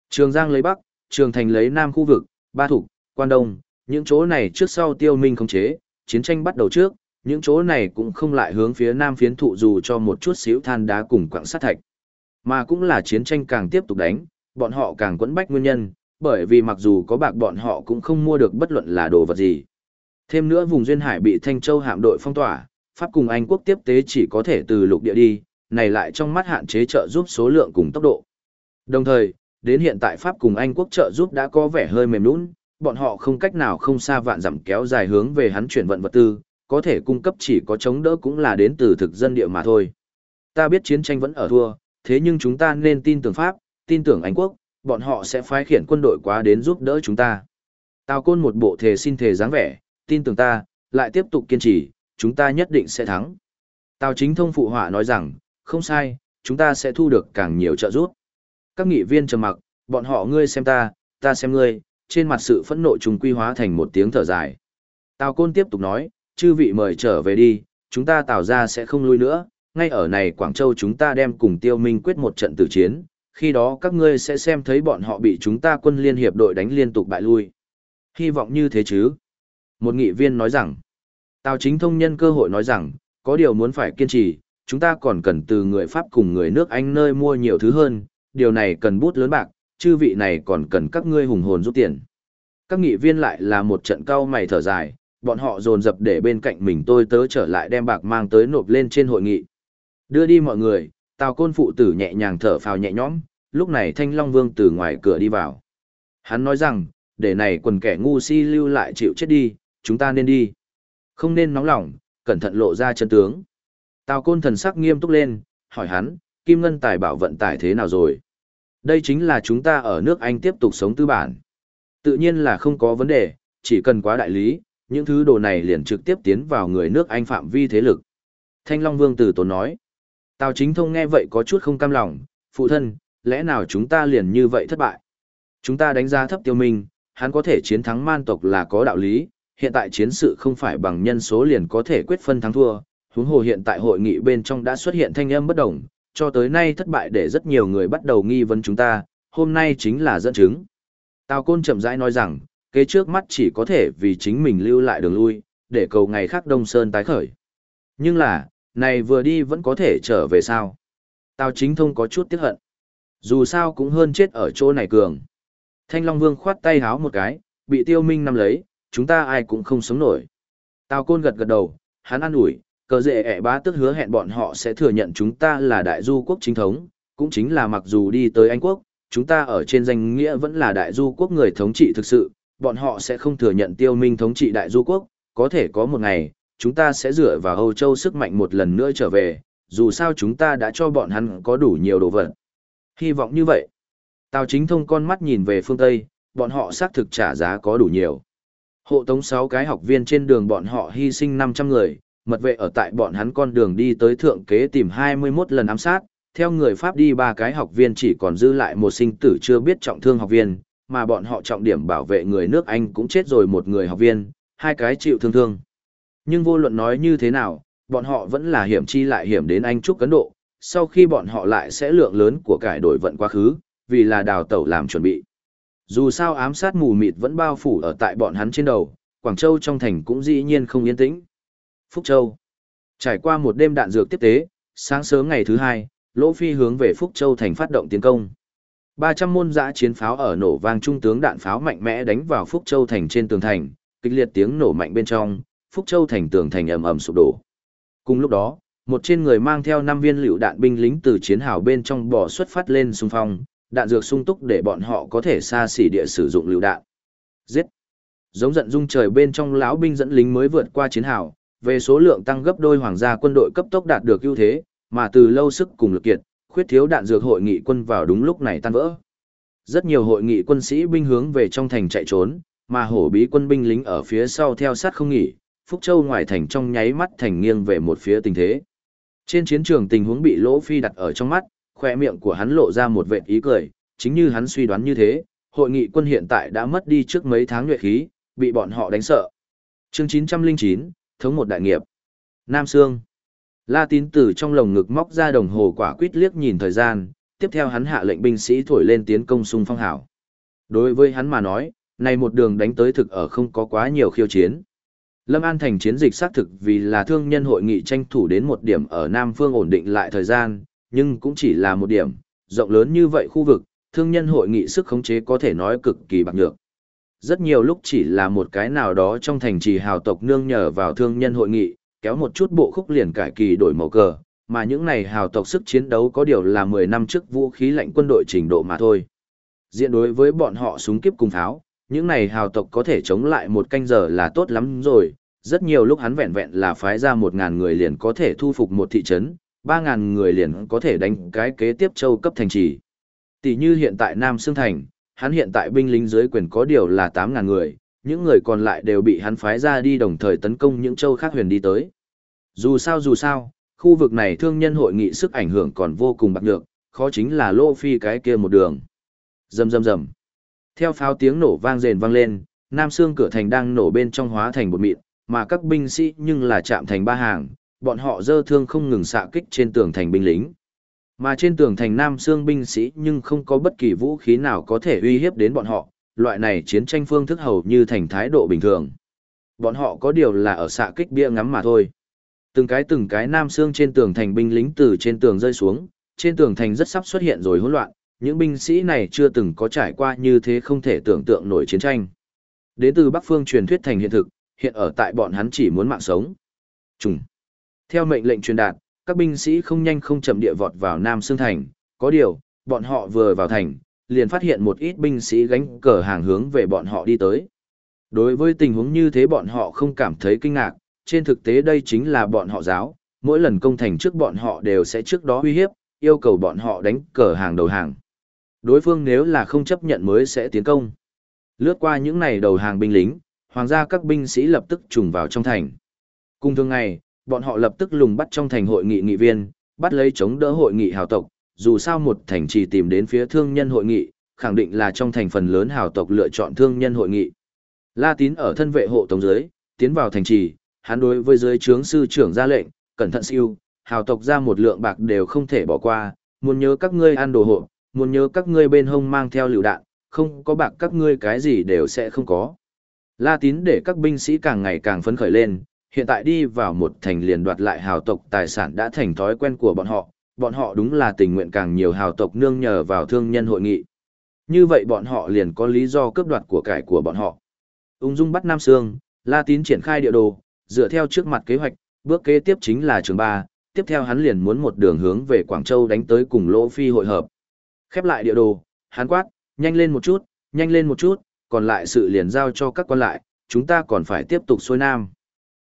Trường Giang lấy Bắc, Trường Thành lấy Nam khu vực, Ba Thục, Quan Đông, những chỗ này trước sau tiêu minh không chế, chiến tranh bắt đầu trước, những chỗ này cũng không lại hướng phía Nam phiến thụ dù cho một chút xíu than đá cùng quặng sắt thạch. Mà cũng là chiến tranh càng tiếp tục đánh, bọn họ càng quẫn bách nguyên nhân, bởi vì mặc dù có bạc bọn họ cũng không mua được bất luận là đồ vật gì. Thêm nữa vùng duyên hải bị Thanh Châu hạm đội phong tỏa, Pháp cùng Anh quốc tiếp tế chỉ có thể từ lục địa đi, này lại trong mắt hạn chế trợ giúp số lượng cùng tốc độ. Đồng thời, đến hiện tại Pháp cùng Anh quốc trợ giúp đã có vẻ hơi mềm nũng, bọn họ không cách nào không xa vạn dặm kéo dài hướng về hắn chuyển vận vật tư, có thể cung cấp chỉ có chống đỡ cũng là đến từ thực dân địa mà thôi. Ta biết chiến tranh vẫn ở thua, thế nhưng chúng ta nên tin tưởng Pháp, tin tưởng Anh quốc, bọn họ sẽ phái khiển quân đội quá đến giúp đỡ chúng ta. Tào côn một bộ thề xin thề dáng vẻ, tin tưởng ta, lại tiếp tục kiên trì, chúng ta nhất định sẽ thắng. Tào chính thông phụ họa nói rằng, không sai, chúng ta sẽ thu được càng nhiều trợ giúp. Các nghị viên trầm mặc, bọn họ ngươi xem ta, ta xem ngươi, trên mặt sự phẫn nộ trùng quy hóa thành một tiếng thở dài. Tào côn tiếp tục nói, chư vị mời trở về đi, chúng ta tào ra sẽ không lui nữa, ngay ở này Quảng Châu chúng ta đem cùng tiêu minh quyết một trận tử chiến, khi đó các ngươi sẽ xem thấy bọn họ bị chúng ta quân liên hiệp đội đánh liên tục bại lui. Hy vọng như thế chứ. Một nghị viên nói rằng, Tào chính thông nhân cơ hội nói rằng, có điều muốn phải kiên trì, chúng ta còn cần từ người Pháp cùng người nước Anh nơi mua nhiều thứ hơn, điều này cần bút lớn bạc, chư vị này còn cần các ngươi hùng hồn rút tiền. Các nghị viên lại là một trận cao mày thở dài, bọn họ dồn dập để bên cạnh mình tôi tớ trở lại đem bạc mang tới nộp lên trên hội nghị. Đưa đi mọi người, Tào côn phụ tử nhẹ nhàng thở phào nhẹ nhõm, lúc này Thanh Long Vương từ ngoài cửa đi vào. Hắn nói rằng, để này quần kẻ ngu si lưu lại chịu chết đi, chúng ta nên đi. Không nên nóng lòng, cẩn thận lộ ra chân tướng. Tào côn thần sắc nghiêm túc lên, hỏi hắn, Kim Ngân tài bảo vận tải thế nào rồi? Đây chính là chúng ta ở nước Anh tiếp tục sống tư bản. Tự nhiên là không có vấn đề, chỉ cần quá đại lý, những thứ đồ này liền trực tiếp tiến vào người nước Anh phạm vi thế lực. Thanh Long Vương tử tốn nói. Tào chính thông nghe vậy có chút không cam lòng, phụ thân, lẽ nào chúng ta liền như vậy thất bại? Chúng ta đánh giá thấp tiêu minh, hắn có thể chiến thắng man tộc là có đạo lý, hiện tại chiến sự không phải bằng nhân số liền có thể quyết phân thắng thua, huống hồ hiện tại hội nghị bên trong đã xuất hiện thanh âm bất đồng, cho tới nay thất bại để rất nhiều người bắt đầu nghi vấn chúng ta, hôm nay chính là dẫn chứng. Tào Côn chậm rãi nói rằng, kế trước mắt chỉ có thể vì chính mình lưu lại đường lui, để cầu ngày khác Đông Sơn tái khởi. Nhưng là, này vừa đi vẫn có thể trở về sao? Tào chính thông có chút tiếc hận. Dù sao cũng hơn chết ở chỗ này cường. Thanh Long Vương khoát tay háo một cái, bị tiêu minh nắm lấy, chúng ta ai cũng không sống nổi. Tào côn gật gật đầu, hắn ăn ủi, cờ dệ ẻ bá tức hứa hẹn bọn họ sẽ thừa nhận chúng ta là đại du quốc chính thống, cũng chính là mặc dù đi tới Anh quốc, chúng ta ở trên danh nghĩa vẫn là đại du quốc người thống trị thực sự, bọn họ sẽ không thừa nhận tiêu minh thống trị đại du quốc, có thể có một ngày, chúng ta sẽ dựa vào Âu Châu sức mạnh một lần nữa trở về, dù sao chúng ta đã cho bọn hắn có đủ nhiều đồ vật. Hy vọng như vậy. Tào chính thông con mắt nhìn về phương Tây, bọn họ xác thực trả giá có đủ nhiều. Hộ tống 6 cái học viên trên đường bọn họ hy sinh 500 người, mật vệ ở tại bọn hắn con đường đi tới thượng kế tìm 21 lần ám sát, theo người Pháp đi ba cái học viên chỉ còn dư lại một sinh tử chưa biết trọng thương học viên, mà bọn họ trọng điểm bảo vệ người nước Anh cũng chết rồi một người học viên, hai cái chịu thương thương. Nhưng vô luận nói như thế nào, bọn họ vẫn là hiểm chi lại hiểm đến Anh Trúc Ấn Độ, sau khi bọn họ lại sẽ lượng lớn của cải đổi vận quá khứ, vì là đào tẩu làm chuẩn bị. Dù sao ám sát mù mịt vẫn bao phủ ở tại bọn hắn trên đầu, Quảng Châu trong thành cũng dĩ nhiên không yên tĩnh. Phúc Châu Trải qua một đêm đạn dược tiếp tế, sáng sớm ngày thứ hai, Lỗ Phi hướng về Phúc Châu thành phát động tiến công. 300 môn giã chiến pháo ở nổ vang trung tướng đạn pháo mạnh mẽ đánh vào Phúc Châu thành trên tường thành, kịch liệt tiếng nổ mạnh bên trong, Phúc Châu thành tường thành ầm ầm sụp đổ. Cùng lúc đó, một trên người mang theo năm viên lựu đạn binh lính từ chiến hào bên trong bò xuất phát lên xung phong, đạn dược sung túc để bọn họ có thể xa xỉ địa sử dụng lựu đạn. Giết! Giống giận dung trời bên trong lão binh dẫn lính mới vượt qua chiến hào, về số lượng tăng gấp đôi hoàng gia quân đội cấp tốc đạt được ưu thế, mà từ lâu sức cùng lực kiệt, khuyết thiếu đạn dược hội nghị quân vào đúng lúc này tan vỡ. Rất nhiều hội nghị quân sĩ binh hướng về trong thành chạy trốn, mà hổ bí quân binh lính ở phía sau theo sát không nghỉ, Phúc Châu ngoài thành trong nháy mắt thành nghiêng về một phía tình thế. Trên chiến trường tình huống bị Lỗ Phi đặt ở trong mắt, khỏe miệng của hắn lộ ra một vệt ý cười, chính như hắn suy đoán như thế, hội nghị quân hiện tại đã mất đi trước mấy tháng nhuệ khí, bị bọn họ đánh sợ. Chương 909, thống một đại nghiệp. Nam Sương. La tín từ trong lồng ngực móc ra đồng hồ quả quýt liếc nhìn thời gian, tiếp theo hắn hạ lệnh binh sĩ thổi lên tiến công xung phong hảo. Đối với hắn mà nói, này một đường đánh tới thực ở không có quá nhiều khiêu chiến. Lâm An thành chiến dịch xác thực vì là thương nhân hội nghị tranh thủ đến một điểm ở Nam Phương ổn định lại thời gian, nhưng cũng chỉ là một điểm, rộng lớn như vậy khu vực, thương nhân hội nghị sức khống chế có thể nói cực kỳ bạc nhược. Rất nhiều lúc chỉ là một cái nào đó trong thành trì hào tộc nương nhờ vào thương nhân hội nghị, kéo một chút bộ khúc liền cải kỳ đổi màu cờ, mà những này hào tộc sức chiến đấu có điều là 10 năm trước vũ khí lạnh quân đội trình độ mà thôi. Diện đối với bọn họ súng kiếp cùng tháo những này hào tộc có thể chống lại một canh giờ là tốt lắm rồi, rất nhiều lúc hắn vẹn vẹn là phái ra 1.000 người liền có thể thu phục một thị trấn, 3.000 người liền có thể đánh cái kế tiếp châu cấp thành trì. Tỷ như hiện tại Nam Sương Thành, hắn hiện tại binh lính dưới quyền có điều là 8.000 người, những người còn lại đều bị hắn phái ra đi đồng thời tấn công những châu khác huyền đi tới. Dù sao dù sao, khu vực này thương nhân hội nghị sức ảnh hưởng còn vô cùng bạc nhược, khó chính là lô phi cái kia một đường. Rầm rầm rầm. Theo pháo tiếng nổ vang rền vang lên, Nam xương cửa thành đang nổ bên trong hóa thành bột mịn, mà các binh sĩ nhưng là chạm thành ba hàng, bọn họ dơ thương không ngừng xạ kích trên tường thành binh lính. Mà trên tường thành Nam Sương binh sĩ nhưng không có bất kỳ vũ khí nào có thể uy hiếp đến bọn họ, loại này chiến tranh phương thức hầu như thành thái độ bình thường. Bọn họ có điều là ở xạ kích bia ngắm mà thôi. Từng cái từng cái Nam Sương trên tường thành binh lính từ trên tường rơi xuống, trên tường thành rất sắp xuất hiện rồi hỗn loạn, những binh sĩ này chưa từng có trải qua như thế không thể tưởng tượng nổi chiến tranh. Đến từ Bắc Phương truyền thuyết thành hiện thực, hiện ở tại bọn hắn chỉ muốn mạng sống. Trùng. Theo mệnh lệnh truyền đạt, các binh sĩ không nhanh không chậm địa vọt vào Nam Sương Thành, có điều, bọn họ vừa vào thành, liền phát hiện một ít binh sĩ gánh cờ hàng hướng về bọn họ đi tới. Đối với tình huống như thế bọn họ không cảm thấy kinh ngạc, trên thực tế đây chính là bọn họ giáo, mỗi lần công thành trước bọn họ đều sẽ trước đó uy hiếp, yêu cầu bọn họ đánh cờ hàng đầu hàng. Đối phương nếu là không chấp nhận mới sẽ tiến công. Lướt qua những này đầu hàng binh lính, hoàng gia các binh sĩ lập tức trùng vào trong thành. Cùng thường ngày, bọn họ lập tức lùng bắt trong thành hội nghị nghị viên, bắt lấy chống đỡ hội nghị hào tộc, dù sao một thành trì tìm đến phía thương nhân hội nghị, khẳng định là trong thành phần lớn hào tộc lựa chọn thương nhân hội nghị. La Tín ở thân vệ hộ tổng dưới, tiến vào thành trì, hắn đối với dưới trướng sư trưởng ra lệnh, cẩn thận siêu, hào tộc ra một lượng bạc đều không thể bỏ qua, muốn nhớ các ngươi ăn đồ hộ, muốn nhớ các ngươi bên hông mang theo lựu đạn, không có bạc các ngươi cái gì đều sẽ không có. La Tín để các binh sĩ càng ngày càng phấn khởi lên, hiện tại đi vào một thành liền đoạt lại hào tộc tài sản đã thành thói quen của bọn họ, bọn họ đúng là tình nguyện càng nhiều hào tộc nương nhờ vào thương nhân hội nghị. Như vậy bọn họ liền có lý do cướp đoạt của cải của bọn họ. Ung dung bắt Nam Sương, La Tín triển khai địa đồ, dựa theo trước mặt kế hoạch, bước kế tiếp chính là trường 3, tiếp theo hắn liền muốn một đường hướng về Quảng Châu đánh tới cùng Lỗ Phi hội hợp. Khép lại địa đồ, hắn quát, nhanh lên một chút, nhanh lên một chút, còn lại sự liền giao cho các quan lại, chúng ta còn phải tiếp tục xuôi nam.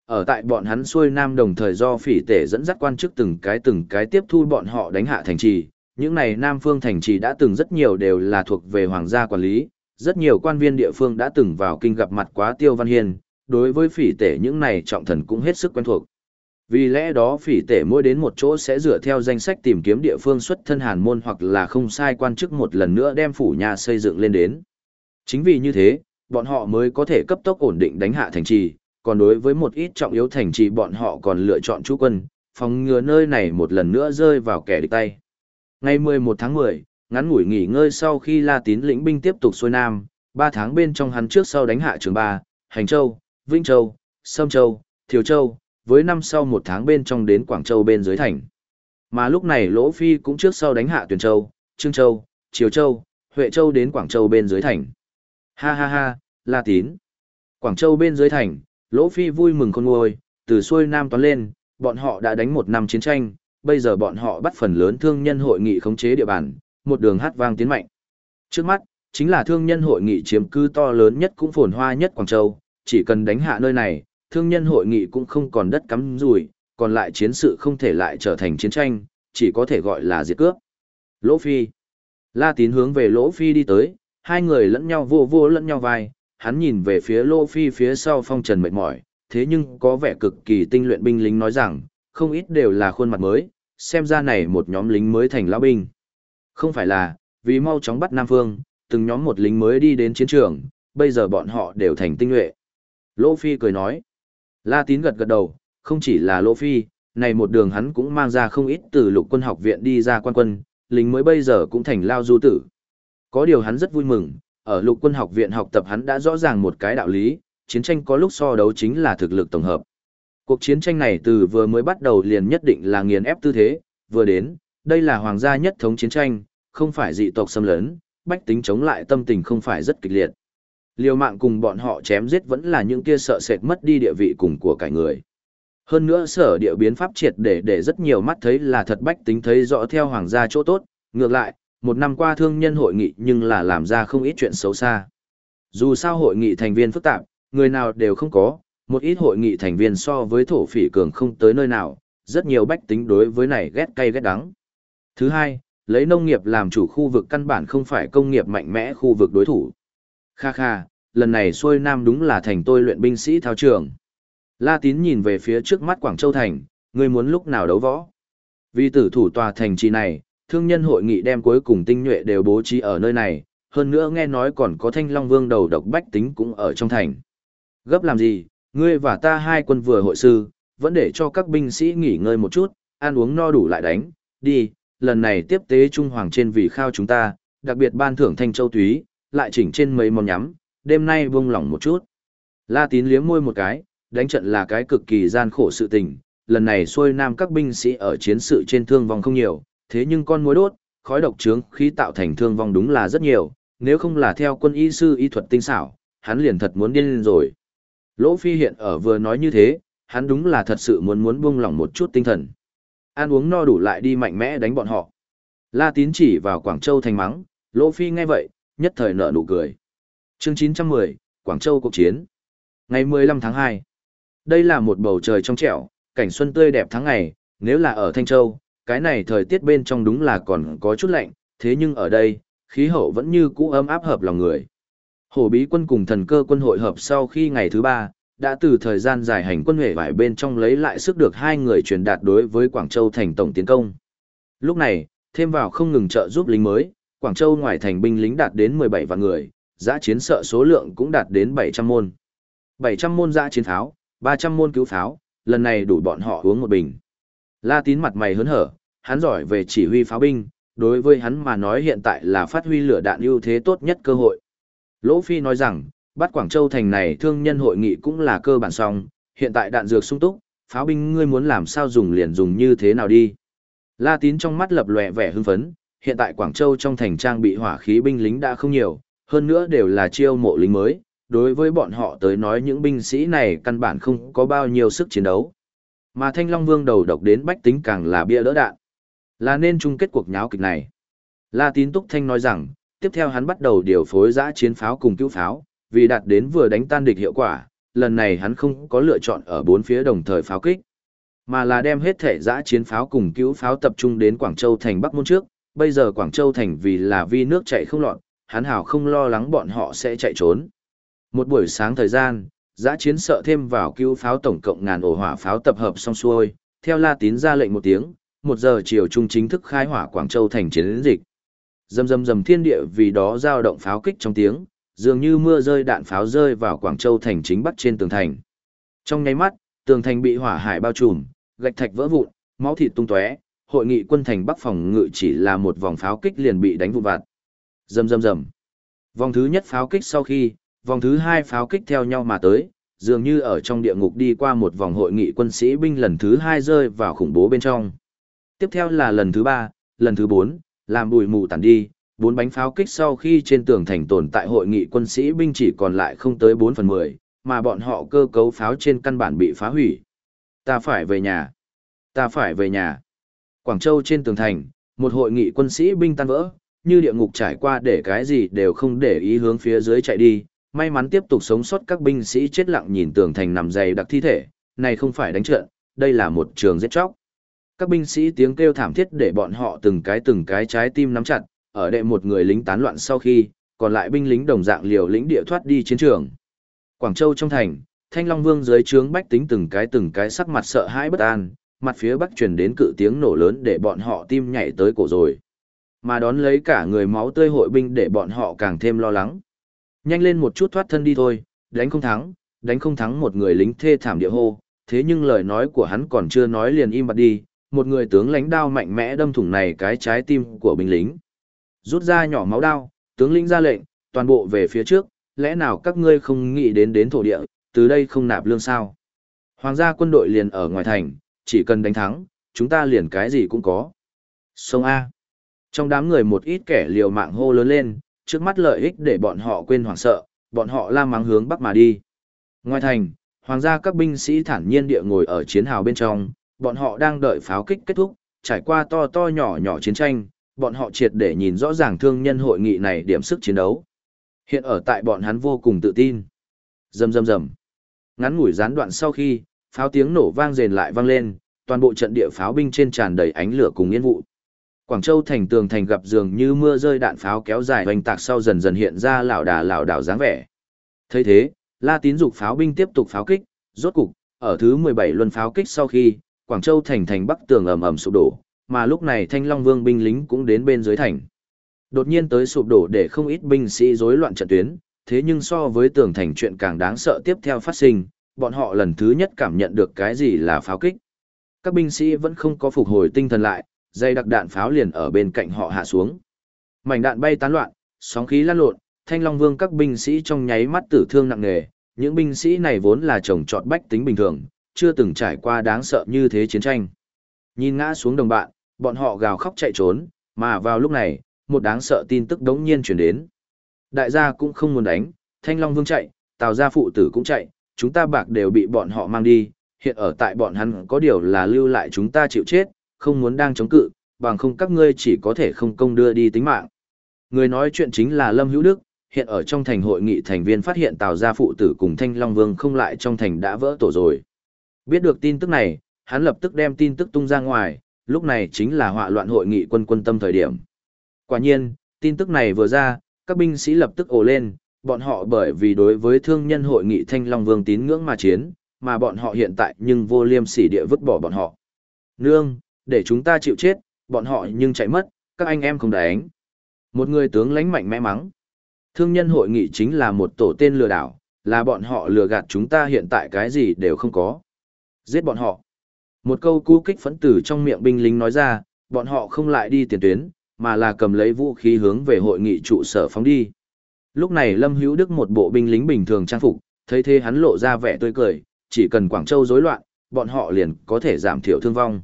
Ở tại bọn hắn xuôi nam đồng thời do phỉ tể dẫn dắt quan chức từng cái từng cái tiếp thu bọn họ đánh hạ thành trì, những này Nam Phương thành trì đã từng rất nhiều đều là thuộc về hoàng gia quản lý, rất nhiều quan viên địa phương đã từng vào kinh gặp mặt quá Tiêu Văn Hiên, đối với phỉ tể những này trọng thần cũng hết sức quen thuộc. Vì lẽ đó phỉ tể mỗi đến một chỗ sẽ dựa theo danh sách tìm kiếm địa phương xuất thân hàn môn hoặc là không sai quan chức một lần nữa đem phủ nhà xây dựng lên đến. Chính vì như thế, bọn họ mới có thể cấp tốc ổn định đánh hạ thành trì, còn đối với một ít trọng yếu thành trì bọn họ còn lựa chọn chú quân, phòng ngừa nơi này một lần nữa rơi vào kẻ địch tay. Ngày 11 tháng 10, ngắn ngủi nghỉ ngơi sau khi La Tín lĩnh binh tiếp tục xuôi nam, 3 tháng bên trong hắn trước sau đánh hạ Trường Ba, Hành Châu, Vĩnh Châu, Sâm Châu, Thiều Châu, với năm sau một tháng bên trong đến Quảng Châu bên dưới thành. Mà lúc này Lỗ Phi cũng trước sau đánh hạ Tuyền Châu, Trương Châu, Triều Châu, Huệ Châu đến Quảng Châu bên dưới thành. Ha ha ha, La Tín. Quảng Châu bên dưới thành, Lỗ Phi vui mừng con ngôi, từ xuôi nam toán lên, bọn họ đã đánh một năm chiến tranh, bây giờ bọn họ bắt phần lớn thương nhân hội nghị khống chế địa bàn, một đường hát vang tiến mạnh. Trước mắt, chính là thương nhân hội nghị chiếm cư to lớn nhất cũng phồn hoa nhất Quảng Châu, chỉ cần đánh hạ nơi này, thương nhân hội nghị cũng không còn đất cắm rủi, còn lại chiến sự không thể lại trở thành chiến tranh, chỉ có thể gọi là diệt cướp. Lỗ Phi La Tín hướng về Lỗ Phi đi tới, hai người lẫn nhau vô vô lẫn nhau vai, hắn nhìn về phía Lỗ Phi phía sau phong trần mệt mỏi, thế nhưng có vẻ cực kỳ tinh luyện binh lính nói rằng, không ít đều là khuôn mặt mới, xem ra này một nhóm lính mới thành lão binh. Không phải là, vì mau chóng bắt Nam Phương, từng nhóm một lính mới đi đến chiến trường, bây giờ bọn họ đều thành tinh luyện. Lỗ Phi cười nói. La Tín gật gật đầu, không chỉ là Lỗ Phi, này một đường hắn cũng mang ra không ít từ lục quân học viện đi ra quan quân, lính mới bây giờ cũng thành lao du tử. Có điều hắn rất vui mừng, ở lục quân học viện học tập hắn đã rõ ràng một cái đạo lý, chiến tranh có lúc so đấu chính là thực lực tổng hợp. Cuộc chiến tranh này từ vừa mới bắt đầu liền nhất định là nghiền ép tư thế, vừa đến, đây là hoàng gia nhất thống chiến tranh, không phải dị tộc xâm lấn, bách tính chống lại tâm tình không phải rất kịch liệt. Liều mạng cùng bọn họ chém giết vẫn là những kia sợ sệt mất đi địa vị cùng của cải người. Hơn nữa sở địa biến pháp triệt để để rất nhiều mắt thấy là thật bách tính thấy rõ theo hoàng gia chỗ tốt, ngược lại, một năm qua thương nhân hội nghị nhưng là làm ra không ít chuyện xấu xa. Dù sao hội nghị thành viên phức tạp, người nào đều không có, một ít hội nghị thành viên so với thổ phỉ cường không tới nơi nào, rất nhiều bách tính đối với này ghét cay ghét đắng. Thứ hai, lấy nông nghiệp làm chủ khu vực căn bản không phải công nghiệp mạnh mẽ khu vực đối thủ. Kha kha, lần này xuôi nam đúng là thành tôi luyện binh sĩ thao trường. La Tín nhìn về phía trước mắt Quảng Châu Thành, ngươi muốn lúc nào đấu võ. Vì tử thủ tòa thành trì này, thương nhân hội nghị đem cuối cùng tinh nhuệ đều bố trí ở nơi này, hơn nữa nghe nói còn có thanh long vương đầu độc bách tính cũng ở trong thành. Gấp làm gì, ngươi và ta hai quân vừa hội sư, vẫn để cho các binh sĩ nghỉ ngơi một chút, ăn uống no đủ lại đánh, đi, lần này tiếp tế Trung Hoàng trên vì khao chúng ta, đặc biệt ban thưởng thanh châu túy, lại chỉnh trên mấy món nhắm, đêm nay buông lỏng một chút. La tín liếm môi một cái, đánh trận là cái cực kỳ gian khổ sự tình, lần này xuôi nam các binh sĩ ở chiến sự trên thương vong không nhiều, thế nhưng con mối đốt, khói độc trướng khí tạo thành thương vong đúng là rất nhiều, nếu không là theo quân y sư y thuật tinh xảo, hắn liền thật muốn điên lên rồi. Lỗ Phi hiện ở vừa nói như thế, hắn đúng là thật sự muốn muốn buông lỏng một chút tinh thần. Ăn uống no đủ lại đi mạnh mẽ đánh bọn họ. La Tín chỉ vào Quảng Châu thành mắng, Lỗ Phi nghe vậy, nhất thời nở nụ cười. Chương 910, Quảng Châu cuộc chiến. Ngày 15 tháng 2. Đây là một bầu trời trong trẻo, cảnh xuân tươi đẹp tháng ngày, nếu là ở Thanh Châu, cái này thời tiết bên trong đúng là còn có chút lạnh, thế nhưng ở đây, khí hậu vẫn như cũ ấm áp hợp lòng người. Hổ bí quân cùng thần cơ quân hội hợp sau khi ngày thứ ba, đã từ thời gian dài hành quân hệ vải bên trong lấy lại sức được hai người truyền đạt đối với Quảng Châu thành tổng tiến công. Lúc này, thêm vào không ngừng trợ giúp lính mới, Quảng Châu ngoài thành binh lính đạt đến 17 vạn người, giã chiến sợ số lượng cũng đạt đến 700 môn. 700 môn giã chiến tháo, 300 môn cứu pháo, lần này đủ bọn họ uống một bình. La tín mặt mày hớn hở, hắn giỏi về chỉ huy pháo binh, đối với hắn mà nói hiện tại là phát huy lửa đạn ưu thế tốt nhất cơ hội. Lỗ Phi nói rằng, Bắt Quảng Châu thành này thương nhân hội nghị cũng là cơ bản xong, hiện tại đạn dược sung túc, pháo binh ngươi muốn làm sao dùng liền dùng như thế nào đi. La Tín trong mắt lập lòe vẻ hưng phấn, hiện tại Quảng Châu trong thành trang bị hỏa khí binh lính đã không nhiều, hơn nữa đều là chiêu mộ lính mới, đối với bọn họ tới nói những binh sĩ này căn bản không có bao nhiêu sức chiến đấu. Mà Thanh Long Vương đầu độc đến bách tính càng là bia đỡ đạn. Là nên chung kết cuộc nháo kịch này. La Tín Túc Thanh nói rằng, tiếp theo hắn bắt đầu điều phối giã chiến pháo cùng cứu pháo, vì đạt đến vừa đánh tan địch hiệu quả, lần này hắn không có lựa chọn ở bốn phía đồng thời pháo kích, mà là đem hết thể giã chiến pháo cùng cứu pháo tập trung đến Quảng Châu thành Bắc Môn trước, bây giờ Quảng Châu thành vì là vi nước chạy không lọt, hắn hảo không lo lắng bọn họ sẽ chạy trốn. Một buổi sáng thời gian, giã chiến sợ thêm vào cứu pháo tổng cộng ngàn ổ hỏa pháo tập hợp xong xuôi, theo La Tín ra lệnh một tiếng, một giờ chiều trung chính thức khai hỏa Quảng Châu thành chiến dịch. Dầm dầm dầm thiên địa vì đó giao động pháo kích trong tiếng, dường như mưa rơi đạn pháo rơi vào Quảng Châu thành chính bắc trên tường thành. Trong nháy mắt, tường thành bị hỏa hải bao trùm, gạch thạch vỡ vụn, máu thịt tung tóe, hội nghị quân thành Bắc phòng ngự chỉ là một vòng pháo kích liền bị đánh vụn vặt. Rầm rầm rầm. Vòng thứ nhất pháo kích sau khi, vòng thứ hai pháo kích theo nhau mà tới, dường như ở trong địa ngục đi qua một vòng hội nghị quân sĩ binh lần thứ hai rơi vào khủng bố bên trong. Tiếp theo là lần thứ ba, lần thứ bốn, làm bụi mù tàn đi, bốn bánh pháo kích sau khi trên tường thành tồn tại hội nghị quân sĩ binh chỉ còn lại không tới 4 phần 10, mà bọn họ cơ cấu pháo trên căn bản bị phá hủy. Ta phải về nhà. Ta phải về nhà. Quảng Châu trên tường thành, một hội nghị quân sĩ binh tan vỡ, như địa ngục trải qua để cái gì đều không để ý hướng phía dưới chạy đi, may mắn tiếp tục sống sót các binh sĩ chết lặng nhìn tường thành nằm dày đặc thi thể, này không phải đánh trận, đây là một trường giết chóc. Các binh sĩ tiếng kêu thảm thiết để bọn họ từng cái từng cái trái tim nắm chặt, ở đệ một người lính tán loạn sau khi, còn lại binh lính đồng dạng liều lĩnh địa thoát đi chiến trường. Quảng Châu trong thành, Thanh Long Vương dưới trướng bách tính từng cái từng cái sắc mặt sợ hãi bất an, mặt phía bắc truyền đến cự tiếng nổ lớn để bọn họ tim nhảy tới cổ rồi. Mà đón lấy cả người máu tươi hội binh để bọn họ càng thêm lo lắng. Nhanh lên một chút thoát thân đi thôi, đánh không thắng, đánh không thắng một người lính thê thảm địa hô, thế nhưng lời nói của hắn còn chưa nói liền im bặt đi, một người tướng lãnh đao mạnh mẽ đâm thủng này cái trái tim của binh lính. Rút ra nhỏ máu đao, tướng lĩnh ra lệnh, toàn bộ về phía trước, lẽ nào các ngươi không nghĩ đến đến thổ địa, từ đây không nạp lương sao? Hoàng gia quân đội liền ở ngoài thành, chỉ cần đánh thắng, chúng ta liền cái gì cũng có. Sông A. Trong đám người một ít kẻ liều mạng hô lớn lên, trước mắt lợi ích để bọn họ quên hoảng sợ, bọn họ la mắng hướng bắc mà đi. Ngoài thành, hoàng gia các binh sĩ thản nhiên địa ngồi ở chiến hào bên trong, bọn họ đang đợi pháo kích kết thúc, trải qua to to nhỏ nhỏ chiến tranh, bọn họ triệt để nhìn rõ ràng thương nhân hội nghị này điểm sức chiến đấu. Hiện ở tại bọn hắn vô cùng tự tin. Rầm rầm rầm. Ngắn ngủi gián đoạn sau khi, pháo tiếng nổ vang rền lại vang lên, toàn bộ trận địa pháo binh trên tràn đầy ánh lửa cùng yên vụ. Quảng Châu thành tường thành gặp dường như mưa rơi đạn pháo kéo dài hoành tạc sau dần dần hiện ra lão đà lão đảo dáng vẻ. thấy thế, La Tín dục pháo binh tiếp tục pháo kích, rốt cục, ở thứ 17 luân pháo kích sau khi, Quảng Châu thành thành bắc tường ầm ầm sụp đổ, mà lúc này Thanh Long Vương binh lính cũng đến bên dưới thành. Đột nhiên tới sụp đổ để không ít binh sĩ rối loạn trận tuyến, thế nhưng so với tường thành chuyện càng đáng sợ tiếp theo phát sinh, bọn họ lần thứ nhất cảm nhận được cái gì là pháo kích. Các binh sĩ vẫn không có phục hồi tinh thần lại, dây đặc đạn pháo liền ở bên cạnh họ hạ xuống. Mảnh đạn bay tán loạn, sóng khí lan lộn, Thanh Long Vương các binh sĩ trong nháy mắt tử thương nặng nề, những binh sĩ này vốn là chồng trọt bách tính bình thường, chưa từng trải qua đáng sợ như thế chiến tranh. Nhìn ngã xuống đồng bạn, bọn họ gào khóc chạy trốn, mà vào lúc này, một đáng sợ tin tức đống nhiên chuyển đến. Đại gia cũng không muốn đánh, Thanh Long Vương chạy, Tào gia phụ tử cũng chạy, chúng ta bạc đều bị bọn họ mang đi, hiện ở tại bọn hắn có điều là lưu lại chúng ta chịu chết, không muốn đang chống cự, bằng không các ngươi chỉ có thể không công đưa đi tính mạng. Người nói chuyện chính là Lâm Hữu Đức, hiện ở trong thành hội nghị thành viên phát hiện Tào gia phụ tử cùng Thanh Long Vương không lại trong thành đã vỡ tổ rồi. Biết được tin tức này, hắn lập tức đem tin tức tung ra ngoài, lúc này chính là họa loạn hội nghị quân quân tâm thời điểm. Quả nhiên, tin tức này vừa ra, các binh sĩ lập tức ồ lên, bọn họ bởi vì đối với thương nhân hội nghị Thanh Long Vương tín ngưỡng mà chiến, mà bọn họ hiện tại nhưng vô liêm sỉ địa vứt bỏ bọn họ. Nương, để chúng ta chịu chết, bọn họ nhưng chạy mất, các anh em không đánh. Một người tướng lãnh mạnh mẽ mắng. Thương nhân hội nghị chính là một tổ tên lừa đảo, là bọn họ lừa gạt chúng ta hiện tại cái gì đều không có. Giết bọn họ. Một câu cú kích phẫn tử trong miệng binh lính nói ra, bọn họ không lại đi tiền tuyến, mà là cầm lấy vũ khí hướng về hội nghị trụ sở phóng đi. Lúc này Lâm Hữu Đức một bộ binh lính bình thường trang phục, thấy thế hắn lộ ra vẻ tươi cười, chỉ cần Quảng Châu rối loạn, bọn họ liền có thể giảm thiểu thương vong.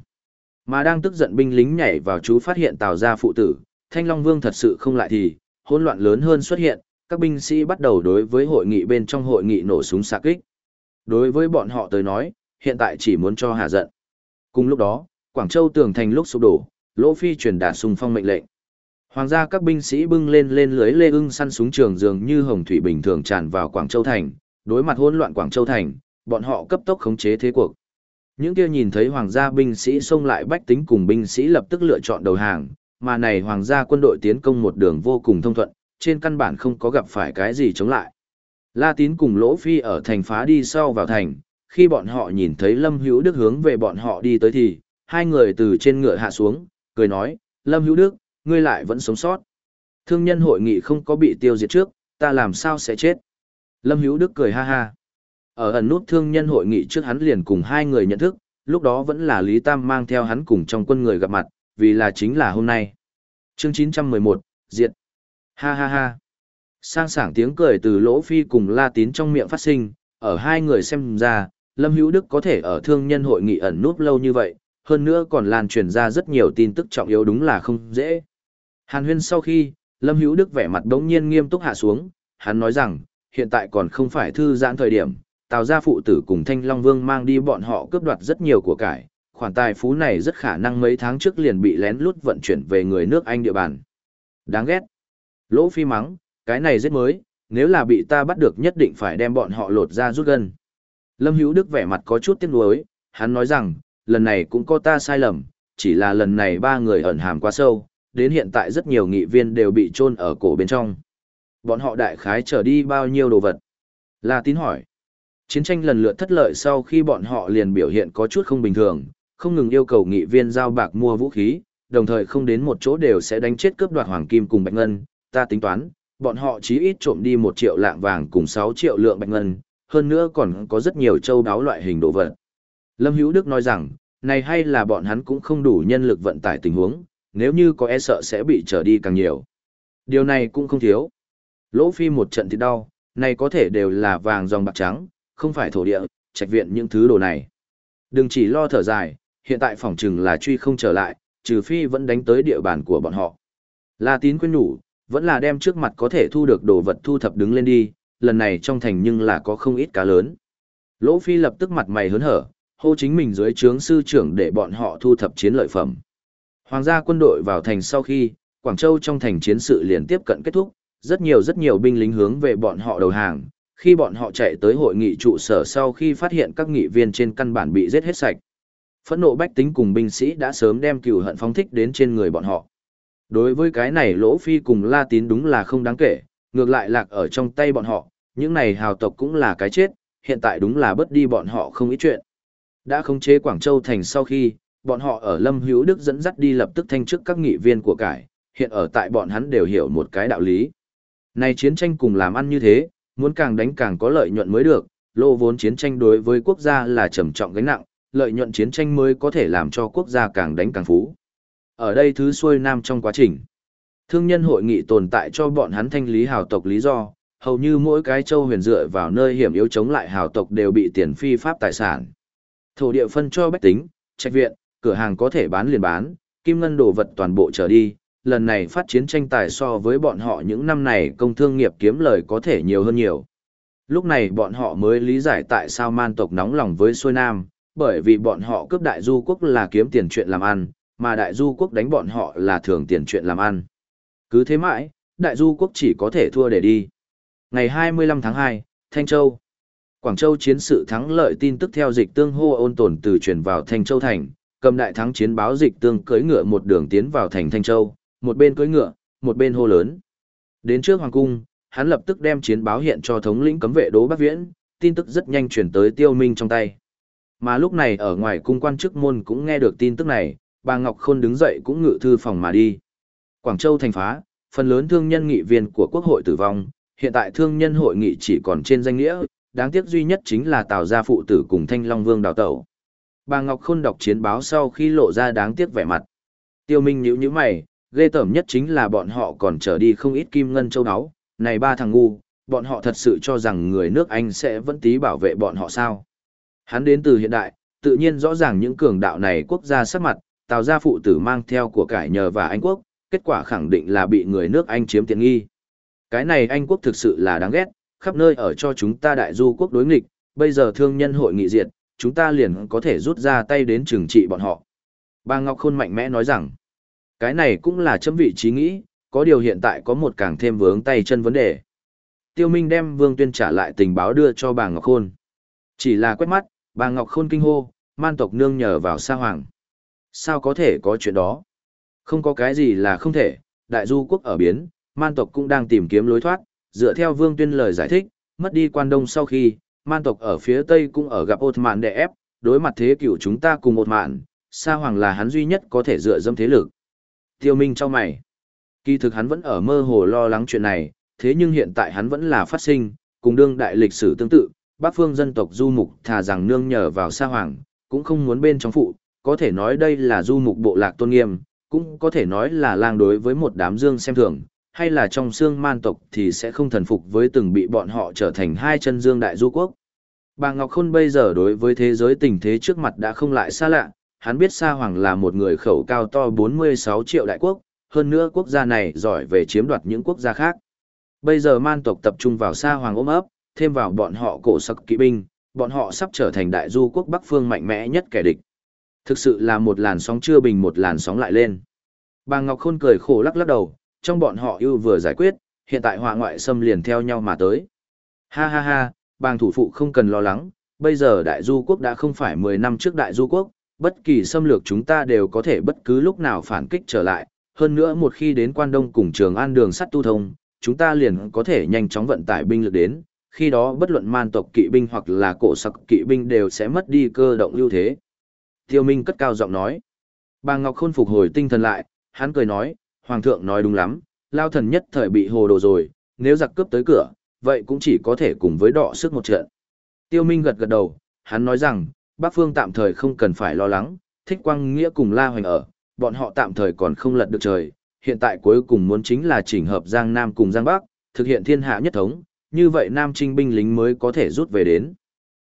Mà đang tức giận binh lính nhảy vào chú phát hiện Tào gia phụ tử, Thanh Long Vương thật sự không lại thì, hỗn loạn lớn hơn xuất hiện, các binh sĩ bắt đầu đối với hội nghị bên trong hội nghị nổ súng xạ kích. Đối với bọn họ tới nói, hiện tại chỉ muốn cho hạ giận. Cùng lúc đó, Quảng Châu tường thành lúc sụp đổ, Lỗ Phi truyền đạt xung phong mệnh lệnh. Hoàng gia các binh sĩ bưng lên lên lưới lê ưng săn súng trường dường như hồng thủy bình thường tràn vào Quảng Châu thành, đối mặt hỗn loạn Quảng Châu thành, bọn họ cấp tốc khống chế thế cuộc. Những kia nhìn thấy hoàng gia binh sĩ xông lại bách tính cùng binh sĩ lập tức lựa chọn đầu hàng, mà này hoàng gia quân đội tiến công một đường vô cùng thông thuận, trên căn bản không có gặp phải cái gì chống lại. La Tín cùng Lỗ Phi ở thành phá đi sau vào thành, khi bọn họ nhìn thấy Lâm Hữu Đức hướng về bọn họ đi tới thì, hai người từ trên ngựa hạ xuống, cười nói, Lâm Hữu Đức, ngươi lại vẫn sống sót. Thương nhân hội nghị không có bị tiêu diệt trước, ta làm sao sẽ chết. Lâm Hữu Đức cười ha ha. Ở ẩn nút thương nhân hội nghị trước hắn liền cùng hai người nhận thức, lúc đó vẫn là Lý Tam mang theo hắn cùng trong quân người gặp mặt, vì là chính là hôm nay. Chương 911, Diệt. Ha ha ha. Sang sảng tiếng cười từ Lỗ Phi cùng La Tín trong miệng phát sinh, ở hai người xem ra, Lâm Hữu Đức có thể ở thương nhân hội nghị ẩn nút lâu như vậy, hơn nữa còn lan truyền ra rất nhiều tin tức trọng yếu đúng là không dễ. Hàn huyên sau khi, Lâm Hữu Đức vẻ mặt đống nhiên nghiêm túc hạ xuống, hắn nói rằng, hiện tại còn không phải thư giãn thời điểm, Tào gia phụ tử cùng Thanh Long Vương mang đi bọn họ cướp đoạt rất nhiều của cải, khoản tài phú này rất khả năng mấy tháng trước liền bị lén lút vận chuyển về người nước Anh địa bàn. Đáng ghét. Lỗ phi mắng, cái này rất mới, nếu là bị ta bắt được nhất định phải đem bọn họ lột ra rút gân. Lâm Hữu Đức vẻ mặt có chút tiếc nuối, hắn nói rằng, lần này cũng có ta sai lầm, chỉ là lần này ba người ẩn hàm quá sâu, đến hiện tại rất nhiều nghị viên đều bị chôn ở cổ bên trong. Bọn họ đại khái trở đi bao nhiêu đồ vật? La tín hỏi. Chiến tranh lần lượt thất lợi sau khi bọn họ liền biểu hiện có chút không bình thường, không ngừng yêu cầu nghị viên giao bạc mua vũ khí, đồng thời không đến một chỗ đều sẽ đánh chết cướp đoạt hoàng kim cùng bạch ngân, ta tính toán, bọn họ chí ít trộm đi một triệu lạng vàng cùng 6 triệu lượng bạch ngân, hơn nữa còn có rất nhiều châu đáo loại hình đồ vật. Lâm Hữu Đức nói rằng, này hay là bọn hắn cũng không đủ nhân lực vận tải tình huống, nếu như có e sợ sẽ bị trở đi càng nhiều. Điều này cũng không thiếu. Lỗ phi một trận thì đau, này có thể đều là vàng dòng bạc trắng, không phải thổ địa, trạch viện những thứ đồ này. Đừng chỉ lo thở dài, hiện tại phòng trừng là truy không trở lại, trừ phi vẫn đánh tới địa bàn của bọn họ. La tín quên nhủ, vẫn là đem trước mặt có thể thu được đồ vật thu thập đứng lên đi, lần này trong thành nhưng là có không ít cá lớn. Lỗ Phi lập tức mặt mày hớn hở, hô chính mình dưới trướng sư trưởng để bọn họ thu thập chiến lợi phẩm. Hoàng gia quân đội vào thành sau khi, Quảng Châu trong thành chiến sự liền tiếp cận kết thúc, rất nhiều rất nhiều binh lính hướng về bọn họ đầu hàng, khi bọn họ chạy tới hội nghị trụ sở sau khi phát hiện các nghị viên trên căn bản bị giết hết sạch. Phẫn nộ bách tính cùng binh sĩ đã sớm đem cừu hận phóng thích đến trên người bọn họ. Đối với cái này Lỗ Phi cùng La Tín đúng là không đáng kể, ngược lại lạc ở trong tay bọn họ, những này hào tộc cũng là cái chết, hiện tại đúng là bớt đi bọn họ không ít chuyện. Đã khống chế Quảng Châu thành sau khi, bọn họ ở Lâm Hữu Đức dẫn dắt đi lập tức thanh chức các nghị viên của cải, hiện ở tại bọn hắn đều hiểu một cái đạo lý. Này chiến tranh cùng làm ăn như thế, muốn càng đánh càng có lợi nhuận mới được, lô vốn chiến tranh đối với quốc gia là trầm trọng gánh nặng, lợi nhuận chiến tranh mới có thể làm cho quốc gia càng đánh càng phú. Ở đây thứ xuôi nam trong quá trình, thương nhân hội nghị tồn tại cho bọn hắn thanh lý hào tộc lý do, hầu như mỗi cái châu huyền dựa vào nơi hiểm yếu chống lại hào tộc đều bị tiền phi pháp tài sản. Thổ địa phân cho bách tính, trạch viện, cửa hàng có thể bán liền bán, kim ngân đồ vật toàn bộ trở đi, lần này phát chiến tranh tài so với bọn họ những năm này công thương nghiệp kiếm lời có thể nhiều hơn nhiều. Lúc này bọn họ mới lý giải tại sao man tộc nóng lòng với xuôi nam, bởi vì bọn họ cướp đại du quốc là kiếm tiền chuyện làm ăn, mà đại du quốc đánh bọn họ là thường tiền chuyện làm ăn. Cứ thế mãi, đại du quốc chỉ có thể thua để đi. Ngày 25 tháng 2, Thanh Châu. Quảng Châu chiến sự thắng lợi tin tức theo dịch tương hô ôn tồn từ truyền vào Thanh Châu thành, cầm đại thắng chiến báo dịch tương cưỡi ngựa một đường tiến vào thành Thanh Châu, một bên cưỡi ngựa, một bên hô lớn. Đến trước hoàng cung, hắn lập tức đem chiến báo hiện cho thống lĩnh cấm vệ Đỗ Bắc Viễn, tin tức rất nhanh chuyển tới Tiêu Minh trong tay. Mà lúc này ở ngoài cung quan chức môn cũng nghe được tin tức này, bà Ngọc Khôn đứng dậy cũng ngự thư phòng mà đi. Quảng Châu thành phá, phần lớn thương nhân nghị viên của quốc hội tử vong, hiện tại thương nhân hội nghị chỉ còn trên danh nghĩa, đáng tiếc duy nhất chính là Tào gia phụ tử cùng Thanh Long Vương đào tẩu. Bà Ngọc Khôn đọc chiến báo sau khi lộ ra đáng tiếc vẻ mặt. Tiêu Minh nhíu nhíu mày, ghê tởm nhất chính là bọn họ còn trở đi không ít kim ngân châu áo, này ba thằng ngu, bọn họ thật sự cho rằng người nước Anh sẽ vẫn tí bảo vệ bọn họ sao. Hắn đến từ hiện đại, tự nhiên rõ ràng những cường đạo này quốc gia sắc mặt, tào gia phụ tử mang theo của cải nhờ và Anh quốc, kết quả khẳng định là bị người nước Anh chiếm tiện nghi. Cái này Anh quốc thực sự là đáng ghét, khắp nơi ở cho chúng ta đại du quốc đối nghịch, bây giờ thương nhân hội nghị diệt, chúng ta liền có thể rút ra tay đến trừng trị bọn họ. Bà Ngọc Khôn mạnh mẽ nói rằng, cái này cũng là chấm vị trí nghĩ, có điều hiện tại có một càng thêm vướng tay chân vấn đề. Tiêu Minh đem Vương Tuyên trả lại tình báo đưa cho bà Ngọc Khôn. Chỉ là quét mắt, bà Ngọc Khôn kinh hô, man tộc nương nhờ vào sa hoàng. Sao có thể có chuyện đó? Không có cái gì là không thể, đại du quốc ở biến, man tộc cũng đang tìm kiếm lối thoát, dựa theo Vương Tuyên lời giải thích, mất đi quan đông sau khi, man tộc ở phía tây cũng ở gặp ột mạn đè ép, đối mặt thế cửu chúng ta cùng một mạn, sa hoàng là hắn duy nhất có thể dựa dâm thế lực. Tiêu Minh cho mày. Kỳ thực hắn vẫn ở mơ hồ lo lắng chuyện này, thế nhưng hiện tại hắn vẫn là phát sinh, cùng đương đại lịch sử tương tự, Bắc phương dân tộc du mục thà rằng nương nhờ vào sa hoàng, cũng không muốn bên trong phụ, có thể nói đây là du mục bộ lạc tôn nghiêm, cũng có thể nói là lang đối với một đám dương xem thường, hay là trong xương man tộc thì sẽ không thần phục với từng bị bọn họ trở thành hai chân dương đại du quốc. Bà Ngọc Khôn bây giờ đối với thế giới tình thế trước mặt đã không lại xa lạ, hắn biết Sa Hoàng là một người khẩu cao to 46 triệu đại quốc, hơn nữa quốc gia này giỏi về chiếm đoạt những quốc gia khác. Bây giờ man tộc tập trung vào Sa Hoàng ôm ấp, thêm vào bọn họ cổ sặc kỵ binh, bọn họ sắp trở thành đại du quốc Bắc phương mạnh mẽ nhất kẻ địch. Thực sự là một làn sóng chưa bình một làn sóng lại lên. Bà Ngọc Khôn cười khổ lắc lắc đầu, trong bọn họ ưu vừa giải quyết, hiện tại họa ngoại xâm liền theo nhau mà tới. Ha ha ha, bang thủ phụ không cần lo lắng, bây giờ đại du quốc đã không phải 10 năm trước đại du quốc, bất kỳ xâm lược chúng ta đều có thể bất cứ lúc nào phản kích trở lại, hơn nữa một khi đến quan đông cùng trường an đường sắt tu thông, chúng ta liền có thể nhanh chóng vận tải binh lực đến, khi đó bất luận man tộc kỵ binh hoặc là cổ sặc kỵ binh đều sẽ mất đi cơ động ưu thế. Tiêu Minh cất cao giọng nói. Bà Ngọc Khôn phục hồi tinh thần lại, hắn cười nói, Hoàng thượng nói đúng lắm, lao thần nhất thời bị hồ đồ rồi, nếu giặc cướp tới cửa, vậy cũng chỉ có thể cùng với đọ sức một trận. Tiêu Minh gật gật đầu, hắn nói rằng, Bắc Phương tạm thời không cần phải lo lắng, thích quang nghĩa cùng La Hoành ở, bọn họ tạm thời còn không lật được trời, hiện tại cuối cùng muốn chính là chỉnh hợp Giang Nam cùng Giang Bắc, thực hiện thiên hạ nhất thống, như vậy Nam Trinh binh lính mới có thể rút về đến.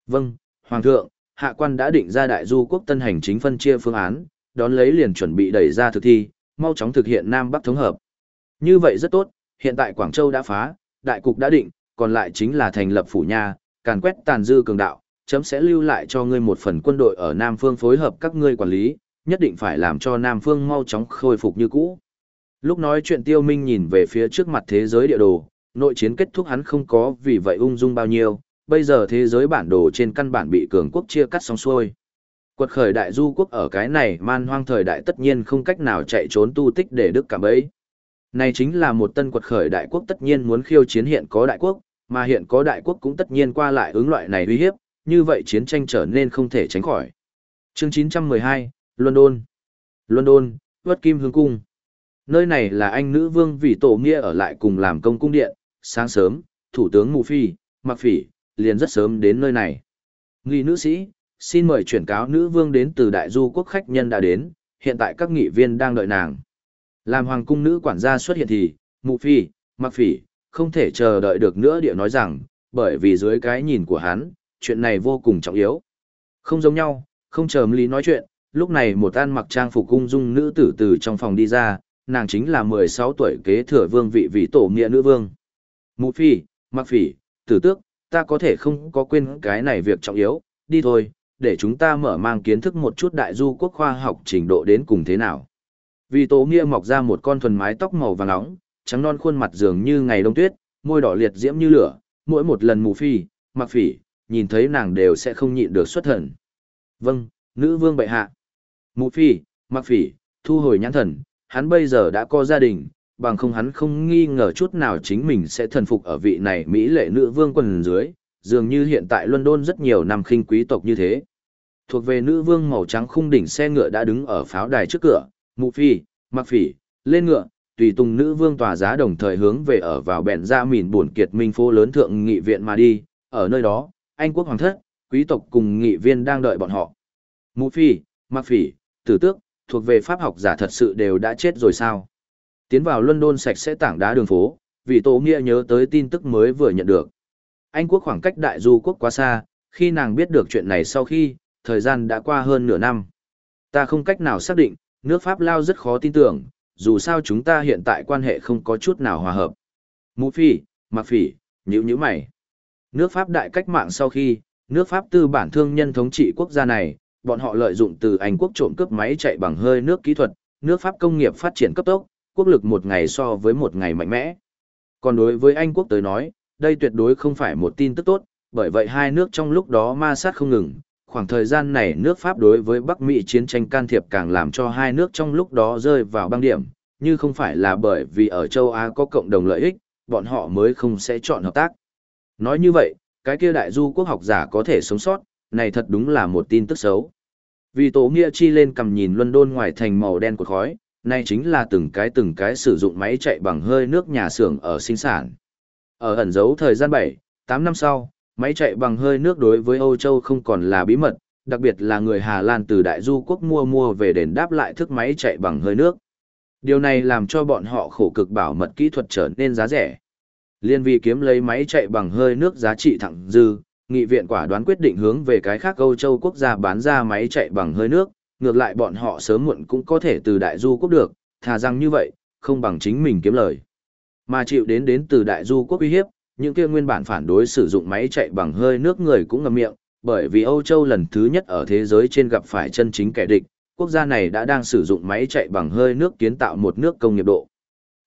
Vâng, Hoàng thượng, hạ quan đã định ra đại du quốc tân hành chính phân chia phương án, đón lấy liền chuẩn bị đẩy ra thực thi, mau chóng thực hiện Nam Bắc thống hợp. Như vậy rất tốt, hiện tại Quảng Châu đã phá, đại cục đã định, còn lại chính là thành lập phủ nha, càn quét tàn dư cường đạo, chấm sẽ lưu lại cho ngươi một phần quân đội ở Nam Phương phối hợp các ngươi quản lý, nhất định phải làm cho Nam Phương mau chóng khôi phục như cũ. Lúc nói chuyện Tiêu Minh nhìn về phía trước mặt thế giới địa đồ, nội chiến kết thúc hắn không có vì vậy ung dung bao nhiêu, bây giờ thế giới bản đồ trên căn bản bị cường quốc chia cắt xong xuôi. Quật khởi đại du quốc ở cái này man hoang thời đại tất nhiên không cách nào chạy trốn tu tích để đức cảm ấy. Này chính là một tân quật khởi đại quốc tất nhiên muốn khiêu chiến hiện có đại quốc, mà hiện có đại quốc cũng tất nhiên qua lại ứng loại này uy hiếp, như vậy chiến tranh trở nên không thể tránh khỏi. Chương 912, London London, Vất Kim Hương Cung Nơi này là anh nữ vương vì tổ nghĩa ở lại cùng làm công cung điện, sáng sớm, thủ tướng Mù Phi, Mặc Phỉ, liền rất sớm đến nơi này. Nghị nữ sĩ, xin mời chuyển cáo nữ vương đến từ đại du quốc khách nhân đã đến, hiện tại các nghị viên đang đợi nàng. Làm hoàng cung nữ quản gia xuất hiện thì, Mù Phi, Mặc Phỉ, không thể chờ đợi được nữa địa nói rằng, bởi vì dưới cái nhìn của hắn, chuyện này vô cùng trọng yếu. Không giống nhau, không chờ lý nói chuyện, lúc này một an mặc trang phục cung dung nữ tử từ trong phòng đi ra, nàng chính là 16 tuổi kế thừa vương vị vị tổ nghĩa nữ vương. Mụ phi, mặc phỉ, tử tước, ta có thể không có quên cái này việc trọng yếu, đi thôi, để chúng ta mở mang kiến thức một chút đại du quốc khoa học trình độ đến cùng thế nào. Vì tổ nghĩa mọc ra một con thuần mái tóc màu vàng nóng, trắng non khuôn mặt dường như ngày đông tuyết, môi đỏ liệt diễm như lửa, mỗi một lần mù phi, mặc phỉ, nhìn thấy nàng đều sẽ không nhịn được xuất thần. Vâng, nữ vương bệ hạ. Mụ phi, mặc phỉ, thu hồi nhãn thần, hắn bây giờ đã có gia đình, bằng không hắn không nghi ngờ chút nào chính mình sẽ thần phục ở vị này Mỹ lệ nữ vương quần dưới, dường như hiện tại London rất nhiều năm khinh quý tộc như thế. Thuộc về nữ vương màu trắng khung đỉnh xe ngựa đã đứng ở pháo đài trước cửa, mụ phi, mặc phỉ, lên ngựa, tùy tùng nữ vương tòa giá đồng thời hướng về ở vào bẹn ra mìn buồn kiệt minh phố lớn thượng nghị viện mà đi, ở nơi đó, anh quốc hoàng thất, quý tộc cùng nghị viên đang đợi bọn họ. Mụ phi, mặc phỉ, tử tước, thuộc về pháp học giả thật sự đều đã chết rồi sao? Tiến vào London sạch sẽ tảng đá đường phố, vì tổ nghĩa nhớ tới tin tức mới vừa nhận được. Anh quốc khoảng cách đại du quốc quá xa, khi nàng biết được chuyện này sau khi, thời gian đã qua hơn nửa năm. Ta không cách nào xác định, nước Pháp Lao rất khó tin tưởng, dù sao chúng ta hiện tại quan hệ không có chút nào hòa hợp. Mũ phi, mặc phỉ, nhữ nhữ mày. Nước Pháp đại cách mạng sau khi, nước Pháp tư bản thương nhân thống trị quốc gia này, bọn họ lợi dụng từ Anh quốc trộm cướp máy chạy bằng hơi nước kỹ thuật, nước Pháp công nghiệp phát triển cấp tốc, quốc lực một ngày so với một ngày mạnh mẽ. Còn đối với Anh quốc tới nói, đây tuyệt đối không phải một tin tức tốt, bởi vậy hai nước trong lúc đó ma sát không ngừng. Khoảng thời gian này nước Pháp đối với Bắc Mỹ chiến tranh can thiệp càng làm cho hai nước trong lúc đó rơi vào băng điểm, như không phải là bởi vì ở châu Á có cộng đồng lợi ích, bọn họ mới không sẽ chọn hợp tác. Nói như vậy, cái kia đại du quốc học giả có thể sống sót, này thật đúng là một tin tức xấu. Vì tổ nghĩa chi lên cầm nhìn London ngoài thành màu đen của khói, này chính là từng cái từng cái sử dụng máy chạy bằng hơi nước nhà xưởng ở sinh sản. Ở ẩn dấu thời gian 7, 8 năm sau, máy chạy bằng hơi nước đối với Âu Châu không còn là bí mật, đặc biệt là người Hà Lan từ đại du quốc mua mua về đền đáp lại thức máy chạy bằng hơi nước. Điều này làm cho bọn họ khổ cực bảo mật kỹ thuật trở nên giá rẻ. Liên vi kiếm lấy máy chạy bằng hơi nước giá trị thẳng dư, nghị viện quả đoán quyết định hướng về cái khác Âu Châu quốc gia bán ra máy chạy bằng hơi nước, ngược lại bọn họ sớm muộn cũng có thể từ đại du quốc được, thà rằng như vậy, không bằng chính mình kiếm lời. Mà chịu đến đến từ đại du quốc uy hiếp, những kia nguyên bản phản đối sử dụng máy chạy bằng hơi nước người cũng ngậm miệng, bởi vì Âu Châu lần thứ nhất ở thế giới trên gặp phải chân chính kẻ địch, quốc gia này đã đang sử dụng máy chạy bằng hơi nước kiến tạo một nước công nghiệp độ.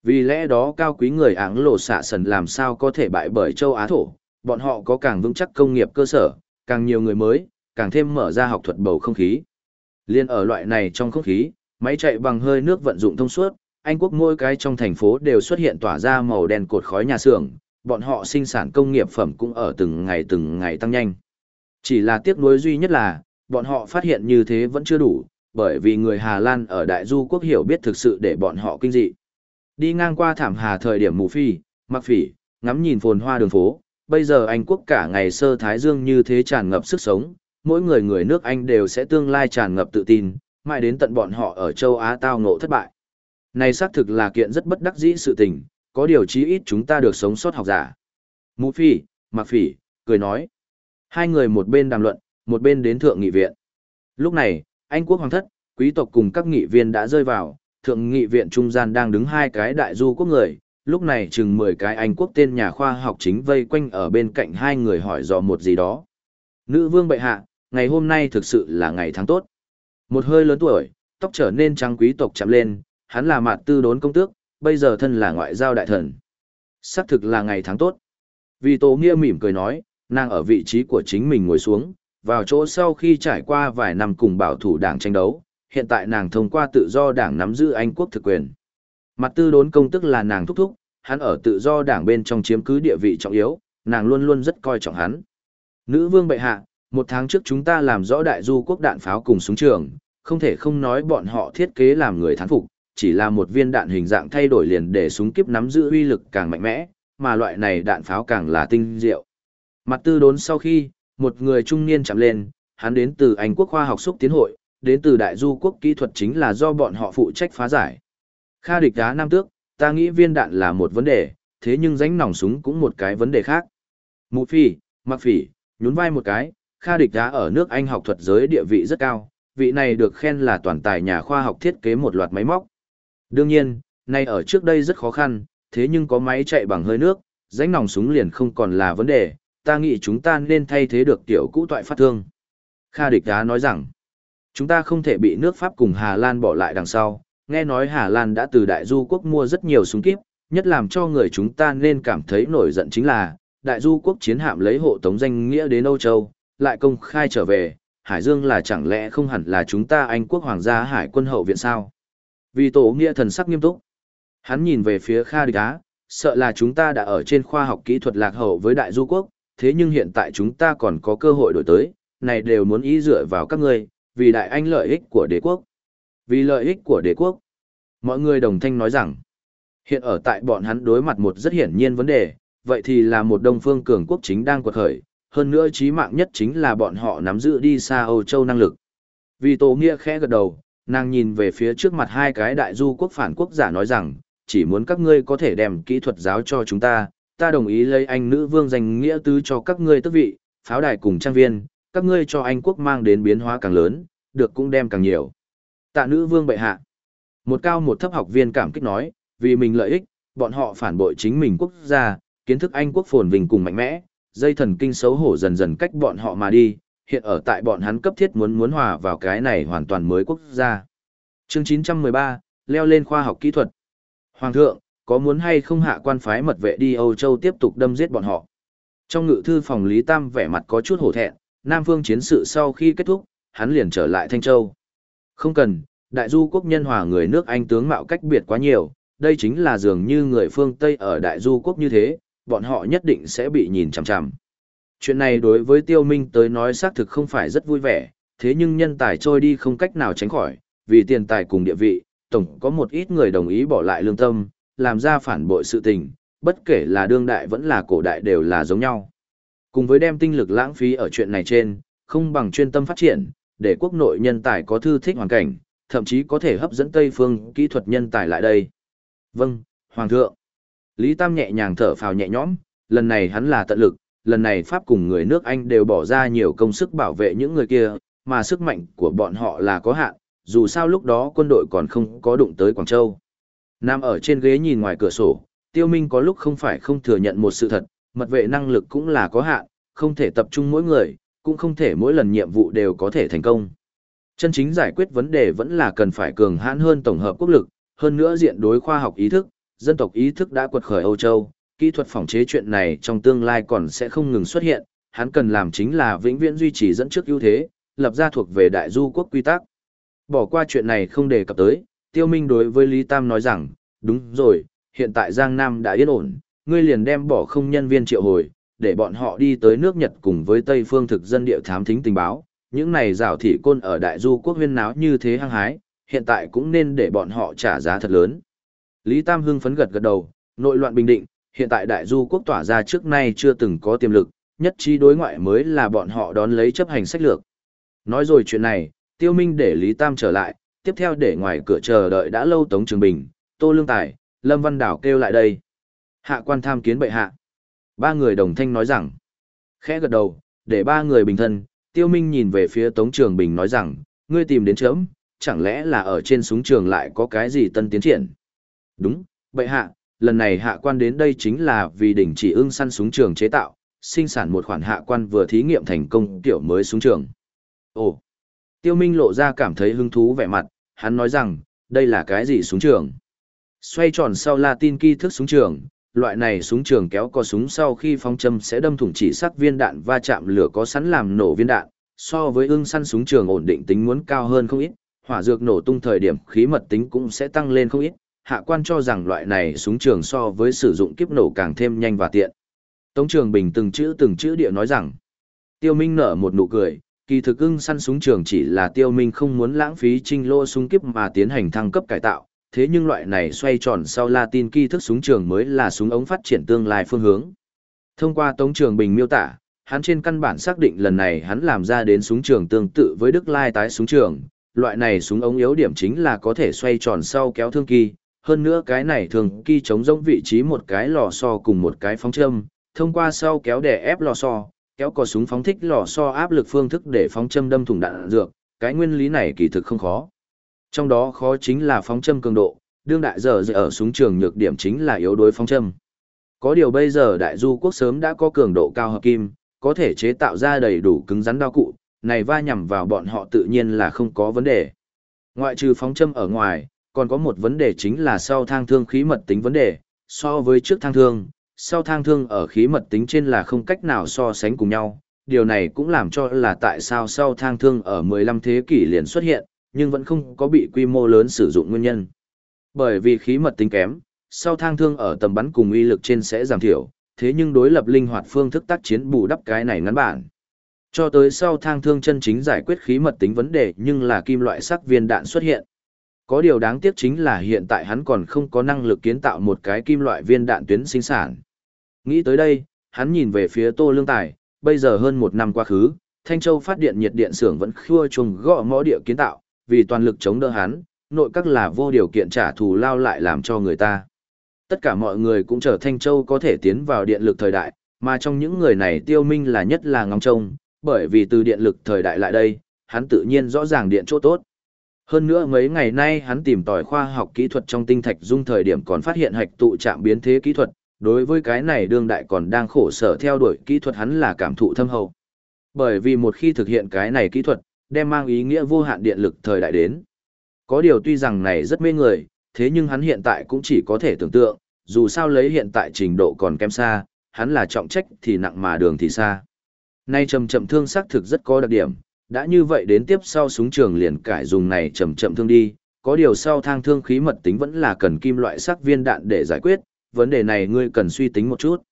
Vì lẽ đó cao quý người áng lộ xạ sần làm sao có thể bại bởi châu Á thổ, bọn họ có càng vững chắc công nghiệp cơ sở, càng nhiều người mới, càng thêm mở ra học thuật bầu không khí. Liên ở loại này trong không khí, máy chạy bằng hơi nước vận dụng thông suốt, Anh quốc mỗi cái trong thành phố đều xuất hiện tỏa ra màu đen cột khói nhà xưởng, bọn họ sinh sản công nghiệp phẩm cũng ở từng ngày từng ngày tăng nhanh. Chỉ là tiếc nuối duy nhất là, bọn họ phát hiện như thế vẫn chưa đủ, bởi vì người Hà Lan ở Đại Du quốc hiểu biết thực sự để bọn họ kinh dị. Đi ngang qua thảm hà thời điểm mù phi, mặc phỉ, ngắm nhìn phồn hoa đường phố, bây giờ Anh quốc cả ngày sơ thái dương như thế tràn ngập sức sống, mỗi người người nước Anh đều sẽ tương lai tràn ngập tự tin, mãi đến tận bọn họ ở châu Á tao ngộ thất bại. Này xác thực là kiện rất bất đắc dĩ sự tình, có điều chí ít chúng ta được sống sót học giả. Mũ phi, mặc phỉ, cười nói. Hai người một bên đàm luận, một bên đến thượng nghị viện. Lúc này, Anh quốc hoàng thất, quý tộc cùng các nghị viên đã rơi vào, thượng nghị viện trung gian đang đứng hai cái đại du quốc người, lúc này chừng 10 cái Anh quốc tên nhà khoa học chính vây quanh ở bên cạnh hai người hỏi dò một gì đó. Nữ vương bệ hạ, ngày hôm nay thực sự là ngày tháng tốt. Một hơi lớn tuổi, tóc trở nên trắng quý tộc chạm lên, hắn là mạt tư đốn công tước, bây giờ thân là ngoại giao đại thần. Xác thực là ngày tháng tốt. Vì Tô Nghĩa mỉm cười nói, nàng ở vị trí của chính mình ngồi xuống, vào chỗ sau khi trải qua vài năm cùng bảo thủ đảng tranh đấu, hiện tại nàng thông qua tự do đảng nắm giữ Anh quốc thực quyền. Mặt tư đốn công tức là nàng thúc thúc, hắn ở tự do đảng bên trong chiếm cứ địa vị trọng yếu, nàng luôn luôn rất coi trọng hắn. Nữ vương bệ hạ, một tháng trước chúng ta làm rõ đại du quốc đạn pháo cùng súng trường, không thể không nói bọn họ thiết kế làm người thán phục, chỉ là một viên đạn hình dạng thay đổi liền để súng kiếp nắm giữ uy lực càng mạnh mẽ, mà loại này đạn pháo càng là tinh diệu. Mặt tư đốn sau khi, một người trung niên chạm lên, hắn đến từ Anh quốc khoa học xúc tiến hội, đến từ đại du quốc kỹ thuật chính là do bọn họ phụ trách phá giải. Kha địch đá nam tước, ta nghĩ viên đạn là một vấn đề, thế nhưng ránh nòng súng cũng một cái vấn đề khác. Mụ phi, mặc phỉ, nhún vai một cái, Kha địch đá ở nước Anh học thuật giới địa vị rất cao, vị này được khen là toàn tài nhà khoa học thiết kế một loạt máy móc. Đương nhiên, nay ở trước đây rất khó khăn, thế nhưng có máy chạy bằng hơi nước, ránh nòng súng liền không còn là vấn đề, ta nghĩ chúng ta nên thay thế được tiểu cũ toại phát thương. Kha địch đá nói rằng, chúng ta không thể bị nước Pháp cùng Hà Lan bỏ lại đằng sau, nghe nói Hà Lan đã từ đại du quốc mua rất nhiều súng kíp, nhất làm cho người chúng ta nên cảm thấy nổi giận chính là, đại du quốc chiến hạm lấy hộ tống danh nghĩa đến Âu Châu, lại công khai trở về, Hải Dương là chẳng lẽ không hẳn là chúng ta Anh quốc hoàng gia hải quân hậu viện sao? Vì tổ nghĩa thần sắc nghiêm túc. Hắn nhìn về phía Kha Địch Á, sợ là chúng ta đã ở trên khoa học kỹ thuật lạc hậu với đại du quốc, thế nhưng hiện tại chúng ta còn có cơ hội đổi tới, này đều muốn ý dựa vào các ngươi, vì đại anh lợi ích của đế quốc. Vì lợi ích của đế quốc. Mọi người đồng thanh nói rằng, hiện ở tại bọn hắn đối mặt một rất hiển nhiên vấn đề, vậy thì là một đông phương cường quốc chính đang quật khởi, hơn nữa chí mạng nhất chính là bọn họ nắm giữ đi xa Âu Châu năng lực. Vì Tô Nghĩa khẽ gật đầu, nàng nhìn về phía trước mặt hai cái đại du quốc phản quốc giả nói rằng, chỉ muốn các ngươi có thể đem kỹ thuật giáo cho chúng ta, ta đồng ý lấy anh nữ vương danh nghĩa tứ cho các ngươi tước vị, pháo đài cùng trang viên, các ngươi cho Anh quốc mang đến biến hóa càng lớn, được cũng đem càng nhiều. Tạ nữ vương bệ hạ. Một cao một thấp học viên cảm kích nói, vì mình lợi ích, bọn họ phản bội chính mình quốc gia, kiến thức Anh quốc phồn vinh cùng mạnh mẽ, dây thần kinh xấu hổ dần dần cách bọn họ mà đi, hiện ở tại bọn hắn cấp thiết muốn muốn hòa vào cái này hoàn toàn mới quốc gia. Chương 913, leo lên khoa học kỹ thuật. Hoàng thượng, có muốn hay không hạ quan phái mật vệ đi Âu Châu tiếp tục đâm giết bọn họ? Trong ngự thư phòng Lý Tam vẻ mặt có chút hổ thẹn, Nam Phương chiến sự sau khi kết thúc, hắn liền trở lại Thanh Châu. Không cần, đại du quốc nhân hòa người nước Anh tướng mạo cách biệt quá nhiều, đây chính là dường như người phương Tây ở đại du quốc như thế, bọn họ nhất định sẽ bị nhìn chằm chằm. Chuyện này đối với Tiêu Minh tới nói xác thực không phải rất vui vẻ, thế nhưng nhân tài trôi đi không cách nào tránh khỏi, vì tiền tài cùng địa vị, tổng có một ít người đồng ý bỏ lại lương tâm, làm ra phản bội sự tình, bất kể là đương đại vẫn là cổ đại đều là giống nhau. Cùng với đem tinh lực lãng phí ở chuyện này trên, không bằng chuyên tâm phát triển, để quốc nội nhân tài có thư thích hoàn cảnh, thậm chí có thể hấp dẫn Tây phương kỹ thuật nhân tài lại đây. Vâng, Hoàng thượng. Lý Tam nhẹ nhàng thở phào nhẹ nhõm, lần này hắn là tận lực, lần này Pháp cùng người nước Anh đều bỏ ra nhiều công sức bảo vệ những người kia, mà sức mạnh của bọn họ là có hạn, dù sao lúc đó quân đội còn không có đụng tới Quảng Châu. Nam ở trên ghế nhìn ngoài cửa sổ, Tiêu Minh có lúc không phải không thừa nhận một sự thật, mật vệ năng lực cũng là có hạn, không thể tập trung mỗi người, cũng không thể mỗi lần nhiệm vụ đều có thể thành công. Chân chính giải quyết vấn đề vẫn là cần phải cường hãn hơn tổng hợp quốc lực, hơn nữa diện đối khoa học ý thức, dân tộc ý thức đã quật khởi Âu Châu, kỹ thuật phòng chế chuyện này trong tương lai còn sẽ không ngừng xuất hiện, hắn cần làm chính là vĩnh viễn duy trì dẫn trước ưu thế, lập ra thuộc về đại du quốc quy tắc. Bỏ qua chuyện này không đề cập tới, Tiêu Minh đối với Lý Tam nói rằng, đúng rồi, hiện tại Giang Nam đã yên ổn, ngươi liền đem bỏ không nhân viên triệu hồi, để bọn họ đi tới nước Nhật cùng với Tây phương thực dân địa thám thính tình báo. Những này rào thị côn ở đại du quốc huyên náo như thế hăng hái, hiện tại cũng nên để bọn họ trả giá thật lớn. Lý Tam Hưng phấn gật gật đầu, nội loạn bình định, hiện tại đại du quốc tỏa ra trước nay chưa từng có tiềm lực, nhất trí đối ngoại mới là bọn họ đón lấy chấp hành sách lược. Nói rồi chuyện này, Tiêu Minh để Lý Tam trở lại, tiếp theo để ngoài cửa chờ đợi đã lâu Tống Trường Bình, Tô Lương Tài, Lâm Văn Đảo kêu lại đây. Hạ quan tham kiến bệ hạ. Ba người đồng thanh nói rằng. Khẽ gật đầu, để ba người bình thân, Tiêu Minh nhìn về phía Tống Trường Bình nói rằng, ngươi tìm đến chớm, chẳng lẽ là ở trên súng trường lại có cái gì tân tiến triển? Đúng, bệ hạ, lần này hạ quan đến đây chính là vì đỉnh chỉ ưng săn súng trường chế tạo, sinh sản một khoản hạ quan vừa thí nghiệm thành công kiểu mới súng trường. Ồ, Tiêu Minh lộ ra cảm thấy hứng thú vẻ mặt, hắn nói rằng, đây là cái gì súng trường? Xoay tròn sau Latin kỳ thức súng trường, loại này súng trường kéo có súng sau khi phóng châm sẽ đâm thủng chỉ sắc viên đạn va chạm lửa có sẵn làm nổ viên đạn, so với ưng săn súng trường ổn định tính muốn cao hơn không ít, hỏa dược nổ tung thời điểm khí mật tính cũng sẽ tăng lên không ít. Hạ quan cho rằng loại này súng trường so với sử dụng kiếp nổ càng thêm nhanh và tiện. Tống Trường Bình từng chữ từng chữ địa nói rằng, Tiêu Minh nở một nụ cười, kỳ thực ưng săn súng trường chỉ là Tiêu Minh không muốn lãng phí trinh lô súng kiếp mà tiến hành thăng cấp cải tạo, thế nhưng loại này xoay tròn sau Latin kỳ thức súng trường mới là súng ống phát triển tương lai phương hướng. Thông qua Tống Trường Bình miêu tả, hắn trên căn bản xác định lần này hắn làm ra đến súng trường tương tự với Đức Lai tái súng trường, loại này súng ống yếu điểm chính là có thể xoay tròn sau kéo thương kỳ, hơn nữa cái này thường kỳ chống giống vị trí một cái lò xo cùng một cái phóng châm, thông qua sau kéo để ép lò xo, kéo cò súng phóng thích lò xo áp lực phương thức để phóng châm đâm thủng đạn dược, cái nguyên lý này kỳ thực không khó. Trong đó khó chính là phóng châm cường độ, đương đại giờ ở súng trường nhược điểm chính là yếu đối phóng châm. Có điều bây giờ đại du quốc sớm đã có cường độ cao hợp kim, có thể chế tạo ra đầy đủ cứng rắn đao cụ, này va nhằm vào bọn họ tự nhiên là không có vấn đề. Ngoại trừ phóng châm ở ngoài, còn có một vấn đề chính là sau thang thương khí mật tính vấn đề, so với trước thang thương, sau thang thương ở khí mật tính trên là không cách nào so sánh cùng nhau. Điều này cũng làm cho là tại sao sau thang thương ở 15 thế kỷ liền xuất hiện, nhưng vẫn không có bị quy mô lớn sử dụng nguyên nhân. Bởi vì khí mật tính kém, sau thang thương ở tầm bắn cùng uy lực trên sẽ giảm thiểu, thế nhưng đối lập linh hoạt phương thức tác chiến bù đắp cái này ngắn bản. Cho tới sau thang thương chân chính giải quyết khí mật tính vấn đề nhưng là kim loại sắc viên đạn xuất hiện. Có điều đáng tiếc chính là hiện tại hắn còn không có năng lực kiến tạo một cái kim loại viên đạn tuyến sinh sản. Nghĩ tới đây, hắn nhìn về phía Tô Lương Tài, bây giờ hơn một năm qua khứ, Thanh Châu phát điện nhiệt điện xưởng vẫn khua trùng gõ mõ địa kiến tạo, vì toàn lực chống đỡ hắn, nội các là vô điều kiện trả thù lao lại làm cho người ta. Tất cả mọi người cũng trở Thanh Châu có thể tiến vào điện lực thời đại, mà trong những người này tiêu minh là nhất là ngóng trông, bởi vì từ điện lực thời đại lại đây, hắn tự nhiên rõ ràng điện chỗ tốt. Hơn nữa mấy ngày nay hắn tìm tòi khoa học kỹ thuật trong tinh thạch dung thời điểm còn phát hiện hạch tụ chạm biến thế kỹ thuật, đối với cái này đương đại còn đang khổ sở theo đuổi kỹ thuật hắn là cảm thụ thâm hậu. Bởi vì một khi thực hiện cái này kỹ thuật, đem mang ý nghĩa vô hạn điện lực thời đại đến. Có điều tuy rằng này rất mê người, thế nhưng hắn hiện tại cũng chỉ có thể tưởng tượng, dù sao lấy hiện tại trình độ còn kém xa, hắn là trọng trách thì nặng mà đường thì xa. Nay chậm chậm thương xác thực rất có đặc điểm, đã như vậy đến tiếp sau súng trường liền cải dùng này chậm chậm thương đi, có điều sau thang thương khí mật tính vẫn là cần kim loại sắc viên đạn để giải quyết, vấn đề này ngươi cần suy tính một chút.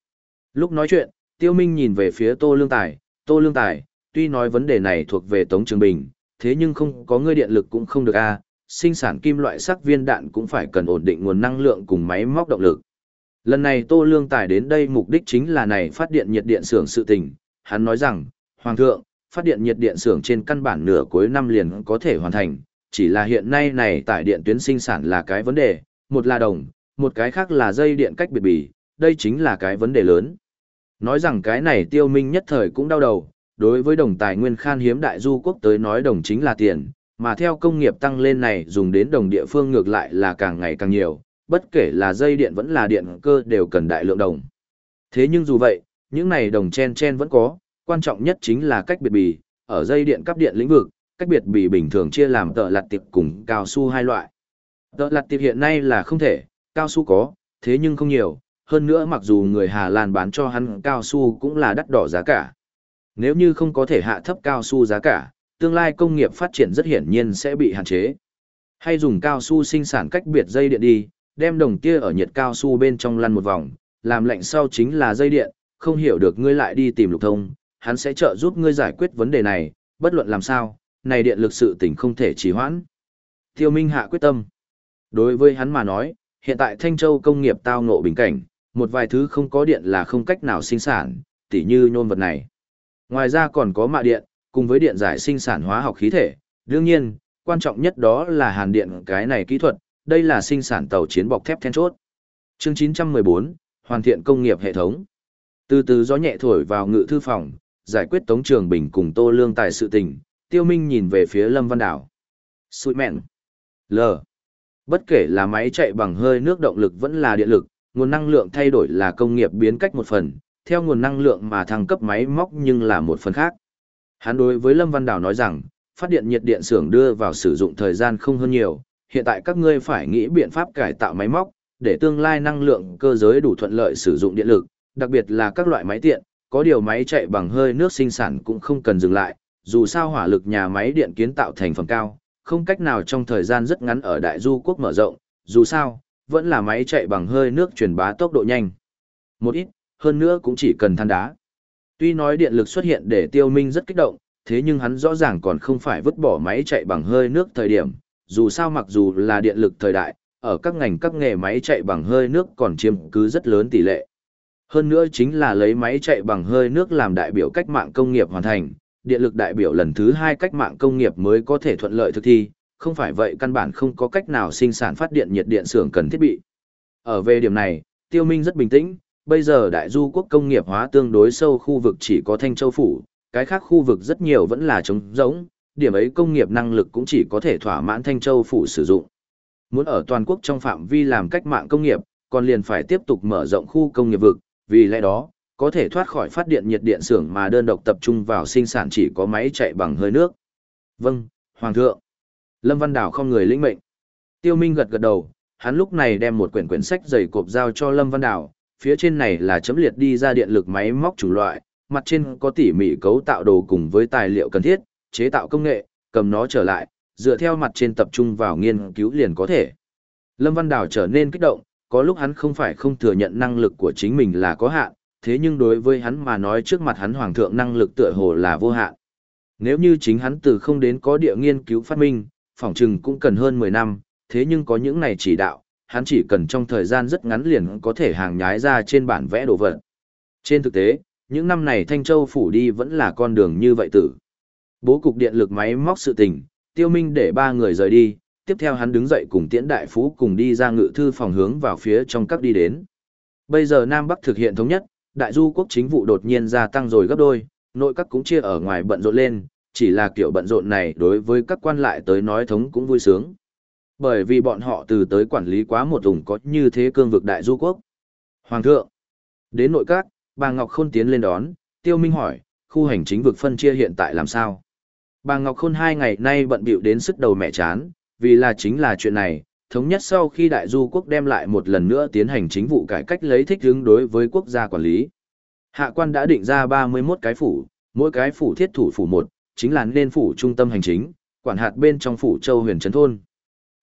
Lúc nói chuyện, Tiêu Minh nhìn về phía Tô Lương Tài, Tô Lương Tài, tuy nói vấn đề này thuộc về Tống Trường Bình, thế nhưng không có ngươi điện lực cũng không được a, sinh sản kim loại sắc viên đạn cũng phải cần ổn định nguồn năng lượng cùng máy móc động lực. Lần này Tô Lương Tài đến đây mục đích chính là này phát điện nhiệt điện xưởng sự tình, hắn nói rằng, Hoàng thượng, phát điện nhiệt điện xưởng trên căn bản nửa cuối năm liền có thể hoàn thành, chỉ là hiện nay này tải điện tuyến sinh sản là cái vấn đề, một là đồng, một cái khác là dây điện cách biệt bì, đây chính là cái vấn đề lớn. Nói rằng cái này tiêu minh nhất thời cũng đau đầu, đối với đồng tài nguyên khan hiếm đại du quốc tới nói đồng chính là tiền, mà theo công nghiệp tăng lên này dùng đến đồng địa phương ngược lại là càng ngày càng nhiều, bất kể là dây điện vẫn là điện cơ đều cần đại lượng đồng. Thế nhưng dù vậy, những này đồng chen chen vẫn có, quan trọng nhất chính là cách biệt bì, ở dây điện cấp điện lĩnh vực, cách biệt bì bình thường chia làm tợ lạt tiệp cùng cao su hai loại. Tợ lạt tiệp hiện nay là không thể, cao su có, thế nhưng không nhiều, hơn nữa mặc dù người Hà Lan bán cho hắn cao su cũng là đắt đỏ giá cả. Nếu như không có thể hạ thấp cao su giá cả, tương lai công nghiệp phát triển rất hiển nhiên sẽ bị hạn chế. Hay dùng cao su sinh sản cách biệt dây điện đi, đem đồng tia ở nhiệt cao su bên trong lăn một vòng, làm lạnh sau chính là dây điện, không hiểu được ngươi lại đi tìm lục thông, hắn sẽ trợ giúp ngươi giải quyết vấn đề này, bất luận làm sao, này điện lực sự tình không thể trì hoãn. Tiêu Minh hạ quyết tâm. Đối với hắn mà nói, hiện tại Thanh Châu công nghiệp tao ngộ bình cảnh, một vài thứ không có điện là không cách nào sinh sản, tỉ như nhôm vật này. Ngoài ra còn có mạ điện, cùng với điện giải sinh sản hóa học khí thể. Đương nhiên, quan trọng nhất đó là hàn điện cái này kỹ thuật, đây là sinh sản tàu chiến bọc thép then chốt. Chương 914, hoàn thiện công nghiệp hệ thống. Từ từ gió nhẹ thổi vào ngự thư phòng, giải quyết Tống Trường Bình cùng Tô Lương tài sự tình, Tiêu Minh nhìn về phía Lâm Văn Đảo. Sụi mẹn. L. Bất kể là máy chạy bằng hơi nước động lực vẫn là điện lực, nguồn năng lượng thay đổi là công nghiệp biến cách một phần, theo nguồn năng lượng mà thăng cấp máy móc nhưng là một phần khác. Hắn đối với Lâm Văn Đào nói rằng, phát điện nhiệt điện xưởng đưa vào sử dụng thời gian không hơn nhiều, hiện tại các ngươi phải nghĩ biện pháp cải tạo máy móc, để tương lai năng lượng cơ giới đủ thuận lợi sử dụng điện lực, đặc biệt là các loại máy tiện, có điều máy chạy bằng hơi nước sinh sản cũng không cần dừng lại, dù sao hỏa lực nhà máy điện kiến tạo thành phẩm cao, không cách nào trong thời gian rất ngắn ở đại du quốc mở rộng, dù sao, vẫn là máy chạy bằng hơi nước truyền bá tốc độ nhanh. Một ít, hơn nữa cũng chỉ cần than đá. Tuy nói điện lực xuất hiện để tiêu minh rất kích động, thế nhưng hắn rõ ràng còn không phải vứt bỏ máy chạy bằng hơi nước thời điểm, dù sao mặc dù là điện lực thời đại, ở các ngành các nghề máy chạy bằng hơi nước còn chiếm cứ rất lớn tỷ lệ. Hơn nữa chính là lấy máy chạy bằng hơi nước làm đại biểu cách mạng công nghiệp hoàn thành, điện lực đại biểu lần thứ hai cách mạng công nghiệp mới có thể thuận lợi thực thi, không phải vậy căn bản không có cách nào sinh sản phát điện nhiệt điện xưởng cần thiết bị. Ở về điểm này, Tiêu Minh rất bình tĩnh, bây giờ đại du quốc công nghiệp hóa tương đối sâu khu vực chỉ có Thanh Châu Phủ, cái khác khu vực rất nhiều vẫn là trống rỗng, điểm ấy công nghiệp năng lực cũng chỉ có thể thỏa mãn Thanh Châu Phủ sử dụng. Muốn ở toàn quốc trong phạm vi làm cách mạng công nghiệp, còn liền phải tiếp tục mở rộng khu công nghiệp vực, vì lẽ đó, có thể thoát khỏi phát điện nhiệt điện xưởng mà đơn độc tập trung vào sinh sản chỉ có máy chạy bằng hơi nước. Vâng, Hoàng thượng. Lâm Văn Đảo không người lĩnh mệnh. Tiêu Minh gật gật đầu, hắn lúc này đem một quyển quyển sách dày cộp giao cho Lâm Văn Đảo, phía trên này là chấm liệt đi ra điện lực máy móc chủng loại, mặt trên có tỉ mỉ cấu tạo đồ cùng với tài liệu cần thiết, chế tạo công nghệ, cầm nó trở lại, dựa theo mặt trên tập trung vào nghiên cứu liền có thể. Lâm Văn đào trở nên kích động, có lúc hắn không phải không thừa nhận năng lực của chính mình là có hạn, thế nhưng đối với hắn mà nói trước mặt hắn hoàng thượng năng lực tựa hồ là vô hạn. Nếu như chính hắn từ không đến có địa nghiên cứu phát minh, phỏng chừng cũng cần hơn 10 năm, thế nhưng có những này chỉ đạo, hắn chỉ cần trong thời gian rất ngắn liền có thể hàng nhái ra trên bản vẽ đồ vật. Trên thực tế, những năm này Thanh Châu phủ đi vẫn là con đường như vậy tử. Bố cục điện lực máy móc sự tình, tiêu minh để ba người rời đi, tiếp theo hắn đứng dậy cùng tiễn đại phú cùng đi ra ngự thư phòng hướng vào phía trong các đi đến. Bây giờ Nam Bắc thực hiện thống nhất, đại du quốc chính vụ đột nhiên gia tăng rồi gấp đôi, nội các cũng chia ở ngoài bận rộn lên, chỉ là kiểu bận rộn này đối với các quan lại tới nói thống cũng vui sướng. Bởi vì bọn họ từ tới quản lý quá một vùng có như thế cương vực đại du quốc. Hoàng thượng, đến nội các, bà Ngọc Khôn tiến lên đón, Tiêu Minh hỏi, khu hành chính vực phân chia hiện tại làm sao? Bà Ngọc Khôn hai ngày nay bận bịu đến sức đầu mẹ chán, vì là chính là chuyện này, thống nhất sau khi đại du quốc đem lại một lần nữa tiến hành chính vụ cải cách lấy thích hướng đối với quốc gia quản lý. Hạ quan đã định ra 31 cái phủ, mỗi cái phủ thiết thủ phủ một, chính là nên phủ trung tâm hành chính, quản hạt bên trong phủ châu huyền trấn thôn.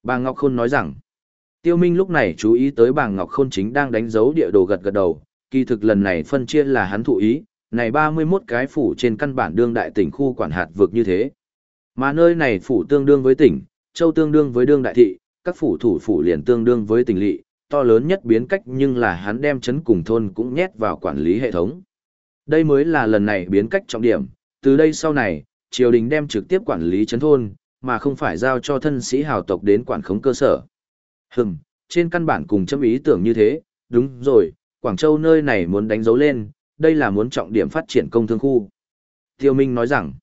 Bà Ngọc Khôn nói rằng, Tiêu Minh lúc này chú ý tới bà Ngọc Khôn chính đang đánh dấu địa đồ gật gật đầu, kỳ thực lần này phân chia là hắn thụ ý, này 31 cái phủ trên căn bản đương đại tỉnh khu quản hạt vực như thế. Mà nơi này phủ tương đương với tỉnh, châu tương đương với đương đại thị, các phủ thủ phủ liền tương đương với tỉnh lỵ, to lớn nhất biến cách nhưng là hắn đem chấn cùng thôn cũng nhét vào quản lý hệ thống. Đây mới là lần này biến cách trọng điểm, từ đây sau này, triều đình đem trực tiếp quản lý chấn thôn, mà không phải giao cho thân sĩ hào tộc đến quản khống cơ sở. Hừm, trên căn bản cùng chấm ý tưởng như thế, đúng rồi, Quảng Châu nơi này muốn đánh dấu lên, đây là muốn trọng điểm phát triển công thương khu. Tiêu Minh nói rằng,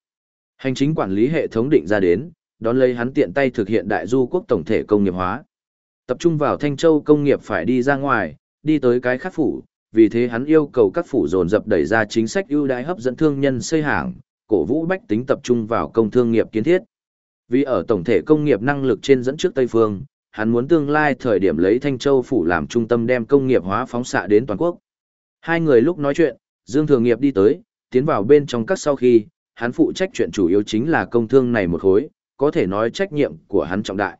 hành chính quản lý hệ thống định ra đến, đón lấy hắn tiện tay thực hiện đại du quốc tổng thể công nghiệp hóa. Tập trung vào Thanh Châu công nghiệp phải đi ra ngoài, đi tới cái khác phủ, vì thế hắn yêu cầu các phủ dồn dập đẩy ra chính sách ưu đãi hấp dẫn thương nhân xây hàng, cổ vũ bách tính tập trung vào công thương nghiệp kiến thiết. Vì ở tổng thể công nghiệp năng lực trên dẫn trước Tây Phương, hắn muốn tương lai thời điểm lấy Thanh Châu phủ làm trung tâm đem công nghiệp hóa phóng xạ đến toàn quốc. Hai người lúc nói chuyện, Dương Thường Nghiệp đi tới, tiến vào bên trong các sau khi, hắn phụ trách chuyện chủ yếu chính là công thương này một khối, có thể nói trách nhiệm của hắn trọng đại.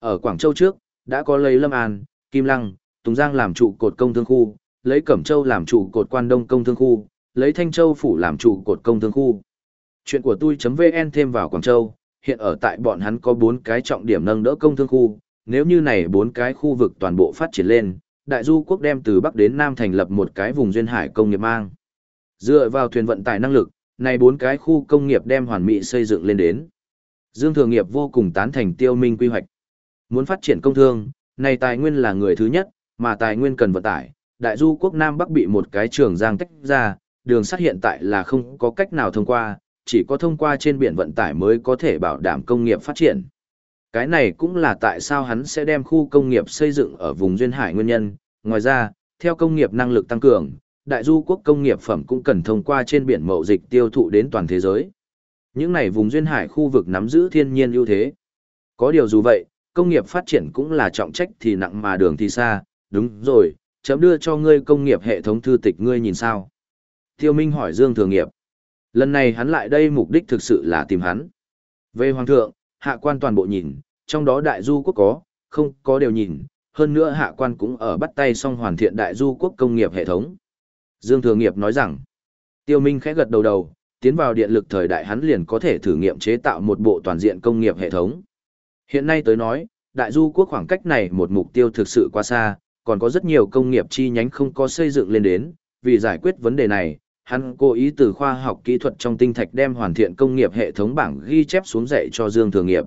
Ở Quảng Châu trước, đã có lấy Lâm An, Kim Lăng, Tùng Giang làm trụ cột công thương khu, lấy Cẩm Châu làm trụ cột quan đông công thương khu, lấy Thanh Châu phủ làm trụ cột công thương khu. Chuyện của tôi.vn thêm vào Quảng Châu, hiện ở tại bọn hắn có 4 cái trọng điểm nâng đỡ công thương khu, nếu như này 4 cái khu vực toàn bộ phát triển lên, Đại Du quốc đem từ Bắc đến Nam thành lập một cái vùng duyên hải công nghiệp mang. Dựa vào thuyền vận tải năng lực, này 4 cái khu công nghiệp đem hoàn mỹ xây dựng lên đến. Dương Thường Nghiệp vô cùng tán thành tiêu minh quy hoạch. Muốn phát triển công thương, này tài nguyên là người thứ nhất, mà tài nguyên cần vận tải. Đại du quốc Nam Bắc bị một cái trường giang tách ra, đường sắt hiện tại là không có cách nào thông qua, chỉ có thông qua trên biển vận tải mới có thể bảo đảm công nghiệp phát triển. Cái này cũng là tại sao hắn sẽ đem khu công nghiệp xây dựng ở vùng duyên hải nguyên nhân. Ngoài ra, theo công nghiệp năng lực tăng cường, đại du quốc công nghiệp phẩm cũng cần thông qua trên biển mậu dịch tiêu thụ đến toàn thế giới. Những này vùng duyên hải khu vực nắm giữ thiên nhiên ưu thế. Có điều dù vậy, công nghiệp phát triển cũng là trọng trách thì nặng mà đường thì xa, đúng rồi, chấm đưa cho ngươi công nghiệp hệ thống thư tịch ngươi nhìn sao. Tiêu Minh hỏi Dương Thường Nghiệp. Lần này hắn lại đây mục đích thực sự là tìm hắn. Về Hoàng thượng, hạ quan toàn bộ nhìn, trong đó đại du quốc có, không có đều nhìn, hơn nữa hạ quan cũng ở bắt tay xong hoàn thiện đại du quốc công nghiệp hệ thống. Dương Thường Nghiệp nói rằng, Tiêu Minh khẽ gật đầu đầu, tiến vào điện lực thời đại hắn liền có thể thử nghiệm chế tạo một bộ toàn diện công nghiệp hệ thống. Hiện nay tới nói, đại du quốc khoảng cách này một mục tiêu thực sự quá xa, còn có rất nhiều công nghiệp chi nhánh không có xây dựng lên đến, vì giải quyết vấn đề này, hắn cố ý từ khoa học kỹ thuật trong tinh thạch đem hoàn thiện công nghiệp hệ thống bảng ghi chép xuống dạy cho Dương Thường Nghiệp.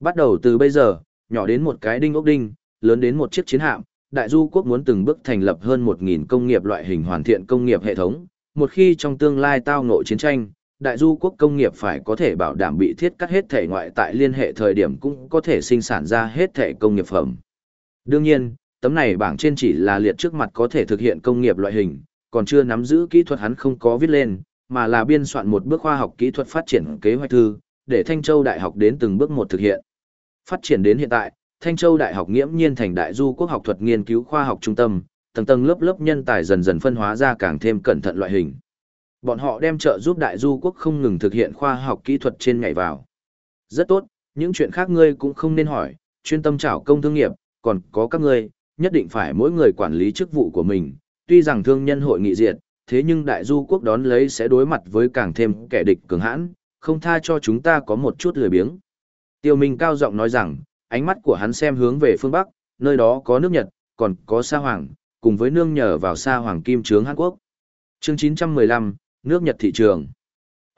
Bắt đầu từ bây giờ, nhỏ đến một cái đinh ốc đinh, lớn đến một chiếc chiến hạm, đại du quốc muốn từng bước thành lập hơn 1.000 công nghiệp loại hình hoàn thiện công nghiệp hệ thống, một khi trong tương lai tao ngộ chiến tranh, đại du quốc công nghiệp phải có thể bảo đảm bị thiết cắt hết thể ngoại tại liên hệ thời điểm cũng có thể sinh sản ra hết thể công nghiệp phẩm. Đương nhiên, tấm này bảng trên chỉ là liệt trước mặt có thể thực hiện công nghiệp loại hình, còn chưa nắm giữ kỹ thuật hắn không có viết lên, mà là biên soạn một bước khoa học kỹ thuật phát triển kế hoạch thư, để Thanh Châu Đại học đến từng bước một thực hiện. Phát triển đến hiện tại, Thanh Châu Đại học nghiễm nhiên thành đại du quốc học thuật nghiên cứu khoa học trung tâm, tầng tầng lớp lớp nhân tài dần dần phân hóa ra càng thêm cẩn thận loại hình. Bọn họ đem trợ giúp đại du quốc không ngừng thực hiện khoa học kỹ thuật trên ngày vào. Rất tốt, những chuyện khác ngươi cũng không nên hỏi, chuyên tâm trảo công thương nghiệp, còn có các ngươi, nhất định phải mỗi người quản lý chức vụ của mình. Tuy rằng thương nhân hội nghị diệt, thế nhưng đại du quốc đón lấy sẽ đối mặt với càng thêm kẻ địch cường hãn, không tha cho chúng ta có một chút lười biếng. Tiêu Minh cao giọng nói rằng, ánh mắt của hắn xem hướng về phương Bắc, nơi đó có nước Nhật, còn có Sa Hoàng, cùng với nương nhờ vào Sa Hoàng Kim Trướng Hàn Quốc. Chương 915, nước Nhật thị trường.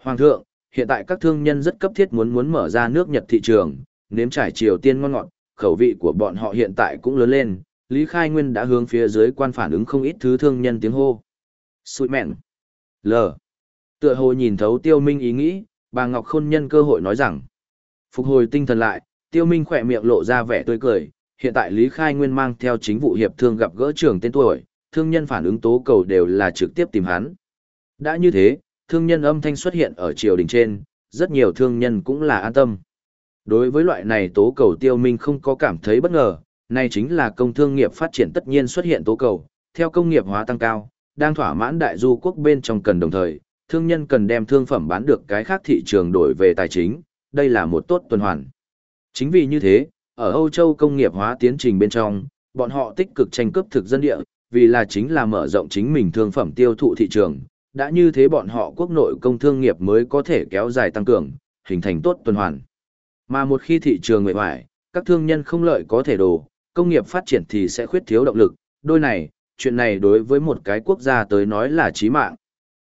Hoàng thượng, hiện tại các thương nhân rất cấp thiết muốn muốn mở ra nước Nhật thị trường, nếm trải Triều Tiên ngon ngọt, khẩu vị của bọn họ hiện tại cũng lớn lên, Lý Khai Nguyên đã hướng phía dưới quan phản ứng không ít thứ thương nhân tiếng hô. Sụi mẹn. L. Tựa hồ nhìn thấu Tiêu Minh ý nghĩ, bà Ngọc Khôn nhân cơ hội nói rằng. Phục hồi tinh thần lại, Tiêu Minh khỏe miệng lộ ra vẻ tươi cười. Hiện tại Lý Khai Nguyên mang theo chính vụ hiệp thương gặp gỡ trưởng tên tuổi, thương nhân phản ứng tố cầu đều là trực tiếp tìm hắn. Đã như thế, thương nhân âm thanh xuất hiện ở triều đình trên, rất nhiều thương nhân cũng là an tâm. Đối với loại này tố cầu tiêu minh không có cảm thấy bất ngờ, này chính là công thương nghiệp phát triển tất nhiên xuất hiện tố cầu, theo công nghiệp hóa tăng cao, đang thỏa mãn đại du quốc bên trong cần đồng thời, thương nhân cần đem thương phẩm bán được cái khác thị trường đổi về tài chính, đây là một tốt tuần hoàn. Chính vì như thế, ở Âu Châu công nghiệp hóa tiến trình bên trong, bọn họ tích cực tranh cướp thực dân địa, vì là chính là mở rộng chính mình thương phẩm tiêu thụ thị trường, đã như thế bọn họ quốc nội công thương nghiệp mới có thể kéo dài tăng cường, hình thành tốt tuần hoàn. Mà một khi thị trường ngoại hoại các thương nhân không lợi có thể đồ, công nghiệp phát triển thì sẽ khuyết thiếu động lực, đôi này, chuyện này đối với một cái quốc gia tới nói là chí mạng.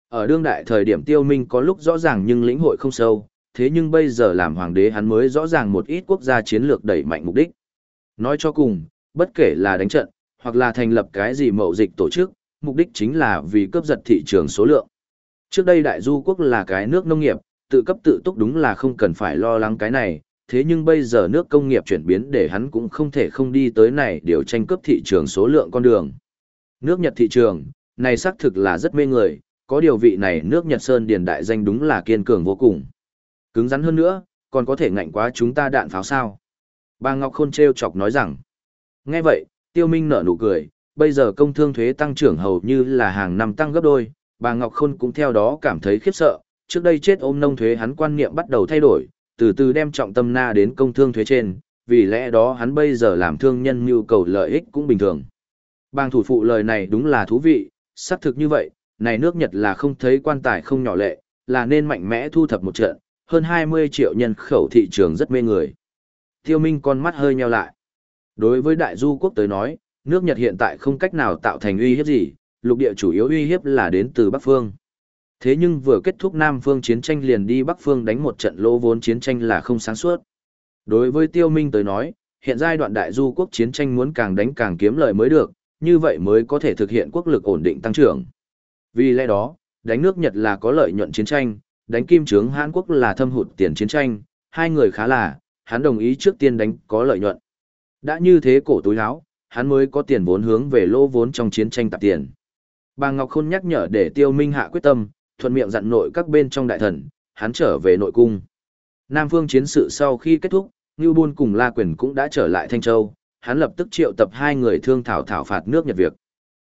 Ở đương đại thời điểm tiêu minh có lúc rõ ràng nhưng lĩnh hội không sâu, thế nhưng bây giờ làm hoàng đế hắn mới rõ ràng một ít quốc gia chiến lược đẩy mạnh mục đích. Nói cho cùng, bất kể là đánh trận, hoặc là thành lập cái gì mậu dịch tổ chức, mục đích chính là vì cướp giật thị trường số lượng. Trước đây đại du quốc là cái nước nông nghiệp, tự cấp tự túc đúng là không cần phải lo lắng cái này, thế nhưng bây giờ nước công nghiệp chuyển biến để hắn cũng không thể không đi tới này điều tranh cướp thị trường số lượng con đường. Nước Nhật thị trường, này xác thực là rất mê người, có điều vị này nước Nhật Sơn Điền đại danh đúng là kiên cường vô cùng. Cứng rắn hơn nữa, còn có thể ngạnh quá chúng ta đạn pháo sao. Bà Ngọc Khôn treo chọc nói rằng, nghe vậy, Tiêu Minh nở nụ cười, bây giờ công thương thuế tăng trưởng hầu như là hàng năm tăng gấp đôi, bà Ngọc Khôn cũng theo đó cảm thấy khiếp sợ, trước đây chết ôm nông thuế hắn quan niệm bắt đầu thay đổi, từ từ đem trọng tâm na đến công thương thuế trên, vì lẽ đó hắn bây giờ làm thương nhân nhu cầu lợi ích cũng bình thường. Bang thủ phụ lời này đúng là thú vị, xác thực như vậy, này nước Nhật là không thấy quan tài không nhỏ lệ, là nên mạnh mẽ thu thập một trận, hơn 20 triệu nhân khẩu thị trường rất mê người. Tiêu Minh con mắt hơi nheo lại. Đối với đại du quốc tới nói, nước Nhật hiện tại không cách nào tạo thành uy hiếp gì, lục địa chủ yếu uy hiếp là đến từ Bắc Phương. Thế nhưng vừa kết thúc Nam Phương chiến tranh liền đi Bắc Phương đánh một trận lỗ vốn chiến tranh là không sáng suốt. Đối với Tiêu Minh tới nói, hiện giai đoạn đại du quốc chiến tranh muốn càng đánh càng kiếm lợi mới được, như vậy mới có thể thực hiện quốc lực ổn định tăng trưởng. Vì lẽ đó, đánh nước Nhật là có lợi nhuận chiến tranh, đánh kim trướng Hàn Quốc là thâm hụt tiền chiến tranh, hai người khá là, hắn đồng ý trước tiên đánh có lợi nhuận. Đã như thế cổ túi áo, hắn mới có tiền vốn hướng về lỗ vốn trong chiến tranh tạp tiền. Bà Ngọc Khôn nhắc nhở để Tiêu Minh hạ quyết tâm, thuận miệng dặn nội các bên trong đại thần, hắn trở về nội cung. Nam Phương chiến sự sau khi kết thúc, Ngưu Bôn cùng La Quyền cũng đã trở lại Thanh Châu, hắn lập tức triệu tập hai người thương thảo thảo phạt nước Nhật việc.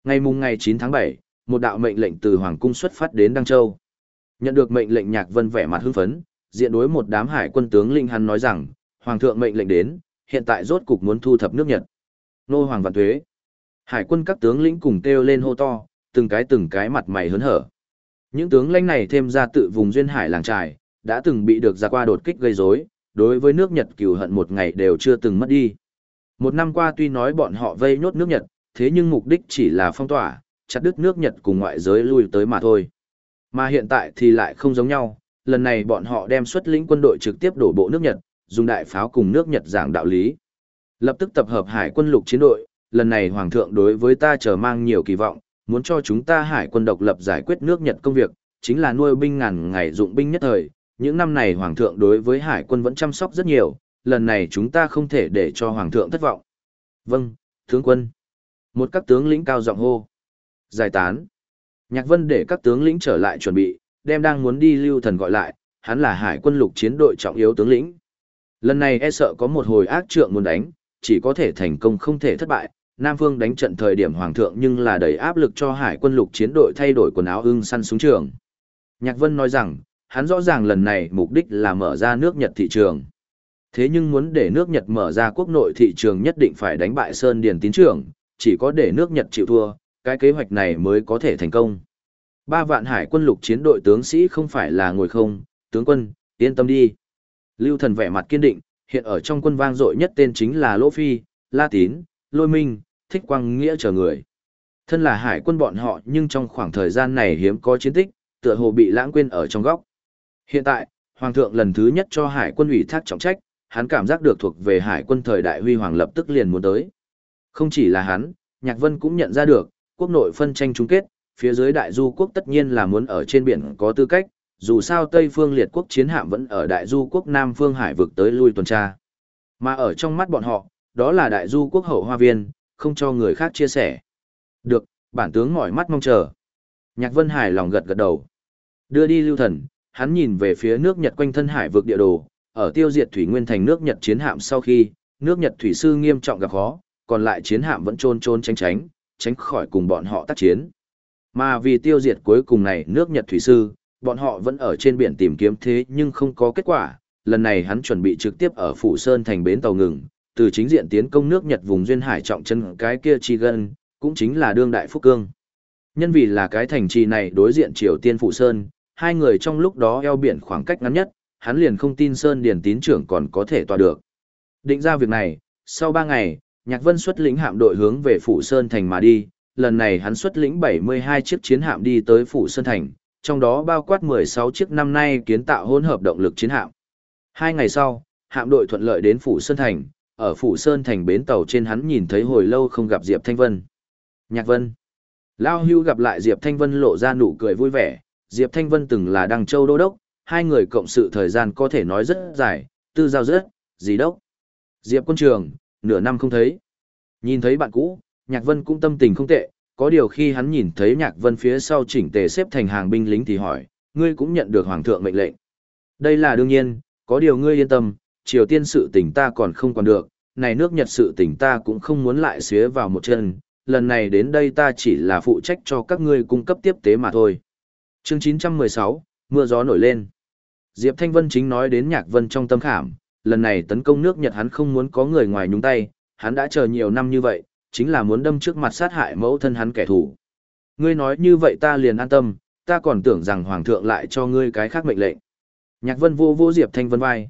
Ngày mùng ngày 9 tháng 7, một đạo mệnh lệnh từ Hoàng cung xuất phát đến Đăng Châu. Nhận được mệnh lệnh Nhạc Vân vẻ mặt hưng phấn, diện đối một đám hải quân tướng linh hắn nói rằng, Hoàng thượng mệnh lệnh đến, hiện tại rốt cục muốn thu thập nước Nhật. Nô Hoàng Vạn Tuế. Hải quân các tướng lĩnh cùng kêu lên hô to, từng cái từng cái mặt mày hớn hở. Những tướng lãnh này thêm ra tự vùng duyên hải làng trài, đã từng bị được ra qua đột kích gây rối, đối với nước Nhật cừu hận một ngày đều chưa từng mất đi. Một năm qua tuy nói bọn họ vây nhốt nước Nhật, thế nhưng mục đích chỉ là phong tỏa, chặt đứt nước Nhật cùng ngoại giới lui tới mà thôi. Mà hiện tại thì lại không giống nhau, lần này bọn họ đem xuất lĩnh quân đội trực tiếp đổ bộ nước Nhật, dùng đại pháo cùng nước Nhật giảng đạo lý. Lập tức tập hợp hải quân lục chiến đội, lần này Hoàng thượng đối với ta chờ mang nhiều kỳ vọng, muốn cho chúng ta hải quân độc lập giải quyết nước Nhật công việc, chính là nuôi binh ngàn ngày dụng binh nhất thời. Những năm này Hoàng thượng đối với hải quân vẫn chăm sóc rất nhiều, lần này chúng ta không thể để cho Hoàng thượng thất vọng. Vâng, tướng quân. Một các tướng lĩnh cao giọng hô. Giải tán. Nhạc vân để các tướng lĩnh trở lại chuẩn bị, đem đang muốn đi lưu thần gọi lại, hắn là hải quân lục chiến đội trọng yếu tướng lĩnh. Lần này e sợ có một hồi ác trượng muốn đánh, chỉ có thể thành công không thể thất bại. Nam Phương đánh trận thời điểm hoàng thượng nhưng là đầy áp lực cho hải quân lục chiến đội thay đổi quần áo ưng săn súng trường. Nhạc Vân nói rằng, hắn rõ ràng lần này mục đích là mở ra nước Nhật thị trường. Thế nhưng muốn để nước Nhật mở ra quốc nội thị trường nhất định phải đánh bại Sơn Điền tín trưởng, chỉ có để nước Nhật chịu thua, cái kế hoạch này mới có thể thành công. Ba vạn hải quân lục chiến đội tướng sĩ không phải là ngồi không, tướng quân, yên tâm đi. Lưu thần vẻ mặt kiên định, hiện ở trong quân vang dội nhất tên chính là Lỗ Phi, La Tín, Lôi Minh, Thích Quang Nghĩa chờ người. Thân là hải quân bọn họ nhưng trong khoảng thời gian này hiếm có chiến tích, tựa hồ bị lãng quên ở trong góc. Hiện tại, Hoàng thượng lần thứ nhất cho hải quân ủy thác trọng trách, hắn cảm giác được thuộc về hải quân thời đại huy hoàng lập tức liền muốn tới. Không chỉ là hắn, Nhạc Vân cũng nhận ra được, quốc nội phân tranh chung kết, phía dưới đại du quốc tất nhiên là muốn ở trên biển có tư cách, dù sao Tây phương liệt quốc chiến hạm vẫn ở đại du quốc Nam phương hải vực tới lui tuần tra. Mà ở trong mắt bọn họ, đó là đại du quốc hậu hoa viên, không cho người khác chia sẻ. Được, bản tướng mỏi mắt mong chờ. Nhạc Vân hải lòng gật gật đầu. Đưa đi lưu thần, hắn nhìn về phía nước Nhật quanh thân hải vực địa đồ, ở tiêu diệt thủy nguyên thành nước Nhật chiến hạm sau khi, nước Nhật thủy sư nghiêm trọng gặp khó, còn lại chiến hạm vẫn trôn trôn tránh tránh, tránh khỏi cùng bọn họ tác chiến. Mà vì tiêu diệt cuối cùng này nước Nhật thủy sư, bọn họ vẫn ở trên biển tìm kiếm thế nhưng không có kết quả. Lần này hắn chuẩn bị trực tiếp ở Phủ Sơn thành bến tàu ngừng, từ chính diện tiến công nước Nhật vùng duyên hải trọng chân cái kia chi gần, cũng chính là đương đại phúc cương. Nhân vì là cái thành trì này đối diện Triều Tiên Phụ Sơn, hai người trong lúc đó eo biển khoảng cách ngắn nhất, hắn liền không tin Sơn Điền tín trưởng còn có thể tòa được. Định ra việc này, sau ba ngày, Nhạc Vân xuất lĩnh hạm đội hướng về Phụ Sơn Thành mà đi, lần này hắn xuất lĩnh 72 chiếc chiến hạm đi tới Phụ Sơn Thành, trong đó bao quát 16 chiếc năm nay kiến tạo hỗn hợp động lực chiến hạm. Hai ngày sau, hạm đội thuận lợi đến Phủ Sơn Thành, ở Phủ Sơn Thành bến tàu trên hắn nhìn thấy hồi lâu không gặp Diệp Thanh Vân. Nhạc Vân. Lao Hưu gặp lại Diệp Thanh Vân lộ ra nụ cười vui vẻ, Diệp Thanh Vân từng là Đăng Châu Đô Đốc, hai người cộng sự thời gian có thể nói rất dài, tư giao rất, gì đốc. Diệp quân trường, nửa năm không thấy. Nhìn thấy bạn cũ, Nhạc Vân cũng tâm tình không tệ, có điều khi hắn nhìn thấy Nhạc Vân phía sau chỉnh tề xếp thành hàng binh lính thì hỏi, ngươi cũng nhận được Hoàng thượng mệnh lệnh. Đây là đương nhiên, có điều ngươi yên tâm, Triều Tiên sự tình ta còn không còn được, này nước Nhật sự tình ta cũng không muốn lại xía vào một chân, lần này đến đây ta chỉ là phụ trách cho các ngươi cung cấp tiếp tế mà thôi. Chương 916, mưa gió nổi lên. Diệp Thanh Vân chính nói đến Nhạc Vân trong tâm khảm, lần này tấn công nước Nhật hắn không muốn có người ngoài nhúng tay, hắn đã chờ nhiều năm như vậy, chính là muốn đâm trước mặt sát hại mẫu thân hắn kẻ thù. Ngươi nói như vậy ta liền an tâm, ta còn tưởng rằng Hoàng thượng lại cho ngươi cái khác mệnh lệnh. Nhạc Vân vô vô Diệp Thanh Vân vai.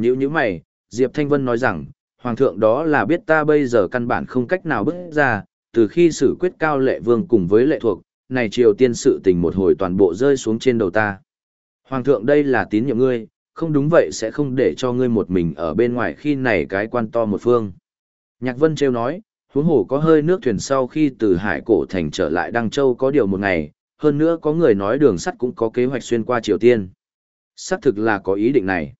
Nhữ như mày, Diệp Thanh Vân nói rằng, Hoàng thượng đó là biết ta bây giờ căn bản không cách nào bước ra, từ khi xử quyết cao lệ vương cùng với lệ thuộc, này triều tiên sự tình một hồi toàn bộ rơi xuống trên đầu ta. Hoàng thượng đây là tín nhiệm ngươi, không đúng vậy sẽ không để cho ngươi một mình ở bên ngoài khi này cái quan to một phương. Nhạc Vân trêu nói, huống hồ có hơi nước thuyền sau khi từ hải cổ thành trở lại Đăng Châu có điều một ngày, hơn nữa có người nói đường sắt cũng có kế hoạch xuyên qua Triều Tiên. Xác thực là có ý định này.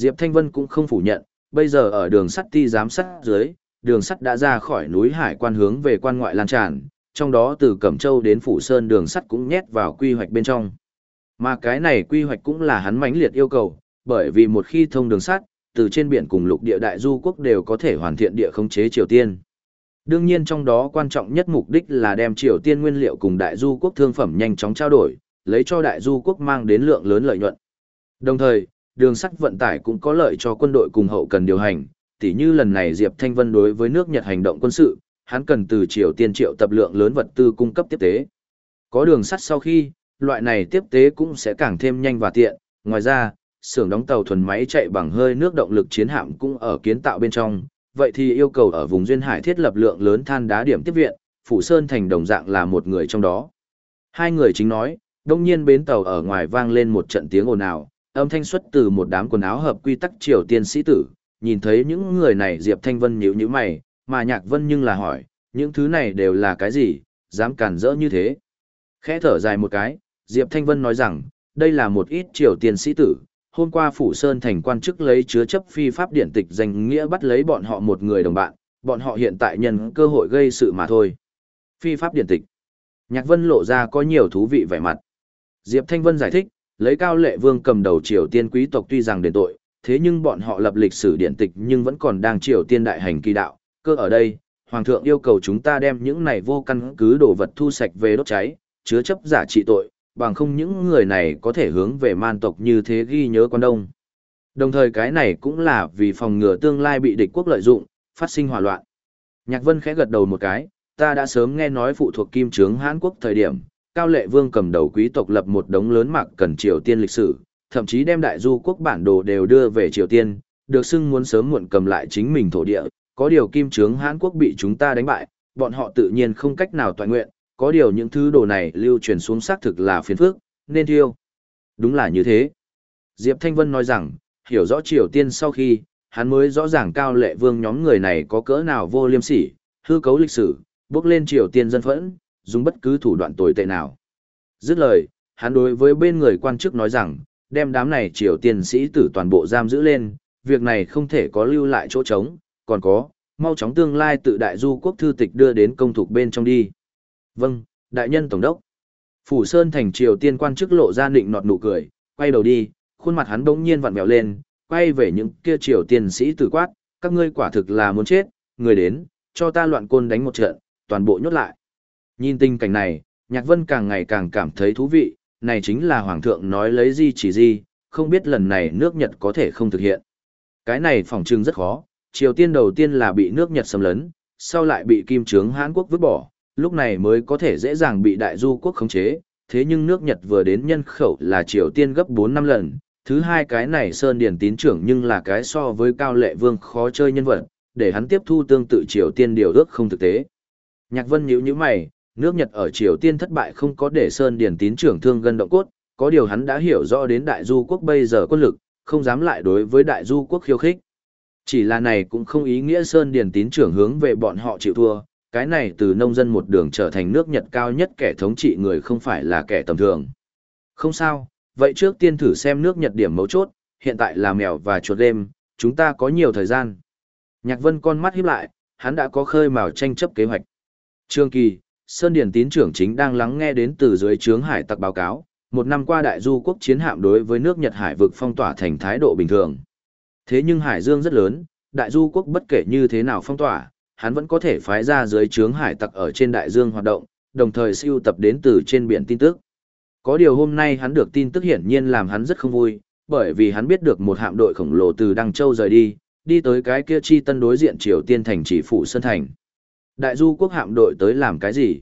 Diệp Thanh Vân cũng không phủ nhận, bây giờ ở đường sắt ti giám sát dưới, đường sắt đã ra khỏi núi hải quan hướng về quan ngoại lan tràn, trong đó từ Cẩm Châu đến Phủ Sơn đường sắt cũng nhét vào quy hoạch bên trong. Mà cái này quy hoạch cũng là hắn mãnh liệt yêu cầu, bởi vì một khi thông đường sắt, từ trên biển cùng lục địa đại du quốc đều có thể hoàn thiện địa khống chế Triều Tiên. Đương nhiên trong đó quan trọng nhất mục đích là đem Triều Tiên nguyên liệu cùng đại du quốc thương phẩm nhanh chóng trao đổi, lấy cho đại du quốc mang đến lượng lớn lợi nhuận. Đồng thời, đường sắt vận tải cũng có lợi cho quân đội cùng hậu cần điều hành, tỉ như lần này Diệp Thanh Vân đối với nước Nhật hành động quân sự, hắn cần từ Triều Tiên triệu tập lượng lớn vật tư cung cấp tiếp tế. Có đường sắt sau khi, loại này tiếp tế cũng sẽ càng thêm nhanh và tiện, ngoài ra, xưởng đóng tàu thuần máy chạy bằng hơi nước động lực chiến hạm cũng ở kiến tạo bên trong, vậy thì yêu cầu ở vùng duyên hải thiết lập lượng lớn than đá điểm tiếp viện, Phủ Sơn thành đồng dạng là một người trong đó. Hai người chính nói, đông nhiên bến tàu ở ngoài vang lên một trận tiếng ồn ào, âm thanh xuất từ một đám quần áo hợp quy tắc triều tiên sĩ tử, nhìn thấy những người này Diệp Thanh Vân nhíu nhíu mày, mà Nhạc Vân nhưng là hỏi, những thứ này đều là cái gì, dám cản rỡ như thế. Khẽ thở dài một cái, Diệp Thanh Vân nói rằng, đây là một ít triều tiên sĩ tử, hôm qua Phủ Sơn thành quan chức lấy chứa chấp phi pháp điển tịch danh nghĩa bắt lấy bọn họ một người đồng bạn, bọn họ hiện tại nhân cơ hội gây sự mà thôi. Phi pháp điển tịch. Nhạc Vân lộ ra có nhiều thú vị vẻ mặt. Diệp Thanh Vân giải thích, lấy cao lệ vương cầm đầu triều tiên quý tộc tuy rằng đền tội, thế nhưng bọn họ lập lịch sử điển tịch nhưng vẫn còn đang triều tiên đại hành kỳ đạo. Cơ ở đây, Hoàng thượng yêu cầu chúng ta đem những này vô căn cứ đồ vật thu sạch về đốt cháy, chứa chấp giả trị tội, bằng không những người này có thể hướng về man tộc như thế ghi nhớ quan đông. Đồng thời cái này cũng là vì phòng ngừa tương lai bị địch quốc lợi dụng, phát sinh hỏa loạn. Nhạc Vân khẽ gật đầu một cái, ta đã sớm nghe nói phụ thuộc kim trướng Hán Quốc thời điểm, Cao Lệ Vương cầm đầu quý tộc lập một đống lớn mạc cần Triều Tiên lịch sử, thậm chí đem đại du quốc bản đồ đều đưa về Triều Tiên, được xưng muốn sớm muộn cầm lại chính mình thổ địa, có điều kim trướng Hán Quốc bị chúng ta đánh bại, bọn họ tự nhiên không cách nào toàn nguyện, có điều những thứ đồ này lưu truyền xuống xác thực là phiền phức, nên thiêu. Đúng là như thế. Diệp Thanh Vân nói rằng, hiểu rõ Triều Tiên sau khi, hắn mới rõ ràng cao lệ vương nhóm người này có cỡ nào vô liêm sỉ, hư cấu lịch sử, bước lên triều tiên dân phẫn, dùng bất cứ thủ đoạn tồi tệ nào. Dứt lời, hắn đối với bên người quan chức nói rằng, đem đám này triều tiên sĩ tử toàn bộ giam giữ lên, việc này không thể có lưu lại chỗ trống, còn có, mau chóng tương lai tự đại du quốc thư tịch đưa đến công thuộc bên trong đi. Vâng, đại nhân tổng đốc. Phủ Sơn thành triều tiên quan chức lộ ra nịnh nọt nụ cười, quay đầu đi, khuôn mặt hắn bỗng nhiên vặn vẹo lên, quay về những kia triều tiên sĩ tử quát, các ngươi quả thực là muốn chết, người đến, cho ta loạn côn đánh một trận, toàn bộ nhốt lại. Nhìn tình cảnh này, Nhạc Vân càng ngày càng cảm thấy thú vị, này chính là Hoàng thượng nói lấy gì chỉ gì, không biết lần này nước Nhật có thể không thực hiện. Cái này phỏng trưng rất khó, Triều Tiên đầu tiên là bị nước Nhật xâm lấn, sau lại bị Kim Trướng Hán Quốc vứt bỏ, lúc này mới có thể dễ dàng bị Đại Du Quốc khống chế, thế nhưng nước Nhật vừa đến nhân khẩu là Triều Tiên gấp 4 năm lần, thứ hai cái này Sơn Điển tín trưởng nhưng là cái so với Cao Lệ Vương khó chơi nhân vật, để hắn tiếp thu tương tự Triều Tiên điều ước không thực tế. Nhạc Vân nhíu nhíu mày, nước Nhật ở Triều Tiên thất bại không có để Sơn Điển tín trưởng thương gân động cốt, có điều hắn đã hiểu rõ đến Đại Du Quốc bây giờ quân lực, không dám lại đối với Đại Du Quốc khiêu khích. Chỉ là này cũng không ý nghĩa Sơn Điển tín trưởng hướng về bọn họ chịu thua, cái này từ nông dân một đường trở thành nước Nhật cao nhất kẻ thống trị người không phải là kẻ tầm thường. Không sao, vậy trước tiên thử xem nước Nhật điểm mấu chốt, hiện tại là mèo và chuột đêm, chúng ta có nhiều thời gian. Nhạc Vân con mắt híp lại, hắn đã có khơi mào tranh chấp kế hoạch. Trương Kỳ, Sơn Điển tín trưởng chính đang lắng nghe đến từ dưới trướng hải tặc báo cáo, một năm qua đại du quốc chiến hạm đối với nước Nhật hải vực phong tỏa thành thái độ bình thường. Thế nhưng hải dương rất lớn, đại du quốc bất kể như thế nào phong tỏa, hắn vẫn có thể phái ra dưới trướng hải tặc ở trên đại dương hoạt động, đồng thời siêu tập đến từ trên biển tin tức. Có điều hôm nay hắn được tin tức hiển nhiên làm hắn rất không vui, bởi vì hắn biết được một hạm đội khổng lồ từ Đăng Châu rời đi, đi tới cái kia chi tân đối diện Triều Tiên thành chỉ phủ Sơn Thành. Đại du quốc hạm đội tới làm cái gì?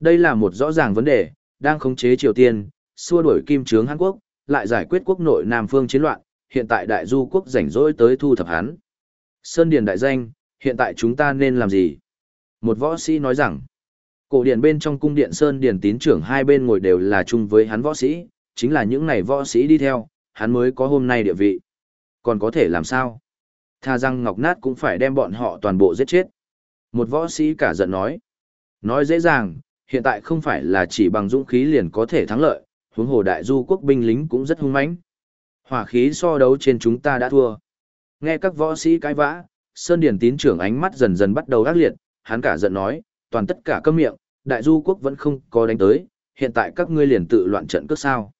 Đây là một rõ ràng vấn đề, đang khống chế Triều Tiên, xua đuổi kim trướng Hàn Quốc, lại giải quyết quốc nội Nam phương chiến loạn, hiện tại đại du quốc rảnh rỗi tới thu thập hắn. Sơn Điền đại danh, hiện tại chúng ta nên làm gì? Một võ sĩ nói rằng, cổ điện bên trong cung điện Sơn Điền tín trưởng hai bên ngồi đều là chung với hắn võ sĩ, chính là những này võ sĩ đi theo, hắn mới có hôm nay địa vị. Còn có thể làm sao? Tha răng ngọc nát cũng phải đem bọn họ toàn bộ giết chết. Một võ sĩ cả giận nói. Nói dễ dàng, hiện tại không phải là chỉ bằng dũng khí liền có thể thắng lợi, huống hồ đại du quốc binh lính cũng rất hung mãnh. Hỏa khí so đấu trên chúng ta đã thua. Nghe các võ sĩ cãi vã, Sơn Điển tín trưởng ánh mắt dần dần bắt đầu ác liệt, hắn cả giận nói, toàn tất cả câm miệng, đại du quốc vẫn không có đánh tới, hiện tại các ngươi liền tự loạn trận cước sao.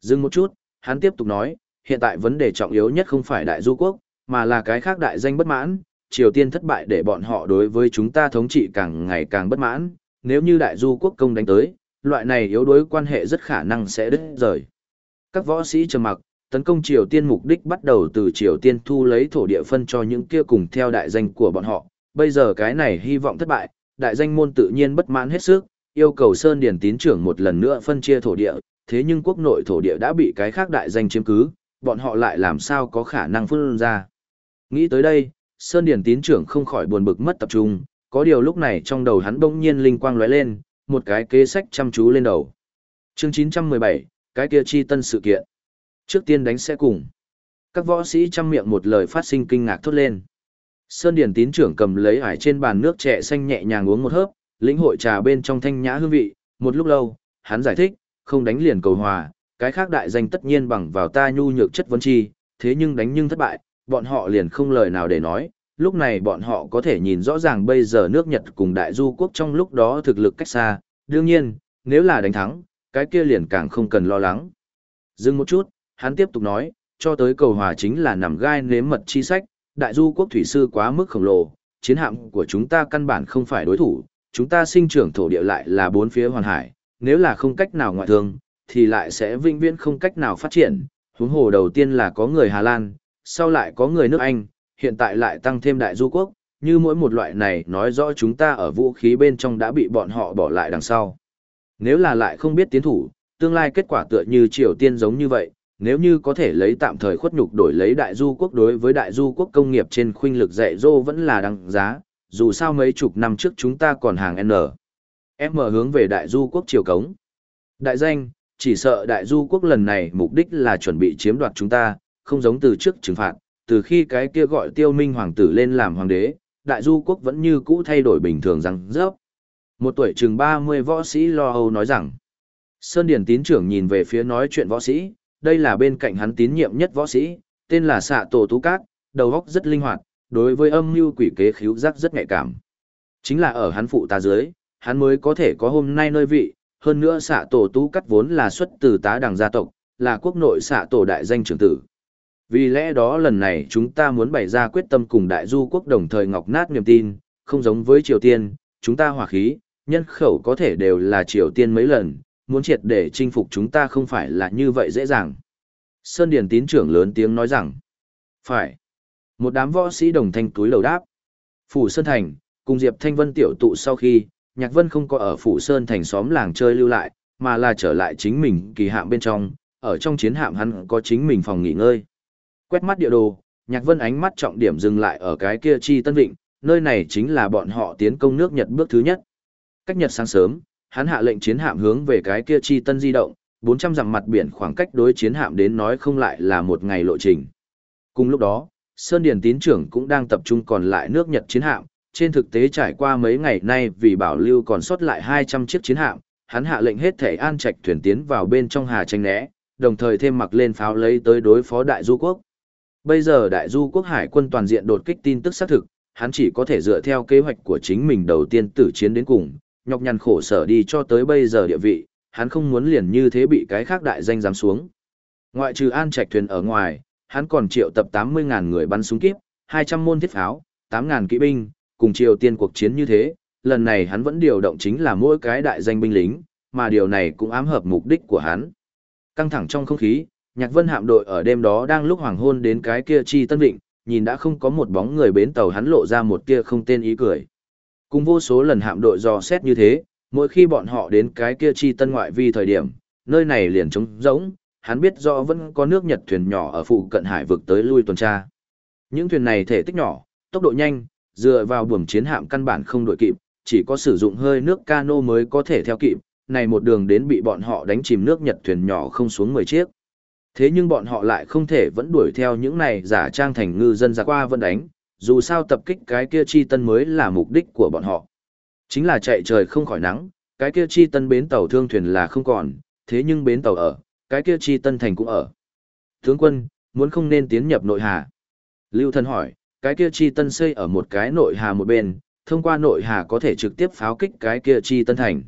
Dừng một chút, hắn tiếp tục nói, hiện tại vấn đề trọng yếu nhất không phải đại du quốc, mà là cái khác đại danh bất mãn, Triều Tiên thất bại để bọn họ đối với chúng ta thống trị càng ngày càng bất mãn, nếu như đại du quốc công đánh tới, loại này yếu đối quan hệ rất khả năng sẽ đứt rời. Các võ sĩ trầm mặc, tấn công Triều Tiên mục đích bắt đầu từ Triều Tiên thu lấy thổ địa phân cho những kia cùng theo đại danh của bọn họ, bây giờ cái này hy vọng thất bại, đại danh môn tự nhiên bất mãn hết sức, yêu cầu Sơn Điền tín trưởng một lần nữa phân chia thổ địa, thế nhưng quốc nội thổ địa đã bị cái khác đại danh chiếm cứ, bọn họ lại làm sao có khả năng phân ra. Nghĩ tới đây, Sơn Điền tín trưởng không khỏi buồn bực mất tập trung, có điều lúc này trong đầu hắn bỗng nhiên linh quang lóe lên, một cái kế sách chăm chú lên đầu. Chương 917, cái kia chi tân sự kiện. Trước tiên đánh sẽ cùng. Các võ sĩ chăm miệng một lời phát sinh kinh ngạc thốt lên. Sơn Điền tín trưởng cầm lấy ải trên bàn nước trẻ xanh nhẹ nhàng uống một hớp, lĩnh hội trà bên trong thanh nhã hương vị, một lúc lâu, hắn giải thích, không đánh liền cầu hòa, cái khác đại danh tất nhiên bằng vào ta nhu nhược chất vấn chi, thế nhưng đánh nhưng thất bại, bọn họ liền không lời nào để nói, lúc này bọn họ có thể nhìn rõ ràng bây giờ nước Nhật cùng đại du quốc trong lúc đó thực lực cách xa, đương nhiên, nếu là đánh thắng, cái kia liền càng không cần lo lắng. Dừng một chút, hắn tiếp tục nói, cho tới cầu hòa chính là nằm gai nếm mật chi sách, đại du quốc thủy sư quá mức khổng lồ, chiến hạm của chúng ta căn bản không phải đối thủ, chúng ta sinh trưởng thổ địa lại là bốn phía hoàn hải, nếu là không cách nào ngoại thương, thì lại sẽ vinh viễn không cách nào phát triển. Huống hồ đầu tiên là có người Hà Lan, sau lại có người nước Anh, hiện tại lại tăng thêm đại du quốc, như mỗi một loại này nói rõ chúng ta ở vũ khí bên trong đã bị bọn họ bỏ lại đằng sau. Nếu là lại không biết tiến thủ, tương lai kết quả tựa như Triều Tiên giống như vậy, nếu như có thể lấy tạm thời khuất nhục đổi lấy đại du quốc đối với đại du quốc công nghiệp trên khuynh lực dạy dô vẫn là đăng giá, dù sao mấy chục năm trước chúng ta còn hàng N. M hướng về đại du quốc triều cống. Đại danh, chỉ sợ đại du quốc lần này mục đích là chuẩn bị chiếm đoạt chúng ta, không giống từ trước trừng phạt, từ khi cái kia gọi tiêu minh hoàng tử lên làm hoàng đế, đại du quốc vẫn như cũ thay đổi bình thường rằng rớp. Một tuổi chừng 30 võ sĩ lo âu nói rằng, Sơn Điển tín trưởng nhìn về phía nói chuyện võ sĩ, đây là bên cạnh hắn tín nhiệm nhất võ sĩ, tên là xạ tổ tú cát, đầu óc rất linh hoạt, đối với âm mưu quỷ kế khíu giác rất nhạy cảm. Chính là ở hắn phụ ta dưới, hắn mới có thể có hôm nay nơi vị, hơn nữa xạ tổ tú cát vốn là xuất từ tá đằng gia tộc, là quốc nội xạ tổ đại danh trưởng tử. Vì lẽ đó lần này chúng ta muốn bày ra quyết tâm cùng đại du quốc đồng thời ngọc nát niềm tin, không giống với Triều Tiên, chúng ta hỏa khí, nhân khẩu có thể đều là Triều Tiên mấy lần, muốn triệt để chinh phục chúng ta không phải là như vậy dễ dàng. Sơn Điền tín trưởng lớn tiếng nói rằng, phải. Một đám võ sĩ đồng thanh túi lầu đáp. Phủ Sơn Thành, cùng Diệp Thanh Vân tiểu tụ sau khi, Nhạc Vân không có ở Phủ Sơn Thành xóm làng chơi lưu lại, mà là trở lại chính mình kỳ hạm bên trong, ở trong chiến hạm hắn có chính mình phòng nghỉ ngơi. Quét mắt địa đồ, Nhạc Vân ánh mắt trọng điểm dừng lại ở cái kia chi Tân Vịnh, nơi này chính là bọn họ tiến công nước Nhật bước thứ nhất. Cách Nhật sáng sớm, hắn hạ lệnh chiến hạm hướng về cái kia chi Tân di động, 400 dặm mặt biển khoảng cách đối chiến hạm đến nói không lại là một ngày lộ trình. Cùng lúc đó, Sơn Điền tín trưởng cũng đang tập trung còn lại nước Nhật chiến hạm, trên thực tế trải qua mấy ngày nay vì bảo lưu còn sót lại 200 chiếc chiến hạm, hắn hạ lệnh hết thể an trạch thuyền tiến vào bên trong hà tranh né, đồng thời thêm mặc lên pháo lấy tới đối phó đại du quốc. Bây giờ đại du quốc hải quân toàn diện đột kích tin tức xác thực, hắn chỉ có thể dựa theo kế hoạch của chính mình đầu tiên tử chiến đến cùng, nhọc nhằn khổ sở đi cho tới bây giờ địa vị, hắn không muốn liền như thế bị cái khác đại danh giáng xuống. Ngoại trừ an trạch thuyền ở ngoài, hắn còn triệu tập 80.000 người bắn súng kíp, 200 môn thiết pháo, 8.000 kỵ binh, cùng triều tiên cuộc chiến như thế, lần này hắn vẫn điều động chính là mỗi cái đại danh binh lính, mà điều này cũng ám hợp mục đích của hắn. Căng thẳng trong không khí, Nhạc Vân hạm đội ở đêm đó đang lúc hoàng hôn đến cái kia chi tân vịnh, nhìn đã không có một bóng người bến tàu hắn lộ ra một kia không tên ý cười. Cùng vô số lần hạm đội dò xét như thế, mỗi khi bọn họ đến cái kia chi tân ngoại vi thời điểm, nơi này liền trống rỗng, hắn biết rõ vẫn có nước Nhật thuyền nhỏ ở phụ cận hải vực tới lui tuần tra. Những thuyền này thể tích nhỏ, tốc độ nhanh, dựa vào buồm chiến hạm căn bản không đội kịp, chỉ có sử dụng hơi nước cano mới có thể theo kịp, này một đường đến bị bọn họ đánh chìm nước Nhật thuyền nhỏ không xuống 10 chiếc. Thế nhưng bọn họ lại không thể vẫn đuổi theo những này giả trang thành ngư dân ra qua vẫn đánh, dù sao tập kích cái kia chi tân mới là mục đích của bọn họ. Chính là chạy trời không khỏi nắng, cái kia chi tân bến tàu thương thuyền là không còn, thế nhưng bến tàu ở, cái kia chi tân thành cũng ở. Tướng quân, muốn không nên tiến nhập nội hà. Lưu thân hỏi, cái kia chi tân xây ở một cái nội hà một bên, thông qua nội hà có thể trực tiếp pháo kích cái kia chi tân thành.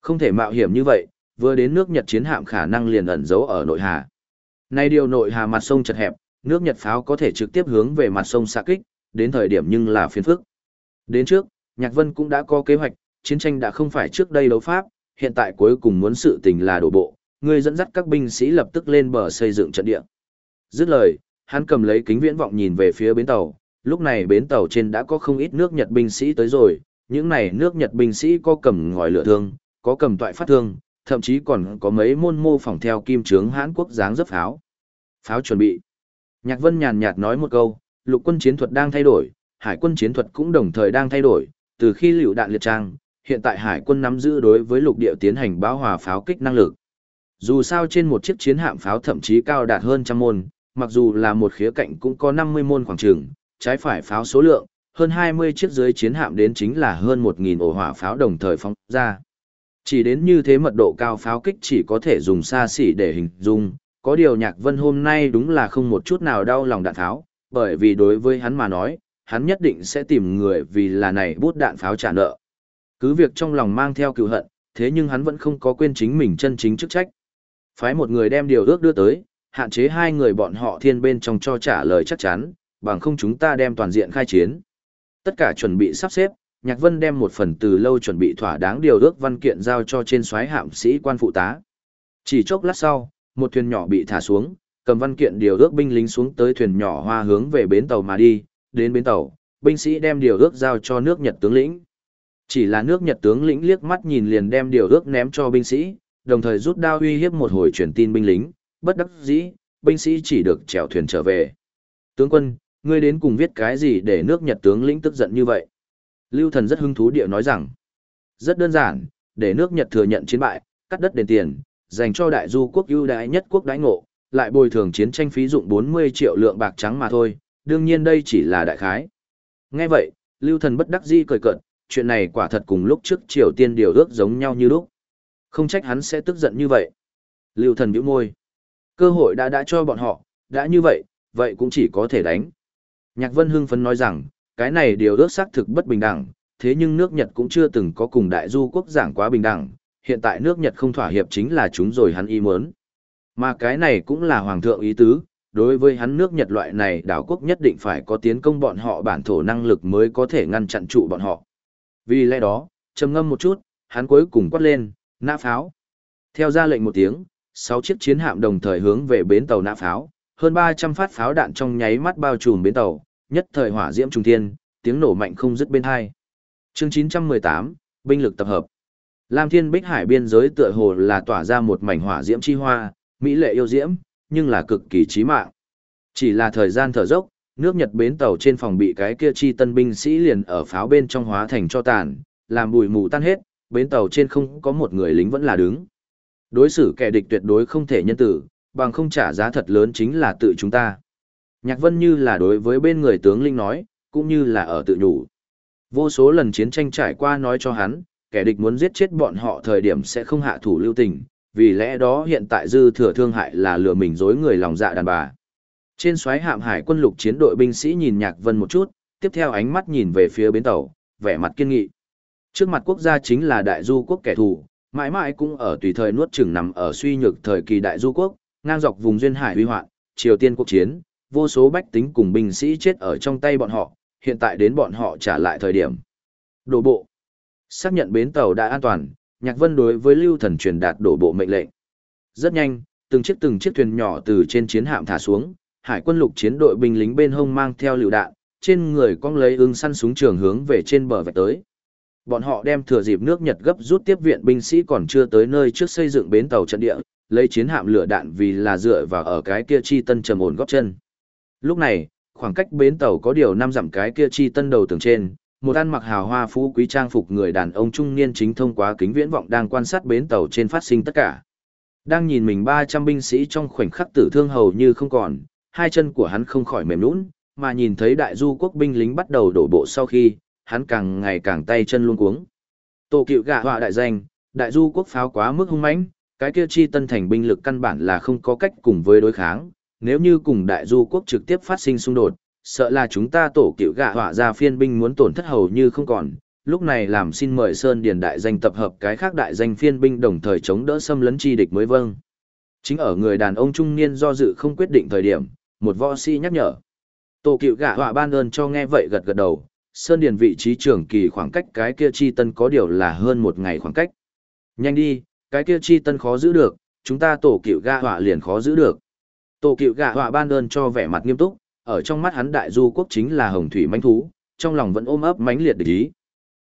Không thể mạo hiểm như vậy, vừa đến nước Nhật chiến hạm khả năng liền ẩn giấu ở nội hà. Nay điều nội hà mặt sông chật hẹp, nước Nhật pháo có thể trực tiếp hướng về mặt sông xạ kích, đến thời điểm nhưng là phiền phức. Đến trước, Nhạc Vân cũng đã có kế hoạch, chiến tranh đã không phải trước đây đấu pháp, hiện tại cuối cùng muốn sự tình là đổ bộ, người dẫn dắt các binh sĩ lập tức lên bờ xây dựng trận địa. Dứt lời, hắn cầm lấy kính viễn vọng nhìn về phía bến tàu, lúc này bến tàu trên đã có không ít nước Nhật binh sĩ tới rồi, những này nước Nhật binh sĩ có cầm ngòi lửa thương, có cầm toại phát thương, thậm chí còn có mấy môn mô phỏng theo kim trướng Hán quốc dáng dấp pháo. Pháo chuẩn bị. Nhạc Vân nhàn nhạt nói một câu, lục quân chiến thuật đang thay đổi, hải quân chiến thuật cũng đồng thời đang thay đổi, từ khi liều đạn liệt trang, hiện tại hải quân nắm giữ đối với lục địa tiến hành bão hòa pháo kích năng lực. Dù sao trên một chiếc chiến hạm pháo thậm chí cao đạt hơn trăm môn, mặc dù là một khía cạnh cũng có 50 môn khoảng trường, trái phải pháo số lượng, hơn 20 chiếc dưới chiến hạm đến chính là hơn 1.000 ổ hỏa pháo đồng thời phóng ra. Chỉ đến như thế mật độ cao pháo kích chỉ có thể dùng xa xỉ để hình dung, có điều nhạc vân hôm nay đúng là không một chút nào đau lòng đạn tháo, bởi vì đối với hắn mà nói, hắn nhất định sẽ tìm người vì là này bút đạn pháo trả nợ. Cứ việc trong lòng mang theo cựu hận, thế nhưng hắn vẫn không có quên chính mình chân chính chức trách. Phái một người đem điều ước đưa tới, hạn chế hai người bọn họ thiên bên trong cho trả lời chắc chắn, bằng không chúng ta đem toàn diện khai chiến. Tất cả chuẩn bị sắp xếp, Nhạc Vân đem một phần từ lâu chuẩn bị thỏa đáng điều ước văn kiện giao cho trên soái hạm sĩ quan phụ tá. Chỉ chốc lát sau, một thuyền nhỏ bị thả xuống, cầm văn kiện điều ước binh lính xuống tới thuyền nhỏ hoa hướng về bến tàu mà đi, đến bến tàu, binh sĩ đem điều ước giao cho nước Nhật tướng lĩnh. Chỉ là nước Nhật tướng lĩnh liếc mắt nhìn liền đem điều ước ném cho binh sĩ, đồng thời rút đao uy hiếp một hồi truyền tin binh lính, bất đắc dĩ, binh sĩ chỉ được chèo thuyền trở về. Tướng quân, ngươi đến cùng viết cái gì để nước Nhật tướng lĩnh tức giận như vậy? Lưu thần rất hứng thú địa nói rằng, rất đơn giản, để nước Nhật thừa nhận chiến bại, cắt đất đền tiền, dành cho đại du quốc ưu đãi nhất quốc đãi ngộ, lại bồi thường chiến tranh phí dụng 40 triệu lượng bạc trắng mà thôi, đương nhiên đây chỉ là đại khái. Nghe vậy, Lưu Thần bất đắc dĩ cười cợt, chuyện này quả thật cùng lúc trước Triều Tiên điều ước giống nhau như lúc. Không trách hắn sẽ tức giận như vậy. Lưu Thần bĩu môi. Cơ hội đã đã cho bọn họ, đã như vậy, vậy cũng chỉ có thể đánh. Nhạc Vân hưng phấn nói rằng, cái này điều ước xác thực bất bình đẳng, thế nhưng nước Nhật cũng chưa từng có cùng đại du quốc giảng quá bình đẳng, hiện tại nước Nhật không thỏa hiệp chính là chúng rồi hắn ý muốn. Mà cái này cũng là hoàng thượng ý tứ, đối với hắn nước Nhật loại này đảo quốc nhất định phải có tiến công bọn họ bản thổ năng lực mới có thể ngăn chặn trụ bọn họ. Vì lẽ đó, trầm ngâm một chút, hắn cuối cùng quát lên, nã pháo. Theo ra lệnh một tiếng, sáu chiếc chiến hạm đồng thời hướng về bến tàu nã pháo, hơn 300 phát pháo đạn trong nháy mắt bao trùm bến tàu, nhất thời hỏa diễm trung thiên, tiếng nổ mạnh không dứt bên hai. Chương 918, binh lực tập hợp. Lam Thiên Bích Hải biên giới tựa hồ là tỏa ra một mảnh hỏa diễm chi hoa, mỹ lệ yêu diễm, nhưng là cực kỳ chí mạng. Chỉ là thời gian thở dốc, nước Nhật bến tàu trên phòng bị cái kia chi tân binh sĩ liền ở pháo bên trong hóa thành cho tàn, làm bụi mù tan hết, bến tàu trên không có một người lính vẫn là đứng. Đối xử kẻ địch tuyệt đối không thể nhân tử, bằng không trả giá thật lớn chính là tự chúng ta. Nhạc Vân như là đối với bên người tướng linh nói, cũng như là ở tự nhủ. Vô số lần chiến tranh trải qua nói cho hắn, kẻ địch muốn giết chết bọn họ thời điểm sẽ không hạ thủ lưu tình, vì lẽ đó hiện tại dư thừa thương hại là lừa mình dối người lòng dạ đàn bà. Trên xoáy hạm hải quân lục chiến đội binh sĩ nhìn Nhạc Vân một chút, tiếp theo ánh mắt nhìn về phía bến tàu, vẻ mặt kiên nghị. Trước mặt quốc gia chính là đại du quốc kẻ thù, mãi mãi cũng ở tùy thời nuốt chửng nằm ở suy nhược thời kỳ đại du quốc, ngang dọc vùng duyên hải uy hoạn, Triều Tiên quốc chiến, vô số bách tính cùng binh sĩ chết ở trong tay bọn họ, hiện tại đến bọn họ trả lại thời điểm. Đổ bộ. Xác nhận bến tàu đã an toàn, Nhạc Vân đối với Lưu Thần truyền đạt đổ bộ mệnh lệnh. Rất nhanh, từng chiếc từng chiếc thuyền nhỏ từ trên chiến hạm thả xuống, hải quân lục chiến đội binh lính bên hông mang theo lựu đạn, trên người cong lấy ưng săn súng trường hướng về trên bờ vạch tới. Bọn họ đem thừa dịp nước Nhật gấp rút tiếp viện binh sĩ còn chưa tới nơi trước xây dựng bến tàu trận địa, lấy chiến hạm lửa đạn vì là dựa vào ở cái kia chi tân trầm ổn góp chân. Lúc này, khoảng cách bến tàu có điều năm dặm cái kia chi tân đầu tường trên, một ăn mặc hào hoa phú quý trang phục người đàn ông trung niên chính thông qua kính viễn vọng đang quan sát bến tàu trên phát sinh tất cả. Đang nhìn mình 300 binh sĩ trong khoảnh khắc tử thương hầu như không còn, hai chân của hắn không khỏi mềm nhũn, mà nhìn thấy đại du quốc binh lính bắt đầu đổ bộ sau khi, hắn càng ngày càng tay chân luôn cuống. Tổ cựu gạ họa đại danh, đại du quốc pháo quá mức hung mãnh, cái kia chi tân thành binh lực căn bản là không có cách cùng với đối kháng, nếu như cùng đại du quốc trực tiếp phát sinh xung đột, sợ là chúng ta tổ cựu gạ họa ra phiên binh muốn tổn thất hầu như không còn. Lúc này làm xin mời Sơn Điền đại danh tập hợp cái khác đại danh phiên binh đồng thời chống đỡ xâm lấn chi địch mới vâng. Chính ở người đàn ông trung niên do dự không quyết định thời điểm, một võ sĩ nhắc nhở. Tổ cựu gạ họa ban ơn cho nghe vậy gật gật đầu, Sơn Điền vị trí trưởng kỳ khoảng cách cái kia chi tân có điều là hơn một ngày khoảng cách. Nhanh đi, cái kia chi tân khó giữ được, chúng ta tổ cựu gạ họa liền khó giữ được. Tổ cựu gạ họa ban ơn cho vẻ mặt nghiêm túc, ở trong mắt hắn đại du quốc chính là hồng thủy manh thú, trong lòng vẫn ôm ấp mãnh liệt địch ý.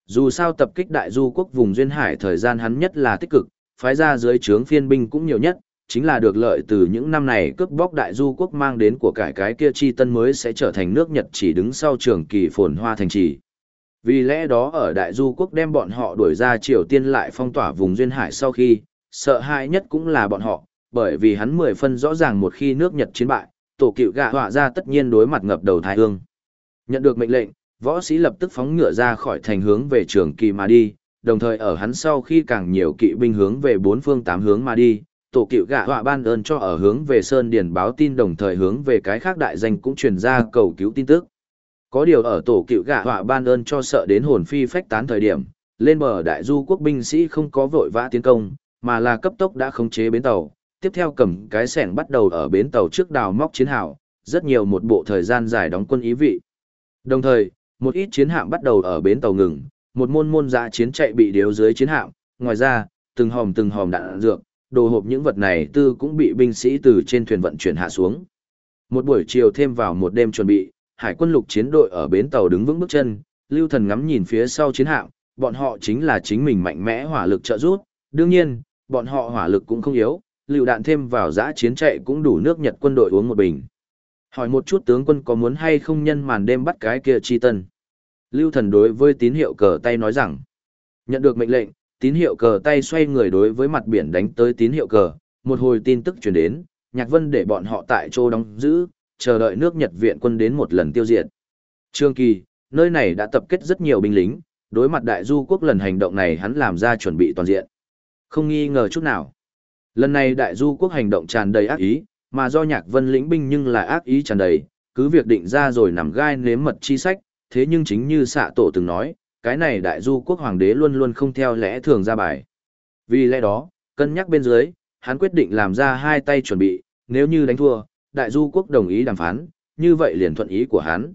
Dù sao tập kích đại du quốc vùng duyên hải thời gian hắn nhất là tích cực, phái ra dưới trướng phiên binh cũng nhiều nhất, chính là được lợi từ những năm này cướp bóc đại du quốc mang đến của cải cái kia chi tân mới sẽ trở thành nước Nhật chỉ đứng sau trường kỳ phồn hoa thành trì. Vì lẽ đó ở đại du quốc đem bọn họ đuổi ra Triều Tiên lại phong tỏa vùng duyên hải sau khi, sợ hãi nhất cũng là bọn họ, bởi vì hắn mười phân rõ ràng một khi nước Nhật chiến bại, tổ cựu gạ họa ra tất nhiên đối mặt ngập đầu thái hương. Nhận được mệnh lệnh, võ sĩ lập tức phóng ngựa ra khỏi thành hướng về trường kỳ mà đi, đồng thời ở hắn sau khi càng nhiều kỵ binh hướng về bốn phương tám hướng mà đi, tổ cựu gạ họa ban ơn cho ở hướng về Sơn Điền báo tin đồng thời hướng về cái khác đại danh cũng truyền ra cầu cứu tin tức. Có điều ở tổ cựu gạ họa ban ơn cho sợ đến hồn phi phách tán thời điểm, lên bờ đại du quốc binh sĩ không có vội vã tiến công, mà là cấp tốc đã khống chế bến tàu, tiếp theo cầm cái sẻng bắt đầu ở bến tàu trước đào móc chiến hào, rất nhiều một bộ thời gian dài đóng quân ý vị. Đồng thời, một ít chiến hạm bắt đầu ở bến tàu ngừng, một môn môn dạ chiến chạy bị điếu dưới chiến hạm, ngoài ra, từng hòm từng hòm đạn dược, đồ hộp những vật này tư cũng bị binh sĩ từ trên thuyền vận chuyển hạ xuống. Một buổi chiều thêm vào một đêm chuẩn bị, hải quân lục chiến đội ở bến tàu đứng vững bước chân, lưu thần ngắm nhìn phía sau chiến hạm, bọn họ chính là chính mình mạnh mẽ hỏa lực trợ giúp, đương nhiên, bọn họ hỏa lực cũng không yếu, lựu đạn thêm vào giã chiến chạy cũng đủ nước Nhật quân đội uống một bình. Hỏi một chút tướng quân có muốn hay không nhân màn đêm bắt cái kia chi tân. Lưu thần đối với tín hiệu cờ tay nói rằng, nhận được mệnh lệnh, tín hiệu cờ tay xoay người đối với mặt biển đánh tới tín hiệu cờ, một hồi tin tức truyền đến, Nhạc Vân để bọn họ tại chỗ đóng giữ, chờ đợi nước Nhật viện quân đến một lần tiêu diệt. Trương Kỳ, nơi này đã tập kết rất nhiều binh lính, đối mặt đại du quốc lần hành động này hắn làm ra chuẩn bị toàn diện. Không nghi ngờ chút nào. Lần này đại du quốc hành động tràn đầy ác ý, mà do nhạc vân lĩnh binh nhưng là ác ý tràn đầy, cứ việc định ra rồi nằm gai nếm mật chi sách, thế nhưng chính như xạ tổ từng nói, cái này đại du quốc hoàng đế luôn luôn không theo lẽ thường ra bài. Vì lẽ đó, cân nhắc bên dưới, hắn quyết định làm ra hai tay chuẩn bị, nếu như đánh thua, đại du quốc đồng ý đàm phán, như vậy liền thuận ý của hắn.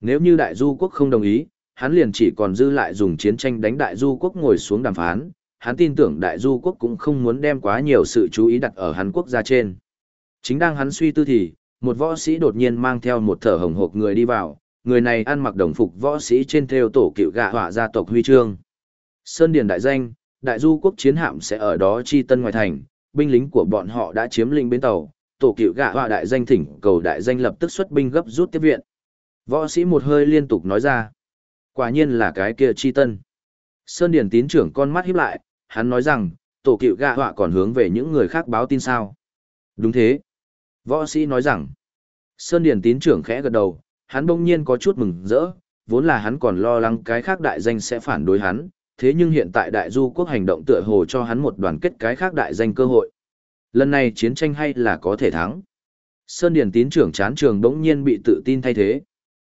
Nếu như đại du quốc không đồng ý, hắn liền chỉ còn dư lại dùng chiến tranh đánh đại du quốc ngồi xuống đàm phán, hắn tin tưởng đại du quốc cũng không muốn đem quá nhiều sự chú ý đặt ở hắn quốc gia trên. Chính đang hắn suy tư thì, một võ sĩ đột nhiên mang theo một thở hồng hộc người đi vào, người này ăn mặc đồng phục võ sĩ trên theo tổ cựu gạ họa gia tộc huy chương. Sơn Điền đại danh, đại du quốc chiến hạm sẽ ở đó chi tân ngoài thành, binh lính của bọn họ đã chiếm lĩnh bến tàu, tổ cựu gạ họa đại danh thỉnh cầu đại danh lập tức xuất binh gấp rút tiếp viện. Võ sĩ một hơi liên tục nói ra. Quả nhiên là cái kia chi tân. Sơn Điền tín trưởng con mắt híp lại, hắn nói rằng, tổ cựu gạ họa còn hướng về những người khác báo tin sao. Đúng thế. Võ sĩ nói rằng, Sơn Điền tín trưởng khẽ gật đầu, hắn bỗng nhiên có chút mừng rỡ, vốn là hắn còn lo lắng cái khác đại danh sẽ phản đối hắn, thế nhưng hiện tại đại du quốc hành động tựa hồ cho hắn một đoàn kết cái khác đại danh cơ hội. Lần này chiến tranh hay là có thể thắng. Sơn Điền tín trưởng chán trường bỗng nhiên bị tự tin thay thế.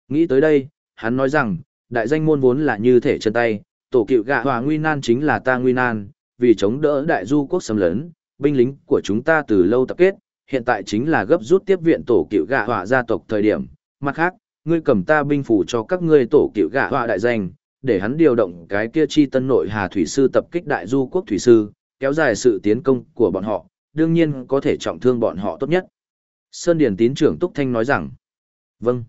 Nghĩ tới đây, hắn nói rằng, đại danh môn vốn là như thể chân tay, tổ cựu gạ hòa nguy nan chính là ta nguy nan, vì chống đỡ đại du quốc xâm lấn, binh lính của chúng ta từ lâu tập kết, hiện tại chính là gấp rút tiếp viện tổ cựu gạ hòa gia tộc thời điểm. Mặt khác, ngươi cầm ta binh phủ cho các ngươi tổ cựu gạ hòa đại danh, để hắn điều động cái kia chi tân nội hà thủy sư tập kích đại du quốc thủy sư, kéo dài sự tiến công của bọn họ, đương nhiên có thể trọng thương bọn họ tốt nhất. Sơn Điền tín trưởng Túc Thanh nói rằng, vâng.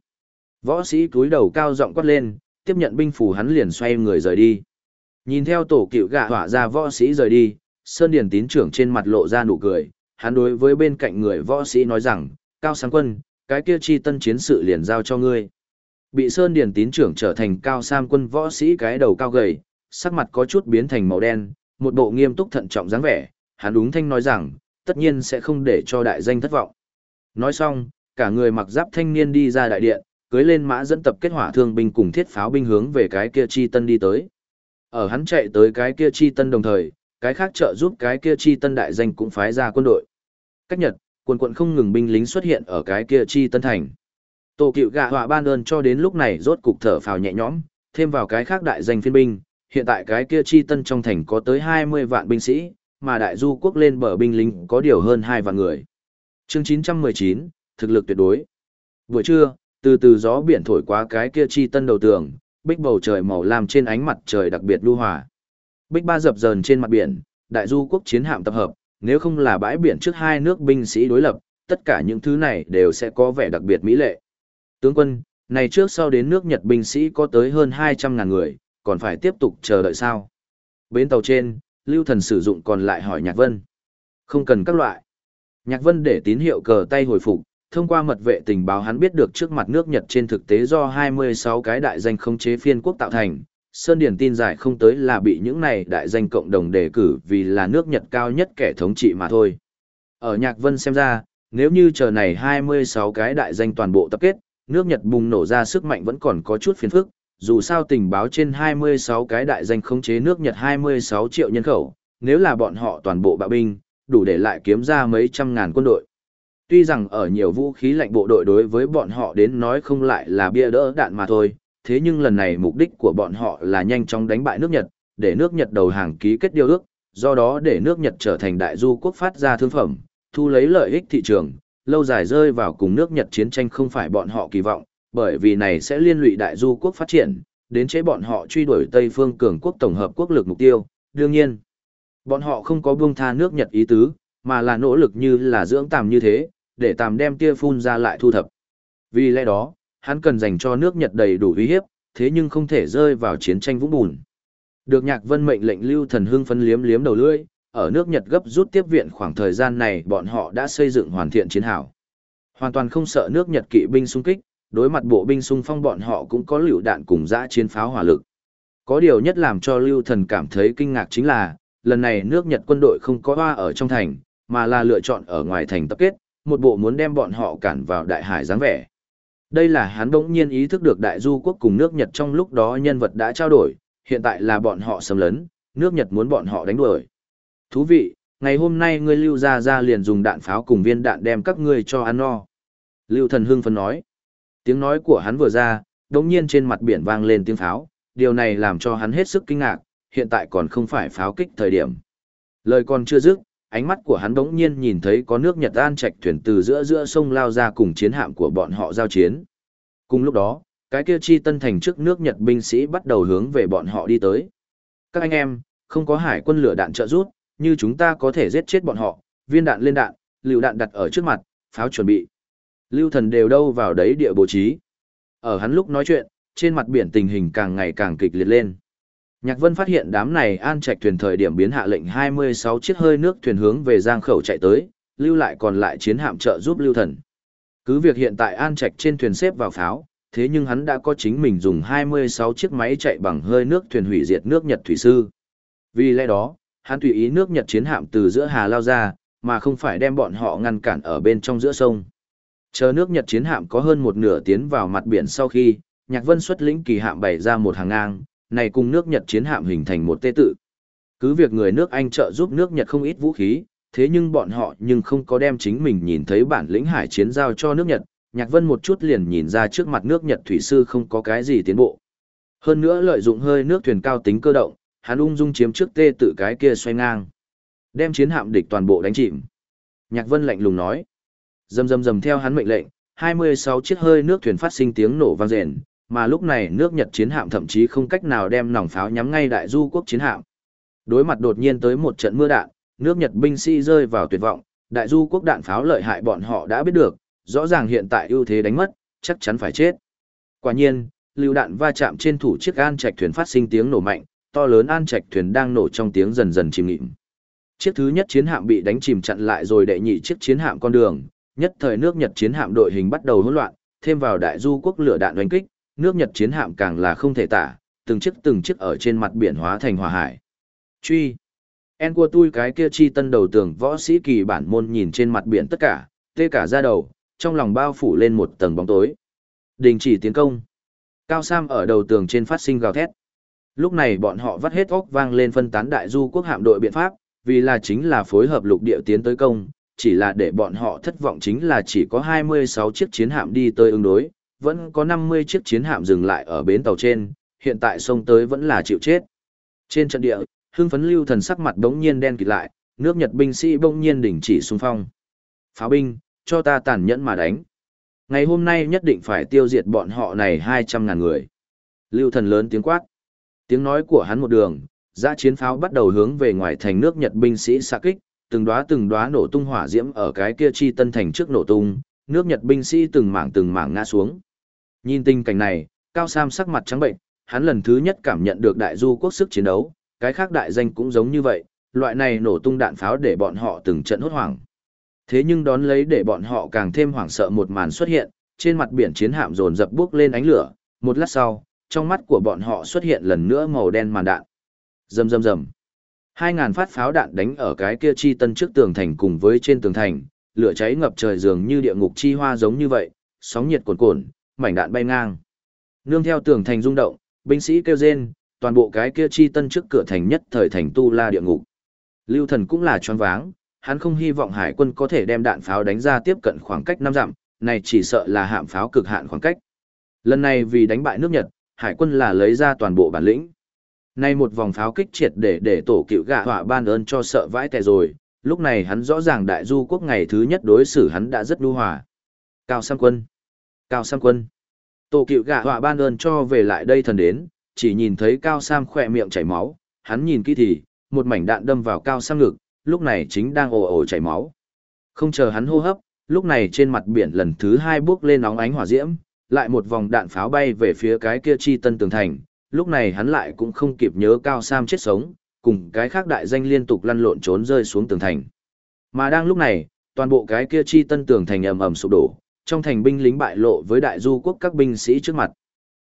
Võ sĩ cúi đầu cao giọng quát lên, tiếp nhận binh phủ hắn liền xoay người rời đi. Nhìn theo tổ cựu gạ hỏa ra võ sĩ rời đi, Sơn Điền tín trưởng trên mặt lộ ra nụ cười, hắn đối với bên cạnh người võ sĩ nói rằng, Cao Sáng Quân, cái kia chi tân chiến sự liền giao cho ngươi. Bị Sơn Điền tín trưởng trở thành Cao Sam Quân võ sĩ cái đầu cao gầy, sắc mặt có chút biến thành màu đen, một bộ nghiêm túc thận trọng dáng vẻ, hắn đúng thanh nói rằng, tất nhiên sẽ không để cho đại danh thất vọng. Nói xong, cả người mặc giáp thanh niên đi ra đại điện, cưới lên mã dẫn tập kết hỏa thương binh cùng thiết pháo binh hướng về cái kia chi tân đi tới. Ở hắn chạy tới cái kia chi tân đồng thời, cái khác trợ giúp cái kia chi tân đại danh cũng phái ra quân đội. Cách Nhật, quân quận không ngừng binh lính xuất hiện ở cái kia chi tân thành. Tổ cựu gạ họa ban ơn cho đến lúc này rốt cục thở phào nhẹ nhõm, thêm vào cái khác đại danh phiên binh, hiện tại cái kia chi tân trong thành có tới 20 vạn binh sĩ, mà đại du quốc lên bờ binh lính có điều hơn 2 vạn người. Chương 919, thực lực tuyệt đối. Buổi trưa, từ từ gió biển thổi qua cái kia chi tân đầu tường, bích bầu trời màu lam trên ánh mặt trời đặc biệt lưu hòa. Bích ba dập dờn trên mặt biển, đại du quốc chiến hạm tập hợp, nếu không là bãi biển trước hai nước binh sĩ đối lập, tất cả những thứ này đều sẽ có vẻ đặc biệt mỹ lệ. Tướng quân, này trước sau đến nước Nhật binh sĩ có tới hơn 200 ngàn người, còn phải tiếp tục chờ đợi sao? Bến tàu trên, Lưu Thần sử dụng còn lại hỏi Nhạc Vân. Không cần các loại. Nhạc Vân để tín hiệu cờ tay hồi phục, thông qua mật vệ tình báo hắn biết được trước mặt nước Nhật trên thực tế do 26 cái đại danh khống chế phiên quốc tạo thành. Sơn Điển tin giải không tới là bị những này đại danh cộng đồng đề cử vì là nước Nhật cao nhất kẻ thống trị mà thôi. Ở Nhạc Vân xem ra, nếu như chờ này 26 cái đại danh toàn bộ tập kết, nước Nhật bùng nổ ra sức mạnh vẫn còn có chút phiền phức, dù sao tình báo trên 26 cái đại danh khống chế nước Nhật 26 triệu nhân khẩu, nếu là bọn họ toàn bộ bạo binh, đủ để lại kiếm ra mấy trăm ngàn quân đội. Tuy rằng ở nhiều vũ khí lạnh bộ đội đối với bọn họ đến nói không lại là bia đỡ đạn mà thôi, thế nhưng lần này mục đích của bọn họ là nhanh chóng đánh bại nước Nhật, để nước Nhật đầu hàng ký kết điều ước, do đó để nước Nhật trở thành đại du quốc phát ra thương phẩm, thu lấy lợi ích thị trường, lâu dài rơi vào cùng nước Nhật chiến tranh không phải bọn họ kỳ vọng, bởi vì này sẽ liên lụy đại du quốc phát triển, đến chế bọn họ truy đuổi Tây phương cường quốc tổng hợp quốc lực mục tiêu. Đương nhiên, bọn họ không có buông tha nước Nhật ý tứ, mà là nỗ lực như là dưỡng tàm như thế, để tàm đem tia phun ra lại thu thập. Vì lẽ đó, hắn cần dành cho nước Nhật đầy đủ uy hiếp, thế nhưng không thể rơi vào chiến tranh vũng bùn. Được Nhạc Vân mệnh lệnh Lưu Thần Hưng phân liếm liếm đầu lưỡi, ở nước Nhật gấp rút tiếp viện khoảng thời gian này bọn họ đã xây dựng hoàn thiện chiến hào. Hoàn toàn không sợ nước Nhật kỵ binh xung kích, đối mặt bộ binh xung phong bọn họ cũng có liều đạn cùng dã chiến pháo hỏa lực. Có điều nhất làm cho Lưu Thần cảm thấy kinh ngạc chính là, lần này nước Nhật quân đội không có hoa ở trong thành, mà là lựa chọn ở ngoài thành tập kết, một bộ muốn đem bọn họ cản vào đại hải dáng vẻ. Đây là hắn đống nhiên ý thức được đại du quốc cùng nước Nhật trong lúc đó nhân vật đã trao đổi, hiện tại là bọn họ xâm lấn, nước Nhật muốn bọn họ đánh đuổi. Thú vị, ngày hôm nay ngươi lưu ra ra liền dùng đạn pháo cùng viên đạn đem các ngươi cho ăn no. Lưu thần hưng phấn nói. Tiếng nói của hắn vừa ra, đống nhiên trên mặt biển vang lên tiếng pháo, điều này làm cho hắn hết sức kinh ngạc, hiện tại còn không phải pháo kích thời điểm. Lời còn chưa dứt, ánh mắt của hắn đống nhiên nhìn thấy có nước Nhật An trạch thuyền từ giữa giữa sông lao ra cùng chiến hạm của bọn họ giao chiến. Cùng lúc đó, cái kia chi tân thành trước nước Nhật binh sĩ bắt đầu hướng về bọn họ đi tới. Các anh em, không có hải quân lửa đạn trợ rút, như chúng ta có thể giết chết bọn họ, viên đạn lên đạn, liều đạn đặt ở trước mặt, pháo chuẩn bị. Lưu thần đều đâu vào đấy địa bố trí. Ở hắn lúc nói chuyện, trên mặt biển tình hình càng ngày càng kịch liệt lên. Nhạc Vân phát hiện đám này an trạch thuyền thời điểm biến hạ lệnh 26 chiếc hơi nước thuyền hướng về Giang Khẩu chạy tới, lưu lại còn lại chiến hạm trợ giúp Lưu Thần. Cứ việc hiện tại an trạch trên thuyền xếp vào pháo, thế nhưng hắn đã có chính mình dùng 26 chiếc máy chạy bằng hơi nước thuyền hủy diệt nước Nhật thủy sư. Vì lẽ đó, hắn tùy ý nước Nhật chiến hạm từ giữa hà lao ra, mà không phải đem bọn họ ngăn cản ở bên trong giữa sông. Chờ nước Nhật chiến hạm có hơn một nửa tiến vào mặt biển sau khi, Nhạc Vân xuất lĩnh kỳ hạm bày ra một hàng ngang, này cùng nước Nhật chiến hạm hình thành một tê tự. Cứ việc người nước Anh trợ giúp nước Nhật không ít vũ khí, thế nhưng bọn họ nhưng không có đem chính mình nhìn thấy bản lĩnh hải chiến giao cho nước Nhật, Nhạc Vân một chút liền nhìn ra trước mặt nước Nhật thủy sư không có cái gì tiến bộ. Hơn nữa lợi dụng hơi nước thuyền cao tính cơ động, hắn ung dung chiếm trước tê tự cái kia xoay ngang. Đem chiến hạm địch toàn bộ đánh chìm. Nhạc Vân lạnh lùng nói. Dầm dầm dầm theo hắn mệnh lệnh, 26 chiếc hơi nước thuyền phát sinh tiếng nổ vang rền, mà lúc này nước Nhật chiến hạm thậm chí không cách nào đem nòng pháo nhắm ngay đại du quốc chiến hạm. Đối mặt đột nhiên tới một trận mưa đạn, nước Nhật binh sĩ rơi vào tuyệt vọng, đại du quốc đạn pháo lợi hại bọn họ đã biết được, rõ ràng hiện tại ưu thế đánh mất, chắc chắn phải chết. Quả nhiên, lưu đạn va chạm trên thủ chiếc an trạch thuyền phát sinh tiếng nổ mạnh, to lớn an trạch thuyền đang nổ trong tiếng dần dần chìm nghịm. Chiếc thứ nhất chiến hạm bị đánh chìm chặn lại rồi đệ nhị chiếc chiến hạm con đường, nhất thời nước Nhật chiến hạm đội hình bắt đầu hỗn loạn, thêm vào đại du quốc lửa đạn đánh kích, nước Nhật chiến hạm càng là không thể tả, từng chiếc từng chiếc ở trên mặt biển hóa thành hỏa hải. Truy. En của tôi cái kia chi tân đầu tường võ sĩ kỳ bản môn nhìn trên mặt biển tất cả, tê cả ra đầu, trong lòng bao phủ lên một tầng bóng tối. Đình chỉ tiến công. Cao Sam ở đầu tường trên phát sinh gào thét. Lúc này bọn họ vắt hết óc vang lên phân tán đại du quốc hạm đội biện pháp, vì là chính là phối hợp lục địa tiến tới công, chỉ là để bọn họ thất vọng chính là chỉ có 26 chiếc chiến hạm đi tới ứng đối, vẫn có 50 chiếc chiến hạm dừng lại ở bến tàu trên, hiện tại sông tới vẫn là chịu chết. Trên trận địa, hưng phấn lưu thần sắc mặt đống nhiên đen kịt lại, nước Nhật binh sĩ bỗng nhiên đình chỉ xung phong. Pháo binh, cho ta tàn nhẫn mà đánh. Ngày hôm nay nhất định phải tiêu diệt bọn họ này 200 ngàn người. Lưu thần lớn tiếng quát. Tiếng nói của hắn một đường, giã chiến pháo bắt đầu hướng về ngoài thành nước Nhật binh sĩ xạ kích, từng đóa từng đóa nổ tung hỏa diễm ở cái kia chi tân thành trước nổ tung, nước Nhật binh sĩ từng mảng từng mảng ngã xuống. Nhìn tình cảnh này, Cao Sam sắc mặt trắng bệnh, hắn lần thứ nhất cảm nhận được đại du quốc sức chiến đấu, cái khác đại danh cũng giống như vậy, loại này nổ tung đạn pháo để bọn họ từng trận hốt hoảng. Thế nhưng đón lấy để bọn họ càng thêm hoảng sợ một màn xuất hiện, trên mặt biển chiến hạm dồn dập bước lên ánh lửa, một lát sau, trong mắt của bọn họ xuất hiện lần nữa màu đen màn đạn. Rầm rầm rầm. Hai ngàn phát pháo đạn đánh ở cái kia chi tân trước tường thành cùng với trên tường thành, lửa cháy ngập trời dường như địa ngục chi hoa giống như vậy, sóng nhiệt cuồn cuộn, mảnh đạn bay ngang. Nương theo tường thành rung động, binh sĩ kêu rên, toàn bộ cái kia chi tân trước cửa thành nhất thời thành tu la địa ngục. Lưu Thần cũng là choáng váng, hắn không hy vọng hải quân có thể đem đạn pháo đánh ra tiếp cận khoảng cách năm dặm, này chỉ sợ là hạm pháo cực hạn khoảng cách. Lần này vì đánh bại nước Nhật, hải quân là lấy ra toàn bộ bản lĩnh. Nay một vòng pháo kích triệt để để tổ cựu gạ họa ban ơn cho sợ vãi tè rồi, lúc này hắn rõ ràng đại du quốc ngày thứ nhất đối xử hắn đã rất đu hòa. Cao Sam quân. Cao Sam quân. Tổ cựu gạ họa ban ơn cho về lại đây thần đến, chỉ nhìn thấy Cao Sam khỏe miệng chảy máu, hắn nhìn kỹ thì, một mảnh đạn đâm vào Cao Sam ngực, lúc này chính đang ồ ồ chảy máu. Không chờ hắn hô hấp, lúc này trên mặt biển lần thứ hai bước lên nóng ánh hỏa diễm, lại một vòng đạn pháo bay về phía cái kia chi tân tường thành, lúc này hắn lại cũng không kịp nhớ Cao Sam chết sống, cùng cái khác đại danh liên tục lăn lộn trốn rơi xuống tường thành. Mà đang lúc này, toàn bộ cái kia chi tân tường thành ầm ầm sụp đổ, trong thành binh lính bại lộ với đại du quốc các binh sĩ trước mặt.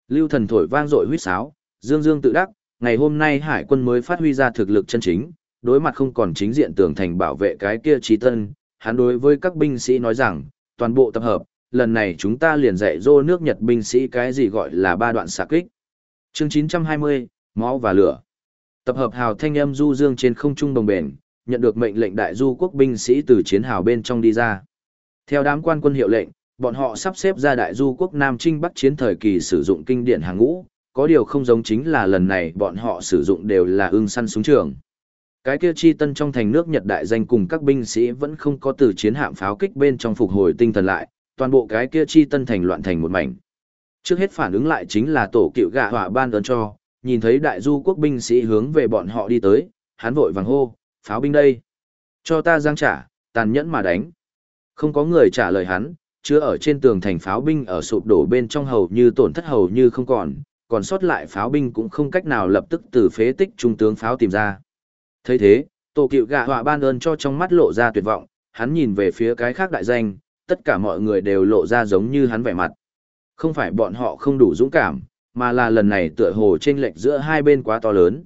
Lưu thần thổi vang dội huýt sáo, dương dương tự đắc, ngày hôm nay hải quân mới phát huy ra thực lực chân chính, đối mặt không còn chính diện tường thành bảo vệ cái kia trí tân, hắn đối với các binh sĩ nói rằng, toàn bộ tập hợp, lần này chúng ta liền dạy dô nước Nhật binh sĩ cái gì gọi là ba đoạn xạ kích. Chương 920, Máu và Lửa Tập hợp hào thanh âm du dương trên không trung đồng bền, nhận được mệnh lệnh đại du quốc binh sĩ từ chiến hào bên trong đi ra. Theo đám quan quân hiệu lệnh, bọn họ sắp xếp ra đại du quốc Nam Trinh Bắc chiến thời kỳ sử dụng kinh điển hàng ngũ, có điều không giống chính là lần này bọn họ sử dụng đều là ưng săn súng trường. Cái kia chi tân trong thành nước Nhật đại danh cùng các binh sĩ vẫn không có từ chiến hạm pháo kích bên trong phục hồi tinh thần lại, toàn bộ cái kia chi tân thành loạn thành một mảnh. Trước hết phản ứng lại chính là tổ cựu gạ hỏa ban ơn cho, nhìn thấy đại du quốc binh sĩ hướng về bọn họ đi tới, hắn vội vàng hô, pháo binh đây. Cho ta giang trả, tàn nhẫn mà đánh. Không có người trả lời hắn, chứa ở trên tường thành pháo binh ở sụp đổ bên trong hầu như tổn thất hầu như không còn, còn sót lại pháo binh cũng không cách nào lập tức từ phế tích trung tướng pháo tìm ra. thấy thế, tổ cựu gạ họa ban ơn cho trong mắt lộ ra tuyệt vọng, hắn nhìn về phía cái khác đại danh, tất cả mọi người đều lộ ra giống như hắn vẻ mặt. Không phải bọn họ không đủ dũng cảm, mà là lần này tựa hồ trên lệch giữa hai bên quá to lớn.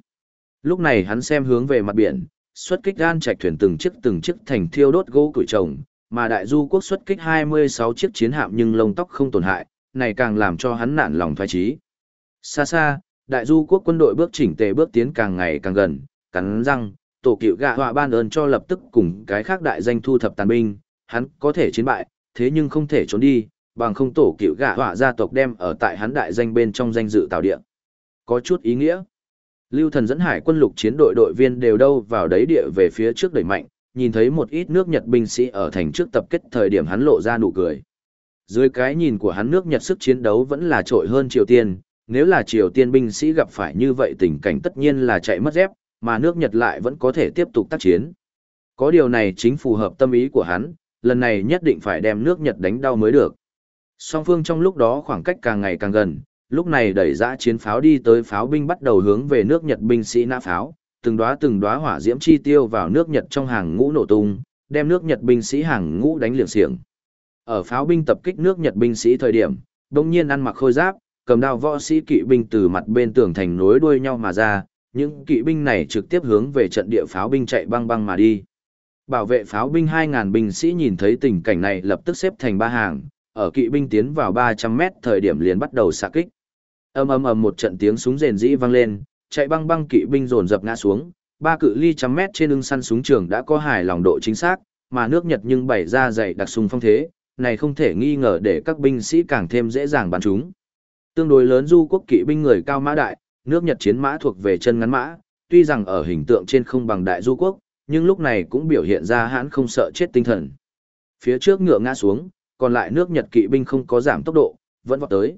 Lúc này hắn xem hướng về mặt biển, xuất kích gan trạch thuyền từng chiếc từng chiếc thành thiêu đốt gỗ củi trồng, mà đại du quốc xuất kích 26 chiếc chiến hạm nhưng lông tóc không tổn hại, này càng làm cho hắn nản lòng thoái trí. Xa xa, đại du quốc quân đội bước chỉnh tề bước tiến càng ngày càng gần, cắn răng, tổ cựu gạ họa ban ơn cho lập tức cùng cái khác đại danh thu thập tàn binh, hắn có thể chiến bại, thế nhưng không thể trốn đi, bằng không tổ cựu gạ họa gia tộc đem ở tại hắn đại danh bên trong danh dự tạo địa. Có chút ý nghĩa. Lưu thần dẫn hải quân lục chiến đội đội viên đều đâu vào đấy địa về phía trước đẩy mạnh, nhìn thấy một ít nước Nhật binh sĩ ở thành trước tập kết thời điểm hắn lộ ra nụ cười. Dưới cái nhìn của hắn nước Nhật sức chiến đấu vẫn là trội hơn Triều Tiên, nếu là Triều Tiên binh sĩ gặp phải như vậy tình cảnh tất nhiên là chạy mất dép, mà nước Nhật lại vẫn có thể tiếp tục tác chiến. Có điều này chính phù hợp tâm ý của hắn, lần này nhất định phải đem nước Nhật đánh đau mới được. Song phương trong lúc đó khoảng cách càng ngày càng gần, lúc này đẩy dã chiến pháo đi tới pháo binh bắt đầu hướng về nước Nhật binh sĩ nã pháo, từng đóa từng đóa hỏa diễm chi tiêu vào nước Nhật trong hàng ngũ nổ tung, đem nước Nhật binh sĩ hàng ngũ đánh liệng xiềng. Ở pháo binh tập kích nước Nhật binh sĩ thời điểm, đông nhiên ăn mặc khôi giáp, cầm đao võ sĩ kỵ binh từ mặt bên tường thành nối đuôi nhau mà ra, những kỵ binh này trực tiếp hướng về trận địa pháo binh chạy băng băng mà đi. Bảo vệ pháo binh 2000 binh sĩ nhìn thấy tình cảnh này lập tức xếp thành ba hàng, ở kỵ binh tiến vào 300 mét thời điểm liền bắt đầu xạ kích. Ầm ầm ầm một trận tiếng súng rền rĩ vang lên, chạy băng băng kỵ binh dồn dập ngã xuống, ba cự ly trăm mét trên lưng săn súng trường đã có hài lòng độ chính xác, mà nước Nhật nhưng bày ra dày đặc súng phong thế, này không thể nghi ngờ để các binh sĩ càng thêm dễ dàng bắn chúng. Tương đối lớn du quốc kỵ binh người cao mã đại, nước Nhật chiến mã thuộc về chân ngắn mã, tuy rằng ở hình tượng trên không bằng đại du quốc, nhưng lúc này cũng biểu hiện ra hãn không sợ chết tinh thần. Phía trước ngựa ngã xuống, còn lại nước Nhật kỵ binh không có giảm tốc độ, vẫn vọt tới.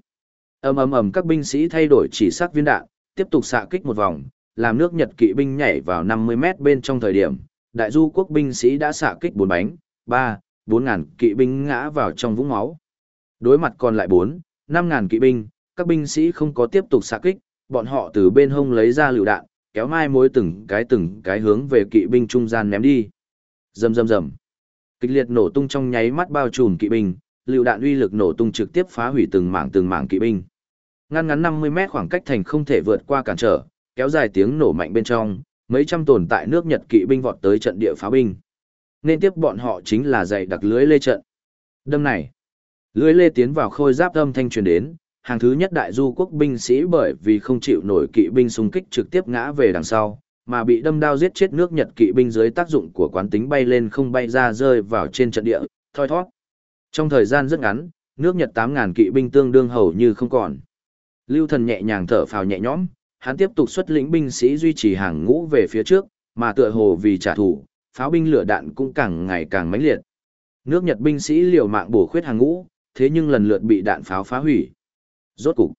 Ầm ầm ầm các binh sĩ thay đổi chỉ sắc viên đạn, tiếp tục xạ kích một vòng, làm nước Nhật kỵ binh nhảy vào 50 mét bên trong thời điểm, đại du quốc binh sĩ đã xạ kích bốn bánh, 3, 4 ngàn kỵ binh ngã vào trong vũng máu. Đối mặt còn lại 4, 5 ngàn kỵ binh, các binh sĩ không có tiếp tục xạ kích, bọn họ từ bên hông lấy ra lựu đạn, kéo mai mối từng cái từng cái hướng về kỵ binh trung gian ném đi. Rầm rầm rầm. Kịch liệt nổ tung trong nháy mắt bao trùm kỵ binh, lựu đạn uy lực nổ tung trực tiếp phá hủy từng mảng từng mảng kỵ binh. Ngăn ngắn 50 mét khoảng cách thành không thể vượt qua cản trở, kéo dài tiếng nổ mạnh bên trong, mấy trăm tồn tại nước Nhật kỵ binh vọt tới trận địa pháo binh. Nên tiếp bọn họ chính là dày đặc lưới lê trận. Đâm này, lưới lê tiến vào khôi giáp âm thanh truyền đến, hàng thứ nhất đại du quốc binh sĩ bởi vì không chịu nổi kỵ binh xung kích trực tiếp ngã về đằng sau, mà bị đâm đao giết chết nước Nhật kỵ binh dưới tác dụng của quán tính bay lên không bay ra rơi vào trên trận địa, thoi thoát. Trong thời gian rất ngắn, nước Nhật 8.000 kỵ binh tương đương hầu như không còn. Lưu thần nhẹ nhàng thở phào nhẹ nhõm, hắn tiếp tục xuất lĩnh binh sĩ duy trì hàng ngũ về phía trước, mà tựa hồ vì trả thù, pháo binh lửa đạn cũng càng ngày càng mãnh liệt. Nước Nhật binh sĩ liều mạng bổ khuyết hàng ngũ, thế nhưng lần lượt bị đạn pháo phá hủy. Rốt cục,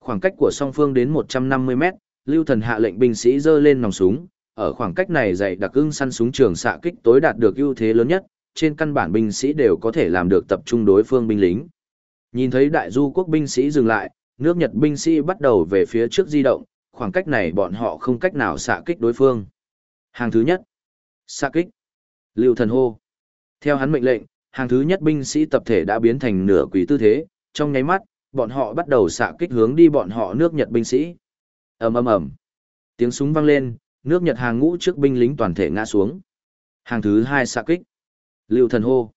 khoảng cách của song phương đến 150 mét, Lưu Thần hạ lệnh binh sĩ giơ lên nòng súng, ở khoảng cách này dạy đặc ưng săn súng trường xạ kích tối đạt được ưu thế lớn nhất, trên căn bản binh sĩ đều có thể làm được tập trung đối phương binh lính. Nhìn thấy đại du quốc binh sĩ dừng lại, nước Nhật binh sĩ bắt đầu về phía trước di động, khoảng cách này bọn họ không cách nào xạ kích đối phương. Hàng thứ nhất, xạ kích. Lưu thần hô. Theo hắn mệnh lệnh, hàng thứ nhất binh sĩ tập thể đã biến thành nửa quỷ tư thế, trong nháy mắt, bọn họ bắt đầu xạ kích hướng đi bọn họ nước Nhật binh sĩ. ầm ầm ầm, tiếng súng vang lên, nước Nhật hàng ngũ trước binh lính toàn thể ngã xuống. Hàng thứ hai xạ kích. Lưu thần hô.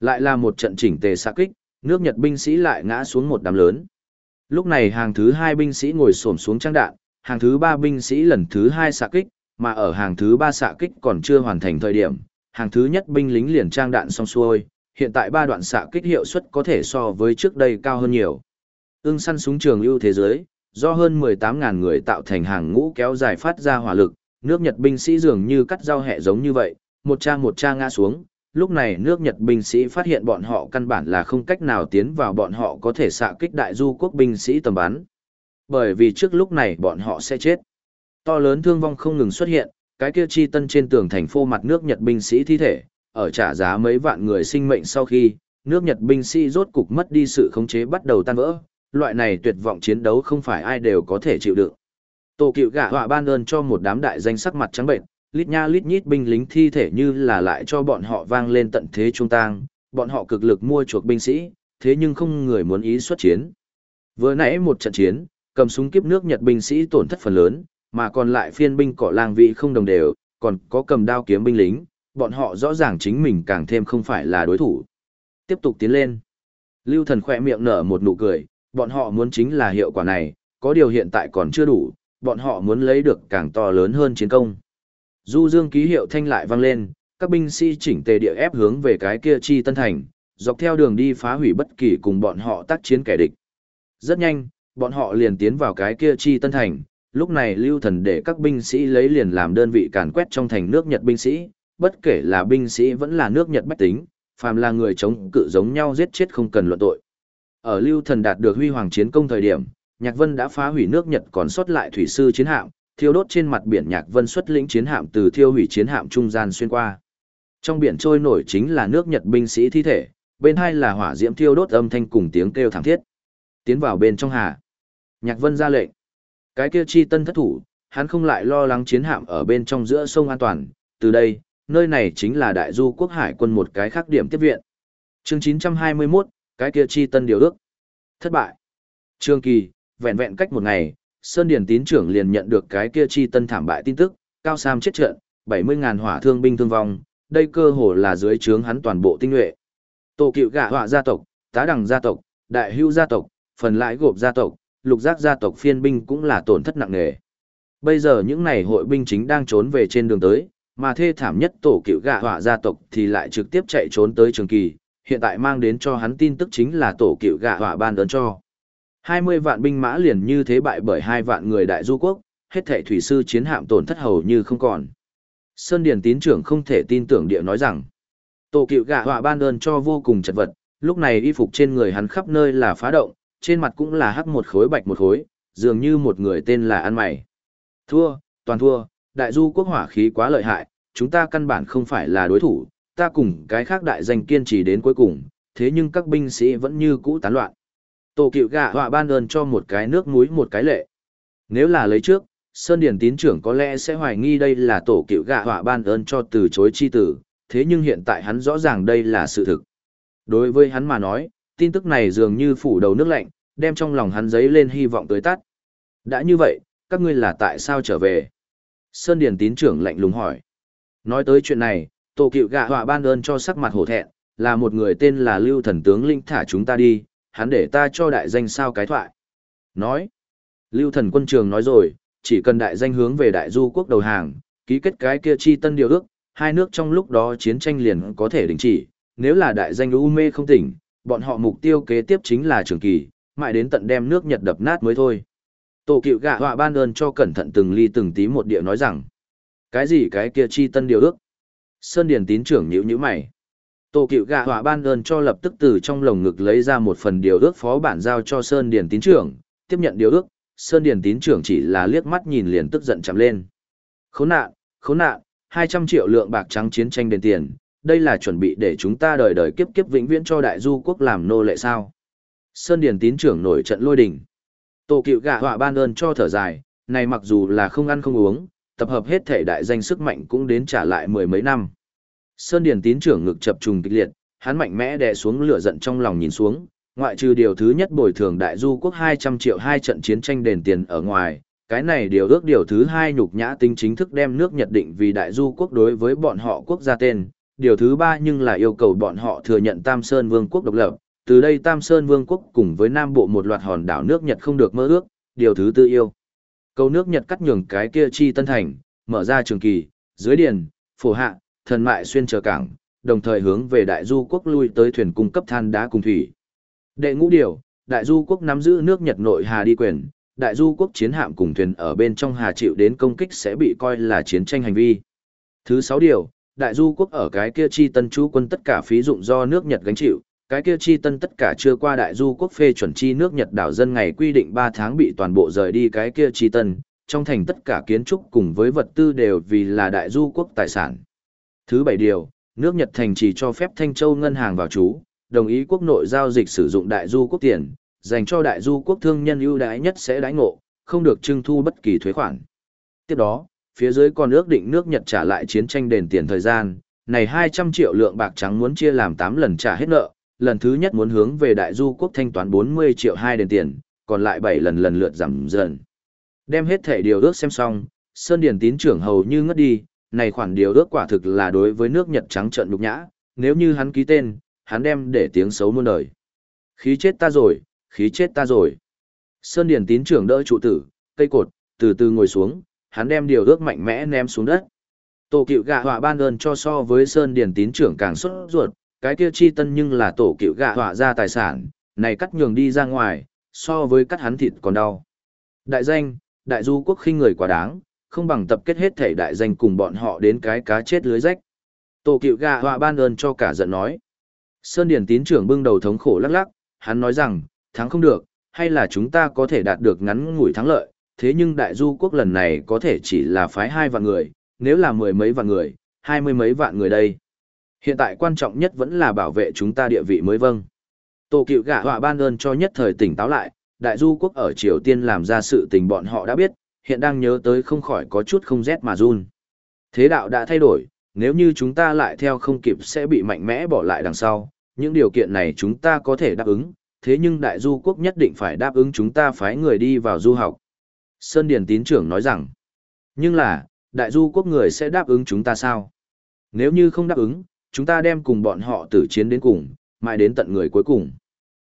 Lại là một trận chỉnh tề xạ kích, nước Nhật binh sĩ lại ngã xuống một đám lớn. Lúc này hàng thứ hai binh sĩ ngồi xổm xuống trang đạn, hàng thứ ba binh sĩ lần thứ hai xạ kích, mà ở hàng thứ ba xạ kích còn chưa hoàn thành thời điểm, hàng thứ nhất binh lính liền trang đạn xong xuôi, hiện tại ba đoạn xạ kích hiệu suất có thể so với trước đây cao hơn nhiều. Ưng săn súng trường ưu thế giới, do hơn 18.000 người tạo thành hàng ngũ kéo dài phát ra hỏa lực, nước Nhật binh sĩ dường như cắt rau hẹ giống như vậy, một trang một trang ngã xuống. Lúc này nước Nhật binh sĩ phát hiện bọn họ căn bản là không cách nào tiến vào bọn họ có thể xạ kích đại du quốc binh sĩ tầm bắn. Bởi vì trước lúc này bọn họ sẽ chết. To lớn thương vong không ngừng xuất hiện, cái kia chi tân trên tường thành phô mặt nước Nhật binh sĩ thi thể, ở trả giá mấy vạn người sinh mệnh sau khi, nước Nhật binh sĩ rốt cục mất đi sự khống chế bắt đầu tan vỡ, loại này tuyệt vọng chiến đấu không phải ai đều có thể chịu đựng. Tổ cựu gạ họa ban ơn cho một đám đại danh sắc mặt trắng bệnh, lít nha lít nhít binh lính thi thể như là lại cho bọn họ vang lên tận thế trung tang, bọn họ cực lực mua chuộc binh sĩ, thế nhưng không người muốn ý xuất chiến. Vừa nãy một trận chiến, cầm súng kiếp nước Nhật binh sĩ tổn thất phần lớn, mà còn lại phiên binh cỏ lang vị không đồng đều, còn có cầm đao kiếm binh lính, bọn họ rõ ràng chính mình càng thêm không phải là đối thủ. Tiếp tục tiến lên. Lưu thần khỏe miệng nở một nụ cười, bọn họ muốn chính là hiệu quả này, có điều hiện tại còn chưa đủ, bọn họ muốn lấy được càng to lớn hơn chiến công. Du dương ký hiệu thanh lại vang lên, các binh sĩ chỉnh tề địa ép hướng về cái kia chi tân thành, dọc theo đường đi phá hủy bất kỳ cùng bọn họ tác chiến kẻ địch. Rất nhanh, bọn họ liền tiến vào cái kia chi tân thành, lúc này lưu thần để các binh sĩ lấy liền làm đơn vị càn quét trong thành nước Nhật binh sĩ, bất kể là binh sĩ vẫn là nước Nhật bách tính, phàm là người chống cự giống nhau giết chết không cần luận tội. Ở lưu thần đạt được huy hoàng chiến công thời điểm, Nhạc Vân đã phá hủy nước Nhật còn sót lại thủy sư chiến hạm, thiêu đốt trên mặt biển Nhạc Vân xuất lĩnh chiến hạm từ thiêu hủy chiến hạm trung gian xuyên qua. Trong biển trôi nổi chính là nước Nhật binh sĩ thi thể, bên hai là hỏa diễm thiêu đốt âm thanh cùng tiếng kêu thảm thiết. Tiến vào bên trong hà. Nhạc Vân ra lệnh. Cái kia chi tân thất thủ, hắn không lại lo lắng chiến hạm ở bên trong giữa sông an toàn, từ đây, nơi này chính là đại du quốc hải quân một cái khác điểm tiếp viện. Chương 921, cái kia chi tân điều ước. Thất bại. Trương Kỳ, vẹn vẹn cách một ngày, Sơn Điền tín trưởng liền nhận được cái kia chi tân thảm bại tin tức, Cao Sam chết trận, 70.000 hỏa thương binh thương vong, đây cơ hồ là dưới trướng hắn toàn bộ tinh nhuệ. Tổ cựu gạ họa gia tộc, tá đằng gia tộc, đại hưu gia tộc, phần lãi gộp gia tộc, lục giác gia tộc phiên binh cũng là tổn thất nặng nề. Bây giờ những này hội binh chính đang trốn về trên đường tới, mà thê thảm nhất tổ cựu gạ họa gia tộc thì lại trực tiếp chạy trốn tới trường kỳ, hiện tại mang đến cho hắn tin tức chính là tổ cựu gạ họa ban ơn cho. 20 vạn binh mã liền như thế bại bởi hai vạn người đại du quốc, hết thảy thủy sư chiến hạm tổn thất hầu như không còn. Sơn Điền tín trưởng không thể tin tưởng địa nói rằng, tổ cựu gạ họa ban ơn cho vô cùng chật vật, lúc này y phục trên người hắn khắp nơi là phá động, trên mặt cũng là hắc một khối bạch một khối, dường như một người tên là ăn mày. Thua, toàn thua, đại du quốc hỏa khí quá lợi hại, chúng ta căn bản không phải là đối thủ, ta cùng cái khác đại danh kiên trì đến cuối cùng, thế nhưng các binh sĩ vẫn như cũ tán loạn. Tổ cựu gạ họa ban ơn cho một cái nước muối một cái lệ. Nếu là lấy trước, Sơn Điển tín trưởng có lẽ sẽ hoài nghi đây là tổ cựu gạ họa ban ơn cho từ chối chi tử, thế nhưng hiện tại hắn rõ ràng đây là sự thực. Đối với hắn mà nói, tin tức này dường như phủ đầu nước lạnh, đem trong lòng hắn giấy lên hy vọng tới tắt. Đã như vậy, các ngươi là tại sao trở về? Sơn Điển tín trưởng lạnh lùng hỏi. Nói tới chuyện này, tổ cựu gạ họa ban ơn cho sắc mặt hổ thẹn, là một người tên là Lưu Thần Tướng Linh thả chúng ta đi, hắn để ta cho đại danh sao cái thoại. Nói, Lưu Thần Quân Trường nói rồi, chỉ cần đại danh hướng về đại du quốc đầu hàng, ký kết cái kia chi tân điều ước, hai nước trong lúc đó chiến tranh liền có thể đình chỉ, nếu là đại danh u mê không tỉnh, bọn họ mục tiêu kế tiếp chính là trường kỳ, mãi đến tận đem nước Nhật đập nát mới thôi. Tổ cựu gạ họa ban ơn cho cẩn thận từng ly từng tí một địa nói rằng, cái gì cái kia chi tân điều ước? Sơn Điền tín trưởng nhữ nhíu mày. Tô cựu gạ họa ban ơn cho lập tức từ trong lồng ngực lấy ra một phần điều ước phó bản giao cho Sơn Điền tín trưởng, tiếp nhận điều ước, Sơn Điền tín trưởng chỉ là liếc mắt nhìn liền tức giận chậm lên. Khốn nạn, khốn nạn, 200 triệu lượng bạc trắng chiến tranh đền tiền, đây là chuẩn bị để chúng ta đời đời kiếp kiếp vĩnh viễn cho đại du quốc làm nô lệ sao. Sơn Điền tín trưởng nổi trận lôi đình. Tô cựu gạ họa ban ơn cho thở dài, này mặc dù là không ăn không uống, tập hợp hết thể đại danh sức mạnh cũng đến trả lại mười mấy năm. Sơn Điền tín trưởng ngực chập trùng kịch liệt, hắn mạnh mẽ đè xuống lửa giận trong lòng nhìn xuống, ngoại trừ điều thứ nhất bồi thường đại du quốc 200 triệu hai trận chiến tranh đền tiền ở ngoài, cái này điều ước điều thứ hai nhục nhã tính chính thức đem nước Nhật định vì đại du quốc đối với bọn họ quốc gia tên, điều thứ ba nhưng là yêu cầu bọn họ thừa nhận Tam Sơn Vương quốc độc lập, từ đây Tam Sơn Vương quốc cùng với Nam Bộ một loạt hòn đảo nước Nhật không được mơ ước, điều thứ tư yêu. Cầu nước Nhật cắt nhường cái kia chi tân thành, mở ra trường kỳ, dưới điền, phổ hạ, thần mại xuyên chờ cảng, đồng thời hướng về đại du quốc lui tới thuyền cung cấp than đá cùng thủy. Đệ ngũ điều, đại du quốc nắm giữ nước Nhật nội hà đi quyền, đại du quốc chiến hạm cùng thuyền ở bên trong hà chịu đến công kích sẽ bị coi là chiến tranh hành vi. Thứ sáu điều, đại du quốc ở cái kia chi tân chú quân tất cả phí dụng do nước Nhật gánh chịu, cái kia chi tân tất cả chưa qua đại du quốc phê chuẩn chi nước Nhật đảo dân ngày quy định 3 tháng bị toàn bộ rời đi cái kia chi tân, trong thành tất cả kiến trúc cùng với vật tư đều vì là đại du quốc tài sản. Thứ bảy điều, nước Nhật thành chỉ cho phép Thanh Châu ngân hàng vào trú, đồng ý quốc nội giao dịch sử dụng đại du quốc tiền, dành cho đại du quốc thương nhân ưu đãi nhất sẽ đãi ngộ, không được trưng thu bất kỳ thuế khoản. Tiếp đó, phía dưới còn ước định nước Nhật trả lại chiến tranh đền tiền thời gian, này 200 triệu lượng bạc trắng muốn chia làm 8 lần trả hết nợ, lần thứ nhất muốn hướng về đại du quốc thanh toán 40 triệu hai đền tiền, còn lại 7 lần lần lượt giảm dần. Đem hết thể điều ước xem xong, Sơn Điển tín trưởng hầu như ngất đi, này khoản điều ước quả thực là đối với nước Nhật trắng trợn nhục nhã, nếu như hắn ký tên, hắn đem để tiếng xấu muôn đời. Khí chết ta rồi, khí chết ta rồi. Sơn Điển tín trưởng đỡ trụ tử, cây cột, từ từ ngồi xuống, hắn đem điều ước mạnh mẽ ném xuống đất. Tổ cựu gạ họa ban ơn cho so với Sơn Điển tín trưởng càng xuất ruột, cái kia chi tân nhưng là tổ cựu gạ họa ra tài sản, này cắt nhường đi ra ngoài, so với cắt hắn thịt còn đau. Đại danh, đại du quốc khinh người quá đáng, không bằng tập kết hết thể đại danh cùng bọn họ đến cái cá chết lưới rách. Tổ cựu Gà họa ban ơn cho cả giận nói. Sơn Điển tín trưởng bưng đầu thống khổ lắc lắc, hắn nói rằng, thắng không được, hay là chúng ta có thể đạt được ngắn ngủi thắng lợi, thế nhưng đại du quốc lần này có thể chỉ là phái hai vạn người, nếu là mười mấy vạn người, hai mươi mấy vạn người đây. Hiện tại quan trọng nhất vẫn là bảo vệ chúng ta địa vị mới vâng. Tổ cựu gạ họa ban ơn cho nhất thời tỉnh táo lại, đại du quốc ở Triều Tiên làm ra sự tình bọn họ đã biết, hiện đang nhớ tới không khỏi có chút không rét mà run. Thế đạo đã thay đổi, nếu như chúng ta lại theo không kịp sẽ bị mạnh mẽ bỏ lại đằng sau, những điều kiện này chúng ta có thể đáp ứng, thế nhưng đại du quốc nhất định phải đáp ứng chúng ta phái người đi vào du học. Sơn Điền tín trưởng nói rằng, nhưng là, đại du quốc người sẽ đáp ứng chúng ta sao? Nếu như không đáp ứng, chúng ta đem cùng bọn họ tử chiến đến cùng, mãi đến tận người cuối cùng.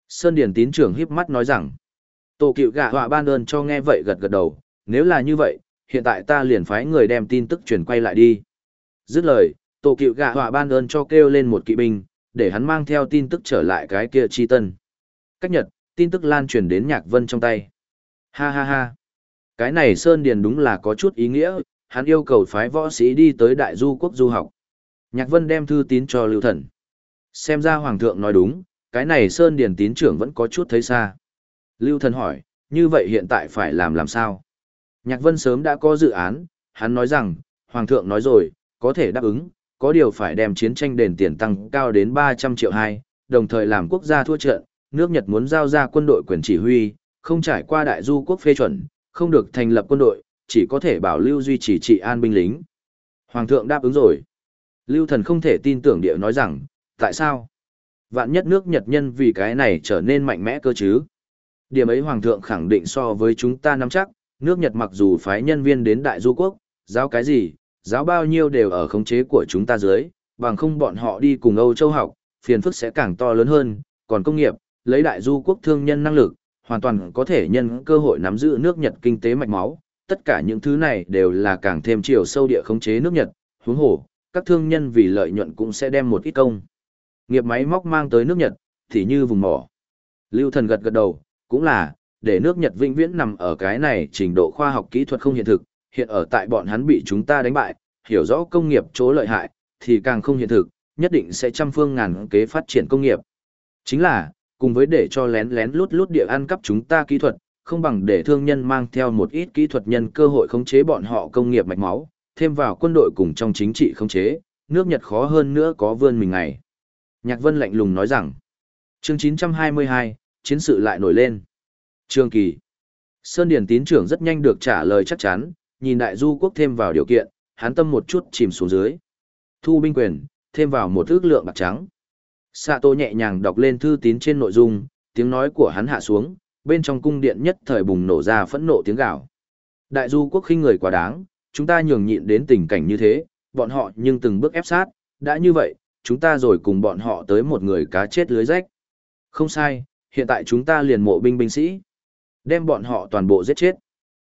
Sơn Điền tín trưởng híp mắt nói rằng, tổ cựu gạ họa ban ơn cho nghe vậy gật gật đầu, nếu là như vậy, hiện tại ta liền phái người đem tin tức truyền quay lại đi. Dứt lời, tổ cựu gạ họa ban ơn cho kêu lên một kỵ binh, để hắn mang theo tin tức trở lại cái kia chi tân. Cách nhật, tin tức lan truyền đến nhạc vân trong tay. Ha ha ha. Cái này Sơn Điền đúng là có chút ý nghĩa, hắn yêu cầu phái võ sĩ đi tới đại du quốc du học. Nhạc vân đem thư tín cho Lưu Thần. Xem ra Hoàng thượng nói đúng, cái này Sơn Điền tín trưởng vẫn có chút thấy xa. Lưu Thần hỏi, như vậy hiện tại phải làm làm sao? Nhạc vân sớm đã có dự án, hắn nói rằng, Hoàng thượng nói rồi, có thể đáp ứng, có điều phải đem chiến tranh đền tiền tăng cao đến 300 triệu hai, đồng thời làm quốc gia thua trận, nước Nhật muốn giao ra quân đội quyền chỉ huy, không trải qua đại du quốc phê chuẩn, không được thành lập quân đội, chỉ có thể bảo lưu duy trì trị an binh lính. Hoàng thượng đáp ứng rồi. Lưu thần không thể tin tưởng địa nói rằng, tại sao? Vạn nhất nước Nhật nhân vì cái này trở nên mạnh mẽ cơ chứ. Điểm ấy Hoàng thượng khẳng định so với chúng ta nắm chắc, nước Nhật mặc dù phái nhân viên đến đại du quốc, giáo cái gì, giáo bao nhiêu đều ở khống chế của chúng ta dưới, bằng không bọn họ đi cùng Âu Châu học, phiền phức sẽ càng to lớn hơn, còn công nghiệp, lấy đại du quốc thương nhân năng lực, hoàn toàn có thể nhân cơ hội nắm giữ nước Nhật kinh tế mạch máu, tất cả những thứ này đều là càng thêm chiều sâu địa khống chế nước Nhật, huống hồ, các thương nhân vì lợi nhuận cũng sẽ đem một ít công. Nghiệp máy móc mang tới nước Nhật, thì như vùng mỏ. Lưu thần gật gật đầu, cũng là, để nước Nhật vĩnh viễn nằm ở cái này trình độ khoa học kỹ thuật không hiện thực, hiện ở tại bọn hắn bị chúng ta đánh bại, hiểu rõ công nghiệp chỗ lợi hại, thì càng không hiện thực, nhất định sẽ trăm phương ngàn kế phát triển công nghiệp. Chính là, cùng với để cho lén lén lút lút địa ăn cắp chúng ta kỹ thuật, không bằng để thương nhân mang theo một ít kỹ thuật nhân cơ hội khống chế bọn họ công nghiệp mạch máu, thêm vào quân đội cùng trong chính trị khống chế, nước Nhật khó hơn nữa có vươn mình ngày. Nhạc Vân lạnh lùng nói rằng, chương 922, chiến sự lại nổi lên. Trương Kỳ. Sơn Điển tín trưởng rất nhanh được trả lời chắc chắn, nhìn đại du quốc thêm vào điều kiện, hắn tâm một chút chìm xuống dưới. Thu binh quyền, thêm vào một ước lượng bạc trắng. Sato nhẹ nhàng đọc lên thư tín trên nội dung, tiếng nói của hắn hạ xuống, bên trong cung điện nhất thời bùng nổ ra phẫn nộ tiếng gào. Đại du quốc khinh người quá đáng, chúng ta nhường nhịn đến tình cảnh như thế, bọn họ nhưng từng bước ép sát, đã như vậy, chúng ta rồi cùng bọn họ tới một người cá chết lưới rách. Không sai, hiện tại chúng ta liền mộ binh binh sĩ. Đem bọn họ toàn bộ giết chết.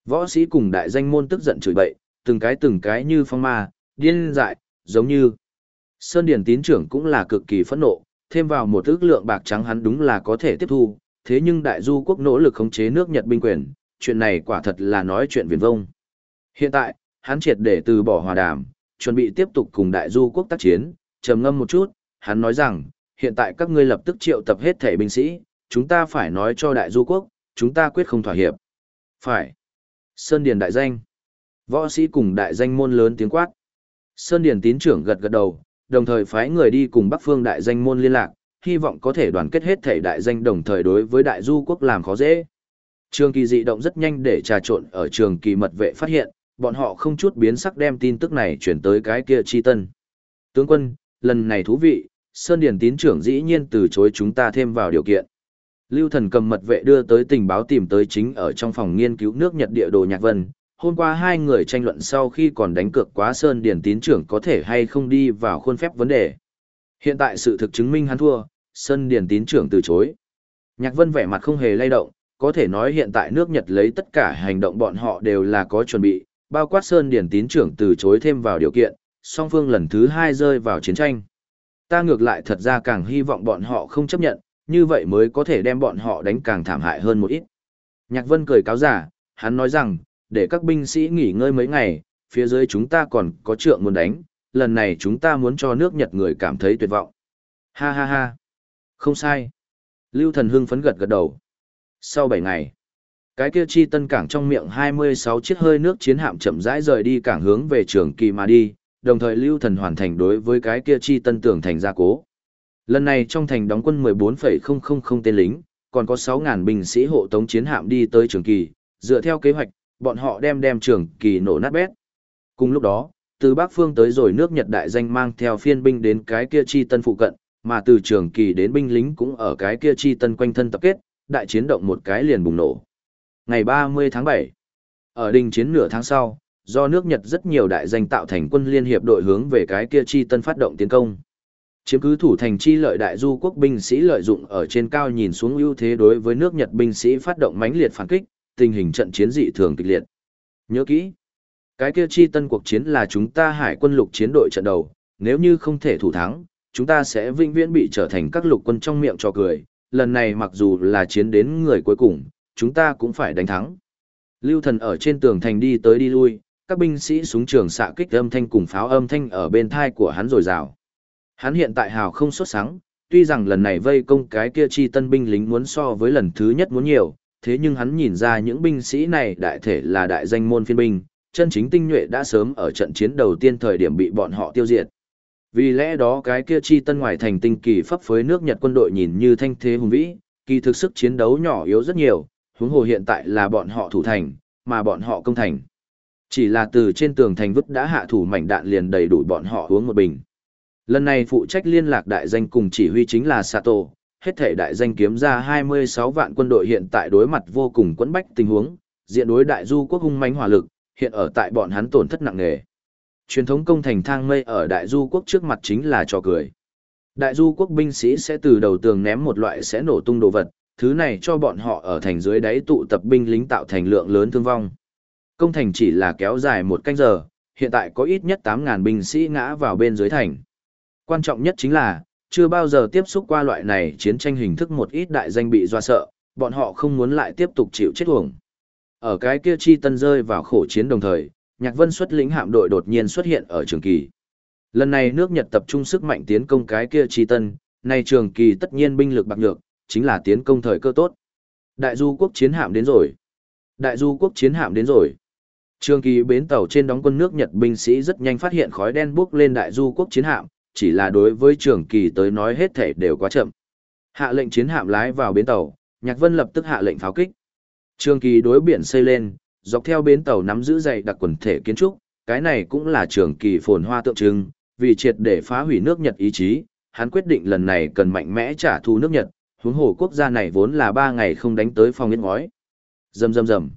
Võ sĩ cùng đại danh môn tức giận chửi bậy, từng cái từng cái như phong ma, điên dại, giống như. Sơn Điển tín trưởng cũng là cực kỳ phẫn nộ, thêm vào một ước lượng bạc trắng hắn đúng là có thể tiếp thu, thế nhưng đại du quốc nỗ lực khống chế nước Nhật binh quyền, chuyện này quả thật là nói chuyện viển vông. Hiện tại, hắn triệt để từ bỏ hòa đàm, chuẩn bị tiếp tục cùng đại du quốc tác chiến, trầm ngâm một chút, hắn nói rằng, hiện tại các ngươi lập tức triệu tập hết thể binh sĩ, chúng ta phải nói cho đại du quốc, chúng ta quyết không thỏa hiệp. Phải. Sơn Điền đại danh. Võ sĩ cùng đại danh môn lớn tiếng quát. Sơn Điền tín trưởng gật gật đầu, đồng thời phái người đi cùng Bắc Phương đại danh môn liên lạc, hy vọng có thể đoàn kết hết thể đại danh đồng thời đối với đại du quốc làm khó dễ. Trường kỳ dị động rất nhanh để trà trộn ở trường kỳ mật vệ phát hiện, bọn họ không chút biến sắc đem tin tức này chuyển tới cái kia chi tân. Tướng quân, lần này thú vị, Sơn Điền tín trưởng dĩ nhiên từ chối chúng ta thêm vào điều kiện. Lưu thần cầm mật vệ đưa tới tình báo tìm tới chính ở trong phòng nghiên cứu nước Nhật địa đồ Nhạc Vân. Hôm qua hai người tranh luận sau khi còn đánh cược quá Sơn điển tín trưởng có thể hay không đi vào khuôn phép vấn đề. Hiện tại sự thực chứng minh hắn thua, Sơn điển tín trưởng từ chối. Nhạc Vân vẻ mặt không hề lay động, có thể nói hiện tại nước Nhật lấy tất cả hành động bọn họ đều là có chuẩn bị, bao quát Sơn điển tín trưởng từ chối thêm vào điều kiện, song phương lần thứ hai rơi vào chiến tranh. Ta ngược lại thật ra càng hy vọng bọn họ không chấp nhận, như vậy mới có thể đem bọn họ đánh càng thảm hại hơn một ít. Nhạc Vân cười cáo giả, hắn nói rằng, để các binh sĩ nghỉ ngơi mấy ngày, phía dưới chúng ta còn có trượng muốn đánh, lần này chúng ta muốn cho nước Nhật người cảm thấy tuyệt vọng. Ha ha ha. Không sai. Lưu thần hưng phấn gật gật đầu. Sau 7 ngày, cái kia chi tân cảng trong miệng 26 chiếc hơi nước chiến hạm chậm rãi rời đi cảng hướng về trường kỳ mà đi, đồng thời lưu thần hoàn thành đối với cái kia chi tân tưởng thành gia cố. Lần này trong thành đóng quân 14,000 tên lính, còn có 6.000 binh sĩ hộ tống chiến hạm đi tới trường kỳ, dựa theo kế hoạch, bọn họ đem đem trường kỳ nổ nát bét. Cùng lúc đó, từ Bắc Phương tới rồi nước Nhật đại danh mang theo phiên binh đến cái kia chi tân phụ cận, mà từ trường kỳ đến binh lính cũng ở cái kia chi tân quanh thân tập kết, đại chiến động một cái liền bùng nổ. Ngày 30 tháng 7, ở đình chiến nửa tháng sau, do nước Nhật rất nhiều đại danh tạo thành quân liên hiệp đội hướng về cái kia chi tân phát động tiến công. Chiếm cứ thủ thành chi lợi đại du quốc binh sĩ lợi dụng ở trên cao nhìn xuống ưu thế đối với nước Nhật binh sĩ phát động mãnh liệt phản kích, tình hình trận chiến dị thường kịch liệt. Nhớ kỹ, cái kia chi tân cuộc chiến là chúng ta hải quân lục chiến đội trận đầu, nếu như không thể thủ thắng, chúng ta sẽ vĩnh viễn bị trở thành các lục quân trong miệng cho cười, lần này mặc dù là chiến đến người cuối cùng, chúng ta cũng phải đánh thắng. Lưu thần ở trên tường thành đi tới đi lui, các binh sĩ súng trường xạ kích âm thanh cùng pháo âm thanh ở bên thai của hắn rồi rào. Hắn hiện tại hào không xuất sáng, tuy rằng lần này vây công cái kia chi tân binh lính muốn so với lần thứ nhất muốn nhiều, thế nhưng hắn nhìn ra những binh sĩ này đại thể là đại danh môn phiên binh, chân chính tinh nhuệ đã sớm ở trận chiến đầu tiên thời điểm bị bọn họ tiêu diệt. Vì lẽ đó cái kia chi tân ngoài thành tinh kỳ pháp phối nước Nhật quân đội nhìn như thanh thế hùng vĩ, kỳ thực sức chiến đấu nhỏ yếu rất nhiều, huống hồ hiện tại là bọn họ thủ thành, mà bọn họ công thành. Chỉ là từ trên tường thành vứt đã hạ thủ mảnh đạn liền đầy đủ bọn họ uống một bình. Lần này phụ trách liên lạc đại danh cùng chỉ huy chính là Sato, hết thể đại danh kiếm ra 26 vạn quân đội hiện tại đối mặt vô cùng quẫn bách tình huống, diện đối đại du quốc hung mãnh hỏa lực, hiện ở tại bọn hắn tổn thất nặng nề. Truyền thống công thành thang mây ở đại du quốc trước mặt chính là trò cười. Đại du quốc binh sĩ sẽ từ đầu tường ném một loại sẽ nổ tung đồ vật, thứ này cho bọn họ ở thành dưới đáy tụ tập binh lính tạo thành lượng lớn thương vong. Công thành chỉ là kéo dài một canh giờ, hiện tại có ít nhất 8.000 binh sĩ ngã vào bên dưới thành. Quan trọng nhất chính là, chưa bao giờ tiếp xúc qua loại này chiến tranh hình thức một ít đại danh bị doa sợ, bọn họ không muốn lại tiếp tục chịu chết uổng. Ở cái kia chi tân rơi vào khổ chiến đồng thời, Nhạc Vân xuất lĩnh hạm đội đột nhiên xuất hiện ở Trường Kỳ. Lần này nước Nhật tập trung sức mạnh tiến công cái kia chi tân, nay Trường Kỳ tất nhiên binh lực bạc nhược, chính là tiến công thời cơ tốt. Đại du quốc chiến hạm đến rồi. Đại du quốc chiến hạm đến rồi. Trường Kỳ bến tàu trên đóng quân nước Nhật binh sĩ rất nhanh phát hiện khói đen bốc lên đại du quốc chiến hạm, chỉ là đối với Trường Kỳ tới nói hết thể đều quá chậm. Hạ lệnh chiến hạm lái vào bến tàu, Nhạc Vân lập tức hạ lệnh pháo kích. Trường Kỳ đối biển xây lên, dọc theo bến tàu nắm giữ dày đặc quần thể kiến trúc, cái này cũng là trường kỳ phồn hoa tượng trưng, vì triệt để phá hủy nước Nhật ý chí, hắn quyết định lần này cần mạnh mẽ trả thù nước Nhật, huống hồ quốc gia này vốn là ba ngày không đánh tới phòng yên ngói. Rầm rầm rầm.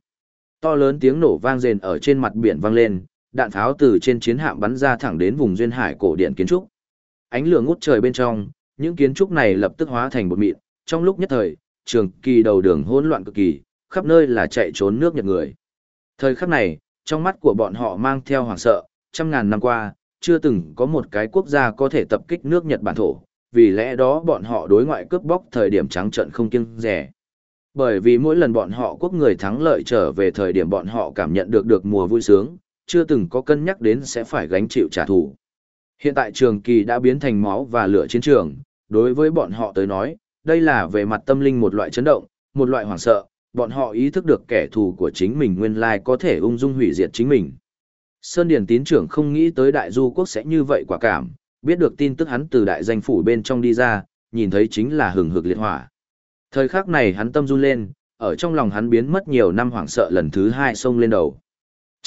To lớn tiếng nổ vang rền ở trên mặt biển vang lên, đạn pháo từ trên chiến hạm bắn ra thẳng đến vùng duyên hải cổ điện kiến trúc. Ánh lửa ngút trời bên trong, những kiến trúc này lập tức hóa thành bột mịn, trong lúc nhất thời, trường kỳ đầu đường hỗn loạn cực kỳ, khắp nơi là chạy trốn nước Nhật người. Thời khắc này, trong mắt của bọn họ mang theo hoảng sợ, trăm ngàn năm qua, chưa từng có một cái quốc gia có thể tập kích nước Nhật bản thổ, vì lẽ đó bọn họ đối ngoại cướp bóc thời điểm trắng trận không kiêng rẻ. Bởi vì mỗi lần bọn họ quốc người thắng lợi trở về thời điểm bọn họ cảm nhận được được mùa vui sướng, chưa từng có cân nhắc đến sẽ phải gánh chịu trả thù. Hiện tại trường kỳ đã biến thành máu và lửa chiến trường, đối với bọn họ tới nói, đây là về mặt tâm linh một loại chấn động, một loại hoảng sợ, bọn họ ý thức được kẻ thù của chính mình nguyên lai có thể ung dung hủy diệt chính mình. Sơn Điển tín trưởng không nghĩ tới đại du quốc sẽ như vậy quả cảm, biết được tin tức hắn từ đại danh phủ bên trong đi ra, nhìn thấy chính là hừng hực liệt hỏa. Thời khắc này hắn tâm run lên, ở trong lòng hắn biến mất nhiều năm hoảng sợ lần thứ hai xông lên đầu.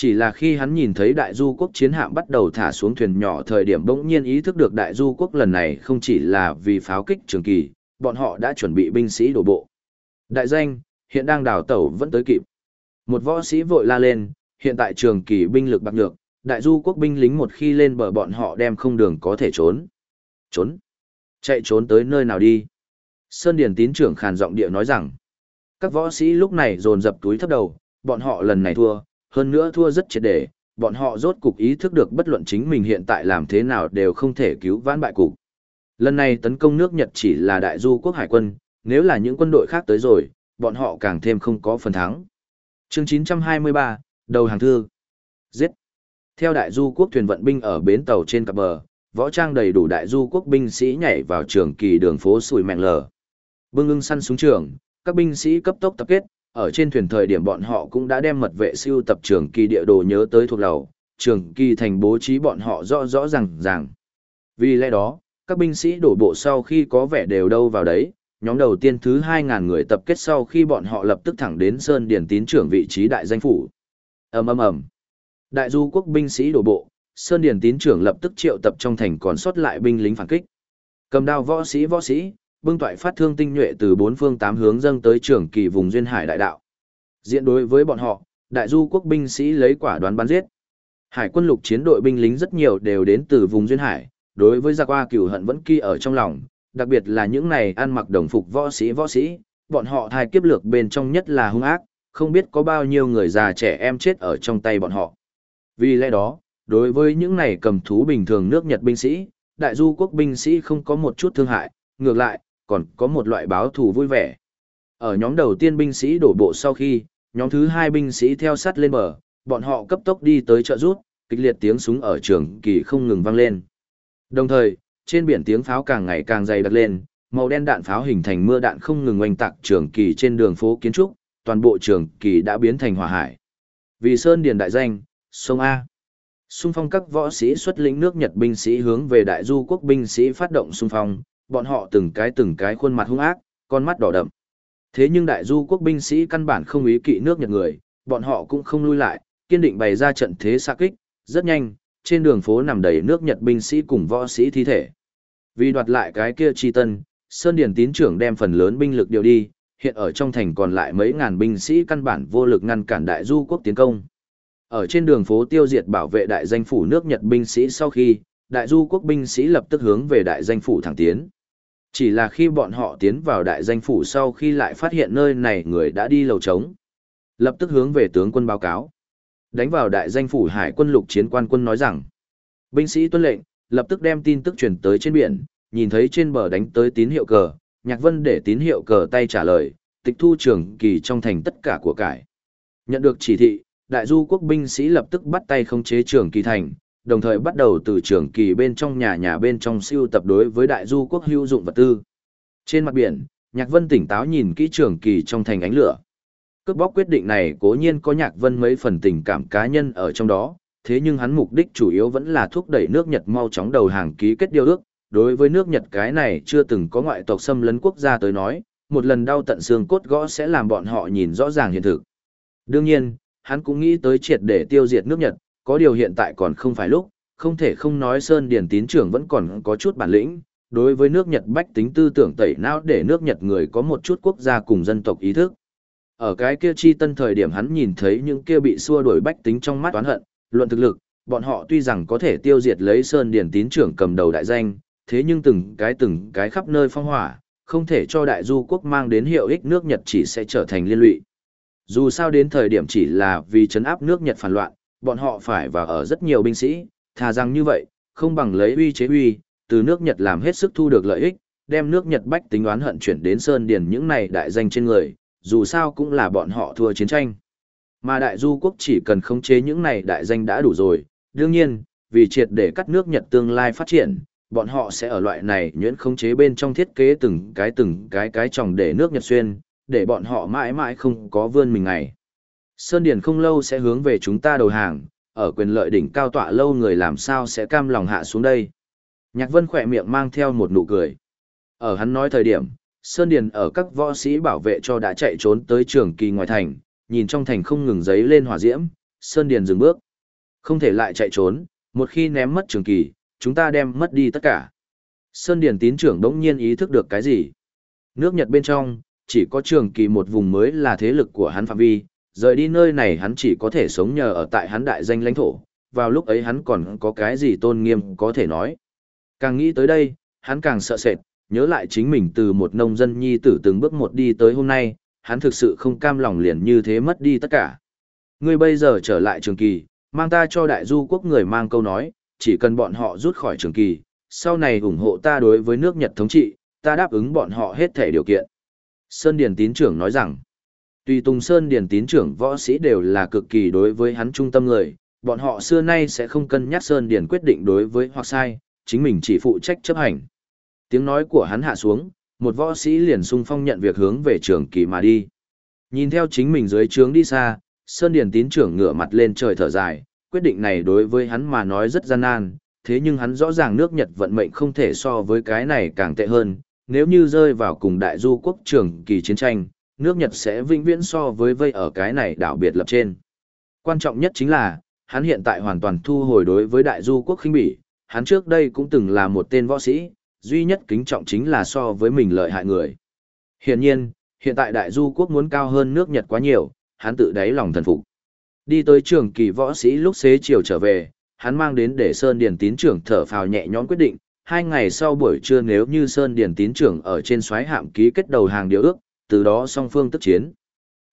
Chỉ là khi hắn nhìn thấy đại du quốc chiến hạm bắt đầu thả xuống thuyền nhỏ thời điểm bỗng nhiên ý thức được đại du quốc lần này không chỉ là vì pháo kích trường kỳ, bọn họ đã chuẩn bị binh sĩ đổ bộ. Đại danh, hiện đang đào tẩu vẫn tới kịp. Một võ sĩ vội la lên, hiện tại trường kỳ binh lực bạc nhược, đại du quốc binh lính một khi lên bờ bọn họ đem không đường có thể trốn. Trốn? Chạy trốn tới nơi nào đi? Sơn Điển tín trưởng khàn giọng địa nói rằng, các võ sĩ lúc này dồn dập túi thấp đầu, bọn họ lần này thua, hơn nữa thua rất triệt để, bọn họ rốt cục ý thức được bất luận chính mình hiện tại làm thế nào đều không thể cứu vãn bại cục. Lần này tấn công nước Nhật chỉ là đại du quốc hải quân, nếu là những quân đội khác tới rồi, bọn họ càng thêm không có phần thắng. Chương 923, đầu hàng thư. Giết. Theo đại du quốc thuyền vận binh ở bến tàu trên cặp bờ, võ trang đầy đủ đại du quốc binh sĩ nhảy vào trường kỳ đường phố sùi mẹn lờ. Bưng ưng săn xuống trường, các binh sĩ cấp tốc tập kết, ở trên thuyền thời điểm bọn họ cũng đã đem mật vệ siêu tập trường kỳ địa đồ nhớ tới thuộc lầu, trường kỳ thành bố trí bọn họ rõ rõ ràng ràng. Vì lẽ đó, các binh sĩ đổ bộ sau khi có vẻ đều đâu vào đấy, nhóm đầu tiên thứ 2.000 người tập kết sau khi bọn họ lập tức thẳng đến Sơn Điển tín trưởng vị trí đại danh phủ. ầm ầm ầm Đại du quốc binh sĩ đổ bộ, Sơn Điển tín trưởng lập tức triệu tập trong thành còn sót lại binh lính phản kích. Cầm đao võ sĩ võ sĩ, bưng toại phát thương tinh nhuệ từ bốn phương tám hướng dâng tới trưởng kỳ vùng duyên hải đại đạo. Diện đối với bọn họ, đại du quốc binh sĩ lấy quả đoán bắn giết. Hải quân lục chiến đội binh lính rất nhiều đều đến từ vùng duyên hải, đối với gia qua cửu hận vẫn kỳ ở trong lòng, đặc biệt là những này ăn mặc đồng phục võ sĩ võ sĩ, bọn họ thai kiếp lược bên trong nhất là hung ác, không biết có bao nhiêu người già trẻ em chết ở trong tay bọn họ. Vì lẽ đó, đối với những này cầm thú bình thường nước Nhật binh sĩ, đại du quốc binh sĩ không có một chút thương hại, ngược lại, còn có một loại báo thù vui vẻ. Ở nhóm đầu tiên binh sĩ đổ bộ sau khi, nhóm thứ hai binh sĩ theo sát lên bờ, bọn họ cấp tốc đi tới trợ rút, kịch liệt tiếng súng ở trường kỳ không ngừng vang lên. Đồng thời, trên biển tiếng pháo càng ngày càng dày đặc lên, màu đen đạn pháo hình thành mưa đạn không ngừng oanh tạc trường kỳ trên đường phố kiến trúc, toàn bộ trường kỳ đã biến thành hỏa hải. Vì Sơn Điền đại danh, sông A. Xung phong các võ sĩ xuất lĩnh nước Nhật binh sĩ hướng về đại du quốc binh sĩ phát động xung phong, bọn họ từng cái từng cái khuôn mặt hung ác, con mắt đỏ đậm. Thế nhưng đại du quốc binh sĩ căn bản không ý kỵ nước Nhật người, bọn họ cũng không lui lại, kiên định bày ra trận thế xa kích, rất nhanh, trên đường phố nằm đầy nước Nhật binh sĩ cùng võ sĩ thi thể. Vì đoạt lại cái kia chi tân, Sơn Điển tín trưởng đem phần lớn binh lực điều đi, hiện ở trong thành còn lại mấy ngàn binh sĩ căn bản vô lực ngăn cản đại du quốc tiến công. Ở trên đường phố tiêu diệt bảo vệ đại danh phủ nước Nhật binh sĩ sau khi, đại du quốc binh sĩ lập tức hướng về đại danh phủ thẳng tiến. Chỉ là khi bọn họ tiến vào đại danh phủ sau khi lại phát hiện nơi này người đã đi lầu trống. Lập tức hướng về tướng quân báo cáo. Đánh vào đại danh phủ hải quân lục chiến quan quân nói rằng, binh sĩ tuân lệnh, lập tức đem tin tức truyền tới trên biển, nhìn thấy trên bờ đánh tới tín hiệu cờ, Nhạc Vân để tín hiệu cờ tay trả lời, tịch thu trưởng kỳ trong thành tất cả của cải. Nhận được chỉ thị, đại du quốc binh sĩ lập tức bắt tay khống chế trưởng kỳ thành, đồng thời bắt đầu từ trường kỳ bên trong nhà nhà bên trong siêu tập đối với đại du quốc hữu dụng vật tư. Trên mặt biển, Nhạc Vân tỉnh táo nhìn kỹ trường kỳ trong thành ánh lửa. Cướp bóc quyết định này cố nhiên có Nhạc Vân mấy phần tình cảm cá nhân ở trong đó, thế nhưng hắn mục đích chủ yếu vẫn là thúc đẩy nước Nhật mau chóng đầu hàng ký kết điều ước. Đối với nước Nhật cái này chưa từng có ngoại tộc xâm lấn quốc gia tới nói, một lần đau tận xương cốt gõ sẽ làm bọn họ nhìn rõ ràng hiện thực. Đương nhiên, hắn cũng nghĩ tới triệt để tiêu diệt nước Nhật, có điều hiện tại còn không phải lúc, không thể không nói Sơn điền tín trưởng vẫn còn có chút bản lĩnh, đối với nước Nhật bách tính tư tưởng tẩy não để nước Nhật người có một chút quốc gia cùng dân tộc ý thức. Ở cái kia chi tân thời điểm hắn nhìn thấy những kia bị xua đuổi bách tính trong mắt oán hận, luận thực lực, bọn họ tuy rằng có thể tiêu diệt lấy Sơn điền tín trưởng cầm đầu đại danh, thế nhưng từng cái từng cái khắp nơi phong hỏa, không thể cho đại du quốc mang đến hiệu ích nước Nhật chỉ sẽ trở thành liên lụy. Dù sao đến thời điểm chỉ là vì chấn áp nước Nhật phản loạn, bọn họ phải và ở rất nhiều binh sĩ, thà rằng như vậy, không bằng lấy uy chế uy, từ nước Nhật làm hết sức thu được lợi ích, đem nước Nhật bách tính oán hận chuyển đến Sơn Điền những này đại danh trên người, dù sao cũng là bọn họ thua chiến tranh. Mà đại du quốc chỉ cần khống chế những này đại danh đã đủ rồi, đương nhiên, vì triệt để cắt nước Nhật tương lai phát triển, bọn họ sẽ ở loại này nhuyễn khống chế bên trong thiết kế từng cái từng cái cái tròng để nước Nhật xuyên, để bọn họ mãi mãi không có vươn mình ngày. Sơn Điền không lâu sẽ hướng về chúng ta đầu hàng, ở quyền lợi đỉnh cao tọa lâu người làm sao sẽ cam lòng hạ xuống đây. Nhạc Vân khỏe miệng mang theo một nụ cười. Ở hắn nói thời điểm, Sơn Điền ở các võ sĩ bảo vệ cho đã chạy trốn tới trường kỳ ngoài thành, nhìn trong thành không ngừng giấy lên hỏa diễm, Sơn Điền dừng bước. Không thể lại chạy trốn, một khi ném mất trường kỳ, chúng ta đem mất đi tất cả. Sơn Điền tín trưởng đống nhiên ý thức được cái gì? Nước Nhật bên trong, chỉ có trường kỳ một vùng mới là thế lực của hắn phạm vi, rời đi nơi này hắn chỉ có thể sống nhờ ở tại hắn đại danh lãnh thổ, vào lúc ấy hắn còn có cái gì tôn nghiêm có thể nói. Càng nghĩ tới đây, hắn càng sợ sệt, nhớ lại chính mình từ một nông dân nhi tử từng bước một đi tới hôm nay, hắn thực sự không cam lòng liền như thế mất đi tất cả. Ngươi bây giờ trở lại trường kỳ, mang ta cho đại du quốc người mang câu nói, chỉ cần bọn họ rút khỏi trường kỳ, sau này ủng hộ ta đối với nước Nhật thống trị, ta đáp ứng bọn họ hết thể điều kiện. Sơn Điền tín trưởng nói rằng, tùy Tùng Sơn Điền tín trưởng võ sĩ đều là cực kỳ đối với hắn trung tâm người, bọn họ xưa nay sẽ không cân nhắc Sơn Điền quyết định đối với hoặc sai, chính mình chỉ phụ trách chấp hành. Tiếng nói của hắn hạ xuống, một võ sĩ liền sung phong nhận việc hướng về trường kỳ mà đi. Nhìn theo chính mình dưới trướng đi xa, Sơn Điền tín trưởng ngửa mặt lên trời thở dài, quyết định này đối với hắn mà nói rất gian nan, thế nhưng hắn rõ ràng nước Nhật vận mệnh không thể so với cái này càng tệ hơn, nếu như rơi vào cùng đại du quốc trường kỳ chiến tranh, nước Nhật sẽ vĩnh viễn so với vây ở cái này đảo biệt lập trên. Quan trọng nhất chính là, hắn hiện tại hoàn toàn thu hồi đối với đại du quốc khinh bỉ, hắn trước đây cũng từng là một tên võ sĩ, duy nhất kính trọng chính là so với mình lợi hại người. Hiển nhiên, hiện tại đại du quốc muốn cao hơn nước Nhật quá nhiều, hắn tự đáy lòng thần phục. Đi tới trường kỳ võ sĩ lúc xế chiều trở về, hắn mang đến để Sơn Điền tín trưởng thở phào nhẹ nhõm quyết định, hai ngày sau buổi trưa nếu như Sơn Điền tín trưởng ở trên xoáy hạm ký kết đầu hàng điều ước, từ đó song phương tức chiến.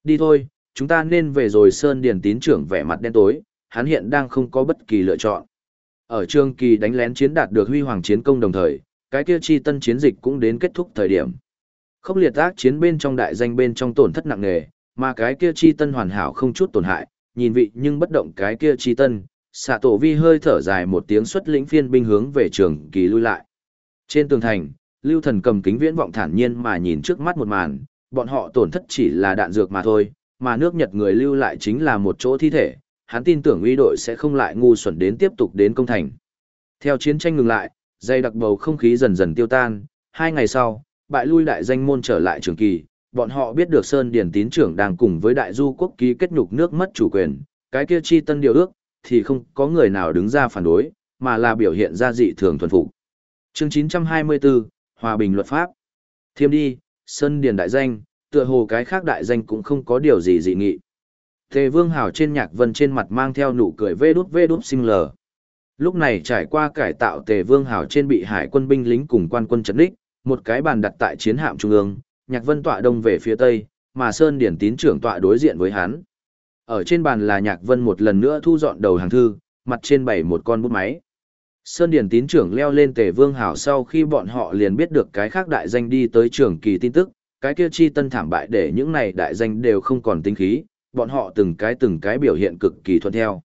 Đi thôi, chúng ta nên về rồi Sơn Điền tín trưởng vẻ mặt đen tối, hắn hiện đang không có bất kỳ lựa chọn. Ở trường kỳ đánh lén chiến đạt được huy hoàng chiến công đồng thời, cái kia chi tân chiến dịch cũng đến kết thúc thời điểm. Khốc liệt ác chiến bên trong đại danh bên trong tổn thất nặng nề, mà cái kia chi tân hoàn hảo không chút tổn hại, nhìn vị nhưng bất động cái kia chi tân, xạ tổ vi hơi thở dài một tiếng xuất lĩnh phiên binh hướng về trường kỳ lui lại. Trên tường thành, lưu thần cầm kính viễn vọng thản nhiên mà nhìn trước mắt một màn, bọn họ tổn thất chỉ là đạn dược mà thôi, mà nước Nhật người lưu lại chính là một chỗ thi thể, hắn tin tưởng uy đội sẽ không lại ngu xuẩn đến tiếp tục đến công thành. Theo chiến tranh ngừng lại, dây đặc bầu không khí dần dần tiêu tan, hai ngày sau, bại lui đại danh môn trở lại trường kỳ, bọn họ biết được Sơn Điển tín trưởng đang cùng với đại du quốc ký kết nhục nước mất chủ quyền, cái kia chi tân điều ước, thì không có người nào đứng ra phản đối, mà là biểu hiện ra dị thường thuần phục. Chương 924, Hòa bình luật pháp. Thiêm đi, Sơn Điền đại danh, tựa hồ cái khác đại danh cũng không có điều gì dị nghị. Tề Vương Hảo trên nhạc vân trên mặt mang theo nụ cười vê đút vê đút xinh lờ. Lúc này trải qua cải tạo Tề Vương Hảo trên bị hải quân binh lính cùng quan quân chấn đích, một cái bàn đặt tại chiến hạm trung ương, nhạc vân tọa đông về phía tây, mà Sơn Điển tín trưởng tọa đối diện với hắn. Ở trên bàn là nhạc vân một lần nữa thu dọn đầu hàng thư, mặt trên bày một con bút máy. Sơn Điền tín trưởng leo lên tề vương hảo sau khi bọn họ liền biết được cái khác đại danh đi tới trường kỳ tin tức, cái kia chi tân thảm bại để những này đại danh đều không còn tinh khí, bọn họ từng cái từng cái biểu hiện cực kỳ thuận theo.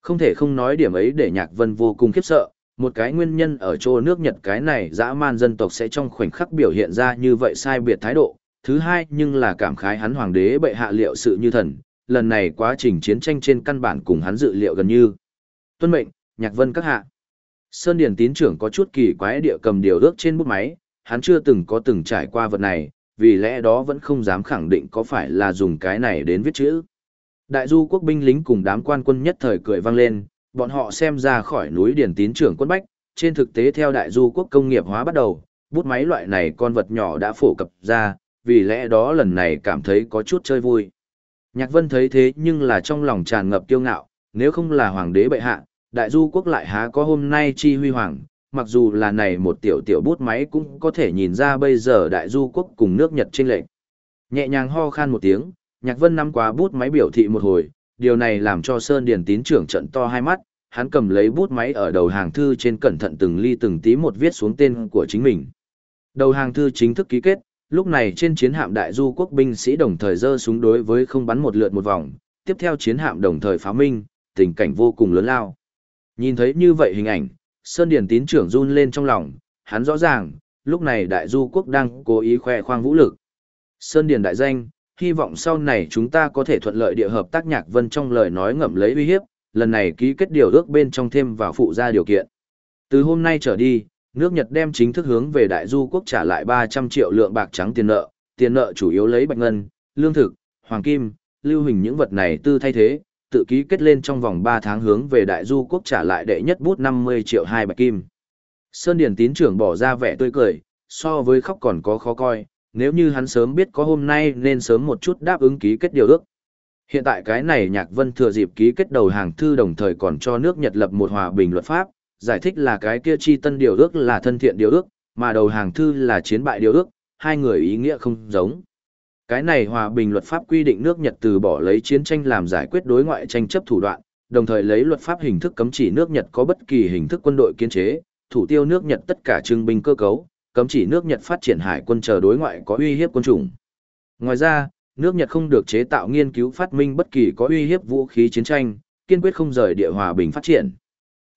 Không thể không nói điểm ấy để nhạc vân vô cùng khiếp sợ, một cái nguyên nhân ở chỗ nước Nhật cái này dã man dân tộc sẽ trong khoảnh khắc biểu hiện ra như vậy sai biệt thái độ. Thứ hai nhưng là cảm khái hắn hoàng đế bệ hạ liệu sự như thần, lần này quá trình chiến tranh trên căn bản cùng hắn dự liệu gần như. Tuân mệnh, nhạc vân các hạ. Sơn Điền tín trưởng có chút kỳ quái địa cầm điều ước trên bút máy, hắn chưa từng có từng trải qua vật này, vì lẽ đó vẫn không dám khẳng định có phải là dùng cái này đến viết chữ. Đại du quốc binh lính cùng đám quan quân nhất thời cười vang lên, bọn họ xem ra khỏi núi Điền tín trưởng quân bách, trên thực tế theo đại du quốc công nghiệp hóa bắt đầu, bút máy loại này con vật nhỏ đã phổ cập ra, vì lẽ đó lần này cảm thấy có chút chơi vui. Nhạc vân thấy thế nhưng là trong lòng tràn ngập kiêu ngạo, nếu không là hoàng đế bệ hạ, đại du quốc lại há có hôm nay chi huy hoàng, mặc dù là này một tiểu tiểu bút máy cũng có thể nhìn ra bây giờ đại du quốc cùng nước Nhật chênh lệch. Nhẹ nhàng ho khan một tiếng, Nhạc Vân nắm quá bút máy biểu thị một hồi, điều này làm cho Sơn Điền tín trưởng trận to hai mắt, hắn cầm lấy bút máy ở đầu hàng thư trên cẩn thận từng ly từng tí một viết xuống tên của chính mình. Đầu hàng thư chính thức ký kết, lúc này trên chiến hạm đại du quốc binh sĩ đồng thời giơ súng đối với không bắn một lượt một vòng, tiếp theo chiến hạm đồng thời phá minh, tình cảnh vô cùng lớn lao. Nhìn thấy như vậy hình ảnh, Sơn Điền tín trưởng run lên trong lòng, hắn rõ ràng, lúc này đại du quốc đang cố ý khoe khoang vũ lực. Sơn Điền đại danh, hy vọng sau này chúng ta có thể thuận lợi địa hợp tác nhạc vân trong lời nói ngậm lấy uy hiếp, lần này ký kết điều ước bên trong thêm vào phụ gia điều kiện. Từ hôm nay trở đi, nước Nhật đem chính thức hướng về đại du quốc trả lại 300 triệu lượng bạc trắng tiền nợ, tiền nợ chủ yếu lấy bạch ngân, lương thực, hoàng kim, lưu hình những vật này tư thay thế, tự ký kết lên trong vòng 3 tháng hướng về đại du quốc trả lại đệ nhất bút 50 triệu hai bạch kim. Sơn Điển tín trưởng bỏ ra vẻ tươi cười, so với khóc còn có khó coi, nếu như hắn sớm biết có hôm nay nên sớm một chút đáp ứng ký kết điều ước. Hiện tại cái này Nhạc Vân thừa dịp ký kết đầu hàng thư đồng thời còn cho nước Nhật lập một hòa bình luật pháp, giải thích là cái kia chi tân điều ước là thân thiện điều ước, mà đầu hàng thư là chiến bại điều ước, hai người ý nghĩa không giống. Cái này hòa bình luật pháp quy định nước Nhật từ bỏ lấy chiến tranh làm giải quyết đối ngoại tranh chấp thủ đoạn, đồng thời lấy luật pháp hình thức cấm chỉ nước Nhật có bất kỳ hình thức quân đội kiến chế, thủ tiêu nước Nhật tất cả trưng binh cơ cấu, cấm chỉ nước Nhật phát triển hải quân chờ đối ngoại có uy hiếp quân chủng. Ngoài ra, nước Nhật không được chế tạo nghiên cứu phát minh bất kỳ có uy hiếp vũ khí chiến tranh, kiên quyết không rời địa hòa bình phát triển.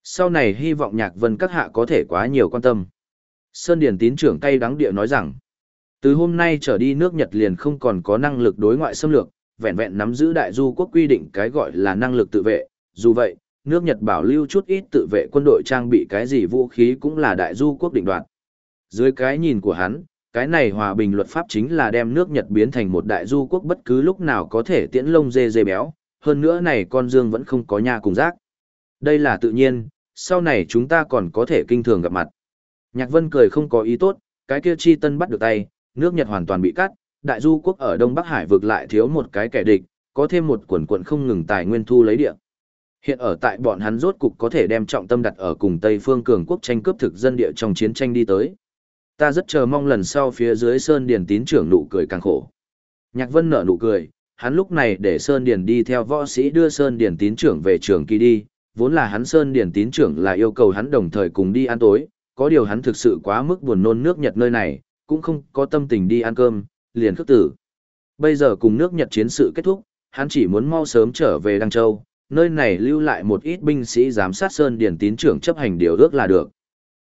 Sau này hy vọng Nhạc Vân các hạ có thể quá nhiều quan tâm. Sơn Điển tín trưởng cay đắng địa nói rằng, từ hôm nay trở đi nước Nhật liền không còn có năng lực đối ngoại xâm lược, vẹn vẹn nắm giữ đại du quốc quy định cái gọi là năng lực tự vệ, dù vậy, nước Nhật bảo lưu chút ít tự vệ quân đội trang bị cái gì vũ khí cũng là đại du quốc định đoạt. Dưới cái nhìn của hắn, cái này hòa bình luật pháp chính là đem nước Nhật biến thành một đại du quốc bất cứ lúc nào có thể tiễn lông dê dê béo, hơn nữa này con dương vẫn không có nhà cùng rác. Đây là tự nhiên, sau này chúng ta còn có thể kinh thường gặp mặt. Nhạc Vân cười không có ý tốt, cái kia chi tân bắt được tay, nước Nhật hoàn toàn bị cắt, đại du quốc ở Đông Bắc Hải vực lại thiếu một cái kẻ địch, có thêm một quần quận không ngừng tài nguyên thu lấy địa. Hiện ở tại bọn hắn rốt cục có thể đem trọng tâm đặt ở cùng Tây phương cường quốc tranh cướp thực dân địa trong chiến tranh đi tới. Ta rất chờ mong lần sau phía dưới Sơn Điền tín trưởng nụ cười càng khổ. Nhạc Vân nở nụ cười, hắn lúc này để Sơn Điền đi theo võ sĩ đưa Sơn Điền tín trưởng về trường kỳ đi, vốn là hắn Sơn Điền tín trưởng là yêu cầu hắn đồng thời cùng đi ăn tối, có điều hắn thực sự quá mức buồn nôn nước Nhật nơi này, cũng không có tâm tình đi ăn cơm, liền khước tử. Bây giờ cùng nước Nhật chiến sự kết thúc, hắn chỉ muốn mau sớm trở về Đăng Châu, nơi này lưu lại một ít binh sĩ giám sát Sơn Điền tín trưởng chấp hành điều ước là được.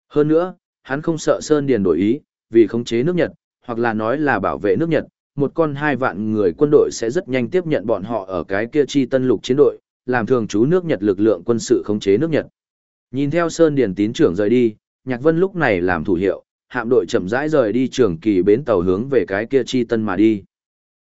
Hơn nữa, hắn không sợ Sơn Điền đổi ý, vì khống chế nước Nhật, hoặc là nói là bảo vệ nước Nhật, một con hai vạn người quân đội sẽ rất nhanh tiếp nhận bọn họ ở cái kia chi tân lục chiến đội, làm thường trú nước Nhật lực lượng quân sự khống chế nước Nhật. Nhìn theo Sơn Điền tín trưởng rời đi, Nhạc Vân lúc này làm thủ hiệu, hạm đội chậm rãi rời đi trường kỳ bến tàu hướng về cái kia chi tân mà đi.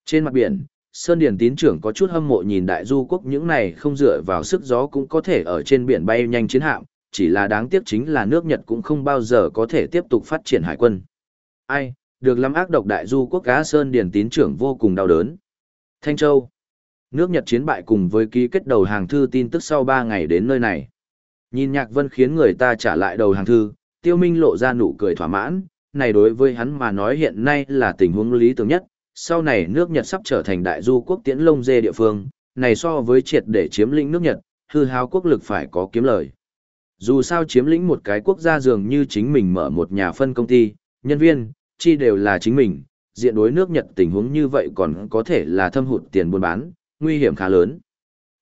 Trên mặt biển, Sơn Điền tín trưởng có chút hâm mộ nhìn đại du quốc những này không dựa vào sức gió cũng có thể ở trên biển bay nhanh chiến hạm, chỉ là đáng tiếc chính là nước Nhật cũng không bao giờ có thể tiếp tục phát triển hải quân. Ai, được lắm ác độc đại du quốc cá Sơn Điền tín trưởng vô cùng đau đớn. Thanh Châu Nước Nhật chiến bại cùng với ký kết đầu hàng thư tin tức sau 3 ngày đến nơi này. Nhìn Nhạc Vân khiến người ta trả lại đầu hàng thư, Tiêu Minh lộ ra nụ cười thỏa mãn, này đối với hắn mà nói hiện nay là tình huống lý tưởng nhất, sau này nước Nhật sắp trở thành đại du quốc tiễn lông dê địa phương, này so với triệt để chiếm lĩnh nước Nhật, hư hao quốc lực phải có kiếm lời. Dù sao chiếm lĩnh một cái quốc gia dường như chính mình mở một nhà phân công ty, nhân viên, chi đều là chính mình, diện đối nước Nhật tình huống như vậy còn có thể là thâm hụt tiền buôn bán, nguy hiểm khá lớn.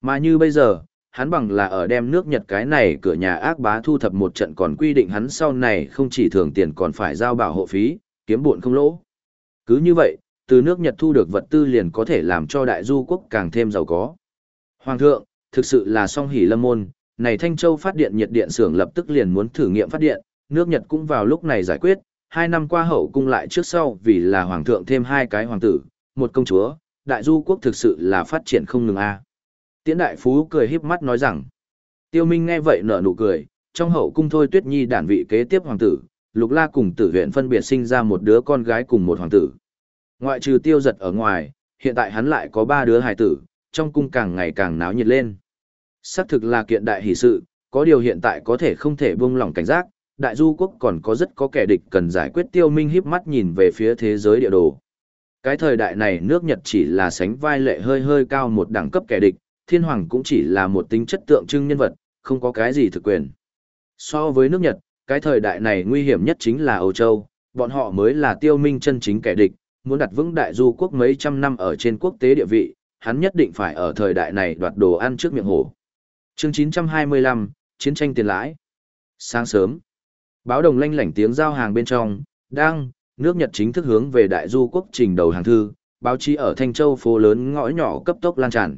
Mà như bây giờ, hắn bằng là ở đem nước Nhật cái này cửa nhà ác bá thu thập một trận còn quy định hắn sau này không chỉ thường tiền còn phải giao bảo hộ phí, kiếm buồn không lỗ. Cứ như vậy, từ nước Nhật thu được vật tư liền có thể làm cho đại du quốc càng thêm giàu có. Hoàng thượng, thực sự là song hỷ lâm môn, này Thanh Châu phát điện nhiệt điện xưởng lập tức liền muốn thử nghiệm phát điện, nước Nhật cũng vào lúc này giải quyết, hai năm qua hậu cung lại trước sau vì là hoàng thượng thêm hai cái hoàng tử, một công chúa, đại du quốc thực sự là phát triển không ngừng a. Tiễn đại phú cười híp mắt nói rằng, tiêu minh nghe vậy nở nụ cười, trong hậu cung thôi tuyết nhi đản vị kế tiếp hoàng tử, lục la cùng tử huyện phân biệt sinh ra một đứa con gái cùng một hoàng tử. Ngoại trừ tiêu giật ở ngoài, hiện tại hắn lại có ba đứa hài tử, trong cung càng ngày càng náo nhiệt lên. Xác thực là kiện đại hỷ sự, có điều hiện tại có thể không thể buông lỏng cảnh giác, đại du quốc còn có rất có kẻ địch cần giải quyết tiêu minh híp mắt nhìn về phía thế giới địa đồ. Cái thời đại này nước Nhật chỉ là sánh vai lệ hơi hơi cao một đẳng cấp kẻ địch, thiên hoàng cũng chỉ là một tính chất tượng trưng nhân vật, không có cái gì thực quyền. So với nước Nhật, cái thời đại này nguy hiểm nhất chính là Âu Châu, bọn họ mới là tiêu minh chân chính kẻ địch, muốn đặt vững đại du quốc mấy trăm năm ở trên quốc tế địa vị, hắn nhất định phải ở thời đại này đoạt đồ ăn trước miệng hổ. Chương 925, Chiến tranh tiền lãi. Sáng sớm, báo đồng lanh lảnh tiếng giao hàng bên trong, đang, nước Nhật chính thức hướng về đại du quốc trình đầu hàng thư, báo chí ở Thanh Châu phố lớn ngõ nhỏ cấp tốc lan tràn.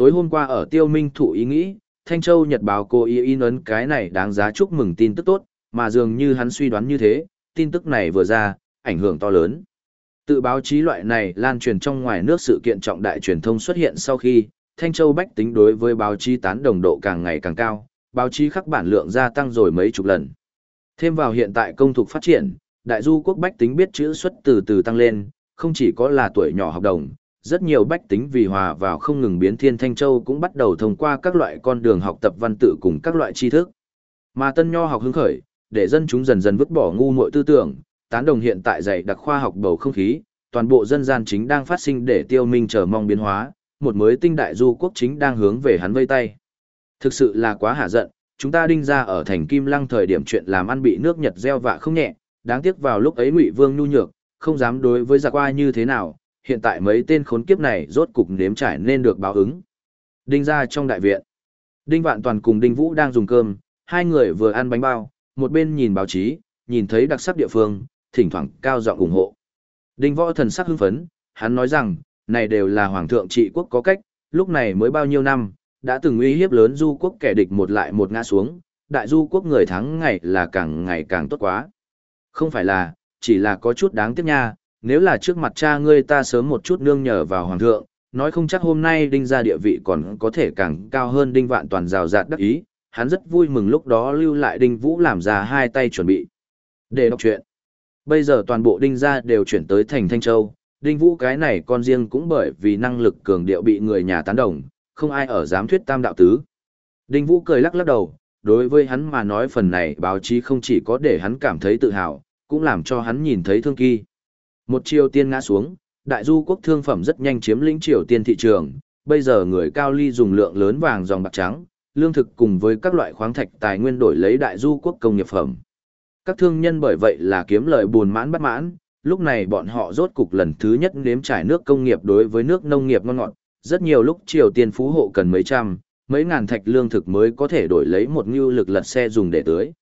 Tối hôm qua ở Tiêu Minh thụ ý nghĩ, Thanh Châu Nhật báo cô y in ấn cái này đáng giá chúc mừng tin tức tốt, mà dường như hắn suy đoán như thế, tin tức này vừa ra, ảnh hưởng to lớn. Tự báo chí loại này lan truyền trong ngoài nước sự kiện trọng đại truyền thông xuất hiện sau khi, Thanh Châu Bách tính đối với báo chí tán đồng độ càng ngày càng cao, báo chí khắc bản lượng gia tăng rồi mấy chục lần. Thêm vào hiện tại công thuộc phát triển, đại du quốc bách tính biết chữ xuất từ từ tăng lên, không chỉ có là tuổi nhỏ học đồng, rất nhiều bách tính vì hòa vào không ngừng biến thiên Thanh Châu cũng bắt đầu thông qua các loại con đường học tập văn tự cùng các loại tri thức. Mà tân nho học hứng khởi, để dân chúng dần dần vứt bỏ ngu muội tư tưởng, tán đồng hiện tại dạy đặc khoa học bầu không khí, toàn bộ dân gian chính đang phát sinh để tiêu minh chờ mong biến hóa, một mới tinh đại du quốc chính đang hướng về hắn vây tay. Thực sự là quá hả giận, chúng ta đinh ra ở thành Kim Lăng thời điểm chuyện làm ăn bị nước Nhật gieo vạ không nhẹ, đáng tiếc vào lúc ấy Ngụy Vương nhu nhược, không dám đối với giặc qua như thế nào, hiện tại mấy tên khốn kiếp này rốt cục nếm trải nên được báo ứng. Đinh ra trong đại viện. Đinh Vạn Toàn cùng Đinh Vũ đang dùng cơm, hai người vừa ăn bánh bao, một bên nhìn báo chí, nhìn thấy đặc sắc địa phương, thỉnh thoảng cao giọng ủng hộ. Đinh Võ thần sắc hưng phấn, hắn nói rằng, này đều là hoàng thượng trị quốc có cách, lúc này mới bao nhiêu năm, đã từng uy hiếp lớn du quốc kẻ địch một lại một ngã xuống, đại du quốc người thắng ngày là càng ngày càng tốt quá. Không phải là, chỉ là có chút đáng tiếc nha, nếu là trước mặt cha ngươi ta sớm một chút nương nhờ vào hoàng thượng, nói không chắc hôm nay đinh ra địa vị còn có thể càng cao hơn đinh vạn toàn rào rạt đắc ý, hắn rất vui mừng lúc đó lưu lại đinh vũ làm ra hai tay chuẩn bị. Để đọc chuyện. Bây giờ toàn bộ đinh gia đều chuyển tới thành Thanh Châu, đinh vũ cái này con riêng cũng bởi vì năng lực cường điệu bị người nhà tán đồng, không ai ở dám thuyết tam đạo tứ. Đinh vũ cười lắc lắc đầu, đối với hắn mà nói phần này báo chí không chỉ có để hắn cảm thấy tự hào, cũng làm cho hắn nhìn thấy thương kỳ. Một triều tiên ngã xuống, đại du quốc thương phẩm rất nhanh chiếm lĩnh triều tiên thị trường, bây giờ người cao ly dùng lượng lớn vàng dòng bạc trắng, lương thực cùng với các loại khoáng thạch tài nguyên đổi lấy đại du quốc công nghiệp phẩm. Các thương nhân bởi vậy là kiếm lợi buồn mãn bất mãn, lúc này bọn họ rốt cục lần thứ nhất nếm trải nước công nghiệp đối với nước nông nghiệp ngon ngọt, rất nhiều lúc triều tiên phú hộ cần mấy trăm, mấy ngàn thạch lương thực mới có thể đổi lấy một ngưu lực lật xe dùng để tưới.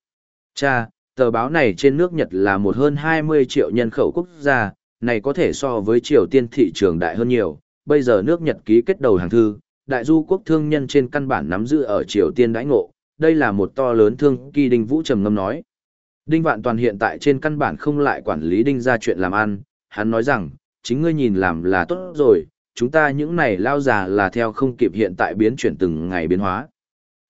Cha, tờ báo này trên nước Nhật là một hơn 20 triệu nhân khẩu quốc gia, này có thể so với Triều Tiên thị trường đại hơn nhiều, bây giờ nước Nhật ký kết đầu hàng thư, đại du quốc thương nhân trên căn bản nắm giữ ở Triều Tiên đãi ngộ, đây là một to lớn thương kỳ Đinh Vũ trầm ngâm nói. Đinh Vạn Toàn hiện tại trên căn bản không lại quản lý Đinh ra chuyện làm ăn, hắn nói rằng, chính ngươi nhìn làm là tốt rồi, chúng ta những này lao già là theo không kịp hiện tại biến chuyển từng ngày biến hóa.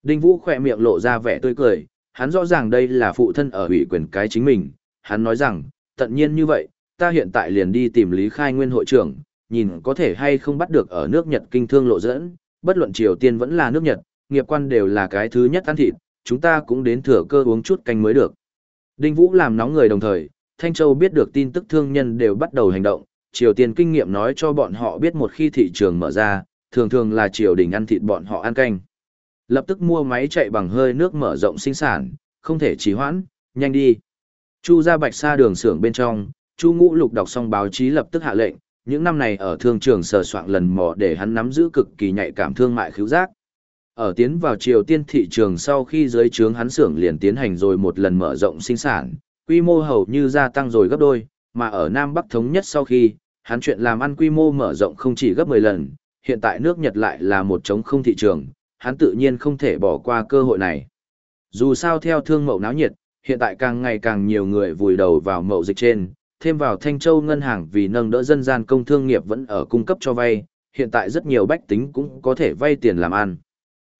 Đinh Vũ khỏe miệng lộ ra vẻ tươi cười, hắn rõ ràng đây là phụ thân ở ủy quyền cái chính mình, hắn nói rằng, tận nhiên như vậy, ta hiện tại liền đi tìm Lý Khai Nguyên hội trưởng, nhìn có thể hay không bắt được ở nước Nhật kinh thương lộ dẫn, bất luận Triều Tiên vẫn là nước Nhật, nghiệp quan đều là cái thứ nhất ăn thịt, chúng ta cũng đến thừa cơ uống chút canh mới được. Đinh Vũ làm nóng người đồng thời, Thanh Châu biết được tin tức thương nhân đều bắt đầu hành động, Triều Tiên kinh nghiệm nói cho bọn họ biết một khi thị trường mở ra, thường thường là triều đình ăn thịt bọn họ ăn canh. Lập tức mua máy chạy bằng hơi nước mở rộng sinh sản, không thể trì hoãn, nhanh đi. Chu ra bạch xa đường xưởng bên trong, Chu Ngũ Lục đọc xong báo chí lập tức hạ lệnh, những năm này ở thương trường sờ soạn lần mò để hắn nắm giữ cực kỳ nhạy cảm thương mại khiếu giác. Ở tiến vào Triều Tiên thị trường sau khi dưới trướng hắn xưởng liền tiến hành rồi một lần mở rộng sinh sản, quy mô hầu như gia tăng rồi gấp đôi, mà ở Nam Bắc thống nhất sau khi, hắn chuyện làm ăn quy mô mở rộng không chỉ gấp 10 lần, hiện tại nước Nhật lại là một trống không thị trường, hắn tự nhiên không thể bỏ qua cơ hội này. Dù sao theo thương mậu náo nhiệt, hiện tại càng ngày càng nhiều người vùi đầu vào mậu dịch trên, thêm vào Thanh Châu ngân hàng vì nâng đỡ dân gian công thương nghiệp vẫn ở cung cấp cho vay, hiện tại rất nhiều bách tính cũng có thể vay tiền làm ăn.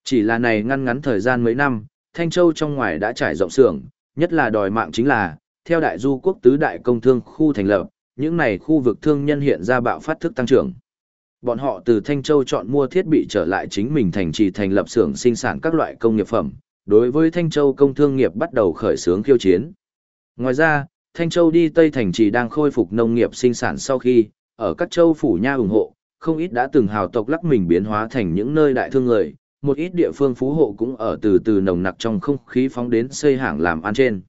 Chỉ là này ngăn ngắn thời gian mấy năm, Thanh Châu trong ngoài đã trải rộng xưởng, nhất là đòi mạng chính là, theo đại du quốc tứ đại công thương khu thành lập, những này khu vực thương nhân hiện ra bạo phát thức tăng trưởng. Bọn họ từ Thanh Châu chọn mua thiết bị trở lại chính mình thành trì thành lập xưởng sinh sản các loại công nghiệp phẩm, đối với Thanh Châu công thương nghiệp bắt đầu khởi xướng khiêu chiến. Ngoài ra, Thanh Châu đi Tây Thành chỉ đang khôi phục nông nghiệp sinh sản sau khi, ở các châu phủ nha ủng hộ, không ít đã từng hào tộc lắc mình biến hóa thành những nơi đại thương người, một ít địa phương phú hộ cũng ở từ từ nồng nặc trong không khí phóng đến xây hàng làm ăn trên.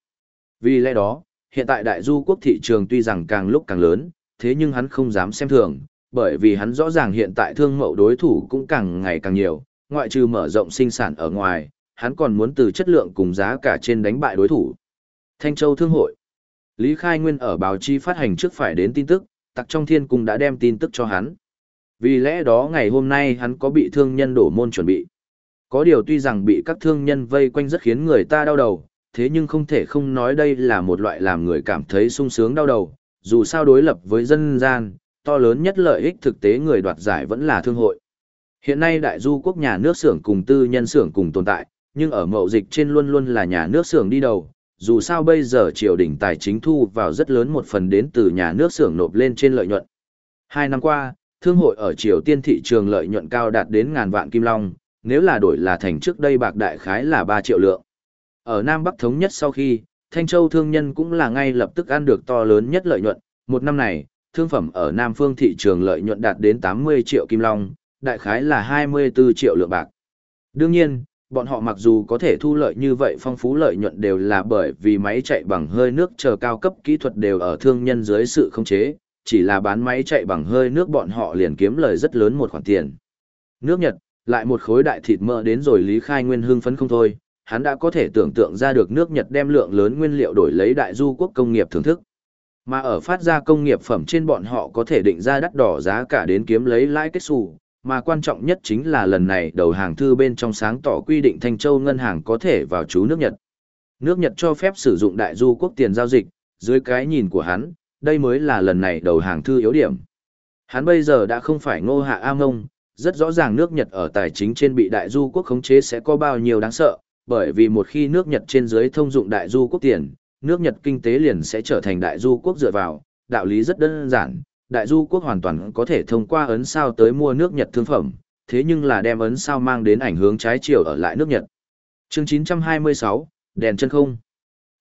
Vì lẽ đó, hiện tại đại du quốc thị trường tuy rằng càng lúc càng lớn, thế nhưng hắn không dám xem thường, bởi vì hắn rõ ràng hiện tại thương mậu đối thủ cũng càng ngày càng nhiều, ngoại trừ mở rộng sinh sản ở ngoài, hắn còn muốn từ chất lượng cùng giá cả trên đánh bại đối thủ. Thanh Châu Thương hội Lý Khai Nguyên ở báo chí phát hành trước phải đến tin tức, tặc trong thiên cung đã đem tin tức cho hắn. Vì lẽ đó ngày hôm nay hắn có bị thương nhân đổ môn chuẩn bị. Có điều tuy rằng bị các thương nhân vây quanh rất khiến người ta đau đầu, thế nhưng không thể không nói đây là một loại làm người cảm thấy sung sướng đau đầu, dù sao đối lập với dân gian, to lớn nhất lợi ích thực tế người đoạt giải vẫn là thương hội. Hiện nay đại du quốc nhà nước xưởng cùng tư nhân xưởng cùng tồn tại, nhưng ở mậu dịch trên luôn luôn là nhà nước xưởng đi đầu, dù sao bây giờ triều đình tài chính thu vào rất lớn một phần đến từ nhà nước xưởng nộp lên trên lợi nhuận. Hai năm qua, thương hội ở Triều Tiên thị trường lợi nhuận cao đạt đến ngàn vạn kim long, nếu là đổi là thành trước đây bạc đại khái là 3 triệu lượng. Ở Nam Bắc thống nhất sau khi, Thanh Châu thương nhân cũng là ngay lập tức ăn được to lớn nhất lợi nhuận, một năm này, thương phẩm ở Nam Phương thị trường lợi nhuận đạt đến 80 triệu kim long, đại khái là 24 triệu lượng bạc. Đương nhiên, bọn họ mặc dù có thể thu lợi như vậy phong phú lợi nhuận đều là bởi vì máy chạy bằng hơi nước chờ cao cấp kỹ thuật đều ở thương nhân dưới sự khống chế, chỉ là bán máy chạy bằng hơi nước bọn họ liền kiếm lời rất lớn một khoản tiền. Nước Nhật, lại một khối đại thịt mỡ đến rồi Lý Khai Nguyên hưng phấn không thôi, hắn đã có thể tưởng tượng ra được nước Nhật đem lượng lớn nguyên liệu đổi lấy đại du quốc công nghiệp thưởng thức. Mà ở phát ra công nghiệp phẩm trên bọn họ có thể định ra đắt đỏ giá cả đến kiếm lấy lãi kết xù, mà quan trọng nhất chính là lần này đầu hàng thư bên trong sáng tỏ quy định Thanh Châu ngân hàng có thể vào chú nước Nhật. Nước Nhật cho phép sử dụng đại du quốc tiền giao dịch, dưới cái nhìn của hắn, đây mới là lần này đầu hàng thư yếu điểm. Hắn bây giờ đã không phải ngô hạ am ông, rất rõ ràng nước Nhật ở tài chính trên bị đại du quốc khống chế sẽ có bao nhiêu đáng sợ, bởi vì một khi nước Nhật trên dưới thông dụng đại du quốc tiền, nước Nhật kinh tế liền sẽ trở thành đại du quốc dựa vào, đạo lý rất đơn giản, đại du quốc hoàn toàn có thể thông qua ấn sao tới mua nước Nhật thương phẩm, thế nhưng là đem ấn sao mang đến ảnh hướng trái chiều ở lại nước Nhật. Chương 926, đèn chân không.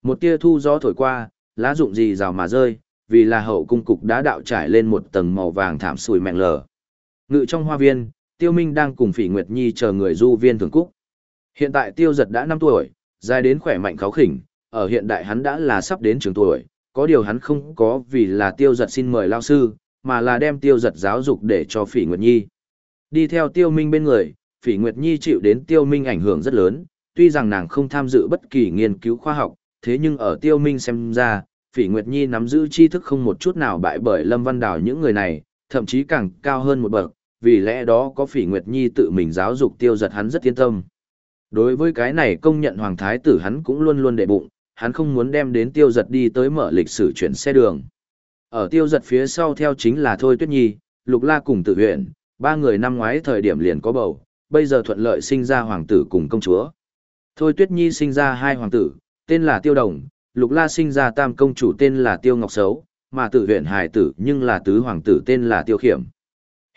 Một tia thu gió thổi qua, lá rụng gì rào mà rơi, vì là hậu cung cục đã đạo trải lên một tầng màu vàng thảm sùi mẹn lờ. Ngự trong hoa viên, Tiêu Minh đang cùng Phỉ Nguyệt Nhi chờ người du viên thưởng cúc. Hiện tại Tiêu Giật đã 5 tuổi, dài đến khỏe mạnh kháo khỉnh, ở hiện đại hắn đã là sắp đến trường tuổi, có điều hắn không có vì là Tiêu Giật xin mời lao sư, mà là đem Tiêu Giật giáo dục để cho Phỉ Nguyệt Nhi. Đi theo Tiêu Minh bên người, Phỉ Nguyệt Nhi chịu đến Tiêu Minh ảnh hưởng rất lớn, tuy rằng nàng không tham dự bất kỳ nghiên cứu khoa học, thế nhưng ở Tiêu Minh xem ra, Phỉ Nguyệt Nhi nắm giữ tri thức không một chút nào bại bởi Lâm Văn Đào những người này, thậm chí càng cao hơn một bậc, vì lẽ đó có Phỉ Nguyệt Nhi tự mình giáo dục tiêu giật hắn rất yên tâm. Đối với cái này công nhận Hoàng Thái tử hắn cũng luôn luôn đệ bụng, hắn không muốn đem đến tiêu giật đi tới mở lịch sử chuyển xe đường. Ở tiêu giật phía sau theo chính là Thôi Tuyết Nhi, Lục La cùng tự huyện, ba người năm ngoái thời điểm liền có bầu, bây giờ thuận lợi sinh ra hoàng tử cùng công chúa. Thôi Tuyết Nhi sinh ra hai hoàng tử, tên là Tiêu Đồng, Lục La sinh ra tam công chủ tên là Tiêu Ngọc Sấu, mà tự huyện hài tử nhưng là tứ hoàng tử tên là Tiêu Khiểm.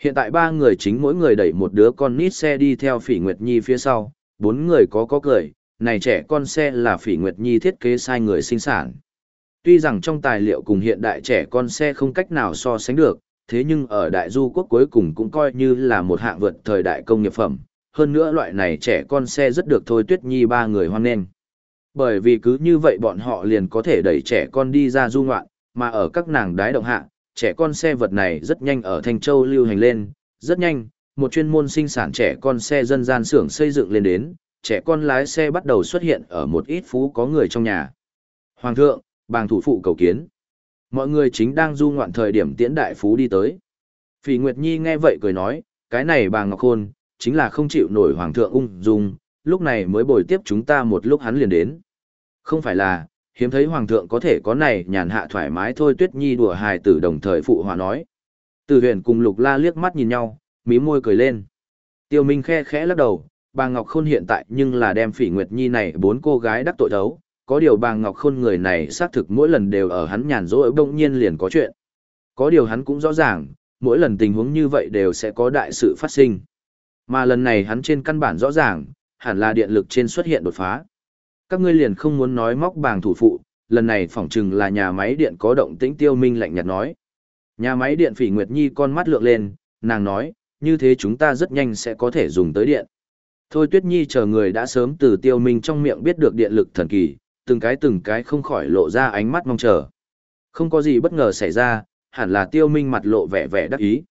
Hiện tại ba người chính mỗi người đẩy một đứa con nít xe đi theo Phỉ Nguyệt Nhi phía sau, bốn người có có cười, này trẻ con xe là Phỉ Nguyệt Nhi thiết kế sai người sinh sản. Tuy rằng trong tài liệu cùng hiện đại trẻ con xe không cách nào so sánh được, thế nhưng ở đại du quốc cuối cùng cũng coi như là một hạng vượt thời đại công nghiệp phẩm. Hơn nữa loại này trẻ con xe rất được Thôi Tuyết Nhi ba người hoan nghênh. Bởi vì cứ như vậy bọn họ liền có thể đẩy trẻ con đi ra du ngoạn, mà ở các nàng đái động hạ, trẻ con xe vật này rất nhanh ở Thanh Châu lưu hành lên, rất nhanh, một chuyên môn sinh sản trẻ con xe dân gian xưởng xây dựng lên đến, trẻ con lái xe bắt đầu xuất hiện ở một ít phú có người trong nhà. Hoàng thượng, bàng thủ phụ cầu kiến. Mọi người chính đang du ngoạn thời điểm tiễn đại phú đi tới. Phỉ Nguyệt Nhi nghe vậy cười nói, cái này bà Ngọc Khôn, chính là không chịu nổi Hoàng thượng ung dung, lúc này mới bồi tiếp chúng ta một lúc hắn liền đến. Không phải là, hiếm thấy hoàng thượng có thể có này nhàn hạ thoải mái thôi tuyết nhi đùa hài tử đồng thời phụ hòa nói. Từ huyền cùng lục la liếc mắt nhìn nhau, mí môi cười lên. Tiêu Minh khe khẽ lắc đầu, bà Ngọc Khôn hiện tại nhưng là đem phỉ nguyệt nhi này bốn cô gái đắc tội đấu. Có điều bà Ngọc Khôn người này xác thực mỗi lần đều ở hắn nhàn rỗi bỗng nhiên liền có chuyện. Có điều hắn cũng rõ ràng, mỗi lần tình huống như vậy đều sẽ có đại sự phát sinh. Mà lần này hắn trên căn bản rõ ràng, hẳn là điện lực trên xuất hiện đột phá. Các ngươi liền không muốn nói móc bàng thủ phụ, lần này phỏng chừng là nhà máy điện có động tĩnh tiêu minh lạnh nhạt nói. Nhà máy điện phỉ Nguyệt Nhi con mắt lượng lên, nàng nói, như thế chúng ta rất nhanh sẽ có thể dùng tới điện. Thôi Tuyết Nhi chờ người đã sớm từ tiêu minh trong miệng biết được điện lực thần kỳ, từng cái từng cái không khỏi lộ ra ánh mắt mong chờ. Không có gì bất ngờ xảy ra, hẳn là tiêu minh mặt lộ vẻ vẻ đắc ý.